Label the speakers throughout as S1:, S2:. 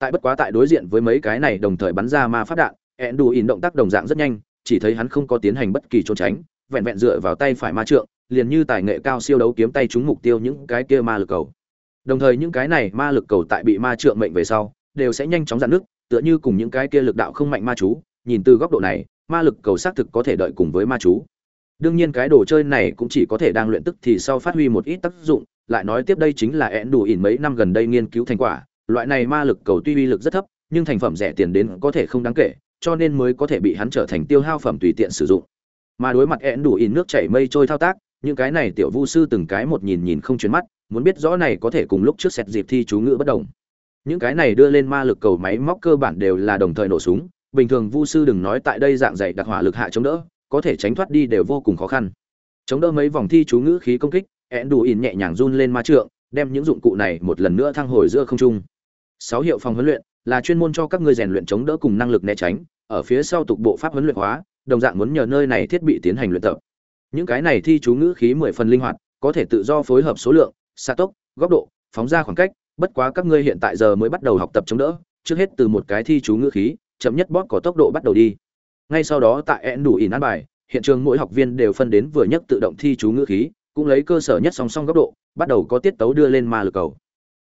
S1: tại bất quá tại đối diện với mấy cái này đồng thời bắn ra ma pháp đạn ẹn đủ ỉn động tác đồng dạng rất nhanh, chỉ thấy hắn không có tiến hành bất kỳ trốn tránh, vẹn vẹn dựa vào tay phải ma trượng, liền như tài nghệ cao siêu đấu kiếm tay trúng mục tiêu những cái kia ma lực cầu. Đồng thời những cái này ma lực cầu tại bị ma trượng mệnh về sau, đều sẽ nhanh chóng dạn nước tựa như cùng những cái kia lực đạo không mạnh ma chú, nhìn từ góc độ này, ma lực cầu xác thực có thể đợi cùng với ma chú. Đương nhiên cái đồ chơi này cũng chỉ có thể đang luyện tức thì sau phát huy một ít tác dụng, lại nói tiếp đây chính là ẹn đủ ỉn mấy năm gần đây nghiên cứu thành quả loại này ma lực cầu tuy uy lực rất thấp, nhưng thành phẩm rẻ tiền đến có thể không đáng kể, cho nên mới có thể bị hắn trở thành tiêu hao phẩm tùy tiện sử dụng. Mà đối mặt én đủ in nước chảy mây trôi thao tác, những cái này tiểu vu sư từng cái một nhìn nhìn không chuyển mắt, muốn biết rõ này có thể cùng lúc trước xét dịp thi chú ngữ bất đồng. Những cái này đưa lên ma lực cầu máy móc cơ bản đều là đồng thời nổ súng, bình thường vu sư đừng nói tại đây dạng dày đặc hỏa lực hạ chống đỡ, có thể tránh thoát đi đều vô cùng khó khăn. Chống đỡ mấy vòng thi chú ngữ khí công kích én đủ in nhẹ nhàng run lên ma trượng, đem những dụng cụ này một lần nữa thăng hồi giữa không trung sáu hiệu phòng huấn luyện là chuyên môn cho các ngươi rèn luyện chống đỡ cùng năng lực né tránh, ở phía sau tục bộ pháp huấn luyện hóa, đồng dạng muốn nhờ nơi này thiết bị tiến hành luyện tập. Những cái này thi chú ngữ khí mười phần linh hoạt, có thể tự do phối hợp số lượng, xa tốc, góc độ, phóng ra khoảng cách, bất quá các ngươi hiện tại giờ mới bắt đầu học tập chống đỡ, trước hết từ một cái thi chú ngữ khí, chậm nhất bóp có tốc độ bắt đầu đi. Ngay sau đó tại én đủ ỉn an bài, hiện trường mỗi học viên đều phân đến vừa nhất tự động thi chú ngữ khí, cũng lấy cơ sở nhất song song góc độ, bắt đầu có tiết tấu đưa lên ma lực cầu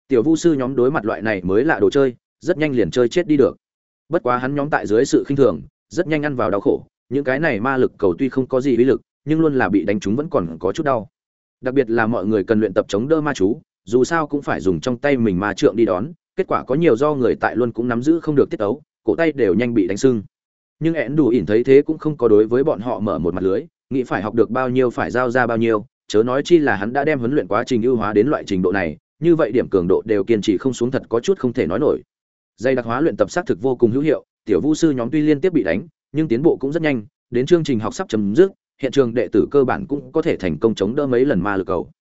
S1: tiểu vu sư nhóm đối mặt loại này mới là đồ chơi, rất nhanh liền chơi chết đi được. Bất quá hắn nhóm tại dưới sự khinh thường, rất nhanh ăn vào đau khổ. Những cái này ma lực cầu tuy không có gì uy lực, nhưng luôn là bị đánh trúng vẫn còn có chút đau. Đặc biệt là mọi người cần luyện tập chống đỡ ma chú, dù sao cũng phải dùng trong tay mình ma trượng đi đón, kết quả có nhiều do người tại luôn cũng nắm giữ không được tiết ấu, cổ tay đều nhanh bị đánh sưng. Nhưng én đủ ỉn thấy thế cũng không có đối với bọn họ mở một mặt lưới, nghĩ phải học được bao nhiêu phải giao ra bao nhiêu, chớ nói chi là hắn đã đem huấn luyện quá trình ưu hóa đến loại trình độ này như vậy điểm cường độ đều kiên trì không xuống thật có chút không thể nói nổi dây đặc hóa luyện tập xác thực vô cùng hữu hiệu tiểu vu sư nhóm tuy liên tiếp bị đánh nhưng tiến bộ cũng rất nhanh đến chương trình học sắp chấm dứt hiện trường đệ tử cơ bản cũng có thể thành công chống đỡ mấy lần ma lực cầu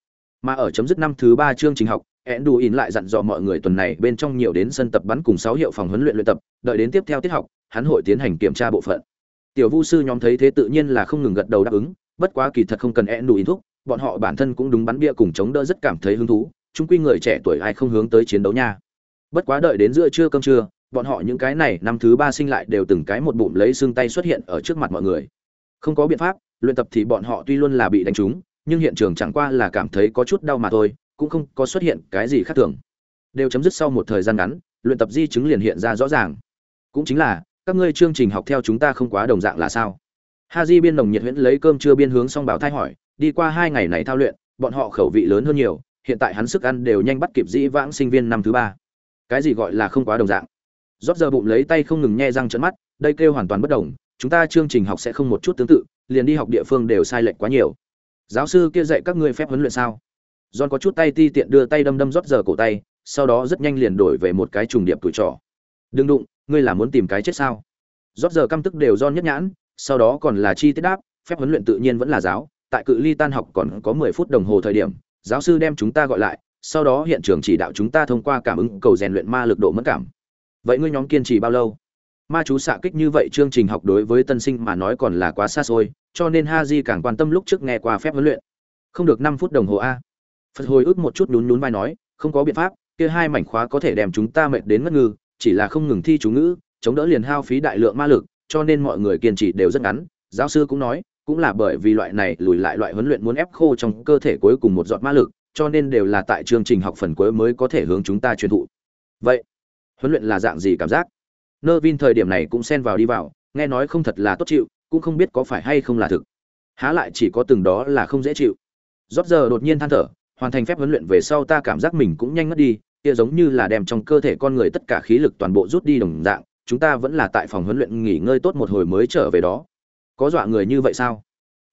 S1: mà ở chấm dứt năm thứ ba chương trình học Enduin lại dặn dò mọi người tuần này bên trong nhiều đến sân tập bắn cùng sáu hiệu phòng huấn luyện luyện tập, đợi đến tiếp theo tiết học, hắn hội tiến hành kiểm tra bộ phận. Tiểu Vu sư nhóm thấy thế tự nhiên là không ngừng gật đầu đáp ứng, bất quá kỳ thật không cần Enduin thúc, bọn họ bản thân cũng đúng bắn bia cùng chống đỡ rất cảm thấy hứng thú, chung quy người trẻ tuổi ai không hướng tới chiến đấu nha. Bất quá đợi đến giữa trưa cơm trưa, bọn họ những cái này năm thứ ba sinh lại đều từng cái một bụng lấy xương tay xuất hiện ở trước mặt mọi người. Không có biện pháp, luyện tập thì bọn họ tuy luôn là bị đánh trúng, nhưng hiện trường chẳng qua là cảm thấy có chút đau mà thôi, cũng không có xuất hiện cái gì khác thường. Đều chấm dứt sau một thời gian ngắn, luyện tập di chứng liền hiện ra rõ ràng. Cũng chính là, các ngươi chương trình học theo chúng ta không quá đồng dạng là sao? Haji biên nồng nhiệt huyễn lấy cơm trưa biên hướng xong bảo thai hỏi, đi qua hai ngày này thao luyện, bọn họ khẩu vị lớn hơn nhiều, hiện tại hắn sức ăn đều nhanh bắt kịp dĩ vãng sinh viên năm thứ ba. Cái gì gọi là không quá đồng dạng? Rót giờ bụng lấy tay không ngừng nhe răng trận mắt, đây kêu hoàn toàn bất đồng, chúng ta chương trình học sẽ không một chút tương tự, liền đi học địa phương đều sai lệch quá nhiều. Giáo sư kia dạy các ngươi phép huấn luyện sao? John có chút tay ti tiện đưa tay đâm đâm rót giờ cổ tay, sau đó rất nhanh liền đổi về một cái trùng điệp tuổi trò. Đừng đụng, ngươi là muốn tìm cái chết sao? Rót giờ căm tức đều John nhất nhãn, sau đó còn là chi tiết đáp, phép huấn luyện tự nhiên vẫn là giáo, tại cự ly tan học còn có 10 phút đồng hồ thời điểm, giáo sư đem chúng ta gọi lại, sau đó hiện trường chỉ đạo chúng ta thông qua cảm ứng cầu rèn luyện ma lực độ mất cảm. Vậy ngươi nhóm kiên trì bao lâu? Ma chú xạ kích như vậy chương trình học đối với tân sinh mà nói còn là quá xa xôi, cho nên Haji càng quan tâm lúc trước nghe qua phép huấn luyện. Không được năm phút đồng hồ a phật hồi ức một chút nhún nhún vai nói không có biện pháp kia hai mảnh khóa có thể đem chúng ta mệt đến ngất ngư chỉ là không ngừng thi chú ngữ chống đỡ liền hao phí đại lượng ma lực cho nên mọi người kiên trì đều rất ngắn giáo sư cũng nói cũng là bởi vì loại này lùi lại loại huấn luyện muốn ép khô trong cơ thể cuối cùng một giọt ma lực, cho nên đều là tại chương trình học phần cuối mới có thể hướng chúng ta truyền thụ. Vậy, huấn luyện là dạng gì cảm giác? Nervin thời điểm này cũng xen vào đi vào, nghe nói không thật là tốt chịu, cũng không biết có phải hay không là thực. Há lại chỉ có từng đó là không dễ chịu. Rốt giờ đột nhiên than thở, hoàn thành phép huấn luyện về sau ta cảm giác mình cũng nhanh ngất đi, kia giống như là đem trong cơ thể con người tất cả khí lực toàn bộ rút đi đồng dạng, chúng ta vẫn là tại phòng huấn luyện nghỉ ngơi tốt một hồi mới trở về đó có dọa người như vậy sao?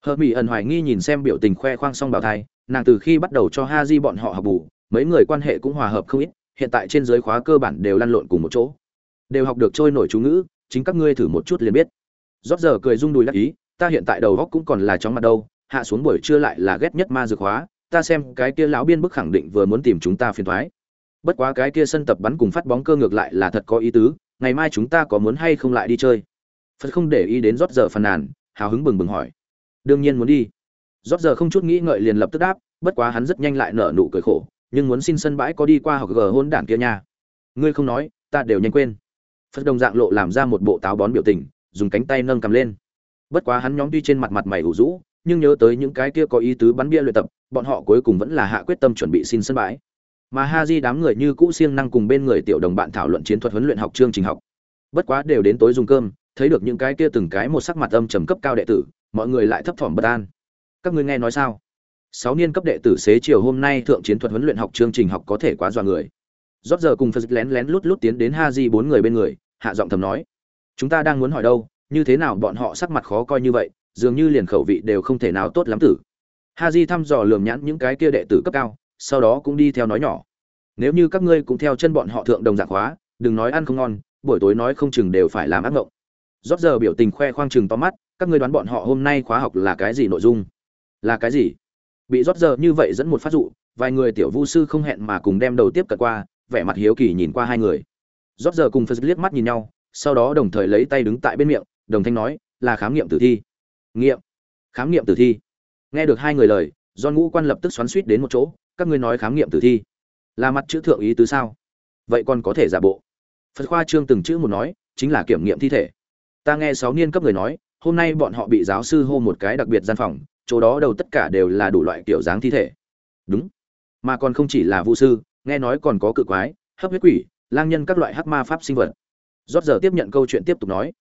S1: Hờ mỹ ẩn hoài nghi nhìn xem biểu tình khoe khoang xong bảo thai, nàng từ khi bắt đầu cho ha di bọn họ học bù, mấy người quan hệ cũng hòa hợp không ít, hiện tại trên giới khóa cơ bản đều lăn lộn cùng một chỗ. Đều học được trôi nổi chú ngữ, chính các ngươi thử một chút liền biết. Rót giờ cười rung đùi đắc ý, ta hiện tại đầu góc cũng còn là chóng mặt đâu, hạ xuống buổi trưa lại là ghét nhất ma dược hóa, ta xem cái kia lão biên bức khẳng định vừa muốn tìm chúng ta phiền thoái. Bất quá cái kia sân tập bắn cùng phát bóng cơ ngược lại là thật có ý tứ, ngày mai chúng ta có muốn hay không lại đi chơi? Phật không để ý đến rót giờ phàn nàn, hào hứng bừng bừng hỏi. Đương nhiên muốn đi. Rót giờ không chút nghĩ ngợi liền lập tức đáp, bất quá hắn rất nhanh lại nở nụ cười khổ, nhưng muốn xin sân bãi có đi qua học gờ hôn đảng kia nha. Ngươi không nói, ta đều nhanh quên. Phật đồng dạng lộ làm ra một bộ táo bón biểu tình, dùng cánh tay nâng cầm lên. Bất quá hắn nhóm tuy trên mặt mặt mày ủ rũ, nhưng nhớ tới những cái kia có ý tứ bắn bia luyện tập, bọn họ cuối cùng vẫn là hạ quyết tâm chuẩn bị xin sân bãi. Mà ha di đám người như cũ siêng năng cùng bên người tiểu đồng bạn thảo luận chiến thuật huấn luyện học chương trình học. Bất quá đều đến tối dùng cơm thấy được những cái kia từng cái một sắc mặt âm trầm cấp cao đệ tử, mọi người lại thấp thỏm bất an. Các ngươi nghe nói sao? Sáu niên cấp đệ tử xế chiều hôm nay thượng chiến thuật huấn luyện học chương trình học có thể quá dọa người. Rốt giờ cùng phật lén lén lút lút tiến đến ha bốn người bên người, hạ giọng thầm nói, chúng ta đang muốn hỏi đâu, như thế nào bọn họ sắc mặt khó coi như vậy, dường như liền khẩu vị đều không thể nào tốt lắm tử. Ha thăm dò lườm nhãn những cái kia đệ tử cấp cao, sau đó cũng đi theo nói nhỏ, nếu như các ngươi cũng theo chân bọn họ thượng đồng dạng hóa, đừng nói ăn không ngon, buổi tối nói không chừng đều phải làm ác mộng rót giờ biểu tình khoe khoang chừng to mắt, các ngươi đoán bọn họ hôm nay khóa học là cái gì nội dung? Là cái gì? Bị rót giờ như vậy dẫn một phát dụ, vài người tiểu vu sư không hẹn mà cùng đem đầu tiếp cận qua, vẻ mặt hiếu kỳ nhìn qua hai người. Rót giờ cùng phật liếc mắt nhìn nhau, sau đó đồng thời lấy tay đứng tại bên miệng, đồng thanh nói, là khám nghiệm tử thi. Nghiệm? Khám nghiệm tử thi? Nghe được hai người lời do ngũ quan lập tức xoắn suýt đến một chỗ, các ngươi nói khám nghiệm tử thi, là mặt chữ thượng ý tứ sao? Vậy còn có thể giả bộ? Phật khoa trương từng chữ một nói, chính là kiểm nghiệm thi thể ta nghe sáu niên cấp người nói, hôm nay bọn họ bị giáo sư hô một cái đặc biệt gian phòng, chỗ đó đầu tất cả đều là đủ loại kiểu dáng thi thể. Đúng. Mà còn không chỉ là vũ sư, nghe nói còn có cự quái, hấp huyết quỷ, lang nhân các loại hắc ma pháp sinh vật. Rót giờ tiếp nhận câu chuyện tiếp tục nói.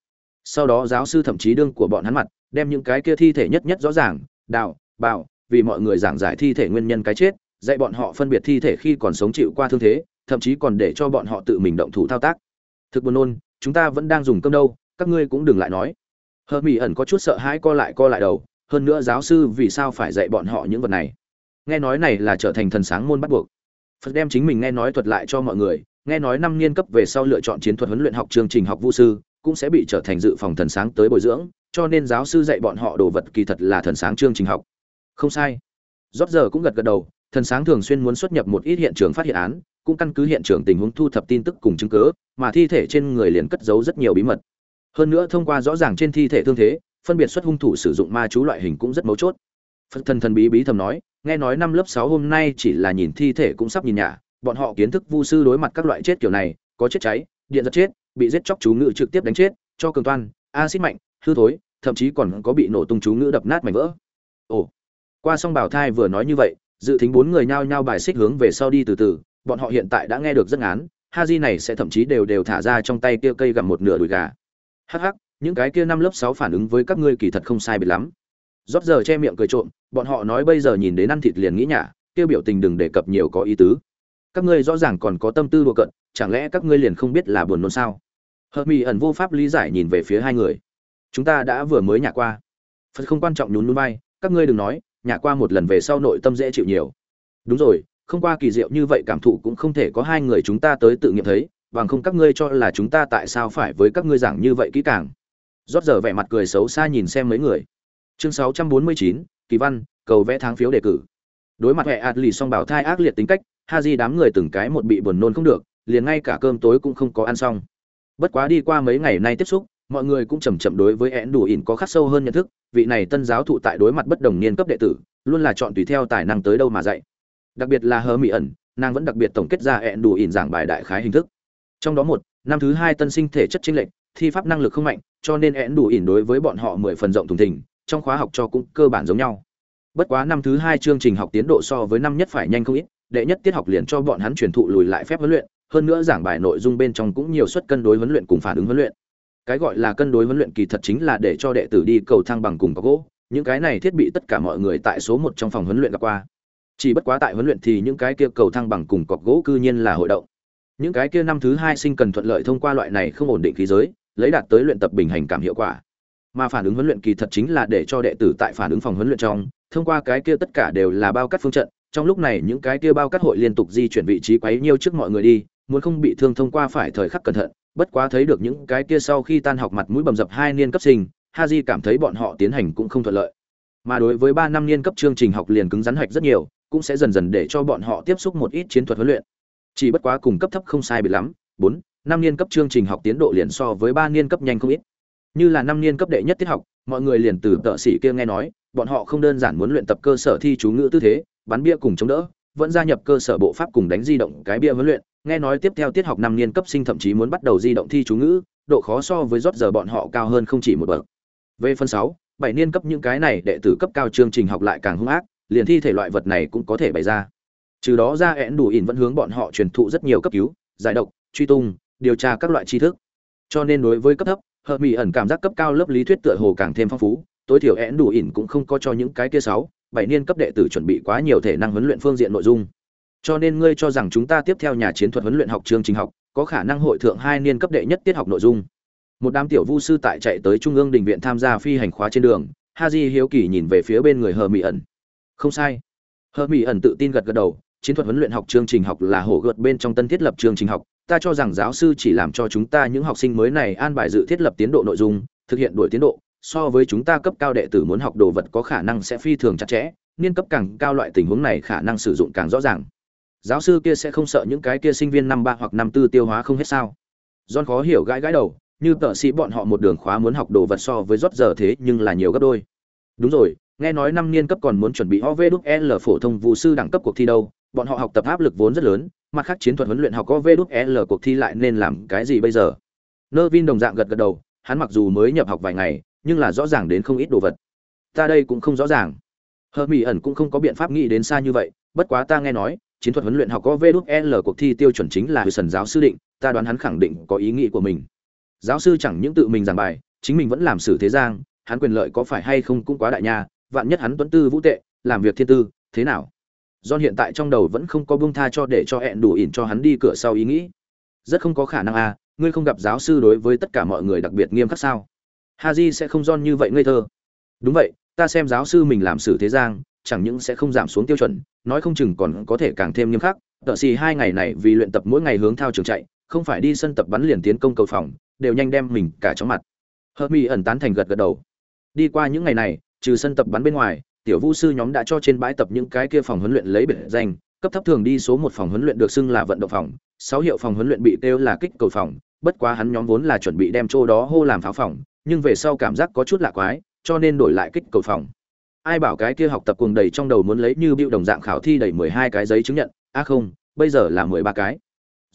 S1: Sau đó giáo sư thậm chí đương của bọn hắn mặt, đem những cái kia thi thể nhất nhất rõ ràng, đào, bào, vì mọi người giảng giải thi thể nguyên nhân cái chết, dạy bọn họ phân biệt thi thể khi còn sống chịu qua thương thế, thậm chí còn để cho bọn họ tự mình động thủ thao tác. Thực buồn nôn, chúng ta vẫn đang dùng cơm đâu các ngươi cũng đừng lại nói. Hờ mỹ ẩn có chút sợ hãi co lại co lại đầu, hơn nữa giáo sư vì sao phải dạy bọn họ những vật này? Nghe nói này là trở thành thần sáng môn bắt buộc. Phật đem chính mình nghe nói thuật lại cho mọi người, nghe nói năm niên cấp về sau lựa chọn chiến thuật huấn luyện học chương trình học vũ sư, cũng sẽ bị trở thành dự phòng thần sáng tới bồi dưỡng, cho nên giáo sư dạy bọn họ đồ vật kỳ thật là thần sáng chương trình học. Không sai. Rót giờ cũng gật gật đầu, thần sáng thường xuyên muốn xuất nhập một ít hiện trường phát hiện án, cũng căn cứ hiện trường tình huống thu thập tin tức cùng chứng cứ, mà thi thể trên người liền cất giấu rất nhiều bí mật hơn nữa thông qua rõ ràng trên thi thể thương thế, phân biệt xuất hung thủ sử dụng ma chú loại hình cũng rất mấu chốt. Phật thần thần bí bí thầm nói, nghe nói năm lớp sáu hôm nay chỉ là nhìn thi thể cũng sắp nhìn nhả bọn họ kiến thức vu sư đối mặt các loại chết kiểu này, có chết cháy, điện giật chết, bị giết chóc chú ngữ trực tiếp đánh chết, cho cường toan acid mạnh, hư thối, thậm chí còn có bị nổ tung chú ngữ đập nát mảnh vỡ. Ồ, qua xong bảo thai vừa nói như vậy, dự tính bốn người nhao nhao bài xích hướng về sau đi từ từ, bọn họ hiện tại đã nghe được rất ngán, ha di này sẽ thậm chí đều đều thả ra trong tay kia cây gặm một nửa đùi gà hắc hắc, những cái kia năm lớp sáu phản ứng với các ngươi kỳ thật không sai biệt lắm. Rót giờ che miệng cười trộm, bọn họ nói bây giờ nhìn đến ăn thịt liền nghĩ nhả, kêu biểu tình đừng đề cập nhiều có ý tứ. Các ngươi rõ ràng còn có tâm tư đùa cận chẳng lẽ các ngươi liền không biết là buồn nôn sao? Hợp mỹ ẩn vô pháp lý giải nhìn về phía hai người. Chúng ta đã vừa mới nhả qua. Phật không quan trọng nhún núi bay các ngươi đừng nói, nhả qua một lần về sau nội tâm dễ chịu nhiều. Đúng rồi, không qua kỳ diệu như vậy cảm thụ cũng không thể có hai người chúng ta tới tự nghiệm thấy bằng không các ngươi cho là chúng ta tại sao phải với các ngươi giảng như vậy kỹ càng. Rót giờ vẻ mặt cười xấu xa nhìn xem mấy người. Chương 649, kỳ văn cầu vẽ tháng phiếu đề cử. Đối mặt hệ ạt lì song bảo thai ác liệt tính cách ha di đám người từng cái một bị buồn nôn không được liền ngay cả cơm tối cũng không có ăn xong. Bất quá đi qua mấy ngày nay tiếp xúc mọi người cũng chầm chậm đối với én đủ ỉn có khắc sâu hơn nhận thức vị này tân giáo thụ tại đối mặt bất đồng niên cấp đệ tử luôn là chọn tùy theo tài năng tới đâu mà dạy. Đặc biệt là hờ mỹ ẩn nàng vẫn đặc biệt tổng kết ra én đủ ỉn giảng bài đại khái hình thức trong đó một, năm thứ hai tân sinh thể chất chính lệnh thi pháp năng lực không mạnh, cho nên én đủ ỉn đối với bọn họ mười phần rộng thùng thình, trong khóa học cho cũng cơ bản giống nhau. Bất quá năm thứ hai chương trình học tiến độ so với năm nhất phải nhanh không ít, đệ nhất tiết học liền cho bọn hắn truyền thụ lùi lại phép huấn luyện, hơn nữa giảng bài nội dung bên trong cũng nhiều suất cân đối huấn luyện cùng phản ứng huấn luyện. Cái gọi là cân đối huấn luyện kỳ thật chính là để cho đệ tử đi cầu thang bằng cùng có gỗ, những cái này thiết bị tất cả mọi người tại số một trong phòng huấn luyện gặp qua. Chỉ bất quá tại huấn luyện thì những cái kia cầu thang bằng cùng cọc gỗ cư nhiên là hội động những cái kia năm thứ hai sinh cần thuận lợi thông qua loại này không ổn định khí giới, lấy đạt tới luyện tập bình hành cảm hiệu quả. Mà phản ứng huấn luyện kỳ thật chính là để cho đệ tử tại phản ứng phòng huấn luyện trong, thông qua cái kia tất cả đều là bao cắt phương trận, trong lúc này những cái kia bao cắt hội liên tục di chuyển vị trí quấy nhiêu trước mọi người đi, muốn không bị thương thông qua phải thời khắc cẩn thận, bất quá thấy được những cái kia sau khi tan học mặt mũi bầm dập hai niên cấp sinh, haji cảm thấy bọn họ tiến hành cũng không thuận lợi. Mà đối với ba năm niên cấp chương trình học liền cứng rắn hạch rất nhiều, cũng sẽ dần dần để cho bọn họ tiếp xúc một ít chiến thuật huấn luyện chỉ bất quá cùng cấp thấp không sai biệt lắm, bốn, năm niên cấp chương trình học tiến độ liền so với ba niên cấp nhanh không ít. Như là năm niên cấp đệ nhất tiết học, mọi người liền từ tợ sĩ kia nghe nói, bọn họ không đơn giản muốn luyện tập cơ sở thi chú ngữ tư thế, bắn bia cùng chống đỡ, vẫn gia nhập cơ sở bộ pháp cùng đánh di động cái bia huấn luyện. Nghe nói tiếp theo tiết học năm niên cấp sinh thậm chí muốn bắt đầu di động thi chú ngữ, độ khó so với rót giờ bọn họ cao hơn không chỉ một bậc. Về phần sáu, bảy niên cấp những cái này đệ tử cấp cao chương trình học lại càng hung ác, liền thi thể loại vật này cũng có thể bày ra trừ đó ra én đủ ỉn vẫn hướng bọn họ truyền thụ rất nhiều cấp cứu, giải độc, truy tung, điều tra các loại tri thức. Cho nên đối với cấp thấp, hợp mỹ ẩn cảm giác cấp cao lớp lý thuyết tựa hồ càng thêm phong phú, tối thiểu én đủ ỉn cũng không có cho những cái kia sáu, bảy niên cấp đệ tử chuẩn bị quá nhiều thể năng huấn luyện phương diện nội dung. Cho nên ngươi cho rằng chúng ta tiếp theo nhà chiến thuật huấn luyện học chương trình học, có khả năng hội thượng hai niên cấp đệ nhất tiết học nội dung. Một đám tiểu vu sư tại chạy tới trung ương đình viện tham gia phi hành khóa trên đường, haji hiếu kỳ nhìn về phía bên người hờ mỹ ẩn. Không sai. Hờ mỹ ẩn tự tin gật gật đầu chiến thuật huấn luyện học chương trình học là hổ gợt bên trong tân thiết lập chương trình học. Ta cho rằng giáo sư chỉ làm cho chúng ta những học sinh mới này an bài dự thiết lập tiến độ nội dung, thực hiện đổi tiến độ. So với chúng ta cấp cao đệ tử muốn học đồ vật có khả năng sẽ phi thường chặt chẽ, niên cấp càng cao loại tình huống này khả năng sử dụng càng rõ ràng. Giáo sư kia sẽ không sợ những cái kia sinh viên năm ba hoặc năm tư tiêu hóa không hết sao? John khó hiểu gãi gãi đầu, như tợ sĩ bọn họ một đường khóa muốn học đồ vật so với rót giờ thế nhưng là nhiều gấp đôi. Đúng rồi nghe nói năm niên cấp còn muốn chuẩn bị OVL phổ thông vụ sư đẳng cấp cuộc thi đâu bọn họ học tập áp lực vốn rất lớn mặt khác chiến thuật huấn luyện học OVL cuộc thi lại nên làm cái gì bây giờ? Nơ vin đồng dạng gật gật đầu hắn mặc dù mới nhập học vài ngày nhưng là rõ ràng đến không ít đồ vật. Ta đây cũng không rõ ràng. Hờ mỹ ẩn cũng không có biện pháp nghĩ đến xa như vậy bất quá ta nghe nói chiến thuật huấn luyện học OVL cuộc thi tiêu chuẩn chính là sần giáo sư định, ta đoán hắn khẳng định có ý nghĩ của mình. Giáo sư chẳng những tự mình giảng bài, chính mình vẫn làm xử thế giang, hắn quyền lợi có phải hay không cũng quá đại nha, vạn nhất hắn tuấn tư vũ tệ, làm việc thiên tư, thế nào? John hiện tại trong đầu vẫn không có buông tha cho để cho hẹn đủ ỉn cho hắn đi cửa sau ý nghĩ. Rất không có khả năng à, ngươi không gặp giáo sư đối với tất cả mọi người đặc biệt nghiêm khắc sao? Haji sẽ không John như vậy ngây thơ. Đúng vậy, ta xem giáo sư mình làm xử thế giang, chẳng những sẽ không giảm xuống tiêu chuẩn, nói không chừng còn có thể càng thêm nghiêm khắc tợ xì hai ngày này vì luyện tập mỗi ngày hướng thao trường chạy không phải đi sân tập bắn liền tiến công cầu phòng đều nhanh đem mình cả chóng mặt hợp mỹ ẩn tán thành gật gật đầu đi qua những ngày này trừ sân tập bắn bên ngoài, tiểu vũ sư nhóm đã cho trên bãi tập những cái kia phòng huấn luyện lấy biệt danh, cấp thấp thường đi số một phòng huấn luyện được xưng là vận động phòng, sáu hiệu phòng huấn luyện bị kêu là kích cầu phòng, bất quá hắn nhóm vốn là chuẩn bị đem chỗ đó hô làm pháo phòng, nhưng về sau cảm giác có chút lạ quái, cho nên đổi lại kích cầu phòng. Ai bảo cái kia học tập cuồng đầy trong đầu muốn lấy như bịu đồng dạng khảo thi đầy mười hai cái giấy chứng nhận, a à không, bây giờ là mười ba cái.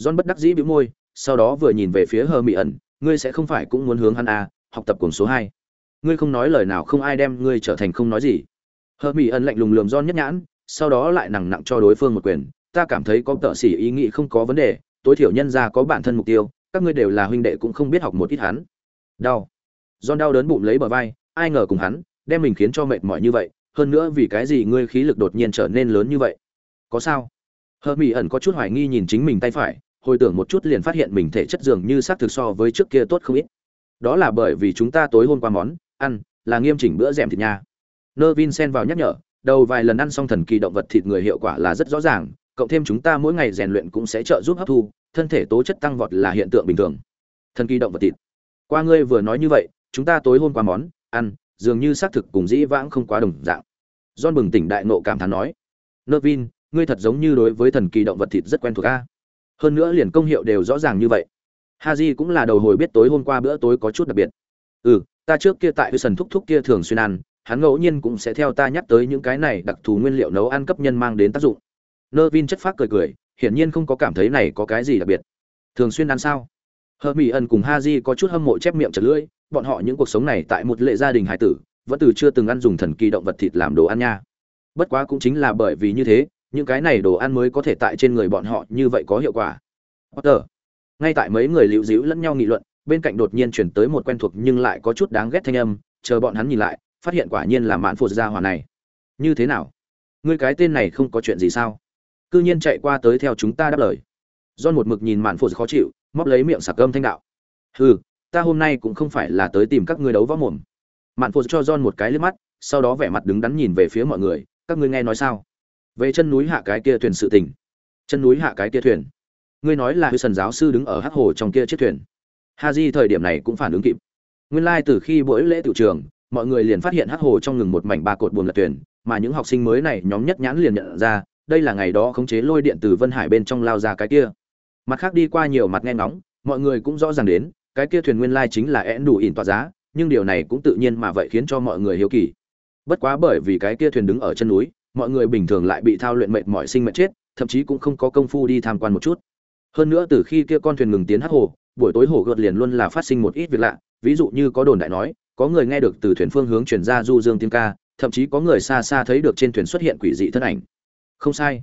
S1: John bất đắc dĩ bĩu môi, sau đó vừa nhìn về phía hờ ẩn, ngươi sẽ không phải cũng muốn hướng hắn a học tập cùng số hai ngươi không nói lời nào không ai đem ngươi trở thành không nói gì. Hờ mỹ ẩn lạnh lùng lườm don nhất nhãn, sau đó lại nặng nặng cho đối phương một quyền. Ta cảm thấy có tợ xỉ ý nghĩ không có vấn đề, tối thiểu nhân ra có bản thân mục tiêu, các ngươi đều là huynh đệ cũng không biết học một ít hắn. Đau. Don đau đớn bụng lấy bờ vai, ai ngờ cùng hắn, đem mình khiến cho mệt mỏi như vậy, hơn nữa vì cái gì ngươi khí lực đột nhiên trở nên lớn như vậy? Có sao? Hờ mỹ ẩn có chút hoài nghi nhìn chính mình tay phải, hồi tưởng một chút liền phát hiện mình thể chất dường như xác thực so với trước kia tốt không ít. Đó là bởi vì chúng ta tối hôm qua món ăn, là nghiêm chỉnh bữa rèm thịt nha nơ vin xen vào nhắc nhở, đầu vài lần ăn xong thần kỳ động vật thịt người hiệu quả là rất rõ ràng, cộng thêm chúng ta mỗi ngày rèn luyện cũng sẽ trợ giúp hấp thu, thân thể tố chất tăng vọt là hiện tượng bình thường. Thần kỳ động vật thịt. Qua ngươi vừa nói như vậy, chúng ta tối hôm qua món, ăn, dường như xác thực cùng dĩ vãng không quá đồng dạng. John bừng tỉnh đại nộ cảm thán nói Nervin ngươi thật giống như đối với thần kỳ động vật thịt rất quen thuộc a. Hơn nữa liền công hiệu đều rõ ràng như vậy. Haji cũng là đầu hồi biết tối hôm qua bữa tối có chút đặc biệt. Ừ ta trước kia tại sân thúc thúc kia thường xuyên ăn hắn ngẫu nhiên cũng sẽ theo ta nhắc tới những cái này đặc thù nguyên liệu nấu ăn cấp nhân mang đến tác dụng nơ vin chất phác cười cười hiển nhiên không có cảm thấy này có cái gì đặc biệt thường xuyên ăn sao Hợp Mỹ ẩn cùng ha di có chút hâm mộ chép miệng chật lưỡi, bọn họ những cuộc sống này tại một lệ gia đình hải tử, vẫn từ chưa từng ăn dùng thần kỳ động vật thịt làm đồ ăn nha. Bất quá cũng chính là bởi vì như thế, những cái này đồ ăn mới có thể tại trên người bọn họ như vậy có hiệu quả. Potter. Ngay tại mấy người liễu díu lẫn nhau nghị luận, bên cạnh đột nhiên chuyển tới một quen thuộc nhưng lại có chút đáng ghét thanh âm, chờ bọn hắn nhìn lại, phát hiện quả nhiên là mạn phụt gia hỏa này. Như thế nào? Ngươi cái tên này không có chuyện gì sao? Cư nhiên chạy qua tới theo chúng ta đáp lời. John một mực nhìn mạn phụt khó chịu, móc lấy miệng sạc cơm thanh đạo hừ ta hôm nay cũng không phải là tới tìm các ngươi đấu võ mồm mạn Phụt cho john một cái liếc mắt sau đó vẻ mặt đứng đắn nhìn về phía mọi người các ngươi nghe nói sao về chân núi hạ cái kia thuyền sự tình chân núi hạ cái kia thuyền ngươi nói là sần giáo sư đứng ở hắc hồ trong kia chiếc thuyền ha di thời điểm này cũng phản ứng kịp. Nguyên lai từ khi buổi lễ tiểu trường, mọi người liền phát hiện hắc hồ trong ngừng một mảnh ba cột buồn lật thuyền, mà những học sinh mới này nhóm nhất nhãn liền nhận ra, đây là ngày đó khống chế lôi điện từ vân hải bên trong lao ra cái kia. Mặt khác đi qua nhiều mặt nghe ngóng, mọi người cũng rõ ràng đến, cái kia thuyền nguyên lai chính là én đủ ỉn tỏa giá, nhưng điều này cũng tự nhiên mà vậy khiến cho mọi người hiếu kỳ. Bất quá bởi vì cái kia thuyền đứng ở chân núi, mọi người bình thường lại bị thao luyện mệt mỏi sinh mệt chết, thậm chí cũng không có công phu đi tham quan một chút. Hơn nữa từ khi kia con thuyền ngừng tiến hắc hồ buổi tối hổ gợt liền luôn là phát sinh một ít việc lạ, ví dụ như có đồn đại nói, có người nghe được từ thuyền phương hướng truyền ra du dương tiếng ca, thậm chí có người xa xa thấy được trên thuyền xuất hiện quỷ dị thân ảnh. Không sai.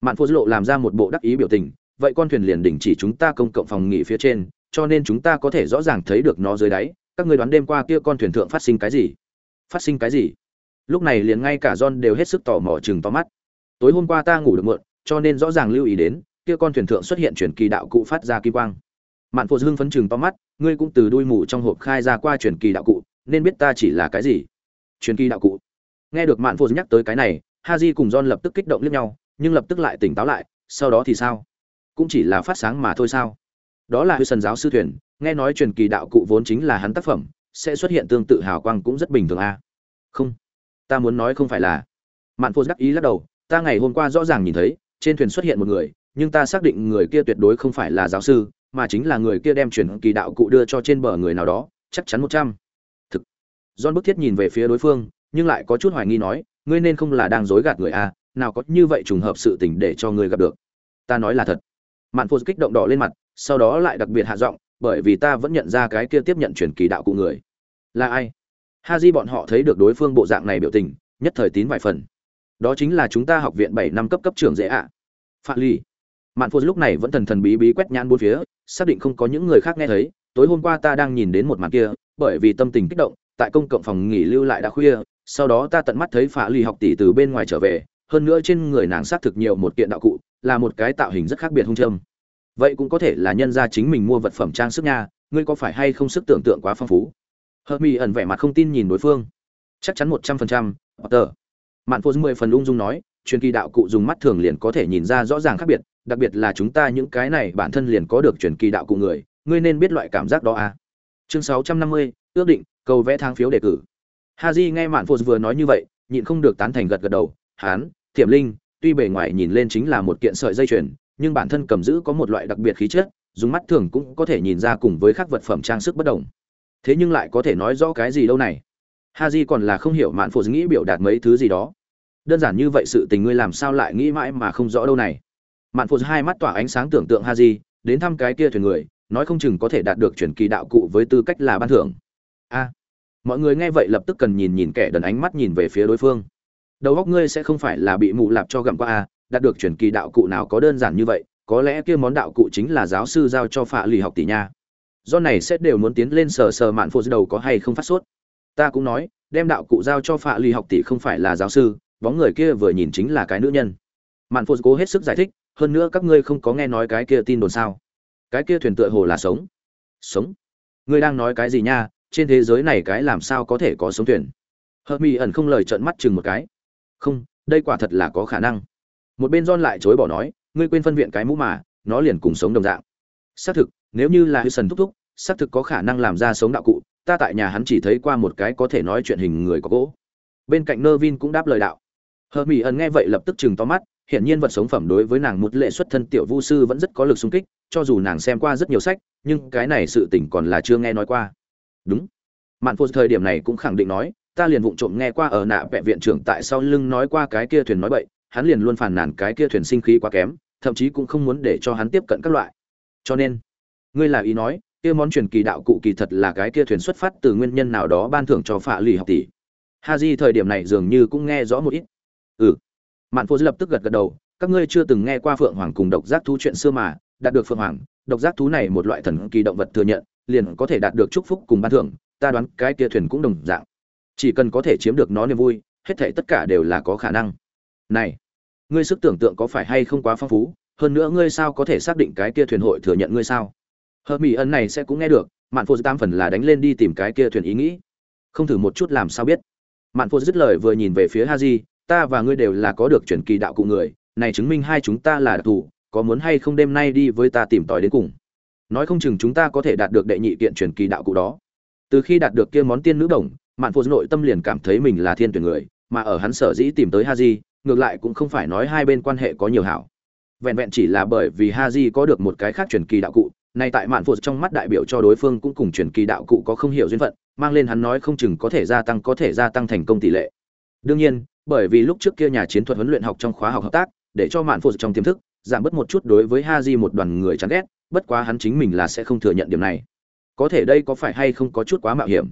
S1: Mạn phô lộ làm ra một bộ đắc ý biểu tình, vậy con thuyền liền đình chỉ chúng ta công cộng phòng nghỉ phía trên, cho nên chúng ta có thể rõ ràng thấy được nó dưới đáy, các người đoán đêm qua kia con thuyền thượng phát sinh cái gì? Phát sinh cái gì? Lúc này liền ngay cả john đều hết sức tò mò chừng to mắt. Tối hôm qua ta ngủ được mượn cho nên rõ ràng lưu ý đến, kia con thuyền thượng xuất hiện truyền kỳ đạo cụ phát ra kỳ quang mạn phụ hưng phấn chừng to mắt, ngươi cũng từ đuôi mù trong hộp khai ra qua truyền kỳ đạo cụ, nên biết ta chỉ là cái gì? Truyền kỳ đạo cụ? Nghe được mạn phụ nhắc tới cái này, Ha Di cùng john lập tức kích động liếc nhau, nhưng lập tức lại tỉnh táo lại, sau đó thì sao? Cũng chỉ là phát sáng mà thôi sao? Đó là hư sần giáo sư thuyền, nghe nói truyền kỳ đạo cụ vốn chính là hắn tác phẩm, sẽ xuất hiện tương tự hào quang cũng rất bình thường a. À? không, ta muốn nói không phải là. Mạn phô đắc ý lắc đầu, ta ngày hôm qua rõ ràng nhìn thấy, trên thuyền xuất hiện một người, nhưng ta xác định người kia tuyệt đối không phải là giáo sư mà chính là người kia đem truyền kỳ đạo cụ đưa cho trên bờ người nào đó, chắc chắn một trăm. Thực. John bức thiết nhìn về phía đối phương, nhưng lại có chút hoài nghi nói, ngươi nên không là đang dối gạt người a nào có như vậy trùng hợp sự tình để cho ngươi gặp được. Ta nói là thật. Mạn phô kích động đỏ lên mặt, sau đó lại đặc biệt hạ giọng, bởi vì ta vẫn nhận ra cái kia tiếp nhận truyền kỳ đạo cụ người. Là ai? Ha di bọn họ thấy được đối phương bộ dạng này biểu tình, nhất thời tín vài phần. Đó chính là chúng ta học viện bảy năm cấp cấp trưởng dễ ạ. À. phạm ly mạn phô lúc này vẫn thần thần bí bí quét nhãn bốn phía, xác định không có những người khác nghe thấy. Tối hôm qua ta đang nhìn đến một màn kia, bởi vì tâm tình kích động, tại công cộng phòng nghỉ lưu lại đã khuya, sau đó ta tận mắt thấy phạ lì học tỷ từ bên ngoài trở về, hơn nữa trên người nàng xác thực nhiều một kiện đạo cụ, là một cái tạo hình rất khác biệt hung châm. Vậy cũng có thể là nhân ra chính mình mua vật phẩm trang sức nha, ngươi có phải hay không sức tưởng tượng quá phong phú? Hợp mi ẩn vẻ mặt không tin nhìn đối phương. Chắc chắn một trăm phần trăm tờ mạn phô mười phần ung dung nói, truyền kỳ đạo cụ dùng mắt thường liền có thể nhìn ra rõ ràng khác biệt đặc biệt là chúng ta những cái này bản thân liền có được truyền kỳ đạo cụ người, ngươi nên biết loại cảm giác đó à. Chương sáu trăm năm mươi, ước định, cầu vẽ thang phiếu đề cử. Haji nghe mạn phô vừa nói như vậy, nhịn không được tán thành gật gật đầu. Hán, thiểm linh, tuy bề ngoài nhìn lên chính là một kiện sợi dây chuyền, nhưng bản thân cầm giữ có một loại đặc biệt khí chất, dùng mắt thường cũng có thể nhìn ra cùng với các vật phẩm trang sức bất đồng. Thế nhưng lại có thể nói rõ cái gì đâu này? Haji còn là không hiểu mạn phô nghĩ biểu đạt mấy thứ gì đó. Đơn giản như vậy sự tình ngươi làm sao lại nghĩ mãi mà không rõ đâu này? Mạn phô hai mắt tỏa ánh sáng tưởng tượng ha di đến thăm cái kia thuyền người, nói không chừng có thể đạt được chuyển kỳ đạo cụ với tư cách là ban thưởng. A. Mọi người nghe vậy lập tức cần nhìn nhìn kẻ đần ánh mắt nhìn về phía đối phương. Đầu óc ngươi sẽ không phải là bị mụ lạp cho gặm qua a đạt được chuyển kỳ đạo cụ nào có đơn giản như vậy, có lẽ kia món đạo cụ chính là giáo sư giao cho phạ lì học tỷ nha. Do này sẽ đều muốn tiến lên sờ sờ mạn phô đầu có hay không phát sốt. Ta cũng nói, đem đạo cụ giao cho phạ lì học tỷ không phải là giáo sư, bóng người kia vừa nhìn chính là cái nữ nhân. Mạn phô cố hết sức giải thích hơn nữa các ngươi không có nghe nói cái kia tin đồn sao? Cái kia thuyền tựa hồ là sống. Sống? Ngươi đang nói cái gì nha? Trên thế giới này cái làm sao có thể có sống thuyền? Hợp mỹ ẩn không lời trợn mắt chừng một cái. Không, đây quả thật là có khả năng. Một bên don lại chối bỏ nói, ngươi quên phân viện cái mũ mà, nó liền cùng sống đồng dạng. Xác thực, nếu như là hư sần thúc thúc, xác thực có khả năng làm ra sống đạo cụ, ta tại nhà hắn chỉ thấy qua một cái có thể nói chuyện hình người có gỗ. Bên cạnh nơ vin cũng đáp lời đạo. Hờ mỹ ẩn nghe vậy lập tức chừng to mắt hiển nhiên vật sống phẩm đối với nàng một lệ xuất thân tiểu vu sư vẫn rất có lực xung kích, cho dù nàng xem qua rất nhiều sách, nhưng cái này sự tình còn là chưa nghe nói qua. Đúng. Mạn phu thời điểm này cũng khẳng định nói, ta liền vụng trộm nghe qua ở nạ vẹ viện trưởng tại sau lưng nói qua cái kia thuyền nói bậy, hắn liền luôn phàn nàn cái kia thuyền sinh khí quá kém, thậm chí cũng không muốn để cho hắn tiếp cận các loại. Cho nên, ngươi là ý nói, kia món truyền kỳ đạo cụ kỳ thật là cái kia thuyền xuất phát từ nguyên nhân nào đó ban thưởng cho phạ lì học tỷ? Ha di thời điểm này dường như cũng nghe rõ một ít. Ừ mạn phô lập tức gật gật đầu, các ngươi chưa từng nghe qua phượng hoàng cùng độc giác thú chuyện xưa mà, đạt được phượng hoàng, độc giác thú này một loại thần kỳ động vật thừa nhận, liền có thể đạt được chúc phúc cùng ban thưởng, ta đoán cái kia thuyền cũng đồng dạng. Chỉ cần có thể chiếm được nó niềm vui, hết thảy tất cả đều là có khả năng. Này, ngươi sức tưởng tượng có phải hay không quá phong phú? Hơn nữa ngươi sao có thể xác định cái kia thuyền hội thừa nhận ngươi sao? Hờ mỹ ân này sẽ cũng nghe được, mạn phô tam phần là đánh lên đi tìm cái kia thuyền ý nghĩ. Không thử một chút làm sao biết. Mạn phô dứt lời vừa nhìn về phía ha di ta và ngươi đều là có được chuyển kỳ đạo cụ người, này chứng minh hai chúng ta là đặc thù, có muốn hay không đêm nay đi với ta tìm tòi đến cùng. Nói không chừng chúng ta có thể đạt được đệ nhị kiện truyền kỳ đạo cụ đó. Từ khi đạt được kia món tiên nữ đồng, mạn phụ nội tâm liền cảm thấy mình là thiên tuyển người, mà ở hắn sở dĩ tìm tới ha di ngược lại cũng không phải nói hai bên quan hệ có nhiều hảo. Vẹn vẹn chỉ là bởi vì ha di có được một cái khác truyền kỳ đạo cụ, nay tại mạn phụ trong mắt đại biểu cho đối phương cũng cùng truyền kỳ đạo cụ có không hiểu duyên phận, mang lên hắn nói không chừng có thể gia tăng, có thể gia tăng thành công tỷ lệ. Đương nhiên bởi vì lúc trước kia nhà chiến thuật huấn luyện học trong khóa học hợp tác, để cho mạn Phổ trong tiềm thức, giảm bớt một chút đối với Haji một đoàn người chán ghét, bất quá hắn chính mình là sẽ không thừa nhận điểm này. Có thể đây có phải hay không có chút quá mạo hiểm?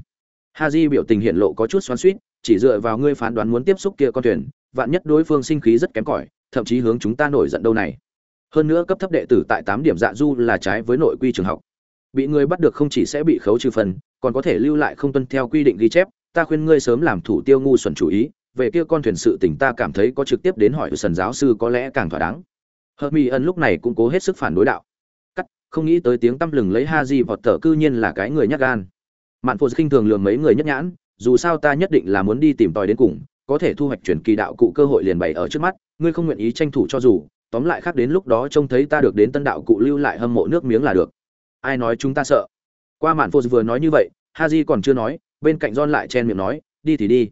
S1: Haji biểu tình hiện lộ có chút xoắn xuýt, chỉ dựa vào ngươi phán đoán muốn tiếp xúc kia con thuyền, vạn nhất đối phương sinh khí rất kém cỏi, thậm chí hướng chúng ta nổi giận đâu này. Hơn nữa cấp thấp đệ tử tại tám điểm dạ du là trái với nội quy trường học. Bị người bắt được không chỉ sẽ bị khấu trừ phần, còn có thể lưu lại không tuân theo quy định ghi chép, ta khuyên ngươi sớm làm thủ tiêu ngu xuẩn chủ ý về kia con thuyền sự tình ta cảm thấy có trực tiếp đến hỏi sần giáo sư có lẽ càng thỏa đáng. Hợp mỹ ân lúc này cũng cố hết sức phản đối đạo. Cắt, không nghĩ tới tiếng tăm lừng lấy ha di vọt thở cư nhiên là cái người nhắc gan. Mạn phụ khinh thường lường mấy người nhất nhãn, dù sao ta nhất định là muốn đi tìm tòi đến cùng, có thể thu hoạch chuyển kỳ đạo cụ cơ hội liền bày ở trước mắt, ngươi không nguyện ý tranh thủ cho dù, tóm lại khác đến lúc đó trông thấy ta được đến tân đạo cụ lưu lại hâm mộ nước miếng là được. Ai nói chúng ta sợ? Qua mạn phụ vừa nói như vậy haji còn chưa nói, bên cạnh don lại chen miệng nói, đi thì đi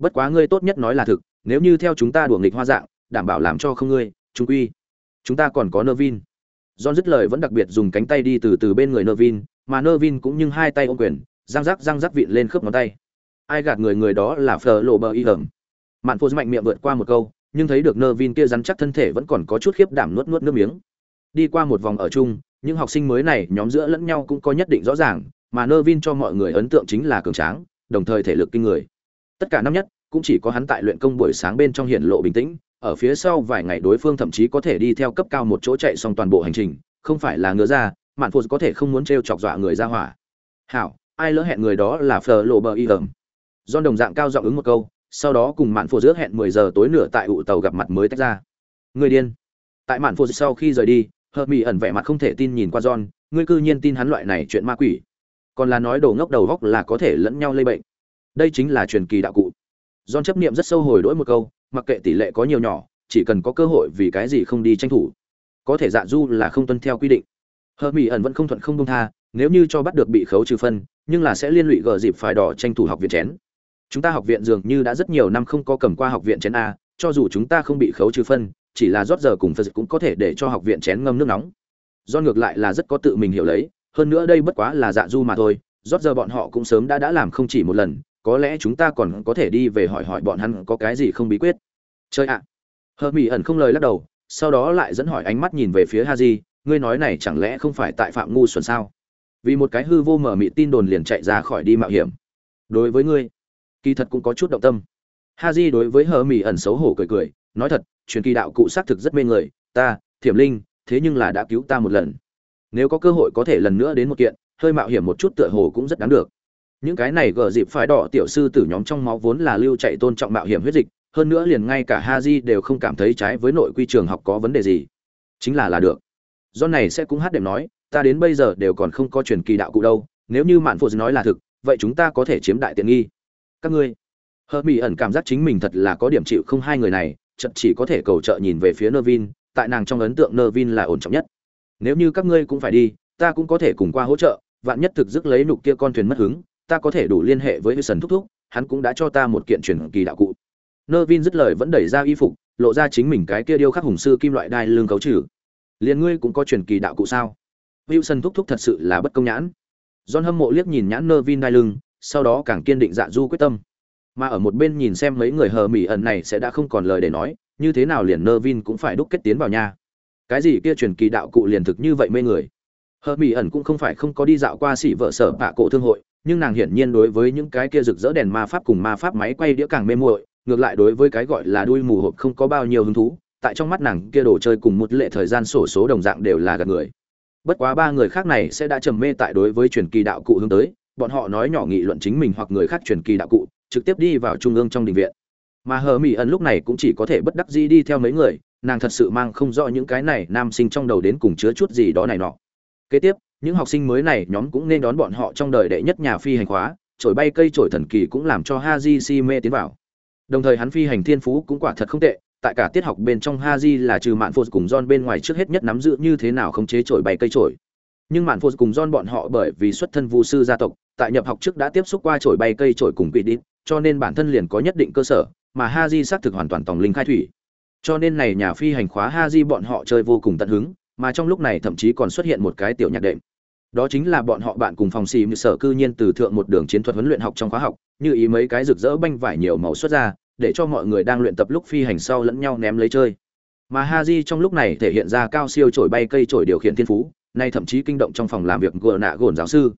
S1: bất quá ngươi tốt nhất nói là thực, nếu như theo chúng ta đùa nghịch hoa dạng, đảm bảo làm cho không ngươi, trung quy. Chúng ta còn có nơ vin john dứt lời vẫn đặc biệt dùng cánh tay đi từ từ bên người nơ vin mà nơ vin cũng nhưng hai tay ôm quyền, răng rắc răng rắc vịn lên khớp ngón tay. Ai gạt người người đó là phờ lộ bờ y ẩm mạn phô mạnh miệng vượt qua một câu, nhưng thấy được nơ vin kia rắn chắc thân thể vẫn còn có chút khiếp đảm nuốt nuốt nước miếng. Đi qua một vòng ở chung, những học sinh mới này nhóm giữa lẫn nhau cũng có nhất định rõ ràng, mà nơ vin cho mọi người ấn tượng chính là cường tráng, đồng thời thể lực kinh người tất cả năm nhất, cũng chỉ có hắn tại luyện công buổi sáng bên trong hiện lộ bình tĩnh, ở phía sau vài ngày đối phương thậm chí có thể đi theo cấp cao một chỗ chạy xong toàn bộ hành trình, không phải là ngứa ra, mạn phụ có thể không muốn t chọc dọa người ra hỏa. Hảo, ai lỡ hẹn người đó là phờ lộ bờ y ẩm do đồng dạng cao giọng ứng một câu, sau đó cùng mạn phụ giữa hẹn mười giờ tối nửa tại ụ tàu gặp mặt mới tách ra. Người điên. Tại mạn phụ sau khi rời đi, hợp mỹ ẩn vẻ mặt không thể tin nhìn qua john, ngươi cư nhiên tin hắn loại này chuyện ma quỷ. Còn là nói đồ ngốc đầu góc là có thể lẫn nhau lây bệnh đây chính là truyền kỳ đạo cụ. John chấp niệm rất sâu hồi đỗi một câu, mặc kệ tỷ lệ có nhiều nhỏ, chỉ cần có cơ hội vì cái gì không đi tranh thủ. Có thể dạ du là không tuân theo quy định. Hờ mỹ ẩn vẫn không thuận không đông tha, nếu như cho bắt được bị khấu trừ phân, nhưng là sẽ liên lụy gờ dịp phải đỏ tranh thủ học viện chén. Chúng ta học viện dường như đã rất nhiều năm không có cầm qua học viện chén a, cho dù chúng ta không bị khấu trừ phân, chỉ là rót giờ cùng phật cũng có thể để cho học viện chén ngâm nước nóng. Do ngược lại là rất có tự mình hiểu lấy, hơn nữa đây bất quá là dạ du mà thôi, rót giờ bọn họ cũng sớm đã đã làm không chỉ một lần có lẽ chúng ta còn có thể đi về hỏi hỏi bọn hắn có cái gì không bí quyết. Chơi ạ! À. hờ mỹ ẩn không lời lắc đầu, sau đó lại dẫn hỏi ánh mắt nhìn về phía ha di ngươi nói này chẳng lẽ không phải tại phạm ngu xuẩn sao? Vì một cái hư vô mở mị tin đồn liền chạy ra khỏi đi mạo hiểm. Đối với ngươi, kỳ thật cũng có chút động tâm. Ha di đối với hờ mỹ ẩn xấu hổ cười cười, nói thật, truyền kỳ đạo cụ xác thực rất mê người, ta, thiểm linh, thế nhưng là đã cứu ta một lần. Nếu có cơ hội có thể lần nữa đến một kiện, hơi mạo hiểm một chút tựa hồ cũng rất đáng được những cái này gờ dịp phái đỏ tiểu sư tử nhóm trong máu vốn là lưu chạy tôn trọng mạo hiểm huyết dịch, hơn nữa liền ngay cả ha di đều không cảm thấy trái với nội quy trường học có vấn đề gì. Chính là là được. Do này sẽ cũng hát đệm nói, ta đến bây giờ đều còn không có truyền kỳ đạo cụ đâu, nếu như mạn phụ nói là thực, vậy chúng ta có thể chiếm đại tiện nghi. Các ngươi. Hờ mỹ ẩn cảm giác chính mình thật là có điểm chịu không hai người này chậm chỉ có thể cầu trợ nhìn về phía nơ vin tại nàng trong ấn tượng nơ vin là ổn trọng nhất. Nếu như các ngươi cũng phải đi, ta cũng có thể cùng qua hỗ trợ, vạn nhất thực dứt lấy nục kia con thuyền mất hứng ta có thể đủ liên hệ với sần thúc thúc, hắn cũng đã cho ta một kiện truyền kỳ đạo cụ. Nơ vin dứt lời vẫn đẩy ra y phục, lộ ra chính mình cái kia điêu khắc hùng sư kim loại đai lương cấu trừ. Liền ngươi cũng có truyền kỳ đạo cụ sao? Wilson thúc thúc thật sự là bất công nhãn. John hâm mộ liếc nhìn nhãn nơ vin đai lưng, sau đó càng kiên định dạ du quyết tâm. Mà ở một bên nhìn xem mấy người hờ mỹ ẩn này sẽ đã không còn lời để nói, như thế nào liền nơ vin cũng phải đúc kết tiến vào nhà. cái gì kia truyền kỳ đạo cụ liền thực như vậy mê người. Hờ mỹ ẩn cũng không phải không có đi dạo qua xỉ vợ sở bạ cổ thương hội nhưng nàng hiển nhiên đối với những cái kia rực rỡ đèn ma pháp cùng ma pháp máy quay đĩa càng mê muội, ngược lại đối với cái gọi là đuôi mù hộp không có bao nhiêu hứng thú, tại trong mắt nàng kia đồ chơi cùng một lệ thời gian sổ số đồng dạng đều là gạt người. Bất quá ba người khác này sẽ đã trầm mê tại đối với truyền kỳ đạo cụ hướng tới, bọn họ nói nhỏ nghị luận chính mình hoặc người khác truyền kỳ đạo cụ, trực tiếp đi vào trung ương trong đình viện. Mà hờ mỹ ẩn lúc này cũng chỉ có thể bất đắc dĩ đi theo mấy người, nàng thật sự mang không rõ những cái này nam sinh trong đầu đến cùng chứa chút gì đó này nọ. Kế tiếp những học sinh mới này nhóm cũng nên đón bọn họ trong đời đệ nhất nhà phi hành khóa, trổi bay cây trổi thần kỳ cũng làm cho haji si mê tiến vào. Đồng thời hắn phi hành thiên phú cũng quả thật không tệ, tại cả tiết học bên trong haji là trừ mạn phô cùng john bên ngoài trước hết nhất nắm giữ như thế nào khống chế trổi bay cây trổi. Nhưng mạn phô cùng john bọn họ bởi vì xuất thân vu sư gia tộc, tại nhập học trước đã tiếp xúc qua trổi bay cây trổi cùng quỷ đít, cho nên bản thân liền có nhất định cơ sở, mà haji xác thực hoàn toàn tòng linh khai thủy. Cho nên này nhà phi hành khóa haji bọn họ chơi vô cùng tận hứng, mà trong lúc này thậm chí còn xuất hiện một cái tiểu nhạc đệm đó chính là bọn họ bạn cùng phòng xì như sở cư nhiên từ thượng một đường chiến thuật huấn luyện học trong khóa học, như ý mấy cái rực rỡ banh vải nhiều màu xuất ra, để cho mọi người đang luyện tập lúc phi hành sau lẫn nhau ném lấy chơi. Mà Ha Haji trong lúc này thể hiện ra cao siêu trổi bay cây trổi điều khiển thiên phú, nay thậm chí kinh động trong phòng làm việc của nạ gồn giáo sư.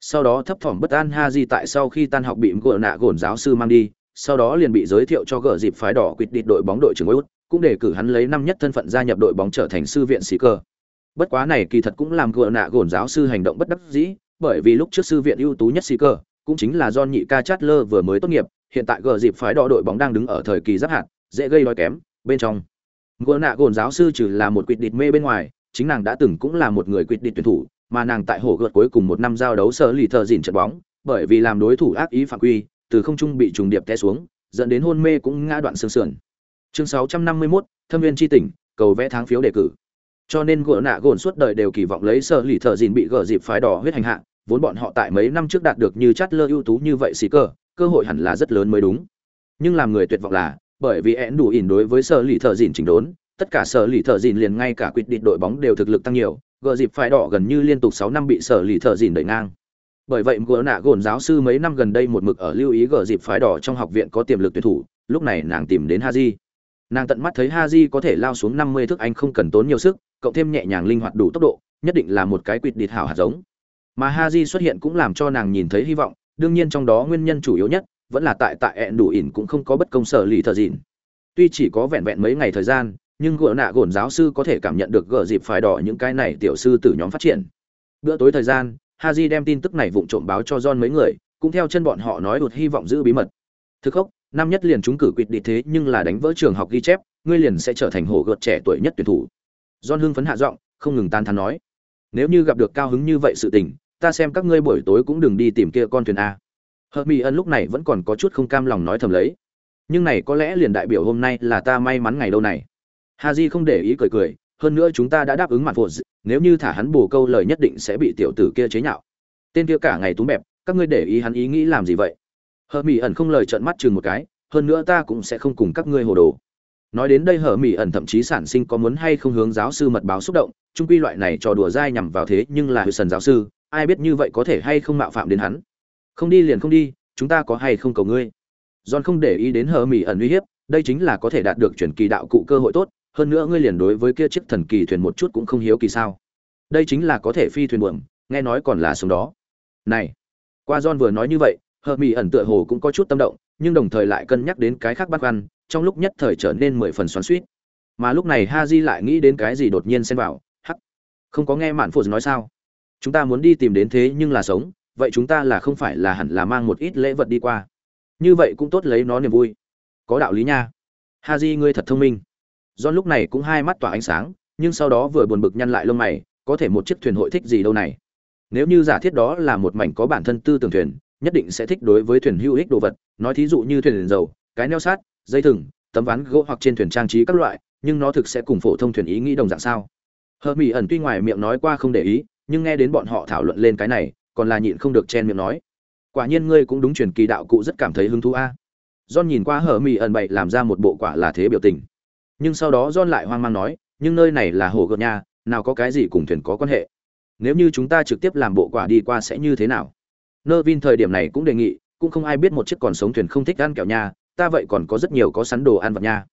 S1: Sau đó thấp thỏm bất an Ha Haji tại sau khi tan học bị của nạ gồn giáo sư mang đi, sau đó liền bị giới thiệu cho gỡ dịp phái đỏ quyết định đội bóng đội trưởng út cũng để cử hắn lấy năm nhất thân phận gia nhập đội bóng trở thành sư viện sĩ cơ bất quá này kỳ thật cũng làm gỡ nạ gồn giáo sư hành động bất đắc dĩ bởi vì lúc trước sư viện ưu tú nhất sĩ cơ cũng chính là do nhị ca Chatler vừa mới tốt nghiệp, hiện tại gờ dịp phái đo đội bóng đang đứng ở thời kỳ giáp hạt, dễ gây đói kém, bên trong. gỡ nạ gồn giáo sư trừ là một quyết địch mê bên ngoài, chính nàng đã từng cũng là một người quyết địch tuyển thủ, mà nàng tại hồ gợt cuối cùng một năm giao đấu sở lì thờ dỉn trận bóng, bởi vì làm đối thủ ác ý phạm quy, từ không trung bị trùng điệp té xuống, dẫn đến hôn mê cũng ngã đoạn xương sườn. Chương 651, Thâm viên chi tỉnh, cầu vẽ tháng phiếu đề cử. Cho nên gỗ nạ gồn suốt đời đều kỳ vọng lấy sở lì thợ dìn bị gờ dịp phái đỏ huyết hành hạ, vốn bọn họ tại mấy năm trước đạt được như chát lơ ưu tú như vậy xì cơ cơ hội hẳn là rất lớn mới đúng. Nhưng làm người tuyệt vọng là bởi vì én đủ ỉn đối với sở lì thợ dìn chỉnh đốn tất cả sở lì thợ dìn liền ngay cả quyết định đội bóng đều thực lực tăng nhiều gờ dịp phái đỏ gần như liên tục sáu năm bị sở lì thợ dìn đẩy ngang. Bởi vậy gỡ nạ gồn giáo sư mấy năm gần đây một mực ở lưu ý gờ dịp phái đỏ trong học viện có tiềm lực tuyển thủ lúc này nàng tìm đến haji. Nàng tận mắt thấy haji có thể lao xuống năm mươi thước anh không cần tốn nhiều sức cộng thêm nhẹ nhàng linh hoạt đủ tốc độ nhất định là một cái quyệt định hảo hạt giống mà Haji xuất hiện cũng làm cho nàng nhìn thấy hy vọng, đương nhiên trong đó nguyên nhân chủ yếu nhất vẫn là tại tại ẹn đủ ỉn cũng không có bất công sở lì thờ dịn. Tuy chỉ có vẹn vẹn mấy ngày thời gian, nhưng gỡ nạ gổn giáo sư có thể cảm nhận được gỡ dịp phải đỏ những cái này tiểu sư tử nhóm phát triển. Bữa tối thời gian, Haji đem tin tức này vụng trộm báo cho John mấy người, cũng theo chân bọn họ nói đột hy vọng giữ bí mật. Thực khốc, năm nhất liền chúng cử quyết đi thế nhưng là đánh vỡ trường học ghi chép, ngươi liền sẽ trở thành hổ gợt trẻ tuổi nhất tuyển thủ. John hưng phấn hạ giọng, không ngừng tan thán nói, nếu như gặp được cao hứng như vậy sự tình, ta xem các ngươi buổi tối cũng đừng đi tìm kia con thuyền a. Hợp lúc này vẫn còn có chút không cam lòng nói thầm lấy nhưng này có lẽ liền đại biểu hôm nay là ta may mắn ngày đâu này. Haji không để ý cười cười hơn nữa chúng ta đã đáp ứng mặt phụ nếu như thả hắn bù câu lời nhất định sẽ bị tiểu tử kia chế nhạo. Tên kia cả ngày túm bẹp các ngươi để ý hắn ý nghĩ làm gì vậy? Hợp mỹ ẩn không lời trợn mắt chừng một cái hơn nữa ta cũng sẽ không cùng các ngươi hồ đồ nói đến đây hờ mỹ ẩn thậm chí sản sinh có muốn hay không hướng giáo sư mật báo xúc động trung quy loại này trò đùa dai nhằm vào thế nhưng là hư sần giáo sư, ai biết như vậy có thể hay không mạo phạm đến hắn. Không đi liền không đi, chúng ta có hay không cầu ngươi? John không để ý đến hờ mỹ ẩn uy hiếp, đây chính là có thể đạt được chuyển kỳ đạo cụ cơ hội tốt, hơn nữa ngươi liền đối với kia chiếc thần kỳ thuyền một chút cũng không hiếu kỳ sao. Đây chính là có thể phi thuyền buồm, nghe nói còn là sống đó. Này, qua john vừa nói như vậy hờ mỹ ẩn tựa hồ cũng có chút tâm động, nhưng đồng thời lại cân nhắc đến cái khác băn khoăn trong lúc nhất thời trở nên mười phần xoắn suýt mà lúc này ha di lại nghĩ đến cái gì đột nhiên xen vào, hắc, không có nghe mạn phụ nói sao? Chúng ta muốn đi tìm đến thế nhưng là sống, vậy chúng ta là không phải là hẳn là mang một ít lễ vật đi qua. Như vậy cũng tốt lấy nó niềm vui. Có đạo lý nha. Ha di ngươi thật thông minh. Do lúc này cũng hai mắt tỏa ánh sáng, nhưng sau đó vừa buồn bực nhăn lại lông mày, có thể một chiếc thuyền hội thích gì đâu này. Nếu như giả thiết đó là một mảnh có bản thân tư tưởng thuyền, nhất định sẽ thích đối với thuyền hữu ích đồ vật. Nói thí dụ như thuyền dầu, cái neo sát dây thừng, tấm ván gỗ hoặc trên thuyền trang trí các loại, nhưng nó thực sẽ cùng phổ thông thuyền ý nghĩ đồng dạng sao? Hờ mỹ ẩn tuy ngoài miệng nói qua không để ý, nhưng nghe đến bọn họ thảo luận lên cái này, còn là nhịn không được chen miệng nói. Quả nhiên ngươi cũng đúng truyền kỳ đạo cụ rất cảm thấy hứng thú a. John nhìn qua hờ mỹ ẩn bậy làm ra một bộ quả là thế biểu tình. Nhưng sau đó john lại hoang mang nói, nhưng nơi này là hồ gợt nha nào có cái gì cùng thuyền có quan hệ? Nếu như chúng ta trực tiếp làm bộ quả đi qua sẽ như thế nào? Nơ vin thời điểm này cũng đề nghị, cũng không ai biết một chiếc còn sống thuyền không thích ăn kẹo nha ta vậy còn có rất nhiều có sắn đồ ăn vật nha.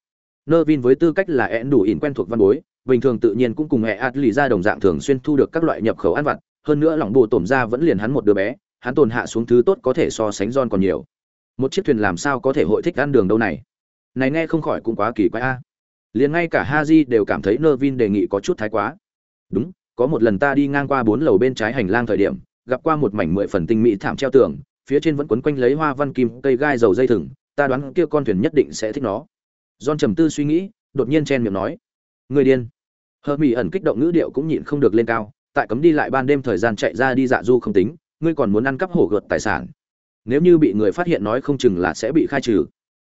S1: Nơ vin với tư cách là én đủ ỉn quen thuộc văn bối, bình thường tự nhiên cũng cùng hệ ạt lì ra đồng dạng thường xuyên thu được các loại nhập khẩu ăn vặt, hơn nữa lòng bộ tổm ra vẫn liền hắn một đứa bé, hắn tồn hạ xuống thứ tốt có thể so sánh John còn nhiều. Một chiếc thuyền làm sao có thể hội thích ăn đường đâu này? Này nghe không khỏi cũng quá kỳ quái a. Liền ngay cả Haji đều cảm thấy Nervin đề nghị có chút thái quá. Đúng, có một lần ta đi ngang qua bốn lầu bên trái hành lang thời điểm, gặp qua một mảnh mười phần tinh mỹ thảm treo tường, phía trên vẫn quấn quanh lấy hoa văn kim, cây gai dầu dây thừng ta đoán kia con thuyền nhất định sẽ thích nó. John trầm tư suy nghĩ, đột nhiên chen miệng nói, người điên. Hờ mỹ ẩn kích động ngữ điệu cũng nhịn không được lên cao, tại cấm đi lại ban đêm thời gian chạy ra đi dạ du không tính, ngươi còn muốn ăn cắp hổ gợt tài sản. Nếu như bị người phát hiện nói không chừng là sẽ bị khai trừ.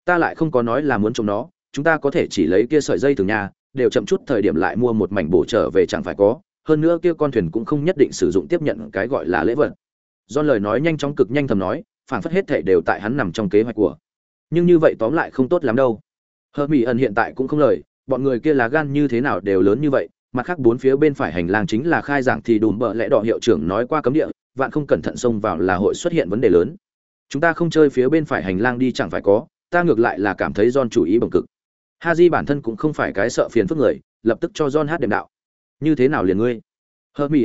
S1: Ta lại không có nói là muốn trông nó, chúng ta có thể chỉ lấy kia sợi dây từ nhà, đều chậm chút thời điểm lại mua một mảnh bổ trở về chẳng phải có, hơn nữa kia con thuyền cũng không nhất định sử dụng tiếp nhận cái gọi là lễ vật. Do lời nói nhanh chóng cực nhanh thầm nói phản phất hết thể đều tại hắn nằm trong kế hoạch của nhưng như vậy tóm lại không tốt lắm đâu hờ mỹ ẩn hiện tại cũng không lời bọn người kia lá gan như thế nào đều lớn như vậy mặt khác bốn phía bên phải hành lang chính là khai giảng thì đùm bợ lẽ đỏ hiệu trưởng nói qua cấm địa vạn không cẩn thận xông vào là hội xuất hiện vấn đề lớn chúng ta không chơi phía bên phải hành lang đi chẳng phải có ta ngược lại là cảm thấy John chủ ý bổng cực. Haji bản thân cũng không phải cái sợ phiền phức người, lập tức cho John hát đệm đạo. Như thế nào liền ngươi?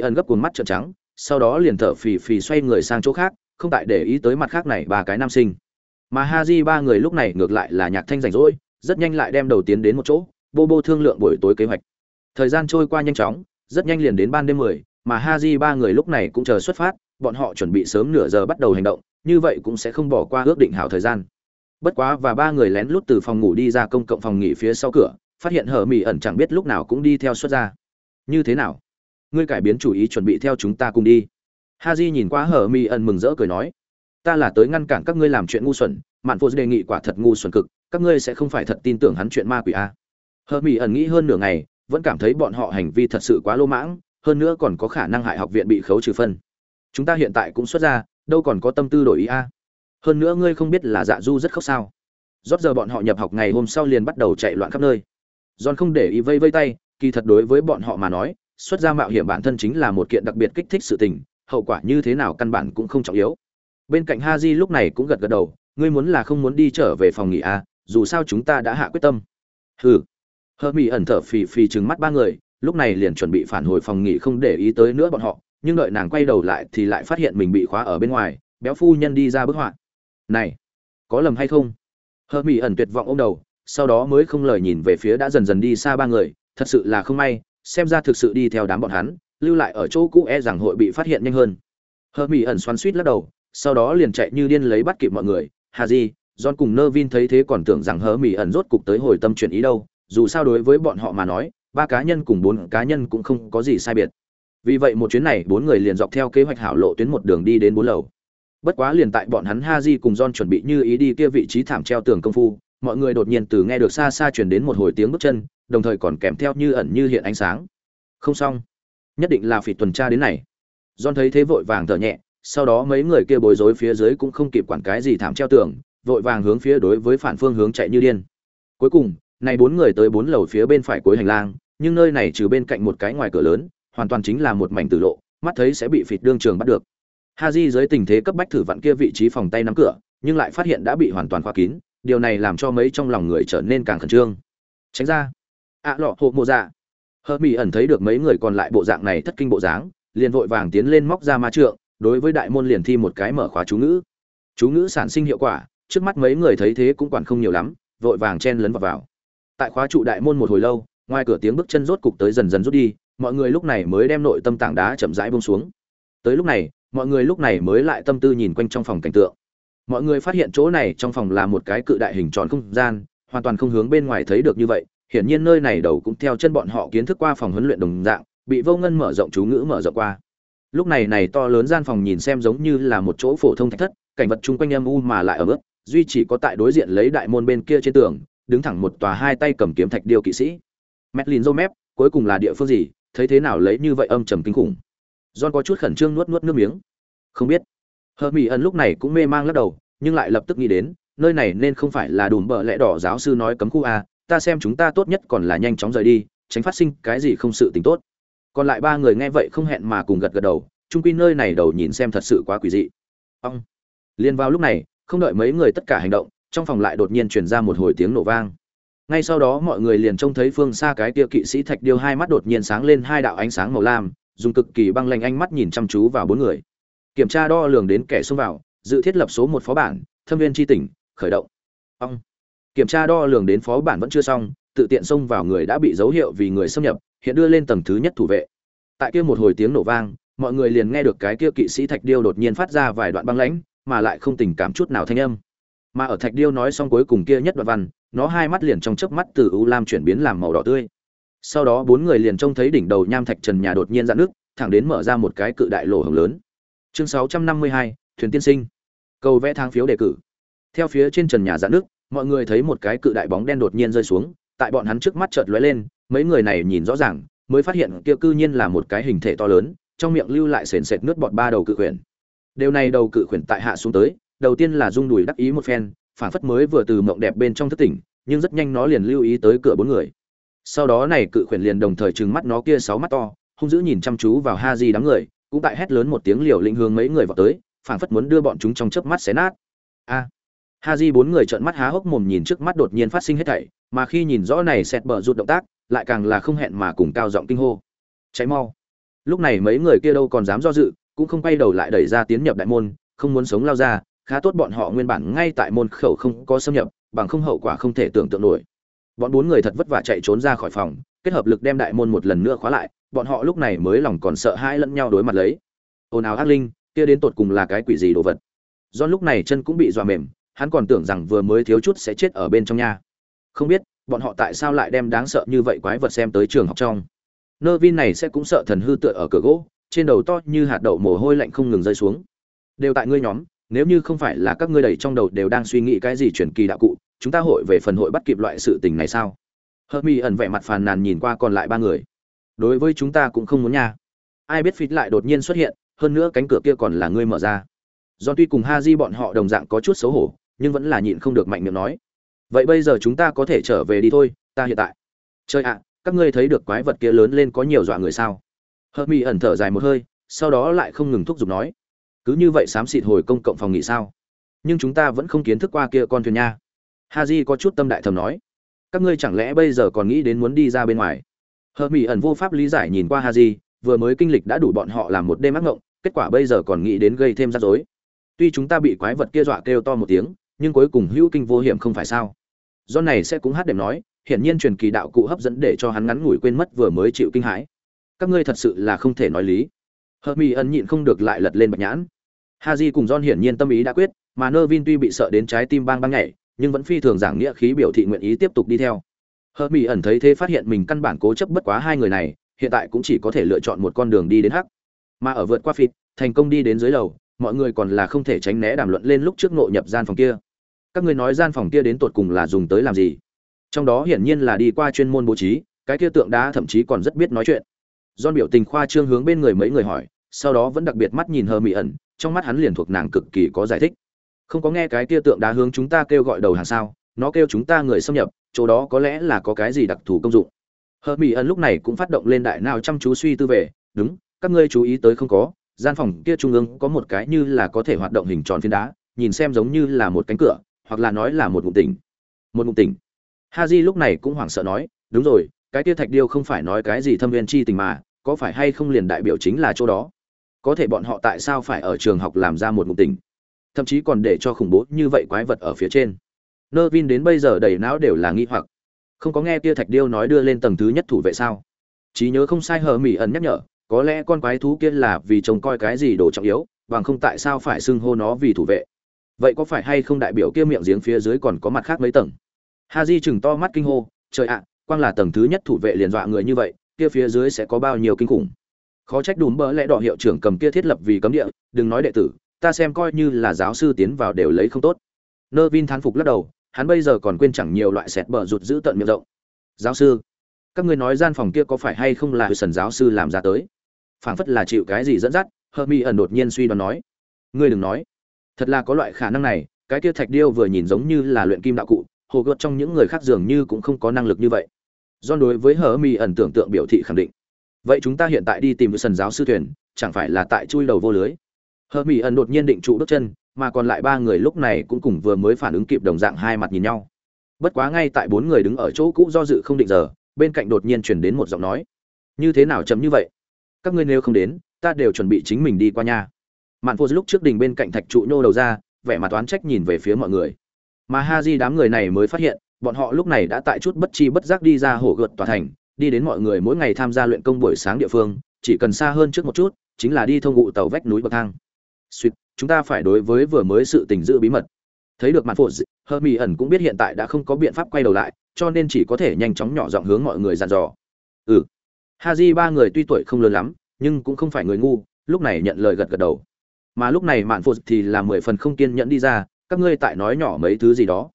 S1: ẩn gấp cuồng mắt trợn trắng, sau đó liền thở phì phì xoay người sang chỗ khác, không tại để ý tới mặt khác này ba cái nam sinh. Mà Haji ba người lúc này ngược lại là nhạc thanh rảnh rỗi, rất nhanh lại đem đầu tiến đến một chỗ, bô bô thương lượng buổi tối kế hoạch. Thời gian trôi qua nhanh chóng, rất nhanh liền đến ban đêm 10, mà Haji ba người lúc này cũng chờ xuất phát, bọn họ chuẩn bị sớm nửa giờ bắt đầu hành động, như vậy cũng sẽ không bỏ qua ước định hảo thời gian. Bất quá và ba người lén lút từ phòng ngủ đi ra công cộng phòng nghỉ phía sau cửa, phát hiện hở mỉ ẩn chẳng biết lúc nào cũng đi theo xuất ra. Như thế nào? Ngươi cải biến chủ ý chuẩn bị theo chúng ta cùng đi. Haji nhìn qua hở mỉ ẩn mừng rỡ cười nói, ta là tới ngăn cản các ngươi làm chuyện ngu xuẩn, Mạn Phô đề nghị quả thật ngu xuẩn cực, các ngươi sẽ không phải thật tin tưởng hắn chuyện ma quỷ a. hờ mỹ ẩn nghĩ hơn nửa ngày, vẫn cảm thấy bọn họ hành vi thật sự quá lô mãng, hơn nữa còn có khả năng hại học viện bị khấu trừ phân. Chúng ta hiện tại cũng xuất ra đâu còn có tâm tư đổi ý a. Hơn nữa ngươi không biết là dạ du rất khóc sao. Rót giờ bọn họ nhập học ngày hôm sau liền bắt đầu chạy loạn khắp nơi. John không để ý vây vây tay kỳ thật đối với bọn họ mà nói xuất ra mạo hiểm bản thân chính là một kiện đặc biệt kích thích sự tình hậu quả như thế nào căn bản cũng không trọng yếu bên cạnh ha di lúc này cũng gật gật đầu, ngươi muốn là không muốn đi trở về phòng nghỉ à? dù sao chúng ta đã hạ quyết tâm. Hừ. Hơ mỹ ẩn thở phì phì trừng mắt ba người, lúc này liền chuẩn bị phản hồi phòng nghỉ không để ý tới nữa bọn họ, nhưng đợi nàng quay đầu lại thì lại phát hiện mình bị khóa ở bên ngoài, béo phu nhân đi ra bức họa. Này, có lầm hay không? Hơ mỹ ẩn tuyệt vọng ô m đầu, sau đó mới không lời nhìn về phía đã dần dần đi xa ba người, thật sự là không may, xem ra thực sự đi theo đám bọn hắn, lưu lại ở chỗ cũ e rằng hội bị phát hiện nhanh hơn. Hơ mỹ ẩn xoắn suýt lắc đầu sau đó liền chạy như điên lấy bắt kịp mọi người. Hà di, john cùng nơ vin thấy thế còn tưởng rằng hớ mỹ ẩn rốt cục tới hồi tâm chuyển ý đâu. Dù sao đối với bọn họ mà nói, ba cá nhân cùng bốn cá nhân cũng không có gì sai biệt. Vì vậy một chuyến này, bốn người liền dọc theo kế hoạch hảo lộ tuyến một đường đi đến bốn lầu. Bất quá liền tại bọn hắn ha di cùng john chuẩn bị như ý đi kia vị trí thảm treo tường công phu, mọi người đột nhiên từ nghe được xa xa chuyển đến một hồi tiếng bước chân, đồng thời còn kèm theo như ẩn như hiện ánh sáng. Không xong. Nhất định là phỉ tuần tra đến này. John thấy thế vội vàng thở nhẹ sau đó mấy người kia bối rối phía dưới cũng không kịp quản cái gì thảm treo tường vội vàng hướng phía đối với phản phương hướng chạy như điên. Cuối cùng này bốn người tới bốn lầu phía bên phải cuối hành lang nhưng nơi này trừ bên cạnh một cái ngoài cửa lớn hoàn toàn chính là một mảnh tử lộ mắt thấy sẽ bị phịt đương trường bắt được. Ha di dưới tình thế cấp bách thử vặn kia vị trí phòng tay nắm cửa nhưng lại phát hiện đã bị hoàn toàn khóa kín điều này làm cho mấy trong lòng người trở nên càng khẩn trương. Tránh ra. Ạ à, lọ hộ mộ dạ. Hớt mỹ ẩn thấy được mấy người còn lại bộ dạng này thất kinh bộ dáng liền vội vàng tiến lên móc ra ma trượng đối với đại môn liền thi một cái mở khóa chú ngữ. Chú ngữ sản sinh hiệu quả, trước mắt mấy người thấy thế cũng quản không nhiều lắm, vội vàng chen lấn vào vào. Tại khóa trụ đại môn một hồi lâu, ngoài cửa tiếng bước chân rốt cục tới dần dần rút đi, mọi người lúc này mới đem nội tâm tảng đá chậm rãi bông xuống. Tới lúc này, mọi người lúc này mới lại tâm tư nhìn quanh trong phòng cảnh tượng. Mọi người phát hiện chỗ này trong phòng là một cái cự đại hình tròn không gian, hoàn toàn không hướng bên ngoài thấy được như vậy, hiển nhiên nơi này đầu cũng theo chân bọn họ kiến thức qua phòng huấn luyện đồng dạng, bị vô ngân mở rộng chú ngữ mở rộng qua lúc này này to lớn gian phòng nhìn xem giống như là một chỗ phổ thông thạch thất, cảnh vật chung quanh âm u mà lại ở bước duy chỉ có tại đối diện lấy đại môn bên kia trên tường, đứng thẳng một tòa hai tay cầm kiếm thạch điêu kỵ sĩ. Medlin dô mép, cuối cùng là địa phương gì, thấy thế nào lấy như vậy âm trầm kinh khủng. John có chút khẩn trương nuốt nuốt nước miếng. Không biết. Hờ mỹ ẩn lúc này cũng mê mang lắc đầu, nhưng lại lập tức nghĩ đến, nơi này nên không phải là đùm bợ lẽ đỏ giáo sư nói cấm khu a ta xem chúng ta tốt nhất còn là nhanh chóng rời đi, tránh phát sinh cái gì không sự tình tốt còn lại ba người nghe vậy không hẹn mà cùng gật gật đầu trung quy nơi này đầu nhìn xem thật sự quá quỷ dị. Ông. Liên vào lúc này, không đợi mấy người tất cả hành động, trong phòng lại đột nhiên truyền ra một hồi tiếng nổ vang. Ngay sau đó mọi người liền trông thấy phương xa cái kia kỵ sĩ thạch điêu hai mắt đột nhiên sáng lên hai đạo ánh sáng màu lam, dùng cực kỳ băng lanh ánh mắt nhìn chăm chú vào bốn người. Kiểm tra đo lường đến kẻ xông vào, dự thiết lập số một phó bản, thâm viên tri tỉnh, khởi động. Ông. Kiểm tra đo lường đến phó bản vẫn chưa xong, tự tiện xông vào người đã bị dấu hiệu vì người xâm nhập hiện đưa lên tầng thứ nhất thủ vệ. Tại kia một hồi tiếng nổ vang mọi người liền nghe được cái kia kỵ sĩ thạch điêu đột nhiên phát ra vài đoạn băng lãnh mà lại không tình cảm chút nào thanh âm. Mà ở thạch điêu nói xong cuối cùng kia nhất đoạn văn nó hai mắt liền trong chớp mắt từ u lam chuyển biến làm màu đỏ tươi. Sau đó bốn người liền trông thấy đỉnh đầu nham thạch trần nhà đột nhiên dạn nước thẳng đến mở ra một cái cự đại lỗ hồng lớn. Chương 652, thuyền tiên sinh. Cầu vẽ tháng phiếu đề cử. Theo phía trên trần nhà dạn nước mọi người thấy một cái cự đại bóng đen đột nhiên rơi xuống tại bọn hắn trước mắt chợt lóe lên mấy người này nhìn rõ ràng mới phát hiện kia cư nhiên là một cái hình thể to lớn trong miệng lưu lại sền sệt nước bọt ba đầu cự khuyển điều này đầu cự khuyển tại hạ xuống tới đầu tiên là rung đùi đắc ý một phen phản phất mới vừa từ mộng đẹp bên trong thất tỉnh nhưng rất nhanh nó liền lưu ý tới cửa bốn người. Sau đó này cự khuyển liền đồng thời trừng mắt nó kia sáu mắt to hung dữ nhìn chăm chú vào ha di đám người cũng tại hét lớn một tiếng liều lĩnh hướng mấy người vào tới phản phất muốn đưa bọn chúng trong chớp mắt xé nát. A! Ha di bốn người trợn mắt há hốc mồm nhìn trước mắt đột nhiên phát sinh hết thảy, mà khi nhìn rõ này xẹt bờ rụt động tác, lại càng là không hẹn mà cùng cao giọng kinh hô. Cháy mau. Lúc này mấy người kia đâu còn dám do dự, cũng không quay đầu lại đẩy ra tiến nhập đại môn, không muốn sống lao ra, khá tốt bọn họ nguyên bản ngay tại môn khẩu không có xâm nhập, bằng không hậu quả không thể tưởng tượng nổi. Bọn bốn người thật vất vả chạy trốn ra khỏi phòng, kết hợp lực đem đại môn một lần nữa khóa lại, bọn họ lúc này mới lòng còn sợ hãi lẫn nhau đối mặt lấy. ồn ào ác linh, kia đến tột cùng là cái quỷ gì đồ vật. Do lúc này chân cũng bị dọa mềm, hắn còn tưởng rằng vừa mới thiếu chút sẽ chết ở bên trong nhà. Không biết, bọn họ tại sao lại đem đáng sợ như vậy quái vật xem tới trường học trong. Nơ Vin này sẽ cũng sợ thần hư tựa ở cửa gỗ, trên đầu to như hạt đậu mồ hôi lạnh không ngừng rơi xuống. Đều tại ngươi nhóm, nếu như không phải là các ngươi đầy trong đầu đều đang suy nghĩ cái gì truyền kỳ đạo cụ, chúng ta hội về phần hội bắt kịp loại sự tình này sao? Hermi ẩn vẻ mặt phàn nàn nhìn qua còn lại ba người. Đối với chúng ta cũng không muốn nha. Ai biết phít lại đột nhiên xuất hiện, hơn nữa cánh cửa kia còn là ngươi mở ra. do tuy cùng Ha Di bọn họ đồng dạng có chút xấu hổ, nhưng vẫn là nhịn không được mạnh miệng nói. Vậy bây giờ chúng ta có thể trở về đi thôi, ta hiện tại. Chơi ạ, các ngươi thấy được quái vật kia lớn lên có nhiều dọa người sao? Hermi ẩn thở dài một hơi, sau đó lại không ngừng thúc giục nói. Cứ như vậy xám xịt hồi công cộng phòng nghỉ sao? Nhưng chúng ta vẫn không kiến thức qua kia con thuyền nha. Haji có chút tâm đại thầm nói. Các ngươi chẳng lẽ bây giờ còn nghĩ đến muốn đi ra bên ngoài? Hermi ẩn vô pháp lý giải nhìn qua Haji, vừa mới kinh lịch đã đủ bọn họ làm một đêm ác ngộng, kết quả bây giờ còn nghĩ đến gây thêm rắc rối tuy chúng ta bị quái vật kia dọa kêu to một tiếng nhưng cuối cùng hữu kinh vô hiểm không phải sao? Do này sẽ cũng hát đệm nói, hiển nhiên truyền kỳ đạo cụ hấp dẫn để cho hắn ngắn ngủi quên mất vừa mới chịu kinh hãi. Các ngươi thật sự là không thể nói lý. Hợp mỹ ẩn nhịn không được lại lật lên bạch nhãn. Ha di cùng don hiển nhiên tâm ý đã quyết, mà nơ vin tuy bị sợ đến trái tim bang bang nhảy, nhưng vẫn phi thường giảng nghĩa khí biểu thị nguyện ý tiếp tục đi theo. Hợp mỹ ẩn thấy thế phát hiện mình căn bản cố chấp bất quá hai người này, hiện tại cũng chỉ có thể lựa chọn một con đường đi đến hắc. Mà ở vượt qua phịt, thành công đi đến dưới lầu, mọi người còn là không thể tránh né đàm luận lên lúc trước ngộ nhập gian phòng kia các ngươi nói gian phòng kia đến tột cùng là dùng tới làm gì? Trong đó hiển nhiên là đi qua chuyên môn bố trí, cái kia tượng đá thậm chí còn rất biết nói chuyện. Don biểu tình khoa trương hướng bên người mấy người hỏi, sau đó vẫn đặc biệt mắt nhìn hờ mỹ ẩn, trong mắt hắn liền thuộc nàng cực kỳ có giải thích. Không có nghe cái kia tượng đá hướng chúng ta kêu gọi đầu hàng sao? Nó kêu chúng ta người xâm nhập, chỗ đó có lẽ là có cái gì đặc thù công dụng? Hờ mỹ ẩn lúc này cũng phát động lên đại nào chăm chú suy tư về, đúng, các ngươi chú ý tới không có, gian phòng kia trung ương có một cái như là có thể hoạt động hình tròn phiến đá, nhìn xem giống như là một cánh cửa hoặc là nói là một ngụm tỉnh. Một ngụm tỉnh. Ha j lúc này cũng hoảng sợ nói, đúng rồi, cái kia thạch điêu không phải nói cái gì thâm viên chi tình mà, có phải hay không liền đại biểu chính là chỗ đó? Có thể bọn họ tại sao phải ở trường học làm ra một ngụm tỉnh? Thậm chí còn để cho khủng bố như vậy quái vật ở phía trên. Nơ vin đến bây giờ đầy não đều là nghi hoặc. Không có nghe kia thạch điêu nói đưa lên tầng thứ nhất thủ vệ sao? Trí nhớ không sai hờ mỹ ẩn nhắc nhở, có lẽ con quái thú kia là vì trông coi cái gì đồ trọng yếu, bằng không tại sao phải xưng hô nó vì thủ vệ? Vậy có phải hay không đại biểu kia miệng giếng phía dưới còn có mặt khác mấy tầng? Ha di chừng to mắt kinh hô, trời ạ, quang là tầng thứ nhất thủ vệ liền dọa người như vậy, kia phía dưới sẽ có bao nhiêu kinh khủng? Khó trách đùm bỡ lẽ đỏ hiệu trưởng cầm kia thiết lập vì cấm địa, đừng nói đệ tử, ta xem coi như là giáo sư tiến vào đều lấy không tốt. Nơ vin thán phục lắc đầu, hắn bây giờ còn quên chẳng nhiều loại sẹt bờ rụt giữ tận miệng rộng. Giáo sư, các ngươi nói gian phòng kia có phải hay không là sần giáo sư làm ra tới? Phảng phất là chịu cái gì dẫn dắt hermi ẩn đột nhiên suy đoán nói. Ngươi đừng nói thật là có loại khả năng này, cái kia thạch điêu vừa nhìn giống như là luyện kim đạo cụ, hồ gợt trong những người khác dường như cũng không có năng lực như vậy. Do đối với hờ mi ẩn tưởng tượng biểu thị khẳng định. Vậy chúng ta hiện tại đi tìm với sần giáo sư thuyền, chẳng phải là tại chui đầu vô lưới? Hờ mi ẩn đột nhiên định trụ bước chân, mà còn lại ba người lúc này cũng cùng vừa mới phản ứng kịp đồng dạng hai mặt nhìn nhau. Bất quá ngay tại bốn người đứng ở chỗ cũ do dự không định giờ, bên cạnh đột nhiên chuyển đến một giọng nói. Như thế nào chấm như vậy? Các ngươi nếu không đến, ta đều chuẩn bị chính mình đi qua nhà mạn phô lúc trước đình bên cạnh thạch trụ nhô đầu ra, vẻ mặt toán trách nhìn về phía mọi người. Mà ha di đám người này mới phát hiện, bọn họ lúc này đã tại chút bất chi bất giác đi ra hổ gợt tòa thành, đi đến mọi người mỗi ngày tham gia luyện công buổi sáng địa phương, chỉ cần xa hơn trước một chút, chính là đi thông ngụ tàu vách núi bậc thang. Suýt, chúng ta phải đối với vừa mới sự tình giữ bí mật. Thấy được mạn phô hơ mỹ ẩn cũng biết hiện tại đã không có biện pháp quay đầu lại, cho nên chỉ có thể nhanh chóng nhỏ giọng hướng mọi người dặn dò. Ừ. Ha di ba người tuy tuổi không lớn lắm, nhưng cũng không phải người ngu, lúc này nhận lời gật gật đầu mà lúc này mạn phụ thì là mười phần không kiên nhẫn đi ra, các ngươi tại nói nhỏ mấy thứ gì đó.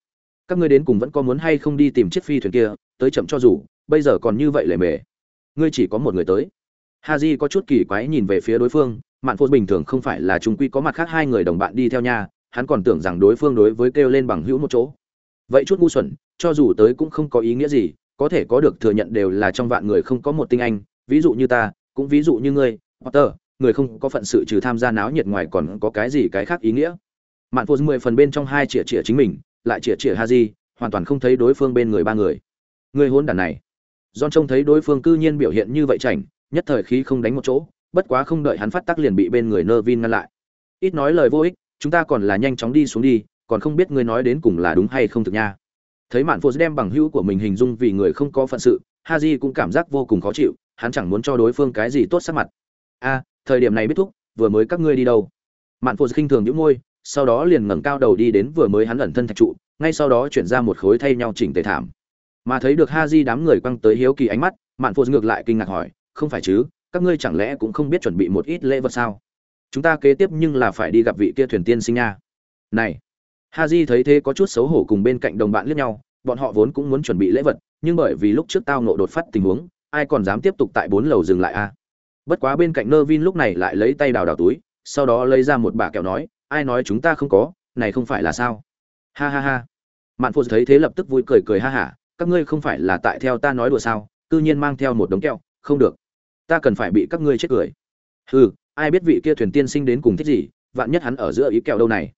S1: Các ngươi đến cùng vẫn có muốn hay không đi tìm chiếc phi thuyền kia, tới chậm cho dù, bây giờ còn như vậy lề mề. Ngươi chỉ có một người tới. Ha j có chút kỳ quái nhìn về phía đối phương, mạn phụ bình thường không phải là chúng quy có mặt khác hai người đồng bạn đi theo nhà hắn còn tưởng rằng đối phương đối với kêu lên bằng hữu một chỗ. Vậy chút ngu xuẩn, cho dù tới cũng không có ý nghĩa gì, có thể có được thừa nhận đều là trong vạn người không có một tinh anh, ví dụ như ta, cũng ví dụ như ngươi, potter người không có phận sự trừ tham gia náo nhiệt ngoài còn có cái gì cái khác ý nghĩa mạn phụ mười phần bên trong hai chĩa chĩa chính mình lại chĩa chĩa ha di hoàn toàn không thấy đối phương bên người ba người người hôn đàn này John trông thấy đối phương cư nhiên biểu hiện như vậy chảnh, nhất thời khí không đánh một chỗ, bất quá không đợi hắn phát tác liền bị bên người Nơ Vin ngăn lại. Ít nói lời vô ích, chúng ta còn là nhanh chóng đi xuống đi, còn không biết ngươi nói đến cùng là đúng hay không thực nha. Thấy Mạn phụ đem bằng hữu của mình hình dung vì người không có phận sự, ha di cũng cảm giác vô cùng khó chịu, hắn chẳng muốn cho đối phương cái gì tốt sắc mặt. A, thời điểm này biết thúc, vừa mới các ngươi đi đâu? Mạn Phô khinh thường những môi, sau đó liền ngẩng cao đầu đi đến vừa mới hắn ẩn thân thạch trụ, ngay sau đó chuyển ra một khối thay nhau chỉnh tề thảm mà thấy được ha di đám người quăng tới hiếu kỳ ánh mắt mạn phô ngược lại kinh ngạc hỏi không phải chứ các ngươi chẳng lẽ cũng không biết chuẩn bị một ít lễ vật sao chúng ta kế tiếp nhưng là phải đi gặp vị kia thuyền tiên sinh nha này ha di thấy thế có chút xấu hổ cùng bên cạnh đồng bạn liếc nhau bọn họ vốn cũng muốn chuẩn bị lễ vật nhưng bởi vì lúc trước tao nộ đột phát tình huống ai còn dám tiếp tục tại bốn lầu dừng lại a à? Bất quá bên cạnh nơ vin lúc này lại lấy tay đào đào túi, sau đó lấy ra một bả kẹo nói, ai nói chúng ta không có, này không phải là sao? Ha ha ha. Mạn phụ thấy thế lập tức vui cười cười ha hả, các ngươi không phải là tại theo ta nói đùa sao Tự nhiên mang theo một đống kẹo, không được. Ta cần phải bị các ngươi chết cười. Hừ, ai biết vị kia thuyền tiên sinh đến cùng thích gì, vạn nhất hắn ở giữa ý kẹo đâu này?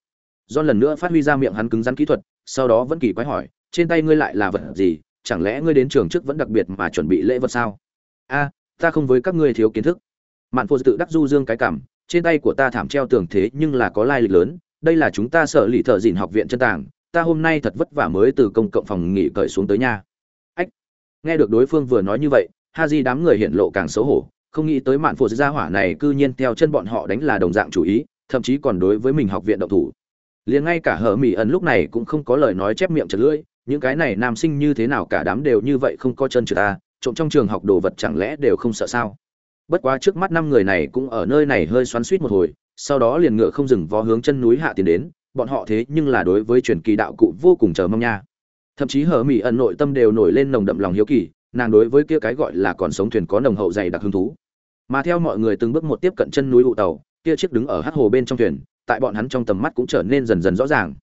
S1: Do lần nữa phát huy ra miệng hắn cứng rắn kỹ thuật, sau đó vẫn kỳ quái hỏi, trên tay ngươi lại là vật gì, chẳng lẽ ngươi đến trường trước vẫn đặc biệt mà chuẩn bị lễ vật sao? A ta không với các ngươi thiếu kiến thức. Mạn phô tự đắc du dương cái cảm, trên tay của ta thảm treo tường thế nhưng là có lai lịch lớn, đây là chúng ta sợ lì thợ dìn học viện chân tàng, ta hôm nay thật vất vả mới từ công cộng phòng nghỉ cởi xuống tới nhà ách, nghe được đối phương vừa nói như vậy, ha di đám người hiện lộ càng xấu hổ, không nghĩ tới mạn phu gia hỏa này cư nhiên theo chân bọn họ đánh là đồng dạng chủ ý, thậm chí còn đối với mình học viện động thủ. Liền ngay cả hở mỹ ẩn lúc này cũng không có lời nói chép miệng chật lưỡi, những cái này nam sinh như thế nào cả đám đều như vậy không có chân trừ ta trộm trong trường học đồ vật chẳng lẽ đều không sợ sao? Bất quá trước mắt năm người này cũng ở nơi này hơi xoắn suýt một hồi, sau đó liền ngựa không dừng vó hướng chân núi hạ tiến đến, bọn họ thế nhưng là đối với truyền kỳ đạo cụ vô cùng chờ mong nha. Thậm chí hở mỹ ẩn nội tâm đều nổi lên nồng đậm lòng hiếu kỳ, nàng đối với kia cái gọi là còn sống thuyền có nồng hậu dày đặc hứng thú. Mà theo mọi người từng bước một tiếp cận chân núi ụ tàu, kia chiếc đứng ở hắt hồ bên trong thuyền, tại bọn hắn trong tầm mắt cũng trở nên dần dần rõ ràng.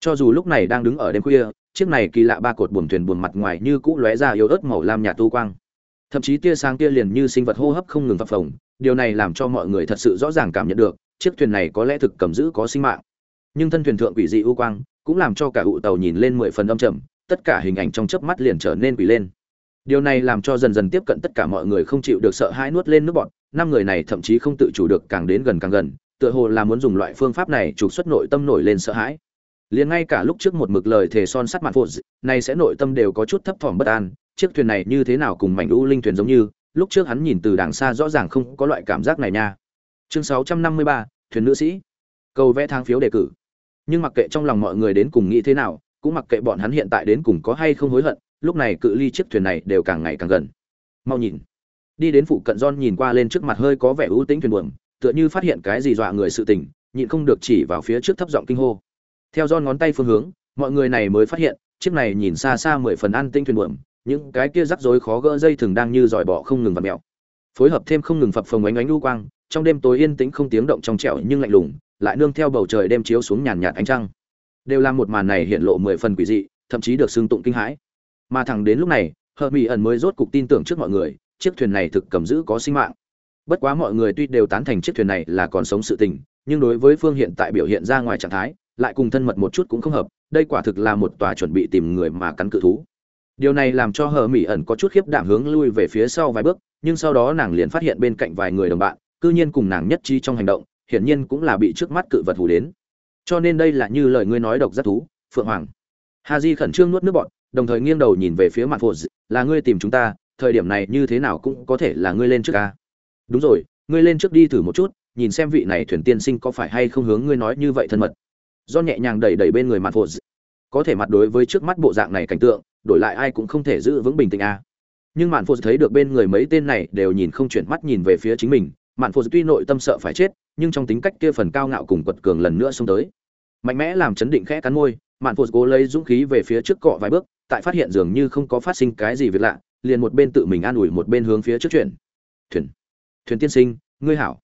S1: Cho dù lúc này đang đứng ở đêm khuya chiếc này kỳ lạ ba cột buồm thuyền buồm mặt ngoài như cũ lóe ra yếu ớt màu lam nhạt tu quang. Thậm chí tia sáng kia liền như sinh vật hô hấp không ngừng phập phồng, điều này làm cho mọi người thật sự rõ ràng cảm nhận được, chiếc thuyền này có lẽ thực cầm giữ có sinh mạng. Nhưng thân thuyền thượng quỷ dị u quang, cũng làm cho cả ụ tàu nhìn lên mười phần âm trầm, tất cả hình ảnh trong chớp mắt liền trở nên quỷ lên. Điều này làm cho dần dần tiếp cận tất cả mọi người không chịu được sợ hãi nuốt lên nước bọt năm người này thậm chí không tự chủ được càng đến gần càng gần, tựa hồ là muốn dùng loại phương pháp này trục xuất nội tâm nổi lên sợ hãi liền ngay cả lúc trước một mực lời thề son sắt mạn phụ này sẽ nội tâm đều có chút thấp thỏm bất an. Chiếc thuyền này như thế nào cùng mảnh u linh thuyền giống như lúc trước hắn nhìn từ đàng xa rõ ràng không có loại cảm giác này nha. Chương 653, thuyền nữ sĩ. Cầu vẽ tháng phiếu đề cử. Nhưng mặc kệ trong lòng mọi người đến cùng nghĩ thế nào cũng mặc kệ bọn hắn hiện tại đến cùng có hay không hối hận lúc này cự ly chiếc thuyền này đều càng ngày càng gần. Mau nhìn. Đi đến phụ cận don nhìn qua lên trước mặt hơi có vẻ ưu tĩnh thuyền buồm tựa như phát hiện cái gì dọa người sự tình nhịn không được chỉ vào phía trước thấp giọng kinh hô theo John ngón tay phương hướng, mọi người này mới phát hiện, chiếc này nhìn xa xa mười phần an tinh thuyền buồm, những cái kia rắc rối khó gỡ dây thường đang như dòi bỏ không ngừng và mèo. Phối hợp thêm không ngừng phập phồng ánh ánh lưu quang, trong đêm tối yên tĩnh không tiếng động trong trẻo nhưng lạnh lùng, lại nương theo bầu trời đêm chiếu xuống nhàn nhạt ánh trăng. Đều làm một màn này hiện lộ mười phần quỷ dị, thậm chí được xưng tụng kinh hãi. Mà thẳng đến lúc này, hợp mỹ ẩn mới rốt cục tin tưởng trước mọi người, chiếc thuyền này thực cầm giữ có sinh mạng. Bất quá mọi người tuy đều tán thành chiếc thuyền này là còn sống sự tình, nhưng đối với phương hiện tại biểu hiện ra ngoài trạng thái lại cùng thân mật một chút cũng không hợp đây quả thực là một tòa chuẩn bị tìm người mà cắn cự thú điều này làm cho hờ mỹ ẩn có chút khiếp đảm hướng lui về phía sau vài bước nhưng sau đó nàng liền phát hiện bên cạnh vài người đồng bạn cư nhiên cùng nàng nhất trí trong hành động hiển nhiên cũng là bị trước mắt cự vật hù đến. Cho nên đây là như lời ngươi nói độc giác thú, Phượng Hoàng. Haji khẩn trương nuốt nước bọt, đồng thời nghiêng đầu nhìn về phía mặt Phổ, là ngươi tìm chúng ta, thời điểm này như thế nào cũng có thể là ngươi lên trước a. Đúng rồi, ngươi lên trước đi thử một chút, nhìn xem vị này thuyền tiên sinh có phải hay không hướng ngươi nói như vậy thân mật. Do nhẹ nhàng đẩy đẩy bên người Mạn Phổ, có thể mặt đối với trước mắt bộ dạng này cảnh tượng, đổi lại ai cũng không thể giữ vững bình tĩnh a. Nhưng Mạn Phổ thấy được bên người mấy tên này đều nhìn không chuyển mắt nhìn về phía chính mình, Mạn Phổ tuy nội tâm sợ phải chết, nhưng trong tính cách kia phần cao ngạo cùng quật cường lần nữa xông tới. Mạnh mẽ làm chấn định khẽ cắn môi mạn phụt cố lấy dũng khí về phía trước cọ vài bước tại phát hiện dường như không có phát sinh cái gì việc lạ liền một bên tự mình an ủi một bên hướng phía trước chuyển. Thuyền. Thuyền tiên sinh ngươi hảo.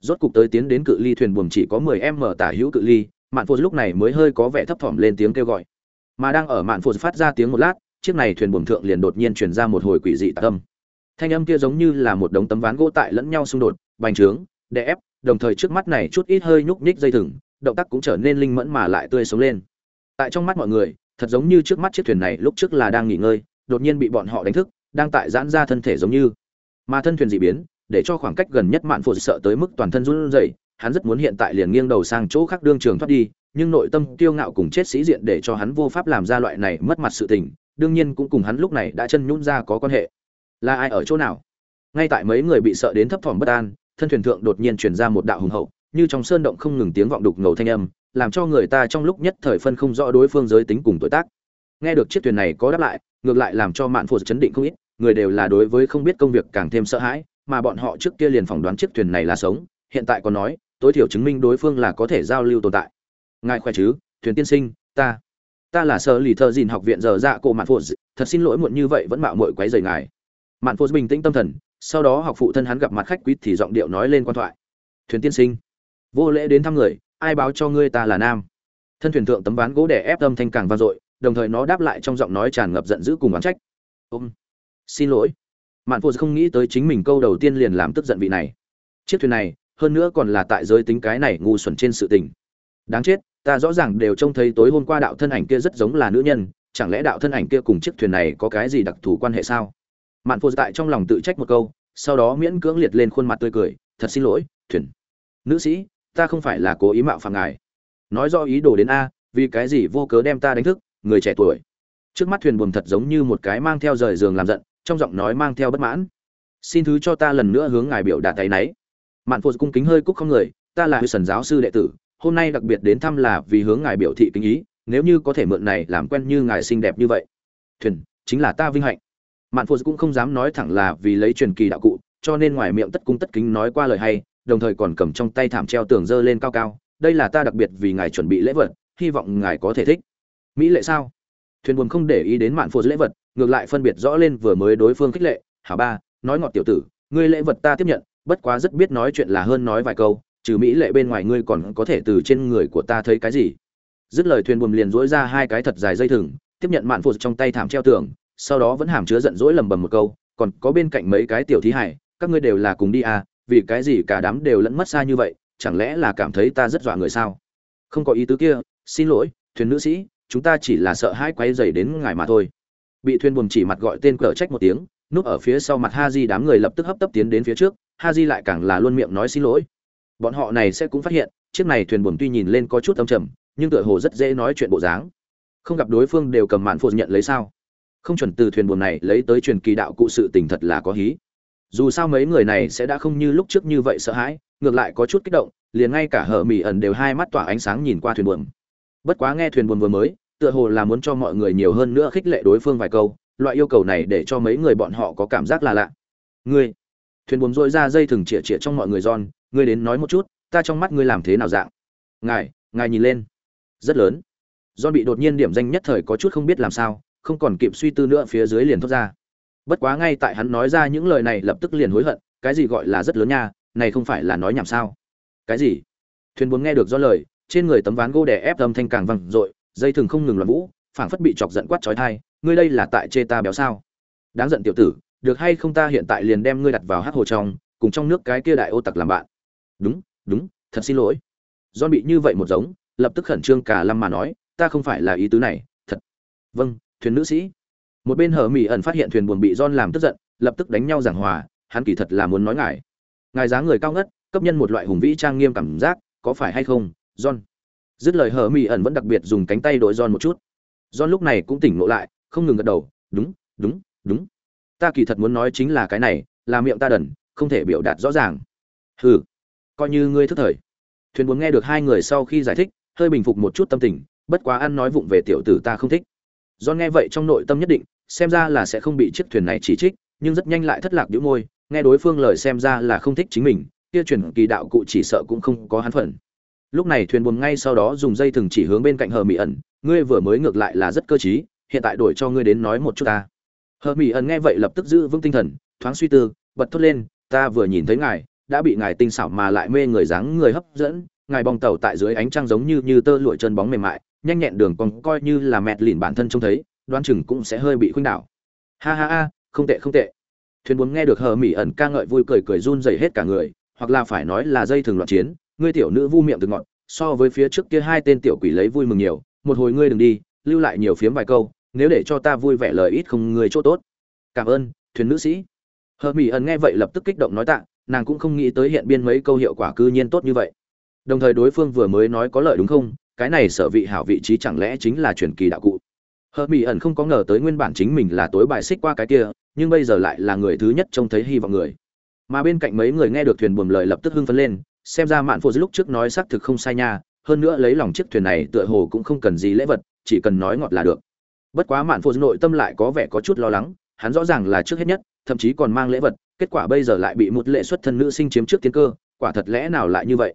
S1: Rốt cục tới tiến đến cự ly thuyền buồm chỉ có mười em mở tả hữu cự ly mạn phụt lúc này mới hơi có vẻ thấp thỏm lên tiếng kêu gọi. Mà đang ở mạn phụt phát ra tiếng một lát, chiếc này thuyền buồm thượng liền đột nhiên truyền ra một hồi quỷ dị tạc âm. Thanh âm kia giống như là một đống tấm ván gỗ tại lẫn nhau xung đột, bành trướng, đè ép, đồng thời trước mắt này chút ít hơi nhúc nhích dây thừng, động tác cũng trở nên linh mẫn mà lại tươi sống lên. Tại trong mắt mọi người, thật giống như trước mắt chiếc thuyền này lúc trước là đang nghỉ ngơi, đột nhiên bị bọn họ đánh thức, đang tại giãn ra thân thể giống như. Mà thân thuyền dị biến, để cho khoảng cách gần nhất mạn phụ sợ tới mức toàn thân run rẩy hắn rất muốn hiện tại liền nghiêng đầu sang chỗ khác đương trường thoát đi, nhưng nội tâm kiêu ngạo cùng chết sĩ diện để cho hắn vô pháp làm ra loại này mất mặt sự tình, đương nhiên cũng cùng hắn lúc này đã chân nhún ra có quan hệ. Là ai ở chỗ nào? Ngay tại mấy người bị sợ đến thấp thỏm bất an, thân thuyền thượng đột nhiên truyền ra một đạo hùng hậu, như trong sơn động không ngừng tiếng vọng đục ngầu thanh âm, làm cho người ta trong lúc nhất thời phân không rõ đối phương giới tính cùng tuổi tác. Nghe được chiếc thuyền này có đáp lại, ngược lại làm cho mạn phụ chấn định không ít, người đều là đối với không biết công việc càng thêm sợ hãi, mà bọn họ trước kia liền phỏng đoán chiếc thuyền này là sống, hiện tại còn nói tối thiểu chứng minh đối phương là có thể giao lưu tồn tại. Ngài khỏe chứ? Thuyền tiên sinh, ta. Ta là sở lì thợ dìn học viện giờ dạ cổ mạn phụ thật xin lỗi muộn như vậy vẫn mạo muội quấy rầy ngài. Mạn phụ bình tĩnh tâm thần, sau đó học phụ thân hắn gặp mặt khách quý thì giọng điệu nói lên quan thoại. Thuyền tiên sinh, vô lễ đến thăm người, ai báo cho ngươi ta là nam? Thân thuyền thượng tấm ván gỗ đè ép âm thanh càng vang dội, đồng thời nó đáp lại trong giọng nói tràn ngập giận dữ cùng oán trách. Ôm. Xin lỗi. Mạn phụ không nghĩ tới chính mình câu đầu tiên liền làm tức giận vị này. Chiếc thuyền này hơn nữa còn là tại giới tính cái này ngu xuẩn trên sự tình. Đáng chết, ta rõ ràng đều trông thấy tối hôm qua đạo thân ảnh kia rất giống là nữ nhân, chẳng lẽ đạo thân ảnh kia cùng chiếc thuyền này có cái gì đặc thù quan hệ sao? Mạn phụ tại trong lòng tự trách một câu, sau đó miễn cưỡng liệt lên khuôn mặt tươi cười, thật xin lỗi, thuyền. Nữ sĩ, ta không phải là cố ý mạo phạm ngài. Nói do ý đồ đến a, vì cái gì vô cớ đem ta đánh thức, người trẻ tuổi. Trước mắt thuyền buồm thật giống như một cái mang theo rời giường làm giận, trong giọng nói mang theo bất mãn. Xin thứ cho ta lần nữa hướng ngài biểu đạt tay náy mạn phụ cung kính hơi cúc không người, ta là sần giáo sư đệ tử, hôm nay đặc biệt đến thăm là vì hướng ngài biểu thị kính ý, nếu như có thể mượn này làm quen như ngài xinh đẹp như vậy. Thuyền, chính là ta vinh hạnh. Mạn phụ cũng không dám nói thẳng là vì lấy truyền kỳ đạo cụ, cho nên ngoài miệng tất cung tất kính nói qua lời hay, đồng thời còn cầm trong tay thảm treo tường dơ lên cao cao, đây là ta đặc biệt vì ngài chuẩn bị lễ vật, hy vọng ngài có thể thích. Mỹ lệ sao? Thuyền buồm không để ý đến mạn phụ lễ vật, ngược lại phân biệt rõ lên vừa mới đối phương khích lệ, hảo ba, nói ngọt tiểu tử, ngươi lễ vật ta tiếp nhận bất quá rất biết nói chuyện là hơn nói vài câu, trừ mỹ lệ bên ngoài ngươi còn có thể từ trên người của ta thấy cái gì? Dứt lời thuyền buồm liền dỗi ra hai cái thật dài dây thừng, tiếp nhận mạn phụ trong tay thảm treo tường, sau đó vẫn hàm chứa giận dỗi lầm bầm một câu, còn có bên cạnh mấy cái tiểu thí hải, các ngươi đều là cùng đi à vì cái gì cả đám đều lẫn mất xa như vậy, chẳng lẽ là cảm thấy ta rất dọa người sao? Không có ý tứ kia, xin lỗi, thuyền nữ sĩ, chúng ta chỉ là sợ hai quay dày đến ngài mà thôi. Bị thuyền buồm chỉ mặt gọi tên cờ trách một tiếng, núp ở phía sau mặt ha di đám người lập tức hấp tấp tiến đến phía trước ha di lại càng là luôn miệng nói xin lỗi. Bọn họ này sẽ cũng phát hiện, chiếc này thuyền buồm tuy nhìn lên có chút âm trầm, nhưng tựa hồ rất dễ nói chuyện bộ dáng. Không gặp đối phương đều cầm mạn phụ nhận lấy sao? Không chuẩn từ thuyền buồm này lấy tới truyền kỳ đạo cụ sự tình thật là có hí. Dù sao mấy người này sẽ đã không như lúc trước như vậy sợ hãi, ngược lại có chút kích động, liền ngay cả hở mỹ ẩn đều hai mắt tỏa ánh sáng nhìn qua thuyền buồm. Bất quá nghe thuyền buồm vừa mới, tựa hồ là muốn cho mọi người nhiều hơn nữa khích lệ đối phương vài câu, loại yêu cầu này để cho mấy người bọn họ có cảm giác là lạ. Ngươi thuyền buồm dội ra dây thừng chĩa chĩa trong mọi người giòn ngươi đến nói một chút ta trong mắt ngươi làm thế nào dạng ngài ngài nhìn lên rất lớn giòn bị đột nhiên điểm danh nhất thời có chút không biết làm sao, không còn kịp suy tư nữa phía dưới liền thoát ra. Bất quá ngay tại hắn nói ra những lời này lập tức liền hối hận, cái gì gọi là rất lớn nha, này không phải là nói nhảm sao? Cái gì? Thuyền buồm nghe được do lời, trên người tấm ván gỗ đè ép âm thanh càng văng, dội, dây thừng không ngừng loạn vũ, phảng phất bị chọc giận quát chói tai, ngươi đây là tại chê ta béo sao? Đáng giận tiểu tử, được hay không ta hiện tại liền đem ngươi đặt vào hắc hồ trong, cùng trong nước cái kia đại ô tặc làm bạn. Đúng, đúng, thật xin lỗi. John bị như vậy một giống, lập tức khẩn trương cả lâm mà nói, ta không phải là ý tứ này thật. Vâng thuyền nữ sĩ. Một bên hở mỹ ẩn phát hiện thuyền buồn bị don làm tức giận lập tức đánh nhau giảng hòa hắn kỳ thật là muốn nói ngài. Ngài dáng người cao ngất cấp nhân một loại hùng vĩ trang nghiêm cảm giác có phải hay không john? Dứt lời hở mỹ ẩn vẫn đặc biệt dùng cánh tay đội john một chút. John lúc này cũng tỉnh ngộ lại không ngừng gật đầu đúng đúng đúng ta kỳ thật muốn nói chính là cái này, là miệng ta đần, không thể biểu đạt rõ ràng. Hừ, coi như ngươi thức thời. Thuyền buồn nghe được hai người sau khi giải thích, hơi bình phục một chút tâm tình, bất quá ăn nói vụng về tiểu tử ta không thích. Do nghe vậy trong nội tâm nhất định, xem ra là sẽ không bị chiếc thuyền này chỉ trích, nhưng rất nhanh lại thất lạc đĩu môi, nghe đối phương lời xem ra là không thích chính mình, kia truyền kỳ đạo cụ chỉ sợ cũng không có hắn phận. Lúc này thuyền buồn ngay sau đó dùng dây thừng chỉ hướng bên cạnh hờ mỹ ẩn, ngươi vừa mới ngược lại là rất cơ trí, hiện tại đổi cho ngươi đến nói một chút ta hờ mỹ ẩn nghe vậy lập tức giữ vững tinh thần, thoáng suy tư, bật thốt lên, ta vừa nhìn thấy ngài, đã bị ngài tinh xảo mà lại mê người dáng người hấp dẫn, ngài bong tàu tại dưới ánh trăng giống như như tơ lụa chân bóng mềm mại, nhanh nhẹn đường còn coi như là mẹt lìn bản thân trông thấy, đoán chừng cũng sẽ hơi bị khuynh đảo. Ha ha ha, không tệ không tệ. Thuyền buồm nghe được hờ mỹ ẩn ca ngợi vui cười cười run rẩy hết cả người, hoặc là phải nói là dây thường loạn chiến, ngươi tiểu nữ vu miệng từ ngọn, so với phía trước kia hai tên tiểu quỷ lấy vui mừng nhiều, một hồi ngươi đừng đi, lưu lại nhiều phiếm vài câu nếu để cho ta vui vẻ lời ít không người chỗ tốt. Cảm ơn, thuyền nữ sĩ. Hờ mỹ ẩn nghe vậy lập tức kích động nói tạ, nàng cũng không nghĩ tới hiện biên mấy câu hiệu quả cư nhiên tốt như vậy. Đồng thời đối phương vừa mới nói có lợi đúng không, cái này sở vị hảo vị trí chẳng lẽ chính là truyền kỳ đạo cụ? Hờ mỹ ẩn không có ngờ tới nguyên bản chính mình là tối bại xích qua cái kia, nhưng bây giờ lại là người thứ nhất trông thấy hy vọng người. Mà bên cạnh mấy người nghe được thuyền buồm lời lập tức hưng phấn lên, xem ra mạn phụ lúc trước nói xác thực không sai nha, hơn nữa lấy lòng chiếc thuyền này tựa hồ cũng không cần gì lễ vật, chỉ cần nói ngọt là được bất quá mạn phụ nội tâm lại có vẻ có chút lo lắng, hắn rõ ràng là trước hết nhất, thậm chí còn mang lễ vật, kết quả bây giờ lại bị một lệ xuất thân nữ sinh chiếm trước tiến cơ, quả thật lẽ nào lại như vậy?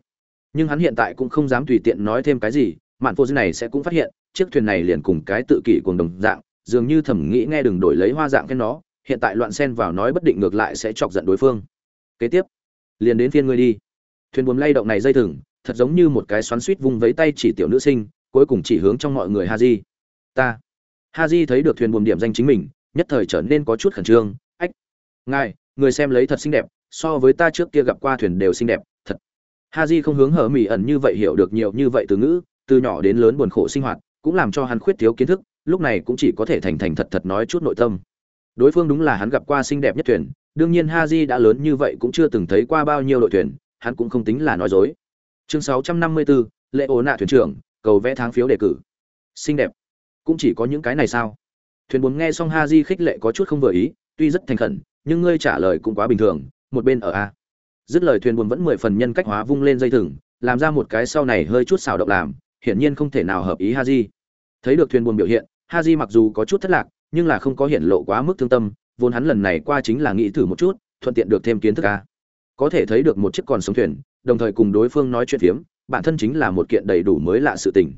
S1: Nhưng hắn hiện tại cũng không dám tùy tiện nói thêm cái gì, mạn phụ này sẽ cũng phát hiện, chiếc thuyền này liền cùng cái tự kỷ cùng đồng dạng, dường như thẩm nghĩ nghe đừng đổi lấy hoa dạng cái nó, hiện tại loạn xen vào nói bất định ngược lại sẽ chọc giận đối phương. Kế tiếp, liền đến phiên ngươi đi. Thuyền buồm lay động này dây thừng, thật giống như một cái xoắn suýt vung vẫy tay chỉ tiểu nữ sinh, cuối cùng chỉ hướng trong mọi người ha di. Ta ha di thấy được thuyền buồm điểm danh chính mình nhất thời trở nên có chút khẩn trương. Ách ngài người xem lấy thật xinh đẹp so với ta trước kia gặp qua thuyền đều xinh đẹp thật. Ha di không hướng hở mỹ ẩn như vậy hiểu được nhiều như vậy từ ngữ từ nhỏ đến lớn buồn khổ sinh hoạt cũng làm cho hắn khuyết thiếu kiến thức lúc này cũng chỉ có thể thành thành thật thật nói chút nội tâm. Đối phương đúng là hắn gặp qua xinh đẹp nhất thuyền đương nhiên ha di đã lớn như vậy cũng chưa từng thấy qua bao nhiêu đội thuyền hắn cũng không tính là nói dối. Chương 654, lễ ố nạ thuyền trưởng cầu vẽ tháng phiếu đề cử. Xinh đẹp cũng chỉ có những cái này sao? Thuyền buồm nghe xong ha di khích lệ có chút không vừa ý, tuy rất thành khẩn, nhưng ngươi trả lời cũng quá bình thường, một bên ở a. Dứt lời thuyền buồm vẫn mười phần nhân cách hóa vung lên dây thừng, làm ra một cái sau này hơi chút xào động làm, hiển nhiên không thể nào hợp ý ha di thấy được thuyền buồm biểu hiện ha di mặc dù có chút thất lạc, nhưng là không có hiện lộ quá mức thương tâm, vốn hắn lần này qua chính là nghĩ thử một chút, thuận tiện được thêm kiến thức a. Có thể thấy được một chiếc còn sống thuyền, đồng thời cùng đối phương nói chuyện phiếm, bản thân chính là một kiện đầy đủ mới lạ sự tình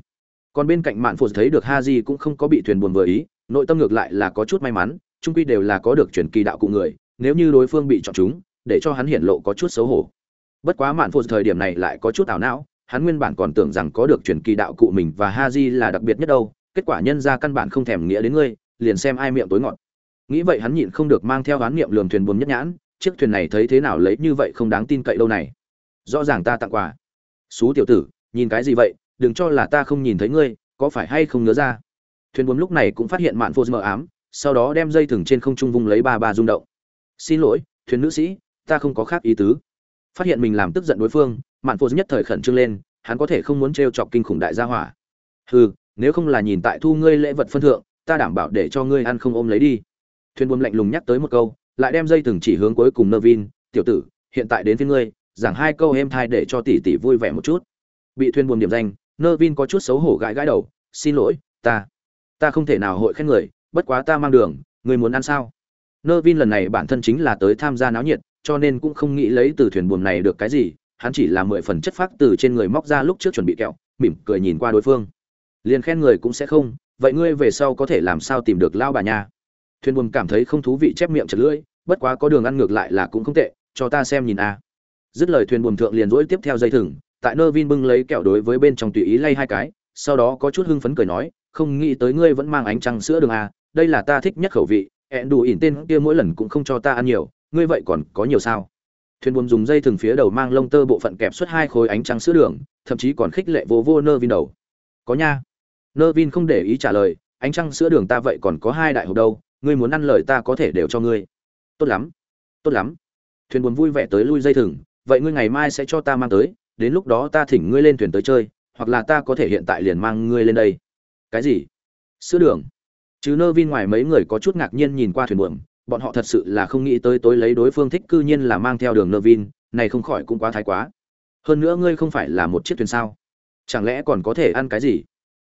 S1: còn bên cạnh mạn phụ thấy được ha di cũng không có bị thuyền buồn vừa ý, nội tâm ngược lại là có chút may mắn trung quy đều là có được truyền kỳ đạo cụ người, nếu như đối phương bị chọn chúng, để cho hắn hiện lộ có chút xấu hổ. Bất quá mạn phụ thời điểm này lại có chút ảo não, hắn nguyên bản còn tưởng rằng có được truyền kỳ đạo cụ mình và ha di là đặc biệt nhất đâu, kết quả nhân ra căn bản không thèm nghĩa đến ngươi, liền xem ai miệng tối ngọt. Nghĩ vậy hắn nhịn không được mang theo oán niệm lườm thuyền buồn nhất nhãn, chiếc thuyền này thấy thế nào lấy như vậy không đáng tin cậy đâu này. Rõ ràng ta tặng quà. Xú tiểu tử, nhìn cái gì vậy đừng cho là ta không nhìn thấy ngươi, có phải hay không nhớ ra? Thuyền buồm lúc này cũng phát hiện mạn phô mờ ám, sau đó đem dây thừng trên không trung vung lấy ba ba rung động. Xin lỗi, thuyền nữ sĩ, ta không có khác ý tứ. Phát hiện mình làm tức giận đối phương, mạn phô nhất thời khẩn trương lên, hắn có thể không muốn t chọc kinh khủng đại gia hỏa. Hừ, nếu không là nhìn tại thu ngươi lễ vật phân thượng, ta đảm bảo để cho ngươi ăn không ôm lấy đi. Thuyền buồm lạnh lùng nhắc tới một câu, lại đem dây thừng chỉ hướng cuối cùng nơ vin tiểu tử, hiện tại đến với ngươi, giảng hai câu êm thai để cho tỷ tỷ vui vẻ một chút. Bị thuyền buồm điểm danh nơ vin có chút xấu hổ gãi gãi đầu, xin lỗi, ta ta không thể nào hội khen người, bất quá ta mang đường, người muốn ăn sao? Nơ vin lần này bản thân chính là tới tham gia náo nhiệt, cho nên cũng không nghĩ lấy từ thuyền buồm này được cái gì, hắn chỉ là mười phần chất phác từ trên người móc ra lúc trước chuẩn bị kẹo, mỉm cười nhìn qua đối phương. Liền khen người cũng sẽ không, vậy ngươi về sau có thể làm sao tìm được lao bà nha? Thuyền buồm cảm thấy không thú vị chép miệng chật lưỡi, bất quá có đường ăn ngược lại là cũng không tệ, cho ta xem nhìn a. Dứt lời thuyền buồm thượng liền rỗi tiếp theo dây thừng tại nơ vin bưng lấy kẹo đối với bên trong tùy ý lay hai cái, sau đó có chút hưng phấn cười nói, không nghĩ tới ngươi vẫn mang ánh trăng sữa đường à? đây là ta thích nhất khẩu vị hẹn đủ ỉn tên kia mỗi lần cũng không cho ta ăn nhiều, ngươi vậy còn có nhiều sao? Thuyền buồm dùng dây thừng phía đầu mang lông tơ bộ phận kẹp suốt hai khối ánh trăng sữa đường, thậm chí còn khích lệ vô vô nơ vin đầu. Có nha. Nơ vin không để ý trả lời, ánh trăng sữa đường ta vậy còn có hai đại hộp đâu, ngươi muốn ăn lời ta có thể đều cho ngươi. Tốt lắm tốt lắm. Thuyền buồn vui vẻ tới lui dây thừng, vậy ngươi ngày mai sẽ cho ta mang tới đến lúc đó ta thỉnh ngươi lên thuyền tới chơi hoặc là ta có thể hiện tại liền mang ngươi lên đây. Cái gì? Sữa đường. Chứ nơ vin ngoài mấy người có chút ngạc nhiên nhìn qua thuyền buồm bọn họ thật sự là không nghĩ tới tối lấy đối phương thích cư nhiên là mang theo đường nơ vin này không khỏi cũng quá thái quá. Hơn nữa ngươi không phải là một chiếc thuyền sao? Chẳng lẽ còn có thể ăn cái gì?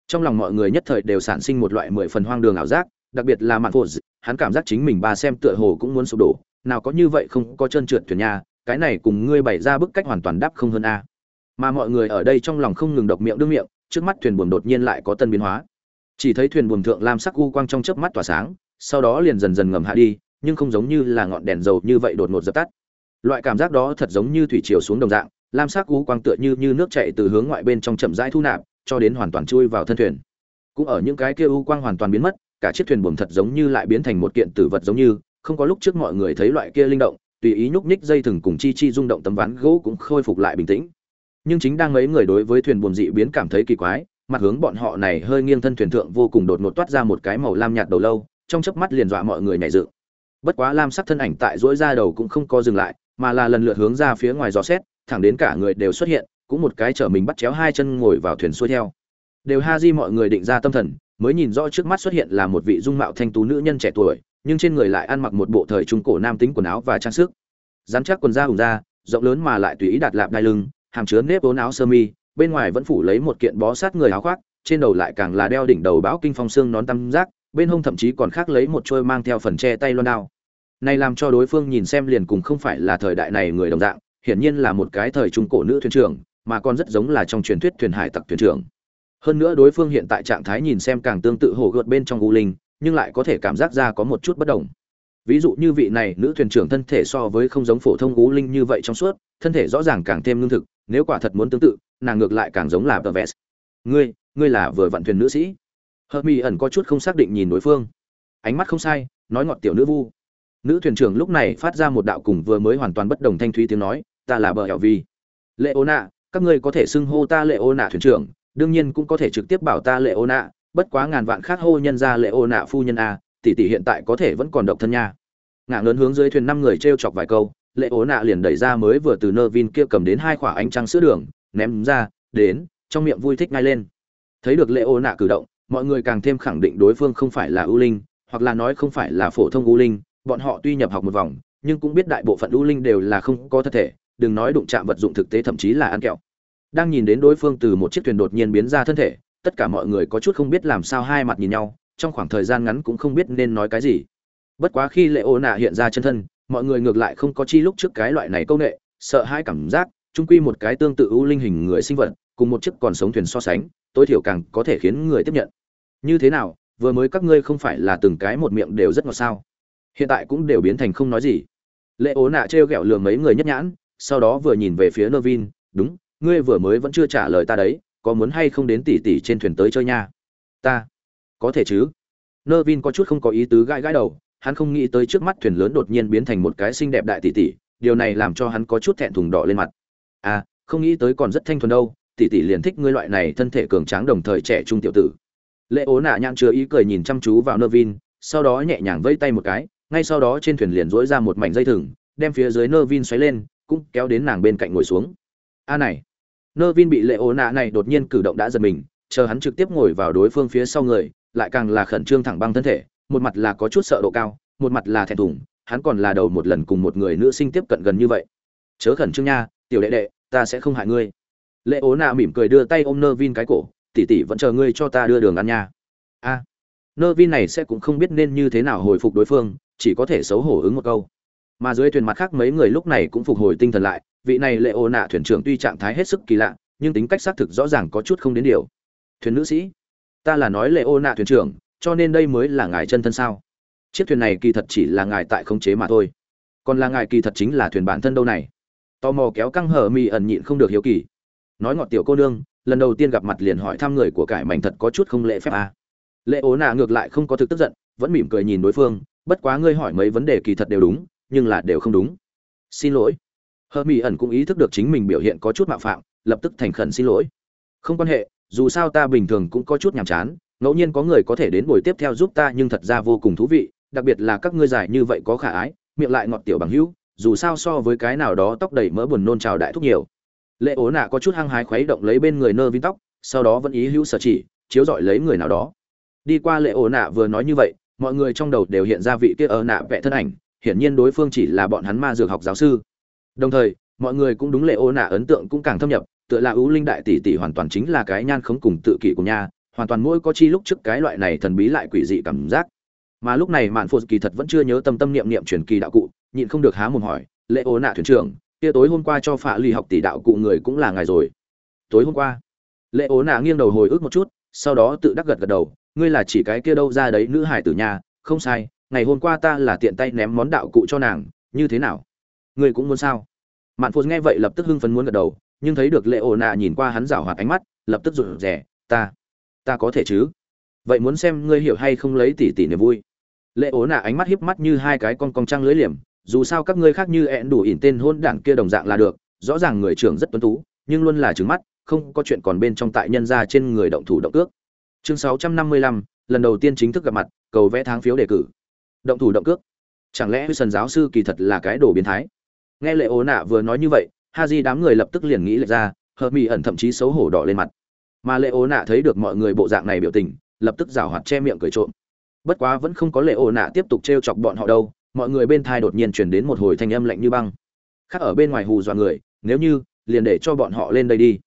S1: Trong lòng mọi người nhất thời đều sản sinh một loại mười phần hoang đường ảo giác đặc biệt là mạn phụ, hắn cảm giác chính mình ba xem tựa hồ cũng muốn sụp đổ nào có như vậy không có trơn trượt thuyền nha cái này cùng ngươi bày ra bức cách hoàn toàn đáp không hơn a mà mọi người ở đây trong lòng không ngừng độc miệng đương miệng, trước mắt thuyền buồm đột nhiên lại có tân biến hóa. Chỉ thấy thuyền buồm thượng lam sắc u quang trong chớp mắt tỏa sáng, sau đó liền dần dần ngầm hạ đi, nhưng không giống như là ngọn đèn dầu như vậy đột ngột dập tắt. Loại cảm giác đó thật giống như thủy chiều xuống đồng dạng, lam sắc u quang tựa như như nước chảy từ hướng ngoại bên trong chậm rãi thu nạp, cho đến hoàn toàn chui vào thân thuyền. Cũng ở những cái kia u quang hoàn toàn biến mất, cả chiếc thuyền buồm thật giống như lại biến thành một kiện tử vật giống như, không có lúc trước mọi người thấy loại kia linh động, tùy ý nhúc nhích dây thừng cùng chi chi rung động tấm ván gỗ cũng khôi phục lại bình tĩnh nhưng chính đang mấy người đối với thuyền buồm dị biến cảm thấy kỳ quái, mặt hướng bọn họ này hơi nghiêng thân thuyền thượng vô cùng đột ngột toát ra một cái màu lam nhạt đầu lâu, trong chớp mắt liền dọa mọi người nhảy dựng. Bất quá lam sắc thân ảnh tại dỗi ra đầu cũng không co dừng lại, mà là lần lượt hướng ra phía ngoài gió xét, thẳng đến cả người đều xuất hiện, cũng một cái chở mình bắt chéo hai chân ngồi vào thuyền xuôi theo. Đều ha di mọi người định ra tâm thần, mới nhìn rõ trước mắt xuất hiện là một vị dung mạo thanh tú nữ nhân trẻ tuổi, nhưng trên người lại ăn mặc một bộ thời trung cổ nam tính quần áo và trang sức. Dán chắc quần da hùng da, rộng lớn mà lại tùy ý đặt lạp đai lưng hàm chứa nếp vốn áo sơ mi, bên ngoài vẫn phủ lấy một kiện bó sát người áo khoác, trên đầu lại càng là đeo đỉnh đầu bão kinh phong xương nón tam giác bên hông thậm chí còn khác lấy một trôi mang theo phần che tay loan đao. Này làm cho đối phương nhìn xem liền cùng không phải là thời đại này người đồng dạng, hiển nhiên là một cái thời trung cổ nữ thuyền trưởng, mà còn rất giống là trong truyền thuyết thuyền hải tặc thuyền trưởng. Hơn nữa đối phương hiện tại trạng thái nhìn xem càng tương tự hồ gợt bên trong u linh, nhưng lại có thể cảm giác ra có một chút bất đồng. Ví dụ như vị này nữ thuyền trưởng thân thể so với không giống phổ thông u linh như vậy trong suốt thân thể rõ ràng càng thêm lương thực, nếu quả thật muốn tương tự, nàng ngược lại càng giống là tờ vest. Ngươi ngươi là vừa vận thuyền nữ sĩ. Hợp mỹ ẩn có chút không xác định nhìn đối phương. Ánh mắt không sai, nói ngọt tiểu nữ vu. Nữ thuyền trưởng lúc này phát ra một đạo cùng vừa mới hoàn toàn bất đồng thanh thúy tiếng nói, ta là bờ hẻo vi lệ ô nạ các ngươi có thể xưng hô ta lệ ô nạ thuyền trưởng, đương nhiên cũng có thể trực tiếp bảo ta lệ ô nạ bất quá ngàn vạn khác hô nhân ra lệ ô nạ phu nhân a, tỷ tỷ hiện tại có thể vẫn còn độc thân nha. Ngả lớn hướng dưới thuyền năm người t r e o chọc vài câu lệ ố nạ liền đẩy ra mới vừa từ nơ vin kia cầm đến hai khoả ánh trăng sữa đường, ném ra, đến, trong miệng vui thích ngay lên. Thấy được lệ ố nạ cử động, mọi người càng thêm khẳng định đối phương không phải là ưu linh, hoặc là nói không phải là phổ thông ưu linh, bọn họ tuy nhập học một vòng, nhưng cũng biết đại bộ phận ưu linh đều là không có thân thể, đừng nói đụng chạm vật dụng thực tế thậm chí là ăn kẹo. Đang nhìn đến đối phương từ một chiếc thuyền đột nhiên biến ra thân thể, tất cả mọi người có chút không biết làm sao hai mặt nhìn nhau, trong khoảng thời gian ngắn cũng không biết nên nói cái gì. Bất quá khi lệ ô nạ hiện ra chân thân mọi người ngược lại không có chi lúc trước cái loại này công nghệ sợ hai cảm giác trung quy một cái tương tự ưu linh hình người sinh vật, cùng một chiếc còn sống thuyền so sánh, tối thiểu càng có thể khiến người tiếp nhận. Như thế nào, vừa mới các ngươi không phải là từng cái một miệng đều rất ngọt sao? Hiện tại cũng đều biến thành không nói gì. Lệ ố nạ trêu ghẹo lừa mấy người nhất nhãn, sau đó vừa nhìn về phía nơ vin đúng, ngươi vừa mới vẫn chưa trả lời ta đấy, có muốn hay không đến tỉ tỉ trên thuyền tới chơi nha? Ta, có thể chứ. Nơ vin có chút không có ý tứ gãi gãi đầu hắn không nghĩ tới trước mắt thuyền lớn đột nhiên biến thành một cái xinh đẹp đại tỷ tỷ điều này làm cho hắn có chút thẹn thùng đỏ lên mặt. À không nghĩ tới còn rất thanh thuần đâu tỷ tỷ liền thích ngươi loại này thân thể cường tráng đồng thời trẻ trung tiểu tử. Lệ ố nạ nhãn chứa ý cười nhìn chăm chú vào Nervin, sau đó nhẹ nhàng vẫy tay một cái ngay sau đó trên thuyền liền dỗi ra một mảnh dây thừng đem phía dưới Nervin xoáy lên cũng kéo đến nàng bên cạnh ngồi xuống. A này Nervin bị lệ ố nạ này đột nhiên cử động đã giật mình chờ hắn trực tiếp ngồi vào đối phương phía sau người lại càng là khẩn trương thẳng băng thân thể một mặt là có chút sợ độ cao, một mặt là thẹn thùng, hắn còn là đầu một lần cùng một người nữ sinh tiếp cận gần như vậy. Chớ khẩn trương nha, tiểu đệ đệ, ta sẽ không hại ngươi. Lệ ố nạ mỉm cười đưa tay ôm nơ vin cái cổ tỉ tỉ vẫn chờ ngươi cho ta đưa đường ăn nha. A. Nơ vin này sẽ cũng không biết nên như thế nào hồi phục đối phương, chỉ có thể xấu hổ ứng một câu. Mà dưới thuyền mặt khác mấy người lúc này cũng phục hồi tinh thần lại, vị này lệ ố nạ thuyền trưởng tuy trạng thái hết sức kỳ lạ, nhưng tính cách xác thực rõ ràng có chút không đến điều. Thuyền nữ sĩ, ta là nói lệ ô nạ thuyền trưởng cho nên đây mới là ngài chân thân sao? Chiếc thuyền này kỳ thật chỉ là ngài tại khống chế mà thôi. Còn là ngài kỳ thật chính là thuyền bản thân đâu này? Tò mò kéo căng hở mi ẩn nhịn không được hiếu kỳ. Nói ngọt tiểu cô nương, lần đầu tiên gặp mặt liền hỏi thăm người của cải mảnh thật có chút không lễ phép à. lệ ố nạ ngược lại không có thực tức giận, vẫn mỉm cười nhìn đối phương, bất quá ngươi hỏi mấy vấn đề kỳ thật đều đúng, nhưng là đều không đúng. Xin lỗi. Hơ mỹ ẩn cũng ý thức được chính mình biểu hiện có chút mạo phạm, lập tức thành khẩn xin lỗi. Không quan hệ, dù sao ta bình thường cũng có chút nhàm chán ngẫu nhiên có người có thể đến buổi tiếp theo giúp ta nhưng thật ra vô cùng thú vị, đặc biệt là các ngươi giải như vậy có khả ái, miệng lại ngọt tiểu bằng hữu, dù sao so với cái nào đó tóc đầy mỡ buồn nôn trào đại thúc nhiều. Lệ ố nạ có chút hăng hái khuấy động lấy bên người nơ vin tóc, sau đó vẫn ý hữu sở chỉ, chiếu dọi lấy người nào đó. Đi qua lệ ố nạ vừa nói như vậy, mọi người trong đầu đều hiện ra vị kia ơ nạ vẽ thân ảnh, hiển nhiên đối phương chỉ là bọn hắn ma dược học giáo sư. Đồng thời, mọi người cũng đúng lệ ố nạ ấn tượng cũng càng thâm nhập, tựa là ưu linh đại tỷ tỷ hoàn toàn chính là cái nhan khống cùng tự kỷ của nha hoàn toàn mỗi có chi lúc trước cái loại này thần bí lại quỷ dị cảm giác. Mà lúc này mạn phụt kỳ thật vẫn chưa nhớ tâm tâm niệm niệm truyền kỳ đạo cụ, nhịn không được há mồm hỏi, lệ ô nạ thuyền trưởng, kia tối hôm qua cho phạ lì học tỷ đạo cụ người cũng là ngài rồi. Tối hôm qua? Lệ ố nạ nghiêng đầu hồi ức một chút, sau đó tự đắc gật gật đầu, ngươi là chỉ cái kia đâu ra đấy nữ hải tử nhà không sai, ngày hôm qua ta là tiện tay ném món đạo cụ cho nàng, như thế nào? Ngươi cũng muốn sao? Mạn phụt nghe vậy lập tức hưng phấn muốn gật đầu, nhưng thấy được lệ ố nạ nhìn qua hắn rảo hoạt ánh mắt, lập tức rụt rè, ta ta có thể chứ? Vậy muốn xem ngươi hiểu hay không lấy tỷ tỷ niềm vui. Lệ ố nạ ánh mắt hiếp mắt như hai cái con cong trăng lưới liềm dù sao các ngươi khác như ẹn đủ ỉn tên hôn đảng kia đồng dạng là được rõ ràng người trưởng rất tuấn tú nhưng luôn là trứng mắt không có chuyện còn bên trong tại nhân ra trên người động thủ động cước. Chương 655, lần đầu tiên chính thức gặp mặt cầu vẽ tháng phiếu đề cử. Động thủ động cước. Chẳng lẽ sần giáo sư kỳ thật là cái đồ biến thái? Nghe lệ ố nạ vừa nói như vậy ha di đám người lập tức liền nghĩ lệch ra hợp mỹ ẩn thậm chí xấu hổ đỏ lên mặt mà lệ ố nạ thấy được mọi người bộ dạng này biểu tình, lập tức rảo hoạt che miệng cười trộm. Bất quá vẫn không có lệ ố nạ tiếp tục t r e o chọc bọn họ đâu, mọi người bên thai đột nhiên chuyển đến một hồi thanh âm lạnh như băng. Khác ở bên ngoài hù dọa người, nếu như, liền để cho bọn họ lên đây đi.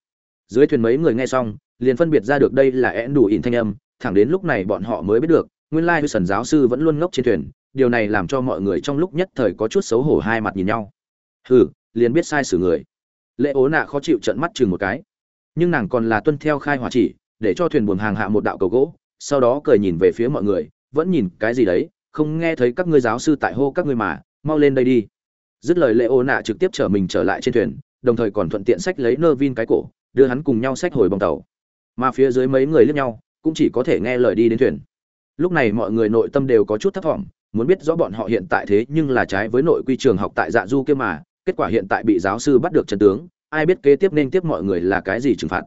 S1: Dưới thuyền mấy người nghe xong, liền phân biệt ra được đây là én đủ ỉn thanh âm, thẳng đến lúc này bọn họ mới biết được, nguyên lai sần giáo sư vẫn luôn ngốc trên thuyền, điều này làm cho mọi người trong lúc nhất thời có chút xấu hổ hai mặt nhìn nhau. Hừ, liền biết sai xử người. Lệ ố nạ khó chịu trận mắt chừng một cái nhưng nàng còn là tuân theo khai hỏa chỉ, để cho thuyền buồm hàng hạ một đạo cầu gỗ, sau đó cười nhìn về phía mọi người, vẫn nhìn cái gì đấy, không nghe thấy các ngươi giáo sư tại hô các ngươi mà, mau lên đây đi. Dứt lời lệ ô nạ trực tiếp chở mình trở lại trên thuyền, đồng thời còn thuận tiện sách lấy nơ vin cái cổ, đưa hắn cùng nhau sách hồi bong tàu. Mà phía dưới mấy người lướt nhau, cũng chỉ có thể nghe lời đi đến thuyền. Lúc này mọi người nội tâm đều có chút thấp thỏm, muốn biết rõ bọn họ hiện tại thế nhưng là trái với nội quy trường học tại dạ du kia mà, kết quả hiện tại bị giáo sư bắt được trần tướng ai biết kế tiếp nên tiếp mọi người là cái gì trừng phạt.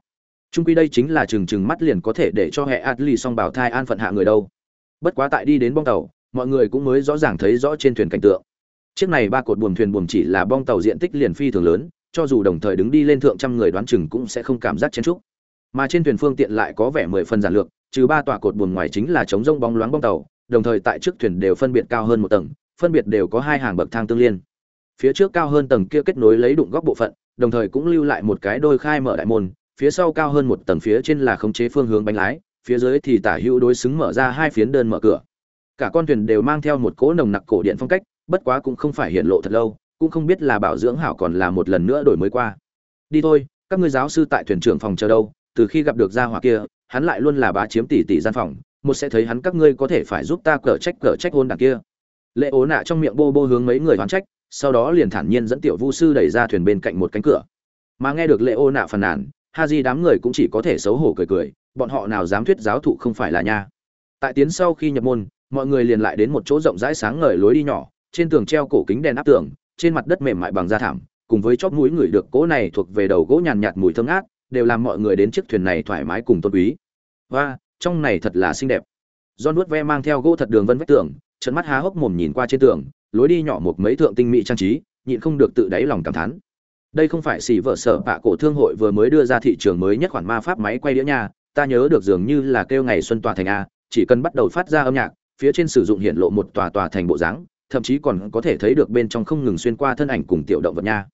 S1: Trung quy đây chính là trừng trừng mắt liền có thể để cho hệ adli song bảo thai an phận hạ người đâu. Bất quá tại đi đến bong tàu, mọi người cũng mới rõ ràng thấy rõ trên thuyền cảnh tượng. Chiếc này ba cột buồm thuyền buồm chỉ là bong tàu diện tích liền phi thường lớn, cho dù đồng thời đứng đi lên thượng trăm người đoán chừng cũng sẽ không cảm giác chen trúc mà trên thuyền phương tiện lại có vẻ mười phần giản lược, trừ ba tòa cột buồm ngoài chính là chống rông bóng loáng bong tàu, đồng thời tại trước thuyền đều phân biệt cao hơn một tầng, phân biệt đều có hai hàng bậc thang tương liên. Phía trước cao hơn tầng kia kết nối lấy đụng góc bộ phận đồng thời cũng lưu lại một cái đôi khai mở đại môn, phía sau cao hơn một tầng phía trên là khống chế phương hướng bánh lái, phía dưới thì tả hữu đối xứng mở ra hai phiến đơn mở cửa. Cả con thuyền đều mang theo một cỗ nồng nặc cổ điện phong cách, bất quá cũng không phải hiện lộ thật lâu, cũng không biết là bảo dưỡng hảo còn là một lần nữa đổi mới qua. Đi thôi, các ngươi giáo sư tại thuyền trưởng phòng chờ đâu, từ khi gặp được gia hỏa kia, hắn lại luôn là bá chiếm tỷ tỷ gian phòng, một sẽ thấy hắn các ngươi có thể phải giúp ta cở trách cở trách hôn đằng kia. Lệ ố nạ trong miệng bô bô hướng mấy người oán trách sau đó liền thản nhiên dẫn tiểu vu sư đẩy ra thuyền bên cạnh một cánh cửa. Mà nghe được lệ ô nạ phàn nàn, ha di đám người cũng chỉ có thể xấu hổ cười cười, bọn họ nào dám thuyết giáo thụ không phải là nha. Tại tiến sau khi nhập môn, mọi người liền lại đến một chỗ rộng rãi sáng ngời lối đi nhỏ, trên tường treo cổ kính đèn áp tường, trên mặt đất mềm mại bằng da thảm, cùng với chóp mũi người được cỗ này thuộc về đầu gỗ nhàn nhạt mùi thơm ngát, đều làm mọi người đến chiếc thuyền này thoải mái cùng tôn quý. Và trong này thật là xinh đẹp. John nuốt ve mang theo gỗ thật đường vân vách tường trận mắt há hốc mồm nhìn qua trên tường, lối đi nhỏ một mấy thượng tinh mỹ trang trí, nhịn không được tự đáy lòng cảm thán. Đây không phải xỉ vợ sở bạ cổ thương hội vừa mới đưa ra thị trường mới nhất khoản ma pháp máy quay đĩa nha, ta nhớ được dường như là kêu ngày xuân tòa thành a, chỉ cần bắt đầu phát ra âm nhạc, phía trên sử dụng hiện lộ một tòa tòa thành bộ dáng, thậm chí còn có thể thấy được bên trong không ngừng xuyên qua thân ảnh cùng tiểu động vật nha.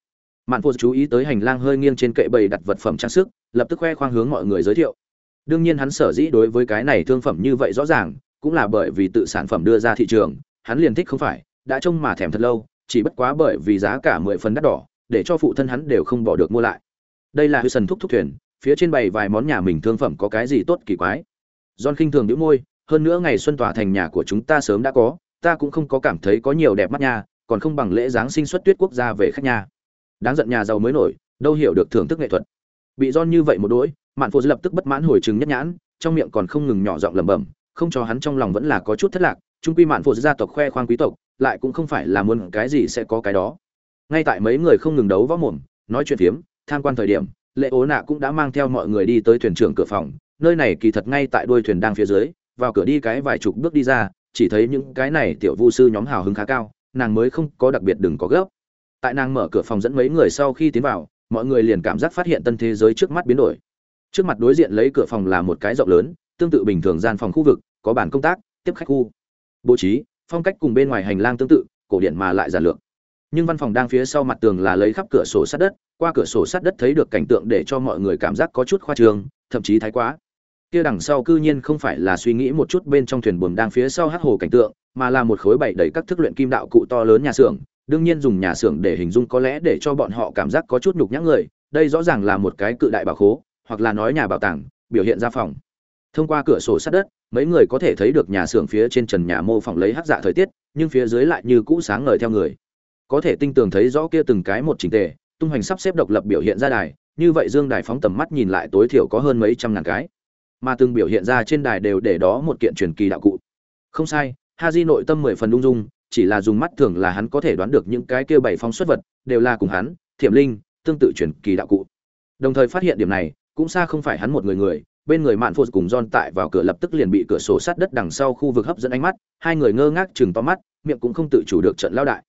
S1: Mạn vô chú ý tới hành lang hơi nghiêng trên kệ bầy đặt vật phẩm trang sức, lập tức khoe khoang hướng mọi người giới thiệu. Đương nhiên hắn sở dĩ đối với cái này thương phẩm như vậy rõ ràng cũng là bởi vì tự sản phẩm đưa ra thị trường, hắn liền thích không phải, đã trông mà thèm thật lâu, chỉ bất quá bởi vì giá cả mười phần đắt đỏ, để cho phụ thân hắn đều không bỏ được mua lại. Đây là hư thúc thúc thuyền, phía trên bày vài món nhà mình thương phẩm có cái gì tốt kỳ quái. John khinh thường nhíu môi, hơn nữa ngày xuân tỏa thành nhà của chúng ta sớm đã có, ta cũng không có cảm thấy có nhiều đẹp mắt nha, còn không bằng lễ giáng sinh xuất tuyết quốc gia về khách nhà đáng giận nhà giàu mới nổi, đâu hiểu được thưởng thức nghệ thuật. Bị John như vậy một đỗi mạn phụ lập tức bất mãn hồi trừng nhất nhãn, trong miệng còn không ngừng nhỏ giọng lẩm bẩm không cho hắn trong lòng vẫn là có chút thất lạc trung quy mạn phụ gia tộc khoe khoang quý tộc, lại cũng không phải là muốn cái gì sẽ có cái đó. Ngay tại mấy người không ngừng đấu võ mồm, nói chuyện phiếm, tham quan thời điểm, lệ ố nạ cũng đã mang theo mọi người đi tới thuyền trưởng cửa phòng, nơi này kỳ thật ngay tại đuôi thuyền đang phía dưới, vào cửa đi cái vài chục bước đi ra, chỉ thấy những cái này tiểu vu sư nhóm hào hứng khá cao, nàng mới không có đặc biệt đừng có gấp. Tại nàng mở cửa phòng dẫn mấy người sau khi tiến vào, mọi người liền cảm giác phát hiện tân thế giới trước mắt biến đổi. Trước mặt đối diện lấy cửa phòng là một cái rộng lớn tương tự bình thường gian phòng khu vực, có bàn công tác, tiếp khách khu. Bố trí, phong cách cùng bên ngoài hành lang tương tự, cổ điển mà lại giản lược. Nhưng văn phòng đang phía sau mặt tường là lấy khắp cửa sổ sát đất, qua cửa sổ sát đất thấy được cảnh tượng để cho mọi người cảm giác có chút khoa trương, thậm chí thái quá. Kia đằng sau cư nhiên không phải là suy nghĩ một chút bên trong thuyền buồm đang phía sau hắc hồ cảnh tượng, mà là một khối bảy đầy các thức luyện kim đạo cụ to lớn nhà xưởng, đương nhiên dùng nhà xưởng để hình dung có lẽ để cho bọn họ cảm giác có chút nhục nhã người, đây rõ ràng là một cái cự đại bảo khố, hoặc là nói nhà bảo tàng, biểu hiện ra phòng thông qua cửa sổ sát đất, mấy người có thể thấy được nhà xưởng phía trên trần nhà mô phỏng lấy hắc dạ thời tiết, nhưng phía dưới lại như cũ sáng ngời theo người. Có thể tinh tường thấy rõ kia từng cái một trình tề, tung hoành sắp xếp độc lập biểu hiện ra đài, như vậy dương đài phóng tầm mắt nhìn lại tối thiểu có hơn mấy trăm ngàn cái. Mà từng biểu hiện ra trên đài đều để đó một kiện truyền kỳ đạo cụ. Không sai ha di nội tâm mười phần ung dung, chỉ là dùng mắt thường là hắn có thể đoán được những cái kia bảy phóng xuất vật, đều là cùng hắn, thiểm linh, tương tự truyền kỳ đạo cụ. Đồng thời phát hiện điểm này, cũng xa không phải hắn một người người bên người mạn phô cùng John tại vào cửa lập tức liền bị cửa sổ sát đất đằng sau khu vực hấp dẫn ánh mắt, hai người ngơ ngác chừng to mắt, miệng cũng không tự chủ được trận lao đại.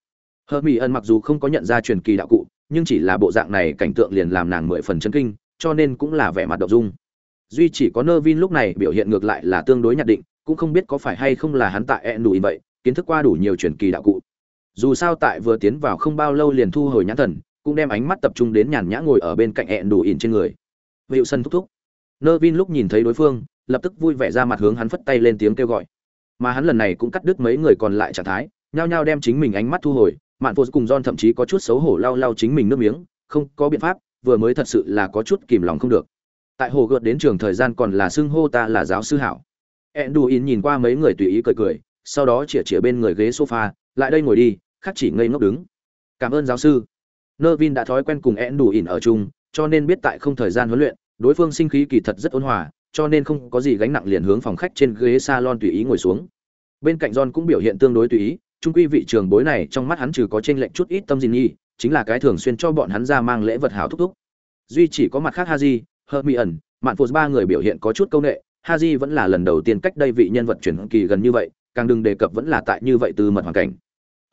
S1: Hermione mặc dù không có nhận ra truyền kỳ đạo cụ, nhưng chỉ là bộ dạng này cảnh tượng liền làm nàng mười phần chấn kinh, cho nên cũng là vẻ mặt động dung. Duy chỉ có Nervin lúc này biểu hiện ngược lại là tương đối nhạt định, cũng không biết có phải hay không là hắn tại Enduin vậy, kiến thức qua đủ nhiều truyền kỳ đạo cụ. Dù sao tại vừa tiến vào không bao lâu liền thu hồi nhãn thần, cũng đem ánh mắt tập trung đến nhàn nhã ngồi ở bên cạnh Enduin trên người. Wilson thúc thúc nơ vin lúc nhìn thấy đối phương, lập tức vui vẻ ra mặt hướng hắn phất tay lên tiếng kêu gọi. Mà hắn lần này cũng cắt đứt mấy người còn lại trạng thái, nhao nhao đem chính mình ánh mắt thu hồi, mạn vô cùng don thậm chí có chút xấu hổ lau lau chính mình nước miếng, không có biện pháp, vừa mới thật sự là có chút kìm lòng không được. Tại hồ gợt đến trường thời gian còn là xưng hô ta là giáo sư hảo. Enduin nhìn qua mấy người tùy ý cười cười, sau đó chỉ chỉ bên người ghế sofa, lại đây ngồi đi khác chỉ ngây ngốc đứng. Cảm ơn giáo sư. Nervin đã thói quen cùng enduin ở chung, cho nên biết tại không thời gian huấn luyện đối phương sinh khí kỳ thật rất ôn hòa, cho nên không có gì gánh nặng liền hướng phòng khách trên ghế salon tùy ý ngồi xuống. Bên cạnh john cũng biểu hiện tương đối tùy ý trung quy vị trường bối này trong mắt hắn trừ có trên lệnh chút ít tâm gì nhi chính là cái thường xuyên cho bọn hắn ra mang lễ vật hảo thúc thúc. Duy chỉ có mặt khác haji ẩn mạn phụ ba người biểu hiện có chút câu nệ, haji vẫn là lần đầu tiên cách đây vị nhân vật chuyển kỳ gần như vậy, càng đừng đề cập vẫn là tại như vậy từ mật hoàn cảnh.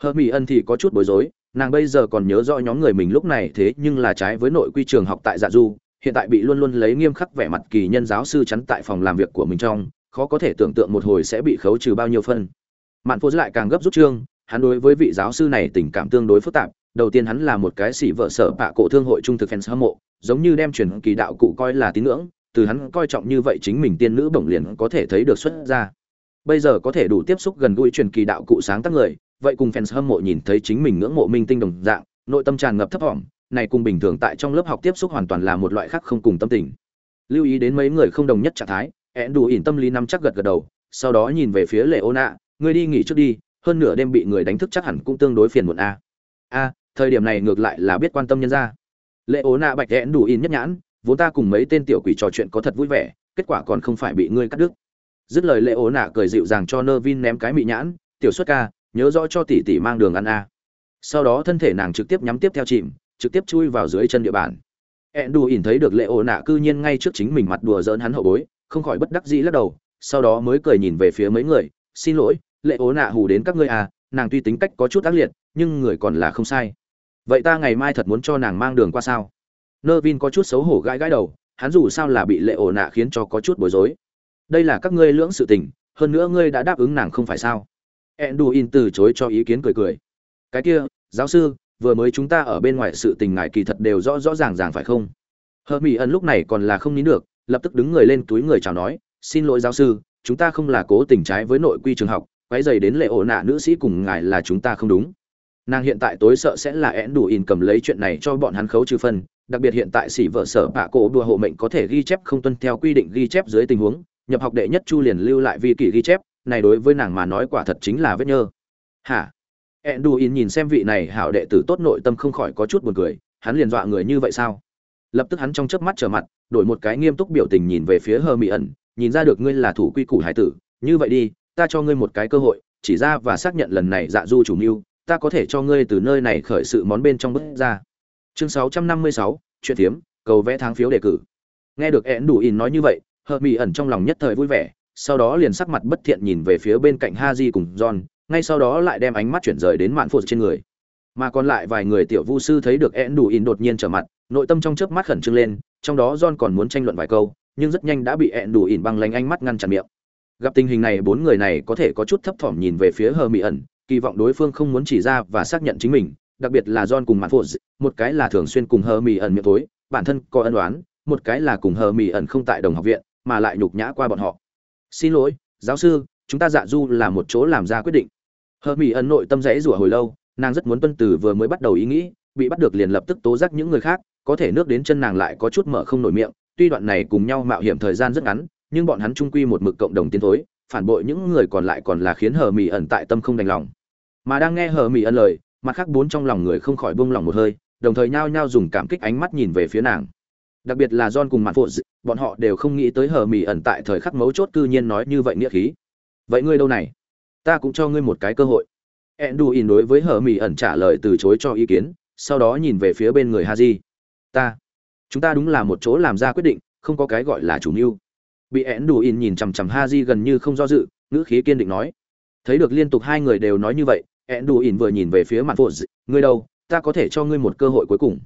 S1: Hermione thì có chút bối rối, nàng bây giờ còn nhớ rõ nhóm người mình lúc này thế nhưng là trái với nội quy trường học tại dạ du hiện tại bị luôn luôn lấy nghiêm khắc vẻ mặt kỳ nhân giáo sư chắn tại phòng làm việc của mình trong, khó có thể tưởng tượng một hồi sẽ bị khấu trừ bao nhiêu phân. Mạn phô lại càng gấp rút trương, hắn đối với vị giáo sư này tình cảm tương đối phức tạp, đầu tiên hắn là một cái xỉ vợ sở bạ cổ thương hội trung thực fans hâm mộ, giống như đem truyền kỳ đạo cụ coi là tín ngưỡng, từ hắn coi trọng như vậy chính mình tiên nữ bổng liền có thể thấy được xuất ra. Bây giờ có thể đủ tiếp xúc gần gũi truyền kỳ đạo cụ sáng tác người, vậy cùng fans hâm mộ nhìn thấy chính mình ngưỡng mộ minh tinh đồng dạng, nội tâm tràn ngập thấp thỏm này cùng bình thường tại trong lớp học tiếp xúc hoàn toàn là một loại khác không cùng tâm tình. Lưu ý đến mấy người không đồng nhất trạng thái ẹn đủ ỉn tâm lý nắm chắc gật gật đầu, sau đó nhìn về phía lệ ô nạ ngươi đi nghỉ trước đi, hơn nửa đêm bị người đánh thức chắc hẳn cũng tương đối phiền muộn a. A, thời điểm này ngược lại là biết quan tâm nhân ra lệ ố nạ bạch ẹn đủ ỉn nhất nhãn, vốn ta cùng mấy tên tiểu quỷ trò chuyện có thật vui vẻ, kết quả còn không phải bị ngươi cắt đứt. Dứt lời lệ ố nạ cười dịu dàng cho nơ vin ném cái mị nhãn, tiểu xuất ca, nhớ rõ cho tỷ tỷ mang đường ăn a. Sau đó thân thể nàng trực tiếp nhắm tiếp theo chìm trực tiếp chui vào dưới chân địa bàn. Ẹn đù ỉn thấy được lệ ổ nạ cư nhiên ngay trước chính mình mặt đùa giỡn hắn hậu bối, không khỏi bất đắc dĩ lắc đầu, sau đó mới cười nhìn về phía mấy người, xin lỗi lệ ố nạ hù đến các ngươi à nàng tuy tính cách có chút ác liệt, nhưng người còn là không sai. Vậy ta ngày mai thật muốn cho nàng mang đường qua sao? Nơ vin có chút xấu hổ gãi gãi đầu, hắn dù sao là bị lệ ổ nạ khiến cho có chút bối rối. Đây là các ngươi lưỡng sự tình, hơn nữa ngươi đã đáp ứng nàng không phải sao? Ẹn đù ỉn từ chối cho ý kiến cười cười. Cái kia, giáo sư vừa mới chúng ta ở bên ngoài sự tình ngại kỳ thật đều rõ rõ ràng ràng phải không? Hờ mỹ ẩn lúc này còn là không nín được, lập tức đứng người lên túi người chào nói, xin lỗi giáo sư, chúng ta không là cố tình trái với nội quy trường học quái dày đến lệ ổ nạ nữ sĩ cùng ngài là chúng ta không đúng. Nàng hiện tại tối sợ sẽ là én đủ in cầm lấy chuyện này cho bọn hắn khấu trừ phân đặc biệt hiện tại xỉ vợ sở bạ cổ đùa hộ mệnh có thể ghi chép không tuân theo quy định ghi chép dưới tình huống, nhập học đệ nhất chu liền lưu lại vi kỷ ghi chép, này đối với nàng mà nói quả thật chính là vết nhơ. Hả? Enduin nhìn xem vị này hảo đệ tử tốt nội tâm không khỏi có chút buồn cười, hắn liền dọa người như vậy sao? Lập tức hắn trong chớp mắt trở mặt, đổi một cái nghiêm túc biểu tình nhìn về phía Hờ ẩn, nhìn ra được ngươi là thủ quy củ hải tử, như vậy đi, ta cho ngươi một cái cơ hội, chỉ ra và xác nhận lần này dạ du chủ mưu, ta có thể cho ngươi từ nơi này khởi sự món bên trong bước ra. Chương 656, chuyện thiếm, cầu vẽ tháng phiếu đề cử. Nghe được Enduin nói như vậy, Hờ ẩn trong lòng nhất thời vui vẻ, sau đó liền sắc mặt bất thiện nhìn về phía bên cạnh Haji cùng John, ngay sau đó lại đem ánh mắt chuyển rời đến mạn phụt trên người. Mà còn lại vài người tiểu vu sư thấy được én đủ in đột nhiên trở mặt, nội tâm trong chớp mắt khẩn trương lên, trong đó john còn muốn tranh luận vài câu, nhưng rất nhanh đã bị én đủ in băng lánh ánh mắt ngăn chặn miệng. Gặp tình hình này, bốn người này có thể có chút thấp thỏm nhìn về phía hờ mỹ ẩn, kỳ vọng đối phương không muốn chỉ ra và xác nhận chính mình, đặc biệt là john cùng mạn phụt, một cái là thường xuyên cùng hờ mỹ ẩn miệng tối, bản thân có ân đoán một cái là cùng hờ mỹ ẩn không tại đồng học viện, mà lại nhục nhã qua bọn họ. Xin lỗi, giáo sư, chúng ta dạ du là một chỗ làm ra quyết định hờ mỹ ẩn nội tâm rẽ rủa hồi lâu, nàng rất muốn tuân từ vừa mới bắt đầu ý nghĩ, bị bắt được liền lập tức tố giác những người khác, có thể nước đến chân nàng lại có chút mở không nổi miệng, tuy đoạn này cùng nhau mạo hiểm thời gian rất ngắn, nhưng bọn hắn trung quy một mực cộng đồng tiến thối, phản bội những người còn lại còn là khiến hờ mỹ ẩn tại tâm không đành lòng. Mà đang nghe hờ mỹ ẩn lời, mặt khác bốn trong lòng người không khỏi buông lòng một hơi, đồng thời nhao nhao dùng cảm kích ánh mắt nhìn về phía nàng. Đặc biệt là john cùng mặt phụ, bọn họ đều không nghĩ tới hờ mỹ ẩn tại thời khắc mấu chốt cư nhiên nói như vậy nghĩa khí. Vậy ngươi đâu này? Ta cũng cho ngươi một cái cơ hội. Enduin đối với hờ mỹ ẩn trả lời từ chối cho ý kiến, sau đó nhìn về phía bên người haji. Ta, chúng ta đúng là một chỗ làm ra quyết định, không có cái gọi là chủ mưu. Bị én in nhìn chằm chằm haji gần như không do dự, ngữ khí kiên định nói. Thấy được liên tục hai người đều nói như vậy én in vừa nhìn về phía mặt phụ ngươi đâu, ta có thể cho ngươi một cơ hội cuối cùng.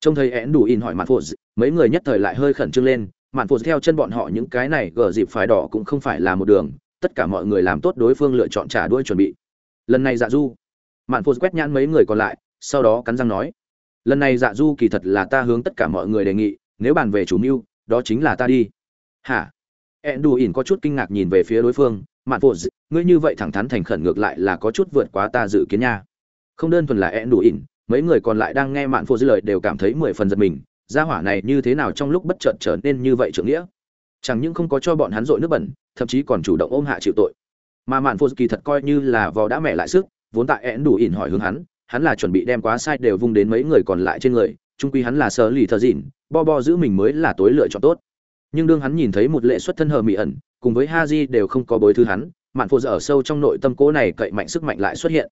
S1: Trông thấy én đủ in hỏi mặt phụ mấy người nhất thời lại hơi khẩn trương lên mạn phụ theo chân bọn họ những cái này gờ dịp phải đỏ cũng không phải là một đường tất cả mọi người làm tốt đối phương lựa chọn trả đuôi chuẩn bị. Lần này dạ du, mạn phụ quét nhãn mấy người còn lại, sau đó cắn răng nói, lần này dạ du kỳ thật là ta hướng tất cả mọi người đề nghị, nếu bàn về chủ mưu, đó chính là ta đi. Hả? Ẹn đù ỉn có chút kinh ngạc nhìn về phía đối phương, mạn phụ ngươi như vậy thẳng thắn thành khẩn ngược lại là có chút vượt quá ta dự kiến nha. Không đơn thuần là ẹn đù ỉn mấy người còn lại đang nghe mạn phụ dư lời đều cảm thấy mười phần giật mình, gia hỏa này như thế nào trong lúc bất chợt trở nên như vậy trưởng nghĩa? Chẳng những không có cho bọn hắn dội nước bẩn, thậm chí còn chủ động ôm hạ chịu tội. Mà mạn phụ kỳ thật coi như là vò đã mẹ lại sức, vốn tại én đủ ỉn hỏi hướng hắn hắn là chuẩn bị đem quá sai đều vung đến mấy người còn lại trên người trung quy hắn là sơ lì thờ dịn, bo bo giữ mình mới là tối lựa chọn tốt. Nhưng đương hắn nhìn thấy một lệ xuất thân hờ mị ẩn, cùng với ha di đều không có bối thư hắn, mạn phụ ở sâu trong nội tâm cố này cậy mạnh sức mạnh lại xuất hiện.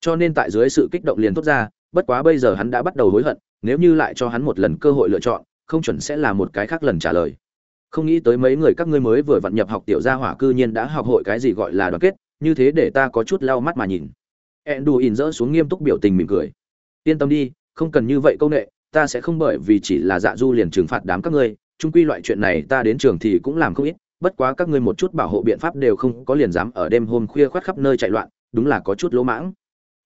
S1: Cho nên tại dưới sự kích động liền tốt ra, bất quá bây giờ hắn đã bắt đầu hối hận, nếu như lại cho hắn một lần cơ hội lựa chọn, không chuẩn sẽ là một cái khác lần trả lời không nghĩ tới mấy người các ngươi mới vừa vặn nhập học tiểu gia hỏa cư nhiên đã học hội cái gì gọi là đoàn kết, như thế để ta có chút lau mắt mà nhìn. Ẹn đù ỉn rỡ xuống nghiêm túc biểu tình mỉm cười. Yên tâm đi, không cần như vậy công nghệ ta sẽ không bởi vì chỉ là dạ du liền trừng phạt đám các ngươi trung quy loại chuyện này ta đến trường thì cũng làm không ít, bất quá các ngươi một chút bảo hộ biện pháp đều không có liền dám ở đêm hôm khuya khoát khắp nơi chạy loạn, đúng là có chút lỗ mãng.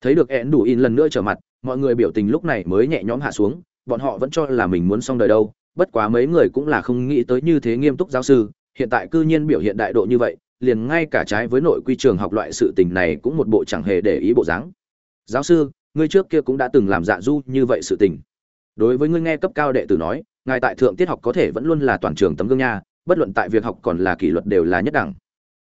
S1: Thấy được ẹn đủ in lần nữa trở mặt, mọi người biểu tình lúc này mới nhẹ nhõm hạ xuống, bọn họ vẫn cho là mình muốn xong đời đâu bất quá mấy người cũng là không nghĩ tới như thế nghiêm túc giáo sư, hiện tại cư nhiên biểu hiện đại độ như vậy, liền ngay cả trái với nội quy trường học loại sự tình này cũng một bộ chẳng hề để ý bộ dáng. Giáo sư, ngươi trước kia cũng đã từng làm dạ du như vậy sự tình. Đối với ngươi nghe cấp cao đệ tử nói, ngài tại thượng tiết học có thể vẫn luôn là toàn trường tấm gương nha, bất luận tại việc học còn là kỷ luật đều là nhất đẳng.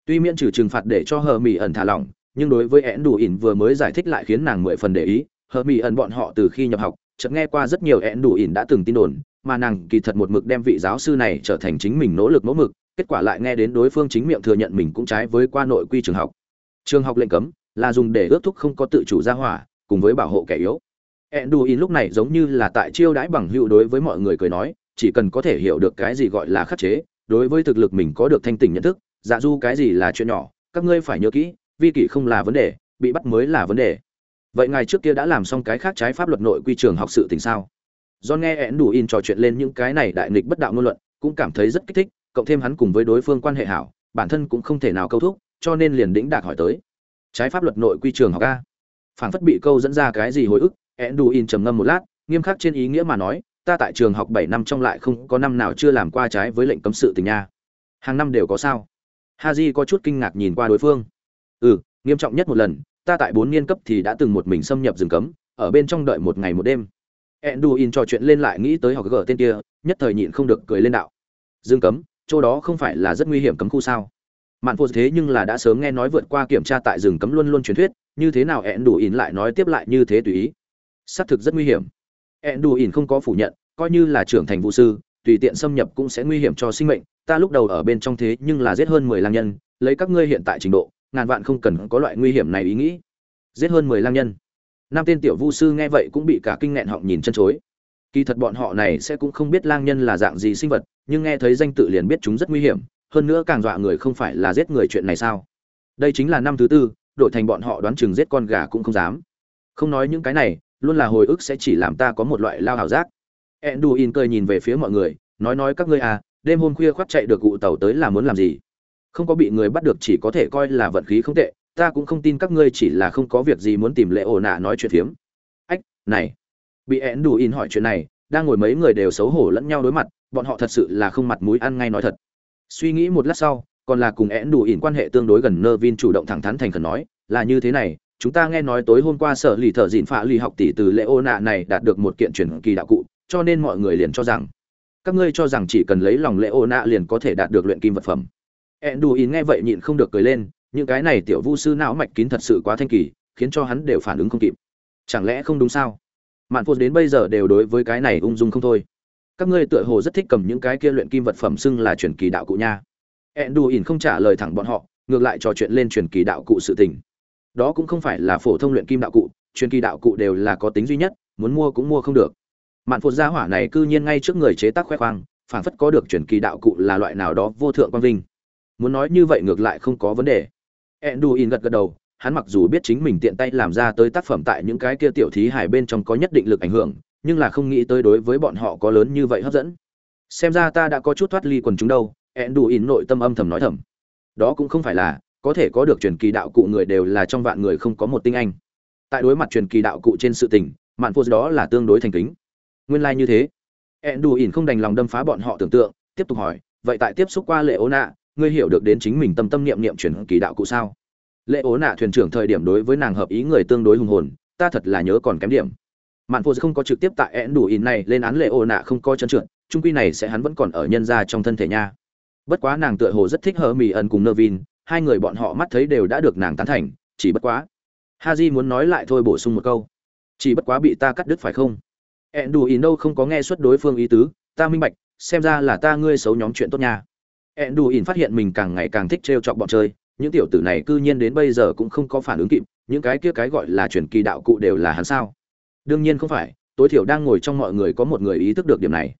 S1: Tuy miễn trừ trừng phạt để cho hờ mị ẩn thả lỏng, nhưng đối với én đủ ỉn vừa mới giải thích lại khiến nàng mười phần để ý, hờ Mị ẩn bọn họ từ khi nhập học, chợt nghe qua rất nhiều én đủ ỉn đã từng tin đồn mà nàng kỳ thật một mực đem vị giáo sư này trở thành chính mình nỗ lực mẫu mực kết quả lại nghe đến đối phương chính miệng thừa nhận mình cũng trái với qua nội quy trường học trường học lệnh cấm là dùng để ước thúc không có tự chủ ra hỏa cùng với bảo hộ kẻ yếu Enduin lúc này giống như là tại chiêu đãi bằng hữu đối với mọi người cười nói, chỉ cần có thể hiểu được cái gì gọi là khắc chế, đối với thực lực mình có được thanh tỉnh nhận thức, dạ du cái gì là chuyện nhỏ, các ngươi phải nhớ kỹ, vi kỷ không là vấn đề, bị bắt mới là vấn đề. Vậy ngài trước kia đã làm xong cái khác trái pháp luật nội quy trường học sự tình sao? Do nghe ẽn đủ in trò chuyện lên những cái này đại nghịch bất đạo ngôn luận, cũng cảm thấy rất kích thích, cộng thêm hắn cùng với đối phương quan hệ hảo, bản thân cũng không thể nào câu thúc, cho nên liền đĩnh đạc hỏi tới. Trái pháp luật nội quy trường học a? Phản phất bị câu dẫn ra cái gì hồi ức, ẽn đủ in trầm ngâm một lát, nghiêm khắc trên ý nghĩa mà nói, ta tại trường học bảy năm trong lại không có năm nào chưa làm qua trái với lệnh cấm sự tình nha. Hàng năm đều có sao? Haji có chút kinh ngạc nhìn qua đối phương. Ừ, nghiêm trọng nhất một lần, ta tại bốn niên cấp thì đã từng một mình xâm nhập rừng cấm, ở bên trong đợi một ngày một đêm. Enduin trò chuyện lên lại nghĩ tới họ gở tên kia, nhất thời nhịn không được cười lên đạo. Dương cấm, chỗ đó không phải là rất nguy hiểm cấm khu sao? Mạn Phu thế nhưng là đã sớm nghe nói vượt qua kiểm tra tại rừng cấm luôn luôn truyền thuyết, như thế nào Enduin lại nói tiếp lại như thế tùy ý xác thực rất nguy hiểm enduin không có phủ nhận coi như là trưởng thành vũ sư tùy tiện xâm nhập cũng sẽ nguy hiểm cho sinh mệnh ta lúc đầu ở bên trong thế nhưng là giết hơn mười lang nhân lấy các ngươi hiện tại trình độ ngàn vạn không cần có loại nguy hiểm này ý nghĩ giết hơn mười lang nhân năm tên tiểu vu sư nghe vậy cũng bị cả kinh nghẹn họng nhìn chân chối. Kỳ thật bọn họ này sẽ cũng không biết lang nhân là dạng gì sinh vật, nhưng nghe thấy danh tự liền biết chúng rất nguy hiểm, hơn nữa càng dọa người không phải là giết người chuyện này sao? Đây chính là năm thứ tư, đổi thành bọn họ đoán chừng giết con gà cũng không dám. Không nói những cái này, luôn là hồi ức sẽ chỉ làm ta có một loại lao hào giác. Enduin cười nhìn về phía mọi người, nói nói các ngươi à đêm hôm khuya khoác chạy được cụ tàu tới là muốn làm gì? Không có bị người bắt được chỉ có thể coi là vận khí không tệ ta cũng không tin các ngươi chỉ là không có việc gì muốn tìm lệ ổ nạ nói chuyện phiếm. Ách, này. Bị Én Đùy In hỏi chuyện này, đang ngồi mấy người đều xấu hổ lẫn nhau đối mặt, bọn họ thật sự là không mặt mũi ăn ngay nói thật. Suy nghĩ một lát sau, còn là cùng én đủ quan hệ tương đối gần nơ vin chủ động thẳng thắn thành khẩn nói, là như thế này, chúng ta nghe nói tối hôm qua sở lì thợ dịn phạ lì học tỷ từ lệ ô nạ này đạt được một kiện truyền kỳ đạo cụ, cho nên mọi người liền cho rằng, các ngươi cho rằng chỉ cần lấy lòng lệ ô nạ liền có thể đạt được luyện kim vật phẩm. Enduin nghe vậy nhịn không được cười lên những cái này tiểu vu sư não mạch kín thật sự quá thanh kỳ, khiến cho hắn đều phản ứng không kịp. Chẳng lẽ không đúng sao? Mạn phô đến bây giờ đều đối với cái này ung dung không thôi. Các ngươi tựa hồ rất thích cầm những cái kia luyện kim vật phẩm xưng là truyền kỳ đạo cụ nha. Enduin không trả lời thẳng bọn họ, ngược lại trò chuyện lên truyền kỳ đạo cụ sự tình. Đó cũng không phải là phổ thông luyện kim đạo cụ, truyền kỳ đạo cụ đều là có tính duy nhất, muốn mua cũng mua không được. Mạn phụt gia hỏa này cư nhiên ngay trước người chế tác khoe khoang, phảng phất có được truyền kỳ đạo cụ là loại nào đó vô thượng quang vinh. Muốn nói như vậy ngược lại không có vấn đề enduin gật gật đầu, hắn mặc dù biết chính mình tiện tay làm ra tới tác phẩm tại những cái kia tiểu thí hải bên trong có nhất định lực ảnh hưởng, nhưng là không nghĩ tới đối với bọn họ có lớn như vậy hấp dẫn. Xem ra ta đã có chút thoát ly quần chúng đâu, enduin nội tâm âm thầm nói thầm. Đó cũng không phải là, có thể có được truyền kỳ đạo cụ người đều là trong vạn người không có một tinh anh. Tại đối mặt truyền kỳ đạo cụ trên sự tình, mạn phô đó là tương đối thành kính. Nguyên lai như thế. Enduin không đành lòng đâm phá bọn họ tưởng tượng, tiếp tục hỏi, vậy tại tiếp xúc qua lệ ố nạ ngươi hiểu được đến chính mình tâm tâm niệm niệm chuyển kỳ đạo cụ sao? Lệ ố nạ thuyền trưởng thời điểm đối với nàng hợp ý người tương đối hùng hồn, ta thật là nhớ còn kém điểm. Mạn phô không có trực tiếp tại ẹn đủ ỉn này lên án lệ ố nạ không coi chân trượt, trung quy này sẽ hắn vẫn còn ở nhân ra trong thân thể nha. Bất quá nàng tựa hồ rất thích hờ mì ẩn cùng nơ vin, hai người bọn họ mắt thấy đều đã được nàng tán thành, chỉ bất quá. Ha j muốn nói lại thôi bổ sung một câu. Chỉ bất quá bị ta cắt đứt phải không? Ẹn đù ý đâu không có nghe suất đối phương ý tứ, ta minh bạch, xem ra là ta ngươi xấu nhóm chuyện tốt nha ẹn đù ỉn phát hiện mình càng ngày càng thích trêu chọc bọn chơi, những tiểu tử này cư nhiên đến bây giờ cũng không có phản ứng kịp, những cái kia cái gọi là truyền kỳ đạo cụ đều là hắn sao? Đương nhiên không phải, tối thiểu đang ngồi trong mọi người có một người ý thức được điểm này.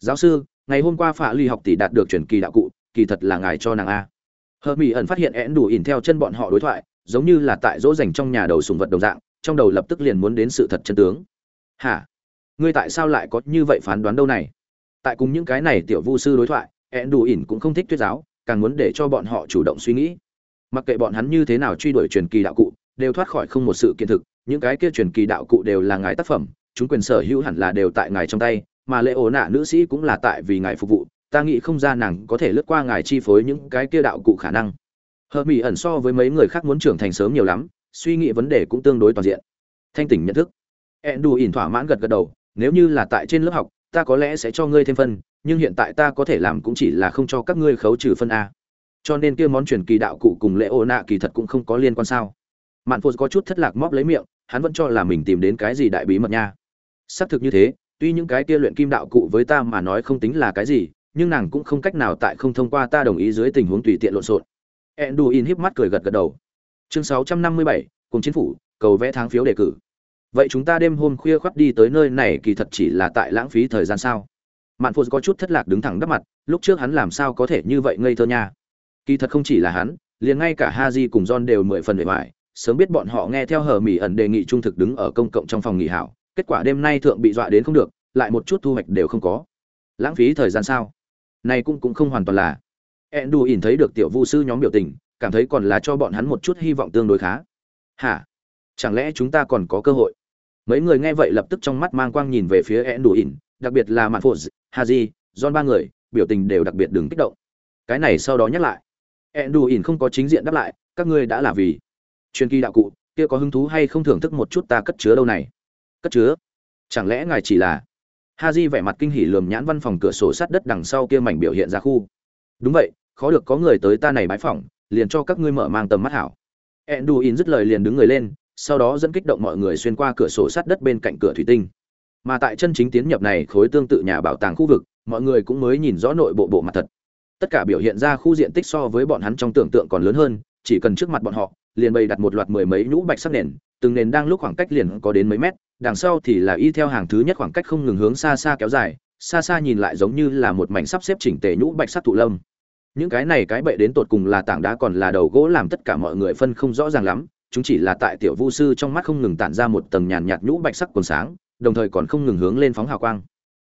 S1: Giáo sư, ngày hôm qua phạ ly học tỷ đạt được truyền kỳ đạo cụ, kỳ thật là ngài cho nàng a. Hờ mỹ ẩn phát hiện én đủ ỉn theo chân bọn họ đối thoại, giống như là tại dỗ dành trong nhà đầu sùng vật đồng dạng, trong đầu lập tức liền muốn đến sự thật chân tướng. Hả? Ngươi tại sao lại có như vậy phán đoán đâu này? Tại cùng những cái này tiểu vu sư đối thoại ẹn đủ ỉn cũng không thích thuyết giáo, càng muốn để cho bọn họ chủ động suy nghĩ. Mặc kệ bọn hắn như thế nào truy đuổi truyền kỳ đạo cụ, đều thoát khỏi không một sự kiện thực, những cái kia truyền kỳ đạo cụ đều là ngài tác phẩm, chúng quyền sở hữu hẳn là đều tại ngài trong tay, mà lệ ổ nạ nữ sĩ cũng là tại vì ngài phục vụ, ta nghĩ không ra nàng có thể lướt qua ngài chi phối những cái kia đạo cụ khả năng. Hợp mỹ ẩn so với mấy người khác muốn trưởng thành sớm nhiều lắm, suy nghĩ vấn đề cũng tương đối toàn diện. Thanh tỉnh nhận thức. Ẹn đù ỉn thỏa mãn gật gật đầu, nếu như là tại trên lớp học ta có lẽ sẽ cho ngươi thêm phân nhưng hiện tại ta có thể làm cũng chỉ là không cho các ngươi khấu trừ phân a. Cho nên kia món truyền kỳ đạo cụ cùng lễ ô nạ kỳ thật cũng không có liên quan sao. Mạn phô có chút thất lạc móp lấy miệng hắn vẫn cho là mình tìm đến cái gì đại bí mật nha. Xác thực như thế tuy những cái kia luyện kim đạo cụ với ta mà nói không tính là cái gì nhưng nàng cũng không cách nào tại không thông qua ta đồng ý dưới tình huống tùy tiện lộn xộn. Enduin híp mắt cười gật gật đầu. Chương 657, cùng chính phủ cầu vẽ tháng phiếu đề cử vậy chúng ta đêm hôm khuya khoắt đi tới nơi này kỳ thật chỉ là tại lãng phí thời gian sao? Mạn phụ có chút thất lạc đứng thẳng đắp mặt, lúc trước hắn làm sao có thể như vậy ngây thơ nha? Kỳ thật không chỉ là hắn, liền ngay cả ha di cùng John đều mười phần bề ngoài sớm biết bọn họ nghe theo hờ mỹ ẩn đề nghị trung thực đứng ở công cộng trong phòng nghỉ hảo, kết quả đêm nay thượng bị dọa đến không được, lại một chút thu hoạch đều không có. Lãng phí thời gian sao? Này cũng cũng không hoàn toàn là. Endu ỉn thấy được tiểu vu sư nhóm biểu tình, cảm thấy còn là cho bọn hắn một chút hy vọng tương đối khá. Hả? Chẳng lẽ chúng ta còn có cơ hội? Mấy người nghe vậy lập tức trong mắt mang quang nhìn về phía endu ỉn đặc biệt là mạn phụ haji, john ba người, biểu tình đều đặc biệt đừng kích động. Cái này sau đó nhắc lại. Endu ỉn không có chính diện đáp lại, các ngươi đã là vì truyền kỳ đạo cụ, kia có hứng thú hay không thưởng thức một chút ta cất chứa đâu này? Cất chứa? Chẳng lẽ ngài chỉ là haji di vẻ mặt kinh hỉ lườm nhãn văn phòng cửa sổ sát đất đằng sau kia mảnh biểu hiện ra khu? Đúng vậy, khó được có người tới ta này bãi phỏng, liền cho các ngươi mở mang tầm mắt hảo. Enduin dứt lời liền đứng người lên sau đó dẫn kích động mọi người xuyên qua cửa sổ sát đất bên cạnh cửa thủy tinh. Mà tại chân chính tiến nhập này khối tương tự nhà bảo tàng khu vực, mọi người cũng mới nhìn rõ nội bộ bộ mặt thật. Tất cả biểu hiện ra khu diện tích so với bọn hắn trong tưởng tượng còn lớn hơn, chỉ cần trước mặt bọn họ, liền bày đặt một loạt mười mấy nhũ bạch sắc nền, từng nền đang lúc khoảng cách liền có đến mấy mét, đằng sau thì là y theo hàng thứ nhất khoảng cách không ngừng hướng xa xa kéo dài, xa xa nhìn lại giống như là một mảnh sắp xếp chỉnh tề nhũ bạch sắc thụ lâm. Những cái này cái bệ đến tột cùng là tảng đá còn là đầu gỗ làm tất cả mọi người phân không rõ ràng lắm chúng chỉ là tại tiểu vu sư trong mắt không ngừng tản ra một tầng nhàn nhạt nhũ bạch sắc còn sáng, đồng thời còn không ngừng hướng lên phóng hào quang.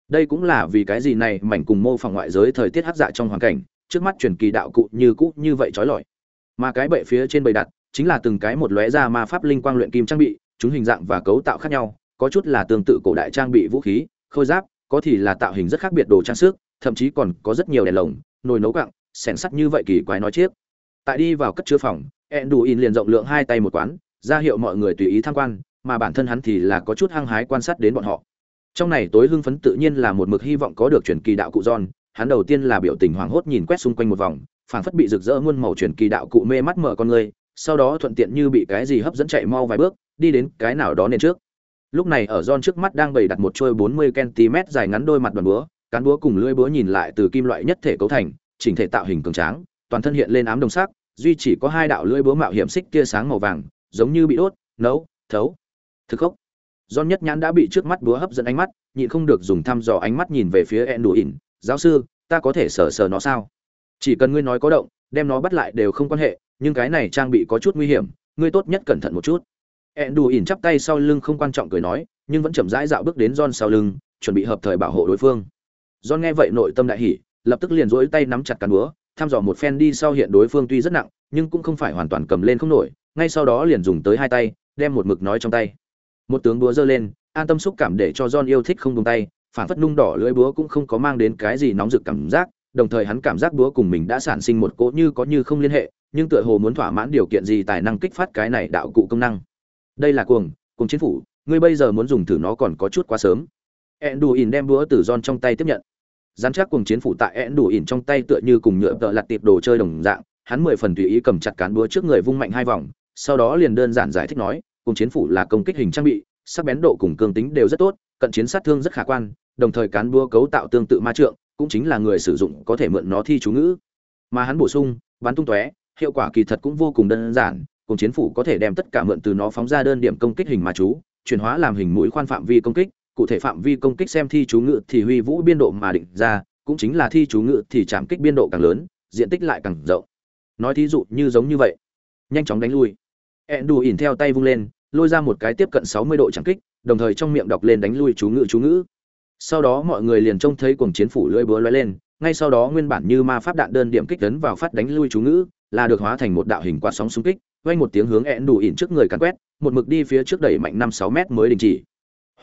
S1: Đây cũng là vì cái gì này, mảnh cùng mô phỏng ngoại giới thời tiết hắc dạ trong hoàn cảnh, trước mắt truyền kỳ đạo cụ như cũ như vậy trói lọi. Mà cái bệ phía trên bầy đặt, chính là từng cái một lóe ra ma pháp linh quang luyện kim trang bị, chúng hình dạng và cấu tạo khác nhau, có chút là tương tự cổ đại trang bị vũ khí, khôi giáp, có thì là tạo hình rất khác biệt đồ trang sức, thậm chí còn có rất nhiều đèn lồng, nồi nấu cặng sẻn sắt như vậy kỳ quái nói chiếc. Tại đi vào cất chứa phòng đủ in liền rộng lượng hai tay một quán, ra hiệu mọi người tùy ý tham quan, mà bản thân hắn thì là có chút hăng hái quan sát đến bọn họ. Trong này tối hưng phấn tự nhiên là một mực hy vọng có được truyền kỳ đạo cụ john, hắn đầu tiên là biểu tình hoảng hốt nhìn quét xung quanh một vòng, phảng phất bị rực rỡ muôn màu truyền kỳ đạo cụ mê mắt mở con người, sau đó thuận tiện như bị cái gì hấp dẫn chạy mau vài bước, đi đến cái nào đó nên trước. Lúc này ở John trước mắt đang bày đặt một trôi 40 cm dài ngắn đôi mặt đoàn búa, cán búa cùng lưỡi búa nhìn lại từ kim loại nhất thể cấu thành, chỉnh thể tạo hình cường tráng, toàn thân hiện lên ám đồng sắc duy chỉ có hai đạo lưỡi búa mạo hiểm xích tia sáng màu vàng giống như bị đốt nấu thấu thực khốc John nhất nhãn đã bị trước mắt búa hấp dẫn ánh mắt, nhịn không được dùng thăm dò ánh mắt nhìn về phía Enduin, "Giáo sư, ta có thể sờ sờ nó sao? Chỉ cần ngươi nói có động, đem nó bắt lại đều không quan hệ, nhưng cái này trang bị có chút nguy hiểm, ngươi tốt nhất cẩn thận một chút." Enduin chắp tay sau lưng không quan trọng cười nói, nhưng vẫn chậm rãi dạo bước đến John sau lưng, chuẩn bị hợp thời bảo hộ đối phương. John nghe vậy nội tâm đại hỉ, lập tức liền duỗi tay nắm chặt cán búa, thăm dò một phen đi sau hiện đối phương tuy rất nặng, nhưng cũng không phải hoàn toàn cầm lên không nổi, ngay sau đó liền dùng tới hai tay, đem một mực nói trong tay. Một tướng búa giơ lên, an tâm xúc cảm để cho John yêu thích không buông tay, phản phất nung đỏ lưỡi búa cũng không có mang đến cái gì nóng rực cảm giác, đồng thời hắn cảm giác búa cùng mình đã sản sinh một cỗ như có như không liên hệ, nhưng tựa hồ muốn thỏa mãn điều kiện gì tài năng kích phát cái này đạo cụ công năng. Đây là cuồng, cuồng chiến phủ, ngươi bây giờ muốn dùng thử nó còn có chút quá sớm. Enduin đem búa từ John trong tay tiếp nhận. Gián chắc cùng chiến phủ tại ẽ đủ ỉn trong tay tựa như cùng nhựa tợ lặt tiệp đồ chơi đồng dạng, hắn mười phần tùy ý cầm chặt cán búa trước người vung mạnh hai vòng, sau đó liền đơn giản giải thích nói, cùng chiến phủ là công kích hình trang bị, sắc bén độ cùng cương tính đều rất tốt, cận chiến sát thương rất khả quan, đồng thời cán búa cấu tạo tương tự ma trượng, cũng chính là người sử dụng có thể mượn nó thi chú ngữ. Mà hắn bổ sung, bắn tung tóe, hiệu quả kỳ thật cũng vô cùng đơn giản, cùng chiến phủ có thể đem tất cả mượn từ nó phóng ra đơn điểm công kích hình ma chú, chuyển hóa làm hình mũi khoan phạm vi công kích, cụ thể phạm vi công kích xem thi chú ngự thì huy vũ biên độ mà định ra, cũng chính là thi chú ngự thì chạm kích biên độ càng lớn, diện tích lại càng rộng. Nói thí dụ như giống như vậy, nhanh chóng đánh lui. Endu ỉn theo tay vung lên, lôi ra một cái tiếp cận 60 độ chạm kích, đồng thời trong miệng đọc lên đánh lui chú ngữ chú ngữ. Sau đó mọi người liền trông thấy cuồng chiến phủ lưỡi búa lóe lên, ngay sau đó nguyên bản như ma pháp đạn đơn điểm kích tấn vào phát đánh lui chú ngữ, là được hóa thành một đạo hình quạt sóng xung kích, vang một tiếng hướng ẹn đủ ỉn trước người càn quét, một mực đi phía trước đẩy mạnh 5-6 mét mới đình chỉ.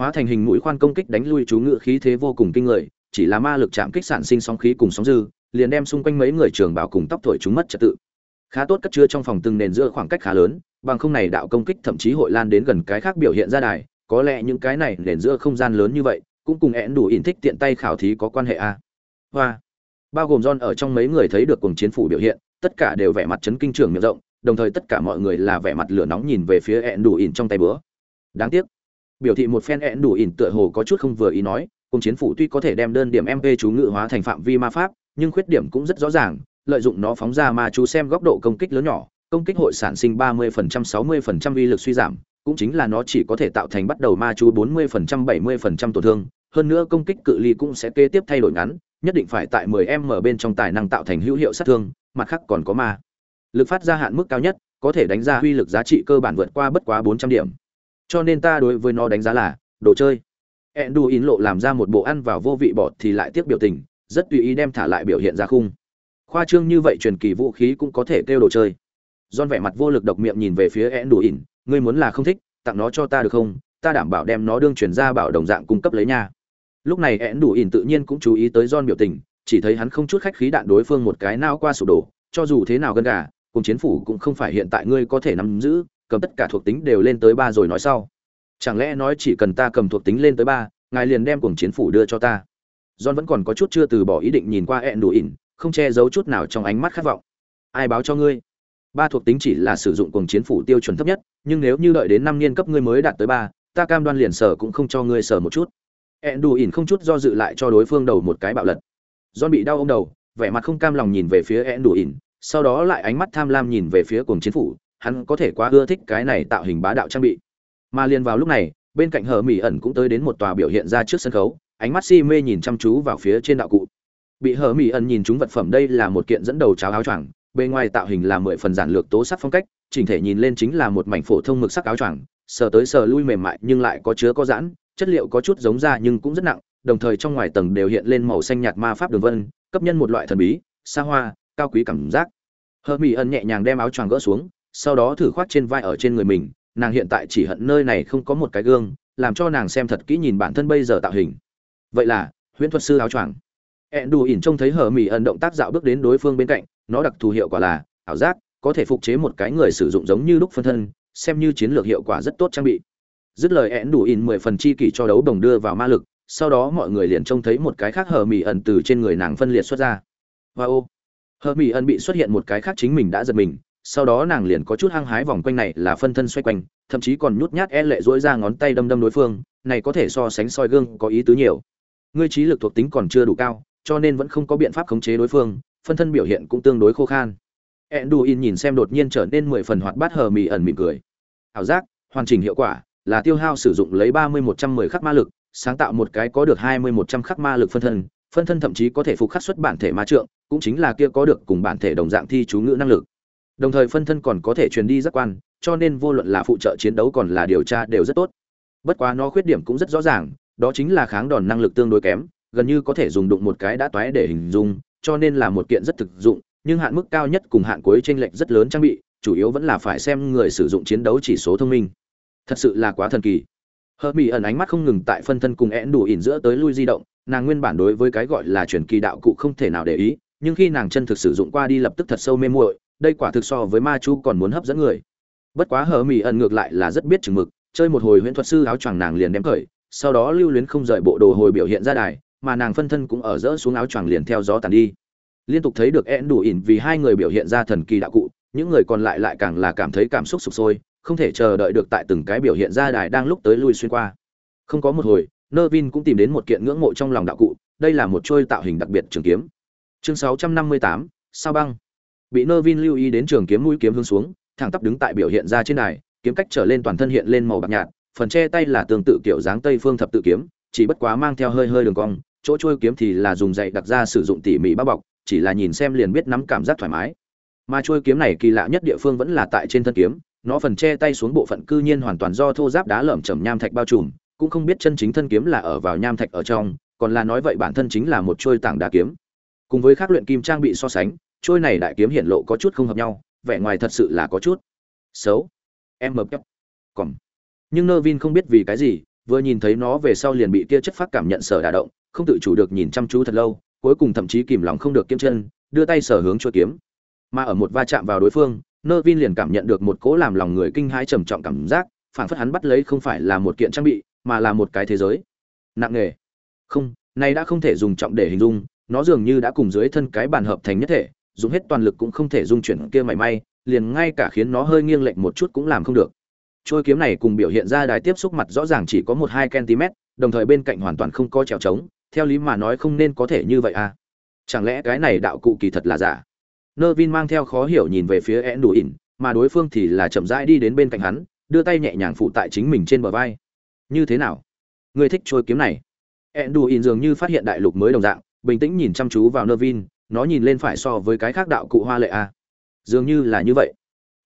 S1: Hóa thành hình mũi khoan công kích đánh lui chú ngự khí thế vô cùng kinh người, chỉ là ma lực chạm kích sản sinh sóng khí cùng sóng dư, liền đem xung quanh mấy người trường bảo cùng tóc thổi chúng mất trật tự. Khá tốt cất chứa trong phòng từng nền giữa khoảng cách khá lớn, bằng không này đạo công kích thậm chí hội lan đến gần cái khác biểu hiện ra đài, có lẽ những cái này nền giữa không gian lớn như vậy, cũng cùng én đủ ỉn thích tiện tay khảo thí có quan hệ a. À. Hoa. Bao gồm John ở trong mấy người thấy được cùng chiến phủ biểu hiện, tất cả đều vẻ mặt chấn kinh trường miệng rộng, đồng thời tất cả mọi người là vẻ mặt lửa nóng nhìn về phía én đủ ỉn trong tay bữa. Đáng tiếc, biểu thị một phen ẹn đủ ỉn tựa hồ có chút không vừa ý nói, cùng chiến phủ tuy có thể đem đơn điểm MP chú ngự hóa thành phạm vi ma pháp, nhưng khuyết điểm cũng rất rõ ràng, lợi dụng nó phóng ra ma chú xem góc độ công kích lớn nhỏ, công kích hội sản sinh 30% 60% uy lực suy giảm, cũng chính là nó chỉ có thể tạo thành bắt đầu ma chú 40% 70% tổn thương, hơn nữa công kích cự ly cũng sẽ kế tiếp thay đổi ngắn, nhất định phải tại 10m bên trong tài năng tạo thành hữu hiệu sát thương, mặt khác còn có ma. Lực phát ra hạn mức cao nhất, có thể đánh ra uy lực giá trị cơ bản vượt qua bất quá 400 điểm. Cho nên ta đối với nó đánh giá là đồ chơi. Enduin lộ làm ra một bộ ăn vào vô vị bọt thì lại tiếp biểu tình, rất tùy ý đem thả lại biểu hiện ra khung. Khoa trương như vậy truyền kỳ vũ khí cũng có thể kêu đồ chơi. don vẻ mặt vô lực độc miệng nhìn về phía Enduin, ngươi muốn là không thích, tặng nó cho ta được không? Ta đảm bảo đem nó đương truyền ra bảo đồng dạng cung cấp lấy nha. Lúc này Enduin tự nhiên cũng chú ý tới don biểu tình, chỉ thấy hắn không chút khách khí đạn đối phương một cái nao qua sụp đổ, cho dù thế nào gần gà, cùng chiến phủ cũng không phải hiện tại ngươi có thể nắm giữ, cầm tất cả thuộc tính đều lên tới ba rồi nói sau. Chẳng lẽ nói chỉ cần ta cầm thuộc tính lên tới ba, ngài liền đem cuồng chiến phủ đưa cho ta? John vẫn còn có chút chưa từ bỏ ý định nhìn qua ẹn đủ ỉn, không che giấu chút nào trong ánh mắt khát vọng. Ai báo cho ngươi? Ba thuộc tính chỉ là sử dụng cuồng chiến phủ tiêu chuẩn thấp nhất, nhưng nếu như đợi đến năm niên cấp ngươi mới đạt tới ba, ta cam đoan liền sở cũng không cho ngươi sở một chút. Ẹn đủ ỉn không chút do dự lại cho đối phương đầu một cái bạo lật. John bị đau ông đầu, vẻ mặt không cam lòng nhìn về phía ẹn đủ ỉn, sau đó lại ánh mắt tham lam nhìn về phía cuồng chiến phủ hắn có thể quá ưa thích cái này tạo hình bá đạo trang bị. Mà liền vào lúc này, bên cạnh hờ mỹ ẩn cũng tới đến một tòa biểu hiện ra trước sân khấu, ánh mắt si mê nhìn chăm chú vào phía trên đạo cụ. Bị hờ mỹ ẩn nhìn chúng vật phẩm đây là một kiện dẫn đầu cháo áo choàng bên ngoài tạo hình là mười phần giản lược tố sắc phong cách, chỉnh thể nhìn lên chính là một mảnh phổ thông mực sắc áo choàng, sờ tới sờ lui mềm mại nhưng lại có chứa có giãn, chất liệu có chút giống da nhưng cũng rất nặng, đồng thời trong ngoài tầng đều hiện lên màu xanh nhạt ma pháp đường vân, cấp nhân một loại thần bí, xa hoa, cao quý cảm giác. Hờ mỹ ẩn nhẹ nhàng đem áo choàng gỡ xuống sau đó thử khoác trên vai ở trên người mình, nàng hiện tại chỉ hận nơi này không có một cái gương, làm cho nàng xem thật kỹ nhìn bản thân bây giờ tạo hình. Vậy là, huyễn thuật sư áo choàng. Ẹn đù ỉn trông thấy hờ mỹ ẩn động tác dạo bước đến đối phương bên cạnh, nó đặc thù hiệu quả là, ảo giác, có thể phục chế một cái người sử dụng giống như lúc phân thân, xem như chiến lược hiệu quả rất tốt trang bị. Dứt lời ẹn đủ ỉn mười phần chi kỷ cho đấu đồng đưa vào ma lực, sau đó mọi người liền trông thấy một cái khác hờ mỹ ẩn từ trên người nàng phân liệt xuất ra. Và ô hờ mỹ ẩn bị xuất hiện một cái khác chính mình đã giật mình sau đó nàng liền có chút hăng hái vòng quanh này là phân thân xoay quanh, thậm chí còn nhút nhát e lệ dỗi ra ngón tay đâm đâm đối phương, này có thể so sánh soi gương có ý tứ nhiều. Ngươi trí lực thuộc tính còn chưa đủ cao, cho nên vẫn không có biện pháp khống chế đối phương, phân thân biểu hiện cũng tương đối khô khan. Enduin nhìn xem đột nhiên trở nên mười phần hoạt bát hờ mì ẩn mỉm cười. Ảo giác, hoàn chỉnh hiệu quả, là tiêu hao sử dụng lấy ba mươi một trăm mười khắc ma lực, sáng tạo một cái có được hai mươi một trăm khắc ma lực phân thân phân thân thậm chí có thể phục khắc xuất bản thể ma trượng, cũng chính là kia có được cùng bản thể đồng dạng thi chú ngữ năng lực đồng thời phân thân còn có thể truyền đi giác quan, cho nên vô luận là phụ trợ chiến đấu còn là điều tra đều rất tốt. Bất quá nó khuyết điểm cũng rất rõ ràng, đó chính là kháng đòn năng lực tương đối kém, gần như có thể dùng đụng một cái đã toái để hình dung, cho nên là một kiện rất thực dụng, nhưng hạn mức cao nhất cùng hạn cuối chênh lệch rất lớn trang bị, chủ yếu vẫn là phải xem người sử dụng chiến đấu chỉ số thông minh. Thật sự là quá thần kỳ. Hơ mỹ ẩn ánh mắt không ngừng tại phân thân cùng én đủ ỉn giữa tới lui di động, nàng nguyên bản đối với cái gọi là truyền kỳ đạo cụ không thể nào để ý, nhưng khi nàng chân thực sử dụng qua đi lập tức thật sâu mê muội đây quả thực so với ma chu còn muốn hấp dẫn người. Bất quá hờ mỹ ẩn ngược lại là rất biết chừng mực chơi một hồi huyễn thuật sư áo choàng nàng liền đem cởi sau đó lưu luyến không rời bộ đồ hồi biểu hiện ra đài mà nàng phân thân cũng ở rỡ xuống áo choàng liền theo gió tàn đi. Liên tục thấy được én đủ ỉn vì hai người biểu hiện ra thần kỳ đạo cụ những người còn lại lại càng là cảm thấy cảm xúc sụp sôi không thể chờ đợi được tại từng cái biểu hiện ra đài đang lúc tới lui xuyên qua. Không có một hồi nơ vin cũng tìm đến một kiện ngưỡng mộ trong lòng đạo cụ đây là một trôi tạo hình đặc biệt trường kiếm. Chương 658, sao băng? Bị nơ vin lưu ý đến trường kiếm mũi kiếm hướng xuống, thẳng tắp đứng tại biểu hiện ra trên đài, kiếm cách trở lên toàn thân hiện lên màu bạc nhạt, phần che tay là tương tự kiểu dáng tây phương thập tự kiếm, chỉ bất quá mang theo hơi hơi đường cong, chỗ trôi kiếm thì là dùng dạy đặc ra sử dụng tỉ mỉ bao bọc, chỉ là nhìn xem liền biết nắm cảm giác thoải mái. Mà trôi kiếm này kỳ lạ nhất địa phương vẫn là tại trên thân kiếm, nó phần che tay xuống bộ phận cư nhiên hoàn toàn do thô giáp đá lởm chởm nham thạch bao trùm, cũng không biết chân chính thân kiếm là ở vào nham thạch ở trong, còn là nói vậy bản thân chính là một trôi tảng đá kiếm. Cùng với các luyện kim trang bị so sánh trôi này đại kiếm hiện lộ có chút không hợp nhau, vẻ ngoài thật sự là có chút xấu. Em mập nhóc còn nhưng nơ vin không biết vì cái gì, vừa nhìn thấy nó về sau liền bị kia chất phát cảm nhận sở đả động, không tự chủ được nhìn chăm chú thật lâu, cuối cùng thậm chí kìm lòng không được kiếm chân, đưa tay sở hướng chuôi kiếm. Mà ở một va chạm vào đối phương nơ vin liền cảm nhận được một cỗ làm lòng người kinh hãi trầm trọng cảm giác phản phất hắn bắt lấy không phải là một kiện trang bị, mà là một cái thế giới. Nặng nề không, này đã không thể dùng trọng để hình dung, nó dường như đã cùng dưới thân cái bàn hợp thành nhất thể dùng hết toàn lực cũng không thể dung chuyển kia mảy may, liền ngay cả khiến nó hơi nghiêng lệch một chút cũng làm không được. Trôi kiếm này cùng biểu hiện ra đài tiếp xúc mặt rõ ràng chỉ có một hai cm đồng thời bên cạnh hoàn toàn không có trèo trống, theo lý mà nói không nên có thể như vậy à. Chẳng lẽ cái này đạo cụ kỳ thật là giả? Nơ vin mang theo khó hiểu nhìn về phía én đủ ỉn mà đối phương thì là chậm rãi đi đến bên cạnh hắn, đưa tay nhẹ nhàng phụ tại chính mình trên bờ vai. Như thế nào? Người thích trôi kiếm này? Én đủ ỉn dường như phát hiện đại lục mới đồng dạng, bình tĩnh nhìn chăm chú vào nơ vin nó nhìn lên phải so với cái khác đạo cụ hoa lệ à. dường như là như vậy.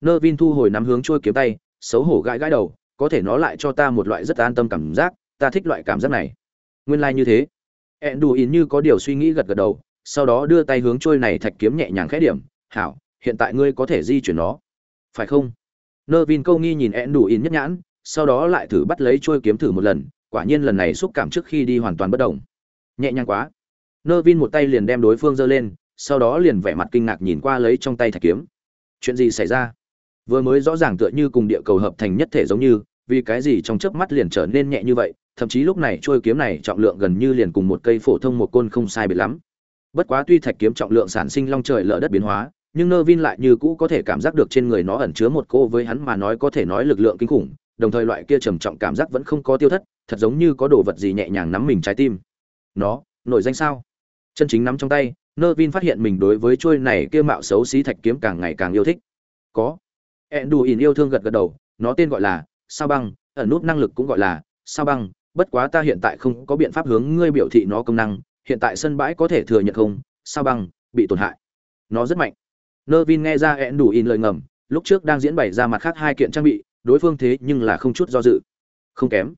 S1: Nơ vin thu hồi nắm hướng trôi kiếm tay, xấu hổ gãi gãi đầu, có thể nó lại cho ta một loại rất an tâm cảm giác, ta thích loại cảm giác này. Nguyên lai、like、như thế. Ẹn đù ỉn như có điều suy nghĩ gật gật đầu, sau đó đưa tay hướng trôi này thạch kiếm nhẹ nhàng khẽ điểm, hảo, hiện tại ngươi có thể di chuyển nó. Phải không? Nơ vin câu nghi nhìn ẹn đù ỉn nhất nhãn, sau đó lại thử bắt lấy trôi kiếm thử một lần, quả nhiên lần này xúc cảm trước khi đi hoàn toàn bất đồng nhẹ nhàng quá nơ vin một tay liền đem đối phương giơ lên, sau đó liền vẻ mặt kinh ngạc nhìn qua lấy trong tay thạch kiếm. Chuyện gì xảy ra? Vừa mới rõ ràng tựa như cùng địa cầu hợp thành nhất thể giống như, vì cái gì trong chớp mắt liền trở nên nhẹ như vậy, thậm chí lúc này trôi kiếm này trọng lượng gần như liền cùng một cây phổ thông một côn không sai biệt lắm. Bất quá tuy thạch kiếm trọng lượng sản sinh long trời lở đất biến hóa, nhưng nơ vin lại như cũ có thể cảm giác được trên người nó ẩn chứa một cô với hắn mà nói có thể nói lực lượng kinh khủng, đồng thời loại kia trầm trọng cảm giác vẫn không có tiêu thất, thật giống như có đồ vật gì nhẹ nhàng nắm mình trái tim. Nó, nổi danh sao? Chân chính nắm trong tay nơ vin phát hiện mình đối với trôi này kia mạo xấu xí thạch kiếm càng ngày càng yêu thích. Có. Ẹn đù ỉn yêu thương gật gật đầu, nó tên gọi là sao băng, ẩn nút năng lực cũng gọi là sao băng, bất quá ta hiện tại không có biện pháp hướng ngươi biểu thị nó công năng, hiện tại sân bãi có thể thừa nhận không? Sao băng, bị tổn hại. Nó rất mạnh. Nơ vin nghe ra ẹn đù ỉn lời ngầm, lúc trước đang diễn bày ra mặt khác hai kiện trang bị, đối phương thế nhưng là không chút do dự. Không kém.